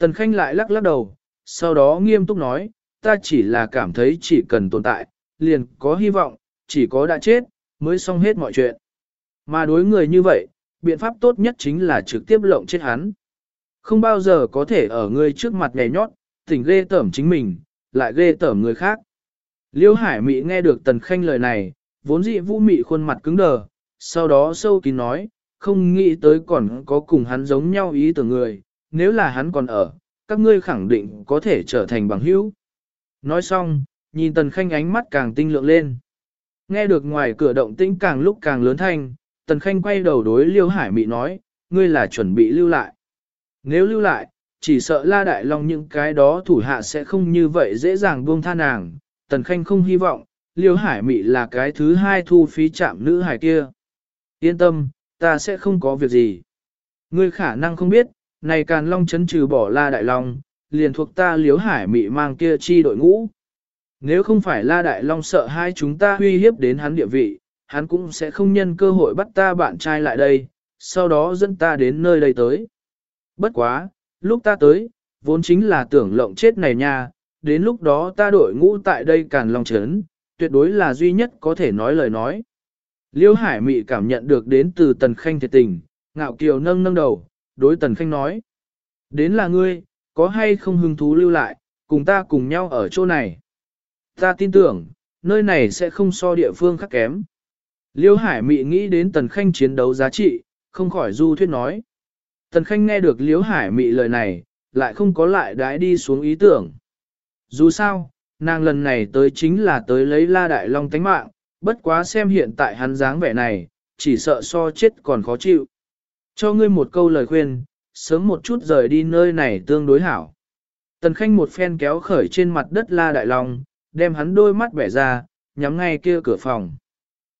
Tần Khanh lại lắc lắc đầu, sau đó nghiêm túc nói, ta chỉ là cảm thấy chỉ cần tồn tại, liền có hy vọng, chỉ có đã chết, mới xong hết mọi chuyện. Mà đối người như vậy, biện pháp tốt nhất chính là trực tiếp lộng chết hắn. Không bao giờ có thể ở người trước mặt nhảy nhót, tỉnh ghê tởm chính mình, lại ghê tởm người khác. Liêu Hải Mị nghe được Tần Khanh lời này, vốn dị vũ mị khuôn mặt cứng đờ, sau đó sâu kín nói, không nghĩ tới còn có cùng hắn giống nhau ý tưởng người, nếu là hắn còn ở, các ngươi khẳng định có thể trở thành bằng hữu. Nói xong, nhìn Tần Khanh ánh mắt càng tinh lượng lên. Nghe được ngoài cửa động tĩnh càng lúc càng lớn thanh, Tần Khanh quay đầu đối Liêu Hải Mị nói, ngươi là chuẩn bị lưu lại. Nếu lưu lại, chỉ sợ La Đại Long những cái đó thủ hạ sẽ không như vậy dễ dàng buông tha nàng. Tần Khanh không hy vọng, Liêu Hải Mị là cái thứ hai thu phí chạm nữ hải kia. Yên tâm, ta sẽ không có việc gì. Ngươi khả năng không biết, này Càn Long chấn trừ bỏ La Đại Long, liền thuộc ta liếu Hải Mị mang kia chi đội ngũ. Nếu không phải La Đại Long sợ hai chúng ta uy hiếp đến hắn địa vị, hắn cũng sẽ không nhân cơ hội bắt ta bạn trai lại đây, sau đó dẫn ta đến nơi đây tới. Bất quá, lúc ta tới, vốn chính là tưởng lộng chết này nha, đến lúc đó ta đội ngũ tại đây càn long chấn, tuyệt đối là duy nhất có thể nói lời nói. Liêu Hải Mị cảm nhận được đến từ Tần Khanh thiệt tình, ngạo kiều nâng nâng đầu, đối Tần Khanh nói. Đến là ngươi, có hay không hứng thú lưu lại, cùng ta cùng nhau ở chỗ này. Ta tin tưởng, nơi này sẽ không so địa phương khác kém. Liêu Hải Mị nghĩ đến Tần Khanh chiến đấu giá trị, không khỏi du thuyết nói. Tần Khanh nghe được Liêu Hải Mị lời này, lại không có lại đái đi xuống ý tưởng. Dù sao, nàng lần này tới chính là tới lấy La Đại Long tánh mạng, bất quá xem hiện tại hắn dáng vẻ này, chỉ sợ so chết còn khó chịu. Cho ngươi một câu lời khuyên, sớm một chút rời đi nơi này tương đối hảo. Tần Khanh một phen kéo khởi trên mặt đất La Đại Long, đem hắn đôi mắt bẻ ra, nhắm ngay kia cửa phòng.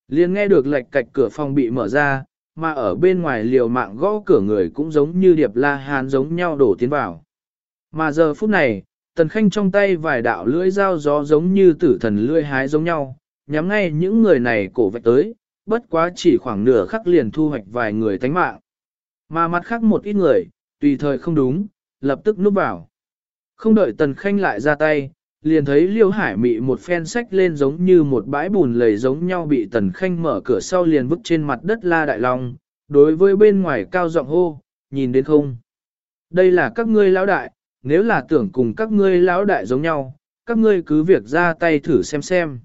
Liền nghe được lệch cạch cửa phòng bị mở ra, mà ở bên ngoài liều mạng gõ cửa người cũng giống như điệp la hán giống nhau đổ tiến vào. Mà giờ phút này, tần khanh trong tay vài đạo lưỡi dao gió giống như tử thần lưỡi hái giống nhau, nhắm ngay những người này cổ vạch tới, bất quá chỉ khoảng nửa khắc liền thu hoạch vài người tánh mạng. Mà mặt khác một ít người, tùy thời không đúng, lập tức núp vào. Không đợi tần khanh lại ra tay, liền thấy liêu hải mị một phen sách lên giống như một bãi bùn lầy giống nhau bị tần khanh mở cửa sau liền vứt trên mặt đất la đại long, đối với bên ngoài cao giọng hô, nhìn đến không. Đây là các ngươi lão đại, nếu là tưởng cùng các ngươi lão đại giống nhau, các ngươi cứ việc ra tay thử xem xem.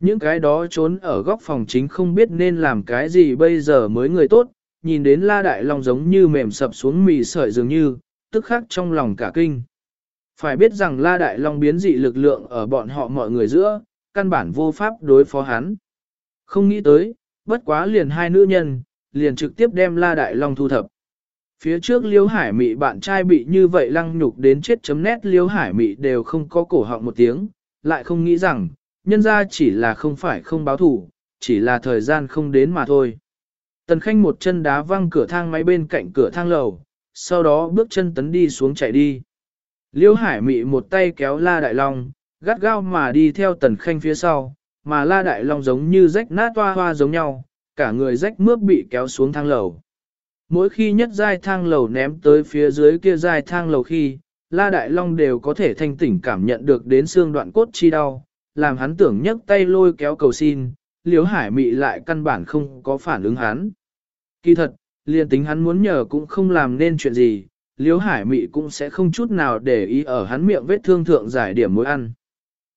Những cái đó trốn ở góc phòng chính không biết nên làm cái gì bây giờ mới người tốt, nhìn đến la đại long giống như mềm sập xuống mì sợi dường như, tức khắc trong lòng cả kinh. Phải biết rằng La Đại Long biến dị lực lượng ở bọn họ mọi người giữa, căn bản vô pháp đối phó hắn. Không nghĩ tới, bất quá liền hai nữ nhân, liền trực tiếp đem La Đại Long thu thập. Phía trước Liêu Hải Mị bạn trai bị như vậy lăng nhục đến chết chấm nét Liêu Hải Mị đều không có cổ họng một tiếng, lại không nghĩ rằng, nhân ra chỉ là không phải không báo thủ, chỉ là thời gian không đến mà thôi. Tần Khanh một chân đá văng cửa thang máy bên cạnh cửa thang lầu, sau đó bước chân tấn đi xuống chạy đi. Liêu Hải Mị một tay kéo La Đại Long, gắt gao mà đi theo Tần Khanh phía sau, mà La Đại Long giống như rách nát toa hoa giống nhau, cả người rách mướp bị kéo xuống thang lầu. Mỗi khi nhất giai thang lầu ném tới phía dưới kia giai thang lầu khi, La Đại Long đều có thể thanh tỉnh cảm nhận được đến xương đoạn cốt chi đau, làm hắn tưởng nhấc tay lôi kéo cầu xin, Liễu Hải Mị lại căn bản không có phản ứng hắn. Kỳ thật, liền tính hắn muốn nhờ cũng không làm nên chuyện gì, Liễu Hải Mị cũng sẽ không chút nào để ý ở hắn miệng vết thương thượng giải điểm mối ăn.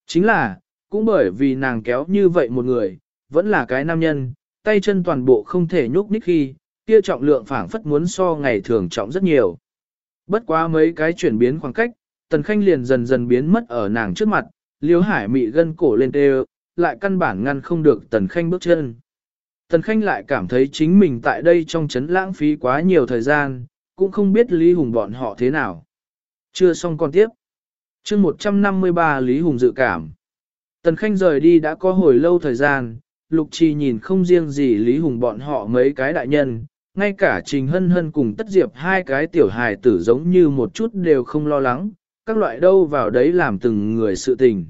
Chính là, cũng bởi vì nàng kéo như vậy một người, vẫn là cái nam nhân, tay chân toàn bộ không thể nhúc nhích khi, kia trọng lượng phảng phất muốn so ngày thường trọng rất nhiều. Bất quá mấy cái chuyển biến khoảng cách, Tần Khanh liền dần dần biến mất ở nàng trước mặt, Liễu Hải Mị gân cổ lên tê lại căn bản ngăn không được Tần Khanh bước chân. Tần Khanh lại cảm thấy chính mình tại đây trong chấn lãng phí quá nhiều thời gian, cũng không biết Lý Hùng bọn họ thế nào. Chưa xong con tiếp. chương 153 Lý Hùng dự cảm. Tần Khanh rời đi đã có hồi lâu thời gian, Lục Trì nhìn không riêng gì Lý Hùng bọn họ mấy cái đại nhân, ngay cả Trình Hân Hân cùng Tất Diệp hai cái tiểu hài tử giống như một chút đều không lo lắng, các loại đâu vào đấy làm từng người sự tình.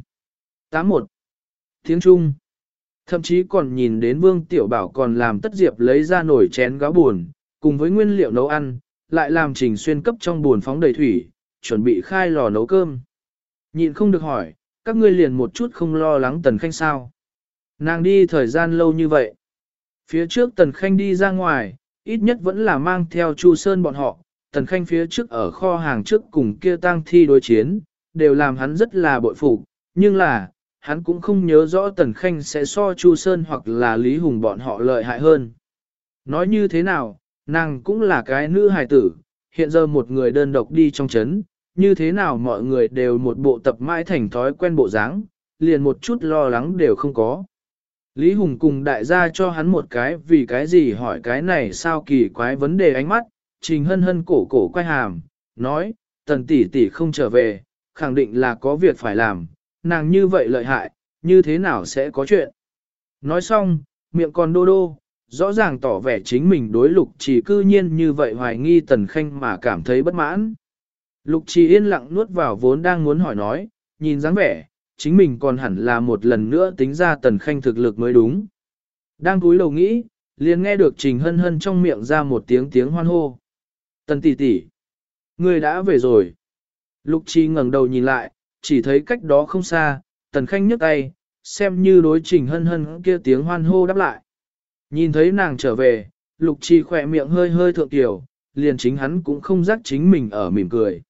81. Tiếng Trung Thậm chí còn nhìn đến Vương Tiểu Bảo còn làm Tất Diệp lấy ra nồi chén gáo buồn, cùng với nguyên liệu nấu ăn, lại làm trình xuyên cấp trong buồn phóng đầy thủy, chuẩn bị khai lò nấu cơm. Nhịn không được hỏi, các ngươi liền một chút không lo lắng Tần Khanh sao. Nàng đi thời gian lâu như vậy. Phía trước Tần Khanh đi ra ngoài, ít nhất vẫn là mang theo Chu Sơn bọn họ. Tần Khanh phía trước ở kho hàng trước cùng kia tang thi đối chiến, đều làm hắn rất là bội phục, nhưng là, hắn cũng không nhớ rõ Tần Khanh sẽ so Chu Sơn hoặc là Lý Hùng bọn họ lợi hại hơn. Nói như thế nào, Nàng cũng là cái nữ hài tử, hiện giờ một người đơn độc đi trong chấn, như thế nào mọi người đều một bộ tập mãi thành thói quen bộ dáng, liền một chút lo lắng đều không có. Lý Hùng cùng đại gia cho hắn một cái vì cái gì hỏi cái này sao kỳ quái vấn đề ánh mắt, trình hân hân cổ cổ quay hàm, nói, tần tỷ tỷ không trở về, khẳng định là có việc phải làm, nàng như vậy lợi hại, như thế nào sẽ có chuyện. Nói xong, miệng còn đô đô, rõ ràng tỏ vẻ chính mình đối lục trì cư nhiên như vậy hoài nghi tần khanh mà cảm thấy bất mãn. Lục trì yên lặng nuốt vào vốn đang muốn hỏi nói, nhìn dáng vẻ, chính mình còn hẳn là một lần nữa tính ra tần khanh thực lực mới đúng. Đang cúi đầu nghĩ, liền nghe được trình hân hân trong miệng ra một tiếng tiếng hoan hô. Tần tỷ tỷ, người đã về rồi. Lục trì ngẩng đầu nhìn lại, chỉ thấy cách đó không xa, tần khanh nhấc tay, xem như đối trình hân hân kia tiếng hoan hô đáp lại. Nhìn thấy nàng trở về, lục trì khỏe miệng hơi hơi thượng tiểu, liền chính hắn cũng không giác chính mình ở mỉm cười.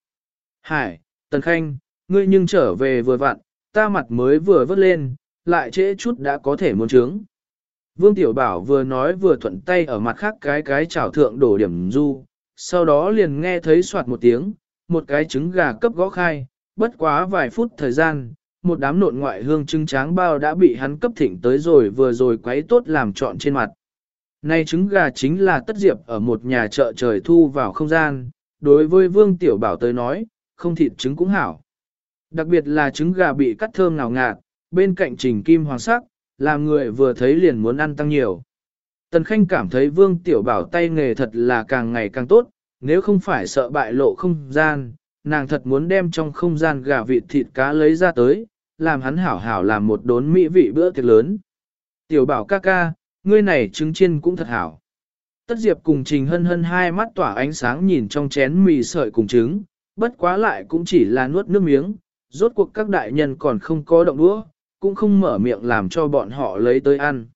Hải, Tần Khanh, ngươi nhưng trở về vừa vặn, ta mặt mới vừa vớt lên, lại trễ chút đã có thể muốn trướng. Vương Tiểu Bảo vừa nói vừa thuận tay ở mặt khác cái cái chảo thượng đổ điểm du, sau đó liền nghe thấy soạt một tiếng, một cái trứng gà cấp gõ khai, bất quá vài phút thời gian, một đám nộn ngoại hương trứng tráng bao đã bị hắn cấp thỉnh tới rồi vừa rồi quấy tốt làm trọn trên mặt. Này trứng gà chính là tất diệp ở một nhà chợ trời thu vào không gian, đối với Vương Tiểu Bảo tới nói, không thịt trứng cũng hảo. Đặc biệt là trứng gà bị cắt thơm ngào ngạt, bên cạnh trình kim hoàng sắc, làm người vừa thấy liền muốn ăn tăng nhiều. Tần Khanh cảm thấy Vương Tiểu Bảo tay nghề thật là càng ngày càng tốt, nếu không phải sợ bại lộ không gian, nàng thật muốn đem trong không gian gà vịt thịt cá lấy ra tới, làm hắn hảo hảo làm một đốn mỹ vị bữa tiệc lớn. Tiểu Bảo ca ca, ngươi này trứng chiên cũng thật hảo. Tất Diệp cùng Trình Hân Hân hai mắt tỏa ánh sáng nhìn trong chén mì sợi cùng trứng, bất quá lại cũng chỉ là nuốt nước miếng, rốt cuộc các đại nhân còn không có động đũa, cũng không mở miệng làm cho bọn họ lấy tới ăn.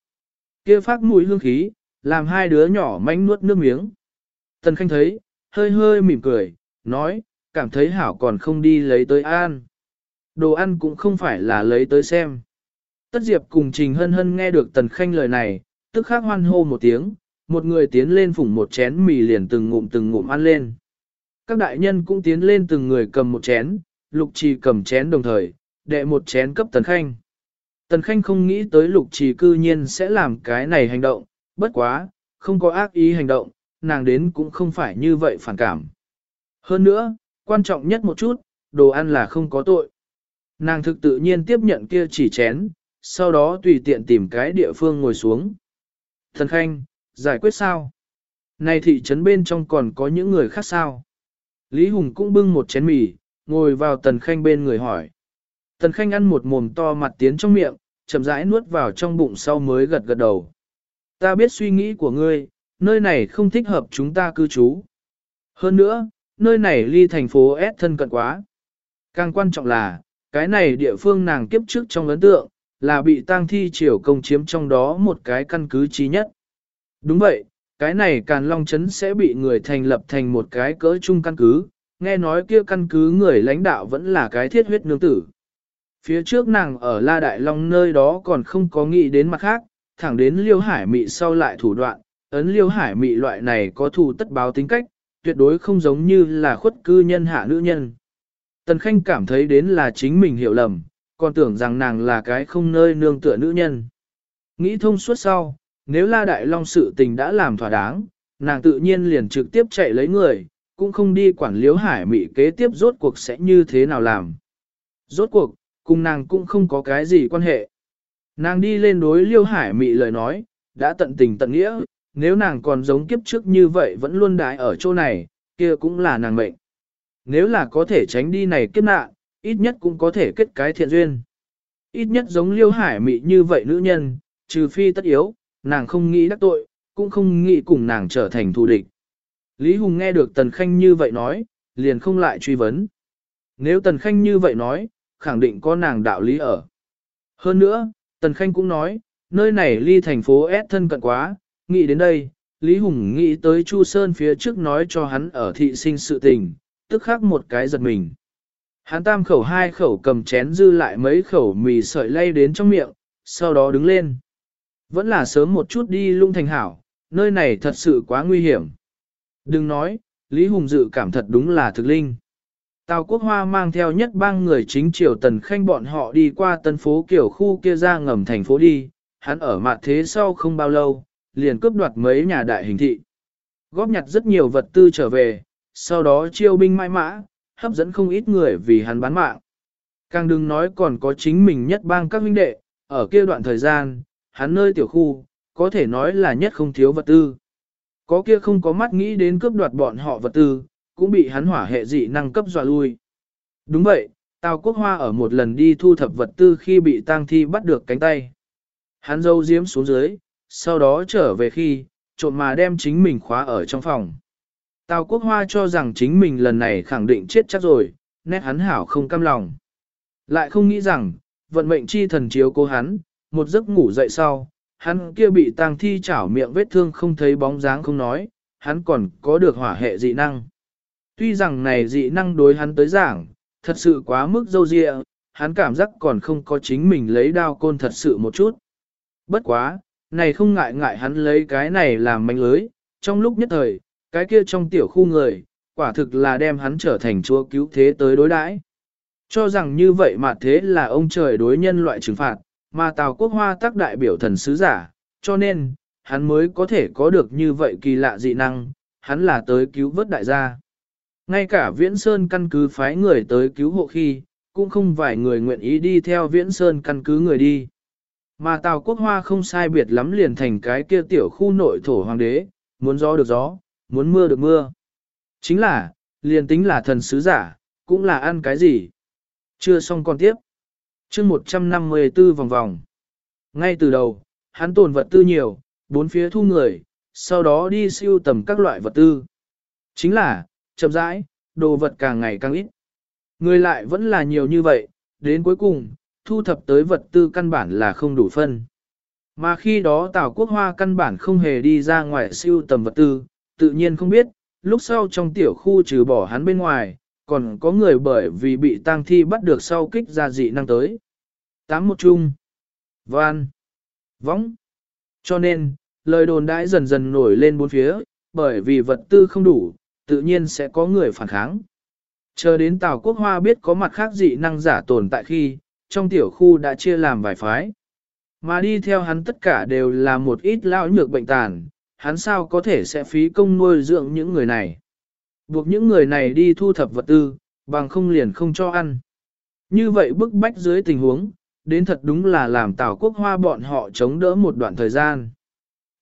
Kia phát mùi hương khí, làm hai đứa nhỏ manh nuốt nước miếng. Tần Khanh thấy, hơi hơi mỉm cười, nói, cảm thấy hảo còn không đi lấy tới ăn. Đồ ăn cũng không phải là lấy tới xem. Tất Diệp cùng Trình Hân Hân nghe được Tần Khanh lời này, tức khắc hoan hô một tiếng, một người tiến lên phủng một chén mì liền từng ngụm từng ngụm ăn lên. Các đại nhân cũng tiến lên từng người cầm một chén, lục trì cầm chén đồng thời, đệ một chén cấp Tần Khanh. Tần Khanh không nghĩ tới lục trì cư nhiên sẽ làm cái này hành động, bất quá, không có ác ý hành động, nàng đến cũng không phải như vậy phản cảm. Hơn nữa, quan trọng nhất một chút, đồ ăn là không có tội. Nàng thực tự nhiên tiếp nhận kia chỉ chén, sau đó tùy tiện tìm cái địa phương ngồi xuống. Thần Khanh, giải quyết sao? Này thị trấn bên trong còn có những người khác sao? Lý Hùng cũng bưng một chén mì, ngồi vào Tần Khanh bên người hỏi. Tần Khanh ăn một mồm to mặt tiến trong miệng, chậm rãi nuốt vào trong bụng sau mới gật gật đầu. Ta biết suy nghĩ của ngươi, nơi này không thích hợp chúng ta cư trú. Hơn nữa, nơi này ly thành phố S thân cận quá. Càng quan trọng là, cái này địa phương nàng kiếp trước trong ấn tượng, là bị tang thi triều công chiếm trong đó một cái căn cứ trí nhất. Đúng vậy, cái này Càn Long Trấn sẽ bị người thành lập thành một cái cỡ chung căn cứ, nghe nói kia căn cứ người lãnh đạo vẫn là cái thiết huyết nương tử. Phía trước nàng ở La Đại Long nơi đó còn không có nghĩ đến mặt khác, thẳng đến Liêu Hải Mị sau lại thủ đoạn, ấn Liêu Hải Mị loại này có thù tất báo tính cách, tuyệt đối không giống như là khuất cư nhân hạ nữ nhân. Tần Khanh cảm thấy đến là chính mình hiểu lầm, còn tưởng rằng nàng là cái không nơi nương tựa nữ nhân. Nghĩ thông suốt sau, nếu La Đại Long sự tình đã làm thỏa đáng, nàng tự nhiên liền trực tiếp chạy lấy người, cũng không đi quản liếu hải mị kế tiếp rốt cuộc sẽ như thế nào làm. Rốt cuộc, cùng nàng cũng không có cái gì quan hệ. Nàng đi lên đối liêu hải mị lời nói, đã tận tình tận nghĩa, nếu nàng còn giống kiếp trước như vậy vẫn luôn đái ở chỗ này, kia cũng là nàng mệnh. Nếu là có thể tránh đi này kiếp nạn, ít nhất cũng có thể kết cái thiện duyên. Ít nhất giống liêu hải mị như vậy nữ nhân, trừ phi tất yếu, nàng không nghĩ đắc tội, cũng không nghĩ cùng nàng trở thành thù địch. Lý Hùng nghe được Tần Khanh như vậy nói, liền không lại truy vấn. Nếu Tần Khanh như vậy nói, khẳng định có nàng đạo lý ở. Hơn nữa, Tần Khanh cũng nói, nơi này ly thành phố S thân cận quá, nghĩ đến đây, Lý Hùng nghĩ tới Chu Sơn phía trước nói cho hắn ở thị sinh sự tình, tức khắc một cái giật mình. Hắn tam khẩu hai khẩu cầm chén dư lại mấy khẩu mì sợi lay đến trong miệng, sau đó đứng lên. Vẫn là sớm một chút đi lung thành hảo, nơi này thật sự quá nguy hiểm. Đừng nói, Lý Hùng dự cảm thật đúng là thực linh. Tào Quốc Hoa mang theo nhất bang người chính triều tần khanh bọn họ đi qua tân phố kiểu khu kia ra ngầm thành phố đi, hắn ở mặt thế sau không bao lâu, liền cướp đoạt mấy nhà đại hình thị. Góp nhặt rất nhiều vật tư trở về, sau đó chiêu binh mãi mã, hấp dẫn không ít người vì hắn bán mạng. Càng đừng nói còn có chính mình nhất bang các huynh đệ, ở kia đoạn thời gian, hắn nơi tiểu khu, có thể nói là nhất không thiếu vật tư. Có kia không có mắt nghĩ đến cướp đoạt bọn họ vật tư, cũng bị hắn hỏa hệ dị năng cấp dọa lui. Đúng vậy, Tào Quốc Hoa ở một lần đi thu thập vật tư khi bị tang thi bắt được cánh tay. Hắn dâu diếm xuống dưới, sau đó trở về khi, trộm mà đem chính mình khóa ở trong phòng. Tào Quốc Hoa cho rằng chính mình lần này khẳng định chết chắc rồi, nét hắn hảo không cam lòng. Lại không nghĩ rằng, vận mệnh chi thần chiếu cố hắn, một giấc ngủ dậy sau, hắn kia bị tang thi chảo miệng vết thương không thấy bóng dáng không nói, hắn còn có được hỏa hệ dị năng. Tuy rằng này dị năng đối hắn tới giảng, thật sự quá mức dâu dịa, hắn cảm giác còn không có chính mình lấy đao côn thật sự một chút. Bất quá, này không ngại ngại hắn lấy cái này làm manh lưới, trong lúc nhất thời, cái kia trong tiểu khu người, quả thực là đem hắn trở thành chúa cứu thế tới đối đãi. Cho rằng như vậy mà thế là ông trời đối nhân loại trừng phạt, mà Tào Quốc Hoa tác đại biểu thần sứ giả, cho nên, hắn mới có thể có được như vậy kỳ lạ dị năng, hắn là tới cứu vớt đại gia. Ngay cả Viễn Sơn căn cứ phái người tới cứu hộ khi, cũng không vài người nguyện ý đi theo Viễn Sơn căn cứ người đi. Mà Tào Quốc Hoa không sai biệt lắm liền thành cái kia tiểu khu nội thổ hoàng đế, muốn gió được gió, muốn mưa được mưa. Chính là, liền tính là thần sứ giả, cũng là ăn cái gì. Chưa xong còn tiếp. chương 154 vòng vòng. Ngay từ đầu, hắn tồn vật tư nhiều, bốn phía thu người, sau đó đi siêu tầm các loại vật tư. Chính là, chậm rãi, đồ vật càng ngày càng ít. Người lại vẫn là nhiều như vậy, đến cuối cùng, thu thập tới vật tư căn bản là không đủ phân. Mà khi đó Tào Quốc Hoa căn bản không hề đi ra ngoài siêu tầm vật tư, tự nhiên không biết, lúc sau trong tiểu khu trừ bỏ hắn bên ngoài, còn có người bởi vì bị tang thi bắt được sau kích ra dị năng tới. Tám một chung, van, võng. Cho nên, lời đồn đãi dần dần nổi lên bốn phía, bởi vì vật tư không đủ, tự nhiên sẽ có người phản kháng. Chờ đến Tào Quốc Hoa biết có mặt khác dị năng giả tồn tại khi, trong tiểu khu đã chia làm vài phái. Mà đi theo hắn tất cả đều là một ít lão nhược bệnh tàn, hắn sao có thể sẽ phí công nuôi dưỡng những người này. Buộc những người này đi thu thập vật tư, bằng không liền không cho ăn. Như vậy bức bách dưới tình huống, đến thật đúng là làm Tào Quốc Hoa bọn họ chống đỡ một đoạn thời gian.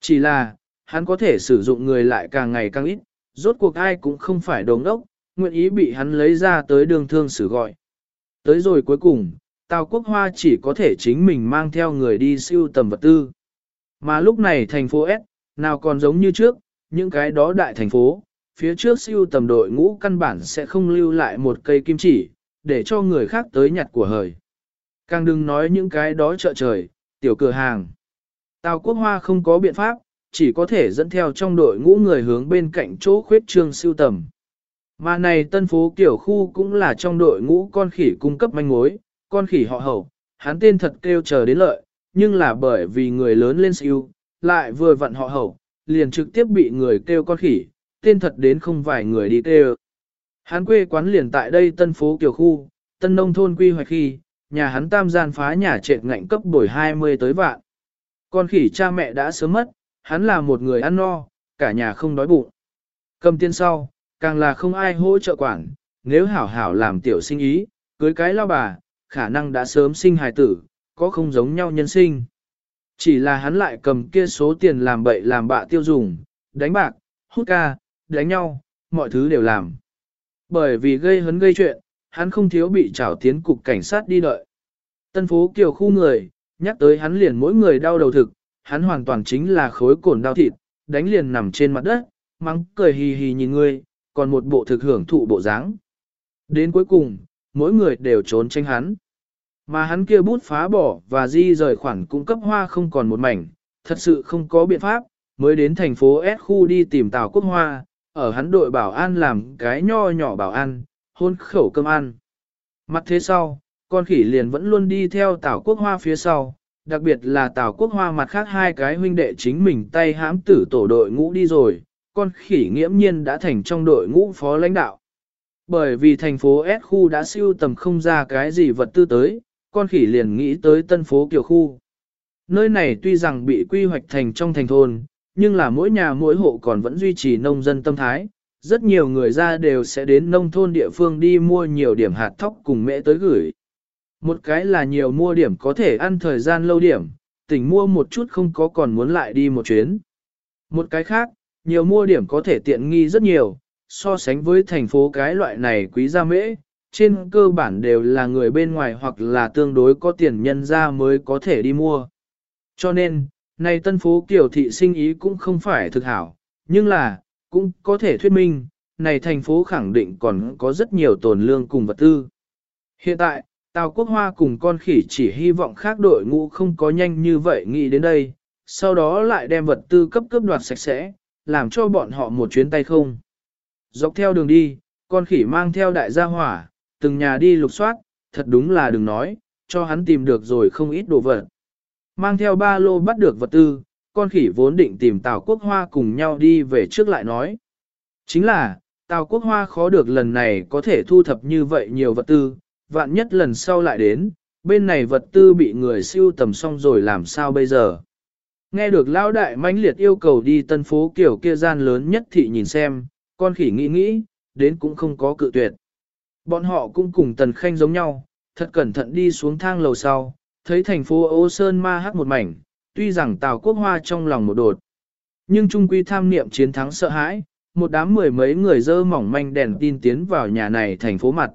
Chỉ là, hắn có thể sử dụng người lại càng ngày càng ít, rốt cuộc ai cũng không phải đồng đốc, nguyện ý bị hắn lấy ra tới đường thương xử gọi. Tới rồi cuối cùng, Tào Quốc Hoa chỉ có thể chính mình mang theo người đi siêu tầm vật tư. Mà lúc này thành phố S, nào còn giống như trước, những cái đó đại thành phố, phía trước siêu tầm đội ngũ căn bản sẽ không lưu lại một cây kim chỉ, để cho người khác tới nhặt của hời. Càng đừng nói những cái đó chợ trời, tiểu cửa hàng. Tào Quốc Hoa không có biện pháp, chỉ có thể dẫn theo trong đội ngũ người hướng bên cạnh chỗ khuyết trương siêu tầm. Mà này tân phố kiểu khu cũng là trong đội ngũ con khỉ cung cấp manh mối, con khỉ họ hậu, hắn tên thật kêu chờ đến lợi, nhưng là bởi vì người lớn lên siêu, lại vừa vặn họ hậu, liền trực tiếp bị người kêu con khỉ, tên thật đến không vài người đi kêu. Hắn quê quán liền tại đây tân phố kiểu khu, tân nông thôn quy hoạch khi, nhà hắn tam gian phá nhà trệt ngạnh cấp bồi 20 tới vạn. Con khỉ cha mẹ đã sớm mất, hắn là một người ăn no, cả nhà không đói bụng. Cầm tiền sau, càng là không ai hỗ trợ quản, nếu hảo hảo làm tiểu sinh ý, cưới cái lao bà, khả năng đã sớm sinh hài tử, có không giống nhau nhân sinh. Chỉ là hắn lại cầm kia số tiền làm bậy làm bạ tiêu dùng, đánh bạc, hút ca, đánh nhau, mọi thứ đều làm. Bởi vì gây hấn gây chuyện, hắn không thiếu bị trảo tiến cục cảnh sát đi đợi. Tân phố kiều khu người, nhắc tới hắn liền mỗi người đau đầu thực, hắn hoàn toàn chính là khối cồn đau thịt, đánh liền nằm trên mặt đất, mắng cười hì hì nhìn ngươi, còn một bộ thực hưởng thụ bộ dáng. Đến cuối cùng, mỗi người đều trốn tranh hắn. Mà hắn kia bút phá bỏ và di rời khoản cung cấp hoa không còn một mảnh, thật sự không có biện pháp, mới đến thành phố S khu đi tìm Tào Quốc Hoa, ở hắn đội bảo an làm cái nho nhỏ bảo an, hôn khẩu cơm ăn. Mặt thế sau, con khỉ liền vẫn luôn đi theo Tào Quốc Hoa phía sau, đặc biệt là Tào Quốc Hoa mặt khác hai cái huynh đệ chính mình tay hãm tử tổ đội ngũ đi rồi, con khỉ nghiễm nhiên đã thành trong đội ngũ phó lãnh đạo. Bởi vì thành phố S khu đã siêu tầm không ra cái gì vật tư tới, con khỉ liền nghĩ tới tân phố kiểu khu. Nơi này tuy rằng bị quy hoạch thành trong thành thôn, nhưng là mỗi nhà mỗi hộ còn vẫn duy trì nông dân tâm thái. Rất nhiều người ra đều sẽ đến nông thôn địa phương đi mua nhiều điểm hạt thóc cùng mẹ tới gửi. Một cái là nhiều mua điểm có thể ăn thời gian lâu điểm, tỉnh mua một chút không có còn muốn lại đi một chuyến. Một cái khác, nhiều mua điểm có thể tiện nghi rất nhiều, so sánh với thành phố cái loại này quý gia mễ, trên cơ bản đều là người bên ngoài hoặc là tương đối có tiền nhân ra mới có thể đi mua. Cho nên, này tân phố kiểu thị sinh ý cũng không phải thực hảo, nhưng là, cũng có thể thuyết minh, này thành phố khẳng định còn có rất nhiều tồn lương cùng vật tư. Hiện tại, Tào Quốc Hoa cùng con khỉ chỉ hy vọng khác đội ngũ không có nhanh như vậy nghĩ đến đây, sau đó lại đem vật tư cấp cấp đoạt sạch sẽ, làm cho bọn họ một chuyến tay không. Dọc theo đường đi, con khỉ mang theo đại gia hỏa, từng nhà đi lục soát, thật đúng là đừng nói, cho hắn tìm được rồi không ít đồ vật. Mang theo ba lô bắt được vật tư, con khỉ vốn định tìm Tào Quốc Hoa cùng nhau đi về trước lại nói. Chính là, Tào Quốc Hoa khó được lần này có thể thu thập như vậy nhiều vật tư, vạn nhất lần sau lại đến, bên này vật tư bị người siêu tầm xong rồi làm sao bây giờ. Nghe được lão đại mãnh liệt yêu cầu đi tân phố kiểu kia gian lớn nhất thị nhìn xem, con khỉ nghĩ nghĩ, đến cũng không có cự tuyệt. Bọn họ cũng cùng tần khanh giống nhau, thật cẩn thận đi xuống thang lầu sau, thấy thành phố ô sơn ma hắc một mảnh, tuy rằng Tào Quốc Hoa trong lòng một đột. Nhưng trung quy tham niệm chiến thắng sợ hãi, một đám mười mấy người dơ mỏng manh đèn tin tiến vào nhà này thành phố mặt.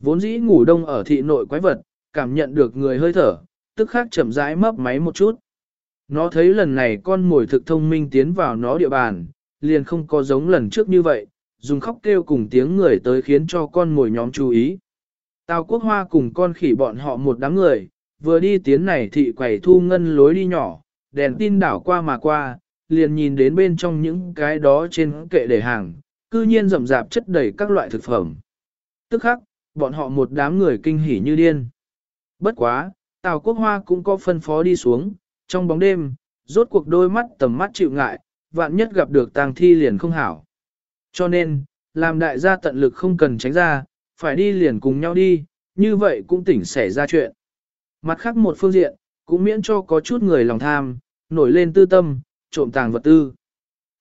Vốn dĩ ngủ đông ở thị nội quái vật, cảm nhận được người hơi thở, tức khắc chậm rãi mấp máy một chút. Nó thấy lần này con mồi thực thông minh tiến vào nó địa bàn, liền không có giống lần trước như vậy, dùng khóc kêu cùng tiếng người tới khiến cho con mồi nhóm chú ý. Tào quốc hoa cùng con khỉ bọn họ một đám người, vừa đi tiến này thị quẩy thu ngân lối đi nhỏ, đèn tin đảo qua mà qua, liền nhìn đến bên trong những cái đó trên kệ để hàng, cư nhiên rậm rạp chất đầy các loại thực phẩm. Tức khắc, bọn họ một đám người kinh hỉ như điên. Bất quá, Tào Quốc Hoa cũng có phân phó đi xuống, trong bóng đêm, rốt cuộc đôi mắt tầm mắt chịu ngại, vạn nhất gặp được tang thi liền không hảo. Cho nên, làm đại gia tận lực không cần tránh ra, phải đi liền cùng nhau đi, như vậy cũng tỉnh xảy ra chuyện. Mặt khác một phương diện, cũng miễn cho có chút người lòng tham, nổi lên tư tâm, trộm tàng vật tư.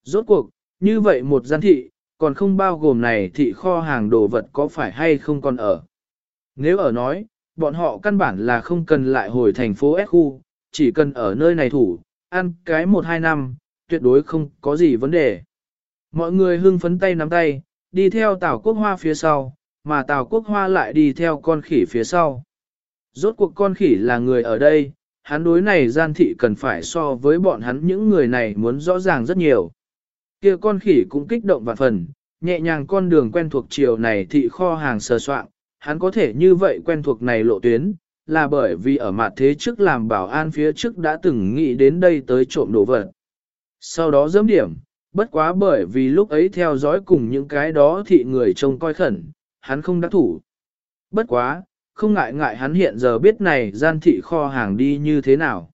Rốt cuộc, như vậy một gian thị, còn không bao gồm này thị kho hàng đồ vật có phải hay không còn ở. Nếu ở nói, bọn họ căn bản là không cần lại hồi thành phố S khu, chỉ cần ở nơi này thủ, ăn cái 1-2 năm, tuyệt đối không có gì vấn đề. Mọi người hưng phấn tay nắm tay, đi theo Tào Quốc Hoa phía sau, mà Tào Quốc Hoa lại đi theo con khỉ phía sau. Rốt cuộc con khỉ là người ở đây, hắn đối này gian thị cần phải so với bọn hắn những người này muốn rõ ràng rất nhiều. kia con khỉ cũng kích động vạn phần, nhẹ nhàng con đường quen thuộc chiều này thị kho hàng sờ soạn, hắn có thể như vậy quen thuộc này lộ tuyến, là bởi vì ở mặt thế trước làm bảo an phía trước đã từng nghĩ đến đây tới trộm đồ vật. Sau đó dẫm điểm, bất quá bởi vì lúc ấy theo dõi cùng những cái đó thị người trông coi khẩn, hắn không đắc thủ. Bất quá, không ngại ngại hắn hiện giờ biết này gian thị kho hàng đi như thế nào.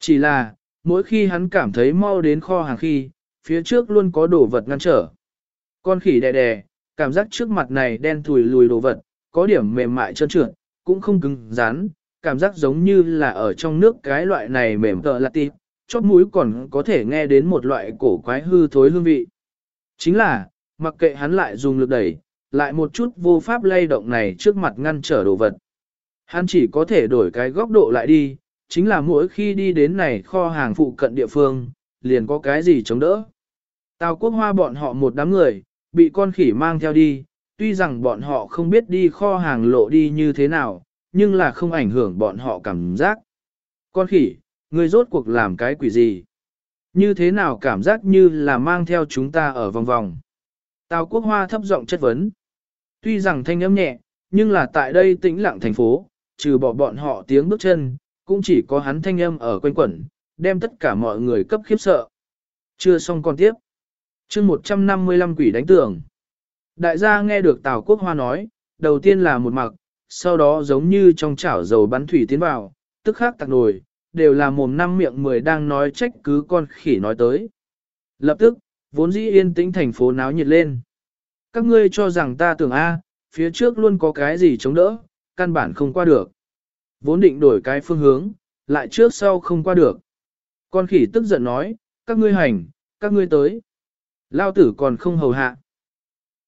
Chỉ là, mỗi khi hắn cảm thấy mau đến kho hàng khi, phía trước luôn có đồ vật ngăn trở. Con khỉ đè đè, cảm giác trước mặt này đen thùi lùi đồ vật, có điểm mềm mại trơn trượt, cũng không cứng rắn, cảm giác giống như là ở trong nước cái loại này mềm tợ là tịp, chóp mũi còn có thể nghe đến một loại cổ quái hư thối hương vị. Chính là, mặc kệ hắn lại dùng lực đẩy, lại một chút vô pháp lay động này trước mặt ngăn trở đồ vật. Hắn chỉ có thể đổi cái góc độ lại đi, chính là mỗi khi đi đến này kho hàng phụ cận địa phương, liền có cái gì chống đỡ. Tào quốc hoa bọn họ một đám người, bị con khỉ mang theo đi, tuy rằng bọn họ không biết đi kho hàng lộ đi như thế nào, nhưng là không ảnh hưởng bọn họ cảm giác. Con khỉ, ngươi rốt cuộc làm cái quỷ gì? Như thế nào cảm giác như là mang theo chúng ta ở vòng vòng? Tào quốc hoa thấp giọng chất vấn. Tuy rằng thanh âm nhẹ, nhưng là tại đây tĩnh lặng thành phố, trừ bỏ bọn họ tiếng bước chân, cũng chỉ có hắn thanh âm ở quanh quẩn, đem tất cả mọi người cấp khiếp sợ. Chưa xong con tiếp. chương 155 quỷ đánh tường. Đại gia nghe được Tào Quốc Hoa nói, đầu tiên là một mặc, sau đó giống như trong chảo dầu bắn thủy tiến vào, tức khắc tạc nổi, đều là mồm năm miệng mười đang nói trách cứ con khỉ nói tới. Lập tức, vốn dĩ yên tĩnh thành phố náo nhiệt lên. Các ngươi cho rằng ta tưởng A, phía trước luôn có cái gì chống đỡ, căn bản không qua được. Vốn định đổi cái phương hướng, lại trước sau không qua được. Con khỉ tức giận nói, các ngươi hành, các ngươi tới. Lao tử còn không hầu hạ.